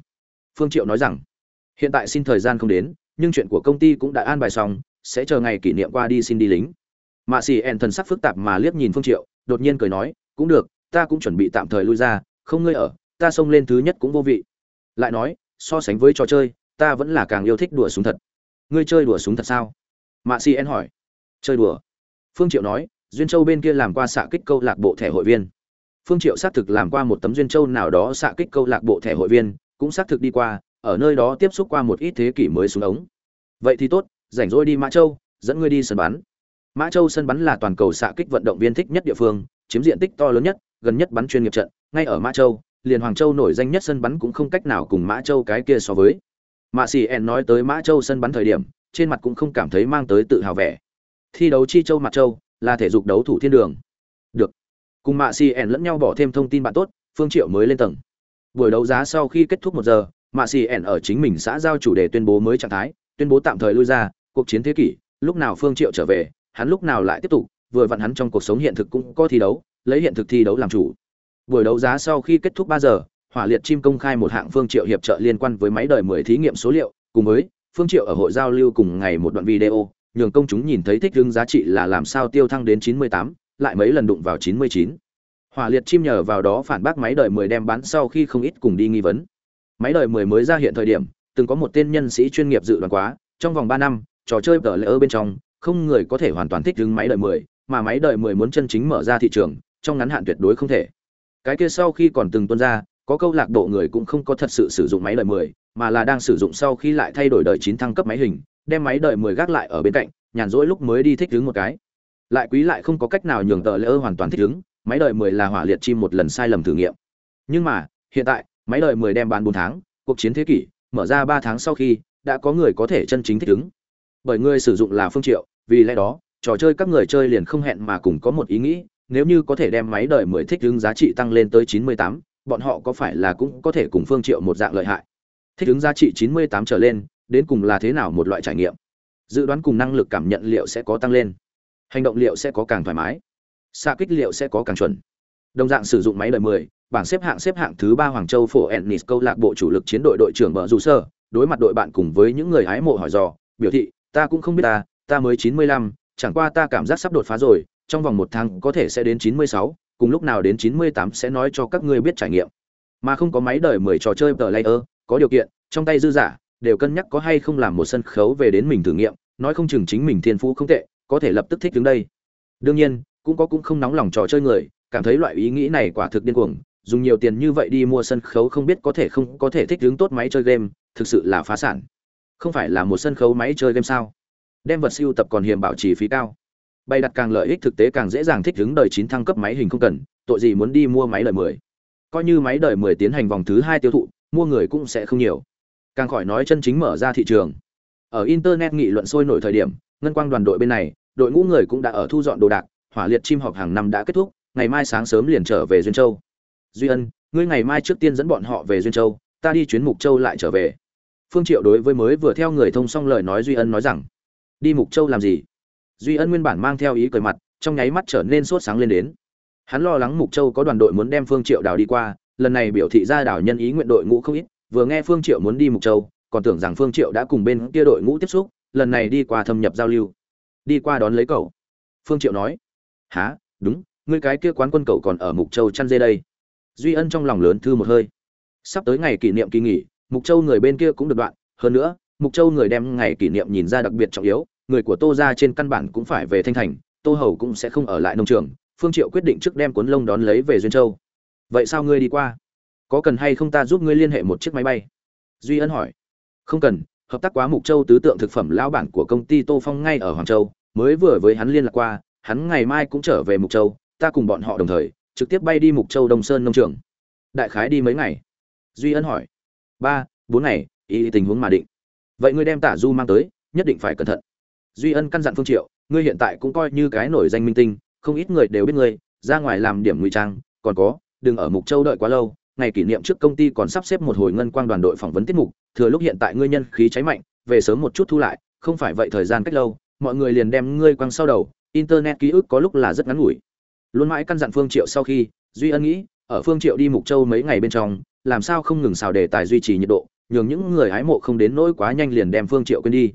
Phương triệu nói rằng, hiện tại xin thời gian không đến, nhưng chuyện của công ty cũng đã an bài xong, sẽ chờ ngày kỷ niệm qua đi xin đi lính. Mạ xì ẻn thần sắc phức tạp mà liếc nhìn phương triệu, đột nhiên cười nói, cũng được, ta cũng chuẩn bị tạm thời lui ra, không ngươi ở, ta xông lên thứ nhất cũng vô vị. Lại nói, so sánh với trò chơi, ta vẫn là càng yêu thích đùa súng thật. Ngươi chơi đùa súng thật sao? Mạ xì ẻn hỏi. Chơi đùa? Phương triệu nói duyên châu bên kia làm qua xạ kích câu lạc bộ thẻ hội viên. Phương triệu xác thực làm qua một tấm duyên châu nào đó xạ kích câu lạc bộ thẻ hội viên, cũng xác thực đi qua, ở nơi đó tiếp xúc qua một ít thế kỷ mới xuống ống. Vậy thì tốt, rảnh rỗi đi mã châu, dẫn ngươi đi sân bắn. Mã châu sân bắn là toàn cầu xạ kích vận động viên thích nhất địa phương, chiếm diện tích to lớn nhất, gần nhất bắn chuyên nghiệp trận, ngay ở mã châu, liền hoàng châu nổi danh nhất sân bắn cũng không cách nào cùng mã châu cái kia so với. Mạ xì ẻn nói tới mã châu sân bắn thời điểm, trên mặt cũng không cảm thấy mang tới tự hào vẻ. Thi đấu chi châu mặt châu là thể dục đấu thủ thiên đường. Được. Cùng mạ xì ẻn lẫn nhau bỏ thêm thông tin bạn tốt, phương triệu mới lên tầng. Buổi đấu giá sau khi kết thúc một giờ, mạ xì ẻn ở chính mình xã giao chủ đề tuyên bố mới trạng thái, tuyên bố tạm thời lui ra, cuộc chiến thế kỷ, lúc nào phương triệu trở về, hắn lúc nào lại tiếp tục, vừa vặn hắn trong cuộc sống hiện thực cũng có thi đấu, lấy hiện thực thi đấu làm chủ. Buổi đấu giá sau khi kết thúc ba giờ, hỏa liệt chim công khai một hạng phương triệu hiệp trợ liên quan với máy đời mười thí nghiệm số liệu, cùng với phương triệu ở hội giao lưu cùng ngày một đoạn video nhường công chúng nhìn thấy thích hứng giá trị là làm sao tiêu thăng đến 98, lại mấy lần đụng vào 99. Hỏa liệt chim nhờ vào đó phản bác máy đời 10 đem bán sau khi không ít cùng đi nghi vấn. Máy đời 10 mới ra hiện thời điểm, từng có một tên nhân sĩ chuyên nghiệp dự đoán quá, trong vòng 3 năm, trò chơi tờ lệ ở bên trong, không người có thể hoàn toàn thích ứng máy đời 10, mà máy đời 10 muốn chân chính mở ra thị trường, trong ngắn hạn tuyệt đối không thể. Cái kia sau khi còn từng tuôn ra, có câu lạc bộ người cũng không có thật sự sử dụng máy đời 10, mà là đang sử dụng sau khi lại thay đổi đời 9 thăng cấp máy hình, đem máy đợi mười gác lại ở bên cạnh, nhàn rỗi lúc mới đi thích đứng một cái. Lại quý lại không có cách nào nhường tờ lệ hoàn toàn thích đứng. máy đợi mười là hỏa liệt chim một lần sai lầm thử nghiệm. Nhưng mà, hiện tại, máy đợi mười đem bán bốn tháng, cuộc chiến thế kỷ, mở ra ba tháng sau khi, đã có người có thể chân chính thích ứng. Bởi người sử dụng là Phương Triệu, vì lẽ đó, trò chơi các người chơi liền không hẹn mà cùng có một ý nghĩ, nếu như có thể đem máy đời 10 thích ứng giá trị tăng lên tới 98, bọn họ có phải là cũng có thể cùng Phương Triệu một dạng lợi hại. Thích ứng giá trị 98 trở lên, đến cùng là thế nào một loại trải nghiệm? Dự đoán cùng năng lực cảm nhận liệu sẽ có tăng lên, hành động liệu sẽ có càng thoải mái, xa kích liệu sẽ có càng chuẩn. Đồng dạng sử dụng máy đời 10, bảng xếp hạng xếp hạng thứ ba Hoàng Châu Phổ Ennis câu lạc bộ chủ lực chiến đội đội trưởng bờ dù sơ, đối mặt đội bạn cùng với những người hái mộ hỏi dò, biểu thị, ta cũng không biết ta, ta mới 95, chẳng qua ta cảm giác sắp đột phá rồi, trong vòng một tháng có thể sẽ đến 96, cùng lúc nào đến 98 sẽ nói cho các ngươi biết trải nghiệm. Mà không có máy đời 10 trò chơi tờ layer, có điều kiện, trong tay dư giả, đều cân nhắc có hay không làm một sân khấu về đến mình thử nghiệm, nói không chừng chính mình thiên phú không tệ, có thể lập tức thích đứng đây. Đương nhiên, cũng có cũng không nóng lòng trò chơi người, cảm thấy loại ý nghĩ này quả thực điên cuồng, dùng nhiều tiền như vậy đi mua sân khấu không biết có thể không có thể thích ứng tốt máy chơi game, thực sự là phá sản. Không phải là một sân khấu máy chơi game sao? Đem vật siêu tập còn hiểm bảo trì phí cao. Bay đặt càng lợi ích thực tế càng dễ dàng thích ứng đời chín thăng cấp máy hình không cần, tội gì muốn đi mua máy đời 10. Coi như máy đời 10 tiến hành vòng thứ hai tiêu thụ, mua người cũng sẽ không nhiều. Càng khỏi nói chân chính mở ra thị trường. Ở internet nghị luận sôi nổi thời điểm, ngân quang đoàn đội bên này, đội ngũ người cũng đã ở thu dọn đồ đạc, hỏa liệt chim họp hàng năm đã kết thúc, ngày mai sáng sớm liền trở về duyên châu. Duy Ân, ngươi ngày mai trước tiên dẫn bọn họ về duyên châu, ta đi chuyến mục châu lại trở về. Phương Triệu đối với mới vừa theo người thông xong lời nói Duy Ân nói rằng, đi mục châu làm gì? Duy Ân nguyên bản mang theo ý cười mặt, trong nháy mắt trở nên sốt sáng lên đến. Hắn lo lắng mục châu có đoàn đội muốn đem Phương Triệu đào đi qua, lần này biểu thị ra đảo nhân ý nguyện đội ngũ không ít, vừa nghe Phương Triệu muốn đi mục châu, còn tưởng rằng Phương Triệu đã cùng bên kia đội ngũ tiếp xúc, lần này đi qua thâm nhập giao lưu. Đi qua đón lấy cậu. Phương Triệu nói, "Hả? Đúng, ngươi cái kia quán quân cậu còn ở mục châu chăn dê đây." Duy Ân trong lòng lớn thư một hơi. Sắp tới ngày kỷ niệm kỳ nghỉ, mục châu người bên kia cũng được đoạn, hơn nữa, mục châu người đem ngày kỷ niệm nhìn ra đặc biệt trọng yếu, người của Tô gia trên căn bản cũng phải về thanh thành, Tô Hầu cũng sẽ không ở lại nông trường, phương triệu quyết định trước đem cuốn lông đón lấy về duyên châu vậy sao ngươi đi qua có cần hay không ta giúp ngươi liên hệ một chiếc máy bay? Duy ân hỏi. Không cần, hợp tác quá mục châu tứ tượng thực phẩm lão bản của công ty tô phong ngay ở hoàng châu. Mới vừa với hắn liên lạc qua, hắn ngày mai cũng trở về mục châu. Ta cùng bọn họ đồng thời, trực tiếp bay đi mục châu đông sơn nông trường. Đại khái đi mấy ngày? Duy ân hỏi. Ba, bốn ngày, ý tình huống mà định. Vậy ngươi đem tả du mang tới, nhất định phải cẩn thận. Duy ân căn dặn phương triệu, ngươi hiện tại cũng coi như cái nổi danh minh tinh, không ít người đều biết ngươi, ra ngoài làm điểm ngụy trang, còn có, đừng ở mục châu đợi quá lâu ngày kỷ niệm trước công ty còn sắp xếp một hồi ngân quang đoàn đội phỏng vấn tiết mục, thừa lúc hiện tại ngươi nhân khí cháy mạnh, về sớm một chút thu lại, không phải vậy thời gian cách lâu, mọi người liền đem ngươi quăng sau đầu, internet ký ức có lúc là rất ngắn ngủi. Luôn mãi căn dặn phương triệu sau khi, duy ân nghĩ, ở phương triệu đi mục châu mấy ngày bên trong, làm sao không ngừng xào đề tài duy trì nhiệt độ, nhường những người hái mộ không đến nỗi quá nhanh liền đem phương triệu quên đi.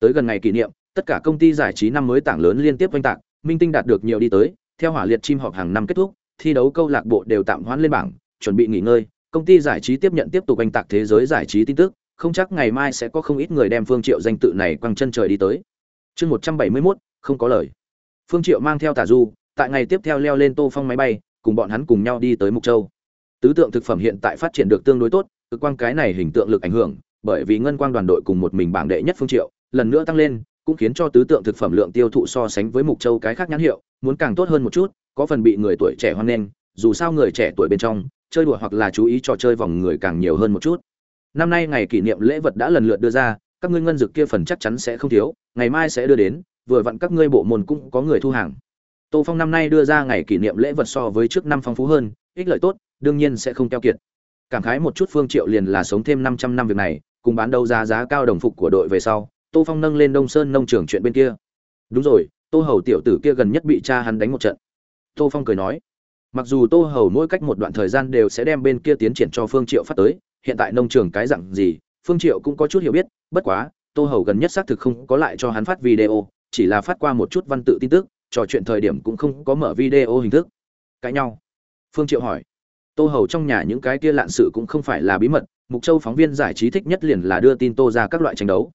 Tới gần ngày kỷ niệm, tất cả công ty giải trí năm mới tảng lớn liên tiếp oanh tạc, minh tinh đạt được nhiều đi tới, theo hỏa liệt chim họp hàng năm kết thúc, thi đấu câu lạc bộ đều tạm hoãn lên bảng chuẩn bị nghỉ ngơi công ty giải trí tiếp nhận tiếp tục oanh tạc thế giới giải trí tin tức không chắc ngày mai sẽ có không ít người đem phương triệu danh tự này quăng chân trời đi tới. Chương một trăm bảy mươi 171, không có lời. Phương triệu mang theo tả du tại ngày tiếp theo leo lên tô phong máy bay cùng bọn hắn cùng nhau đi tới mục châu. Tứ tượng thực phẩm hiện tại phát triển được tương đối tốt cực quang cái này hình tượng lực ảnh hưởng bởi vì ngân quang đoàn đội cùng một mình bảng đệ nhất phương triệu lần nữa tăng lên cũng khiến cho tứ tượng thực phẩm lượng tiêu thụ so sánh với mục châu cái khác nhãn hiệu muốn càng tốt hơn một chút có phần bị người tuổi trẻ hoan nghênh dù sao người trẻ tuổi bên trong chơi đùa hoặc là chú ý trò chơi vòng người càng nhiều hơn một chút. Năm nay ngày kỷ niệm lễ vật đã lần lượt đưa ra, các ngươi ngân dược kia phần chắc chắn sẽ không thiếu, ngày mai sẽ đưa đến, vừa vặn các ngươi bộ môn cũng có người thu hàng. Tô phong năm nay đưa ra ngày kỷ niệm lễ vật so với trước năm phong phú hơn, ích lợi tốt, đương nhiên sẽ không keo kiệt. Cảm khái một chút phương triệu liền là sống thêm 500 năm việc này, cùng bán đấu giá giá cao đồng phục của đội về sau, tô phong nâng lên đông sơn nông trường chuyện bên kia. Đúng rồi, tô hầu tiểu tử kia gần nhất bị cha hắn đánh một trận. Tô phong cười nói mặc dù tô hầu mỗi cách một đoạn thời gian đều sẽ đem bên kia tiến triển cho phương triệu phát tới, hiện tại nông trường cái dạng gì, phương triệu cũng có chút hiểu biết, bất quá, tô hầu gần nhất xác thực không có lại cho hắn phát video, chỉ là phát qua một chút văn tự tin tức, trò chuyện thời điểm cũng không có mở video hình thức. Cãi nhau. Phương triệu hỏi. Tô hầu trong nhà những cái kia lạn sự cũng không phải là bí mật, mục châu phóng viên giải trí thích nhất liền là đưa tin tô ra các loại tranh đấu.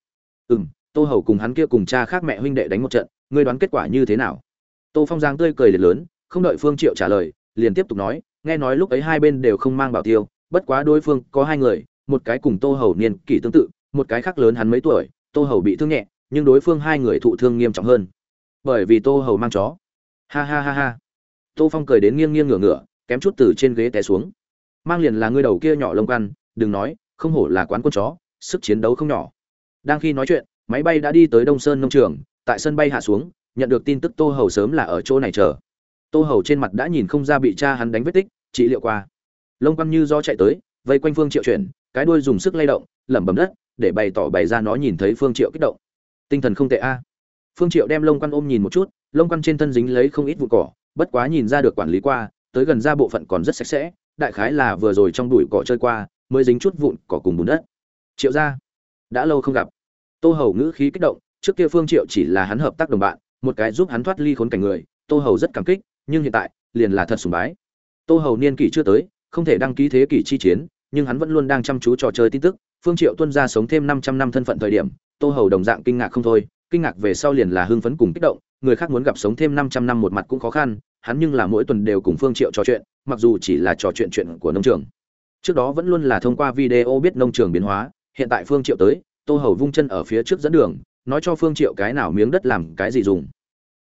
Ừ m tô hầu cùng hắn kia cùng cha khác mẹ huynh đệ đánh một trận, ngươi đoán kết quả như thế nào? Tô phong giang tươi cười liệt lớn, không đợi phương triệu trả lời liền tiếp tục nói, nghe nói lúc ấy hai bên đều không mang bảo tiêu, bất quá đối phương có hai người, một cái cùng tô hầu niên kỷ tương tự, một cái khác lớn hắn mấy tuổi, tô hầu bị thương nhẹ, nhưng đối phương hai người thụ thương nghiêm trọng hơn. Bởi vì tô hầu mang chó. Ha ha ha ha. Tô phong cười đến nghiêng nghiêng ngửa ngửa, kém chút từ trên ghế té xuống. Mang liền là ngươi đầu kia nhỏ lông căn đừng nói, không hổ là quán quân chó, sức chiến đấu không nhỏ. Đang khi nói chuyện, máy bay đã đi tới đông sơn nông trường, tại sân bay hạ xuống, nhận được tin tức tô hầu sớm là ở chỗ này chờ tô hầu trên mặt đã nhìn không ra bị cha hắn đánh vết tích, trị liệu qua. Lông quăng như do chạy tới, vây quanh phương triệu chuyển, cái đuôi dùng sức lay động, lẩm bẩm đất, để bày tỏ bày ra nó nhìn thấy phương triệu kích động. Tinh thần không tệ a. Phương triệu đem lông quăng ôm nhìn một chút, lông quăng trên thân dính lấy không ít vụ cỏ, bất quá nhìn ra được quản lý qua, tới gần ra bộ phận còn rất sạch sẽ, đại khái là vừa rồi trong bụi cỏ chơi qua, mới dính chút vụn cỏ cùng bùn đất. Triệu gia, đã lâu không gặp. Tô hầu ngữ khí kích động, trước kia phương triệu chỉ là hắn hợp tác đồng bạn, một cái giúp hắn thoát ly khốn cảnh người, tô hầu rất cảm kích nhưng hiện tại, liền là thật sùng bái. Tô hầu niên kỷ chưa tới, không thể đăng ký thế kỷ chi chiến, nhưng hắn vẫn luôn đang chăm chú trò chơi tin tức. Phương triệu tuân ra sống thêm 500 năm thân phận thời điểm, tô hầu đồng dạng kinh ngạc không thôi, kinh ngạc về sau liền là hưng phấn cùng kích động, người khác muốn gặp sống thêm 500 năm một mặt cũng khó khăn, hắn nhưng là mỗi tuần đều cùng phương triệu trò chuyện, mặc dù chỉ là trò chuyện chuyện của nông trường. Trước đó vẫn luôn là thông qua video biết nông trường biến hóa, hiện tại phương triệu tới, tô hầu vung chân ở phía trước dẫn đường, nói cho phương triệu cái nào miếng đất làm cái gì dùng.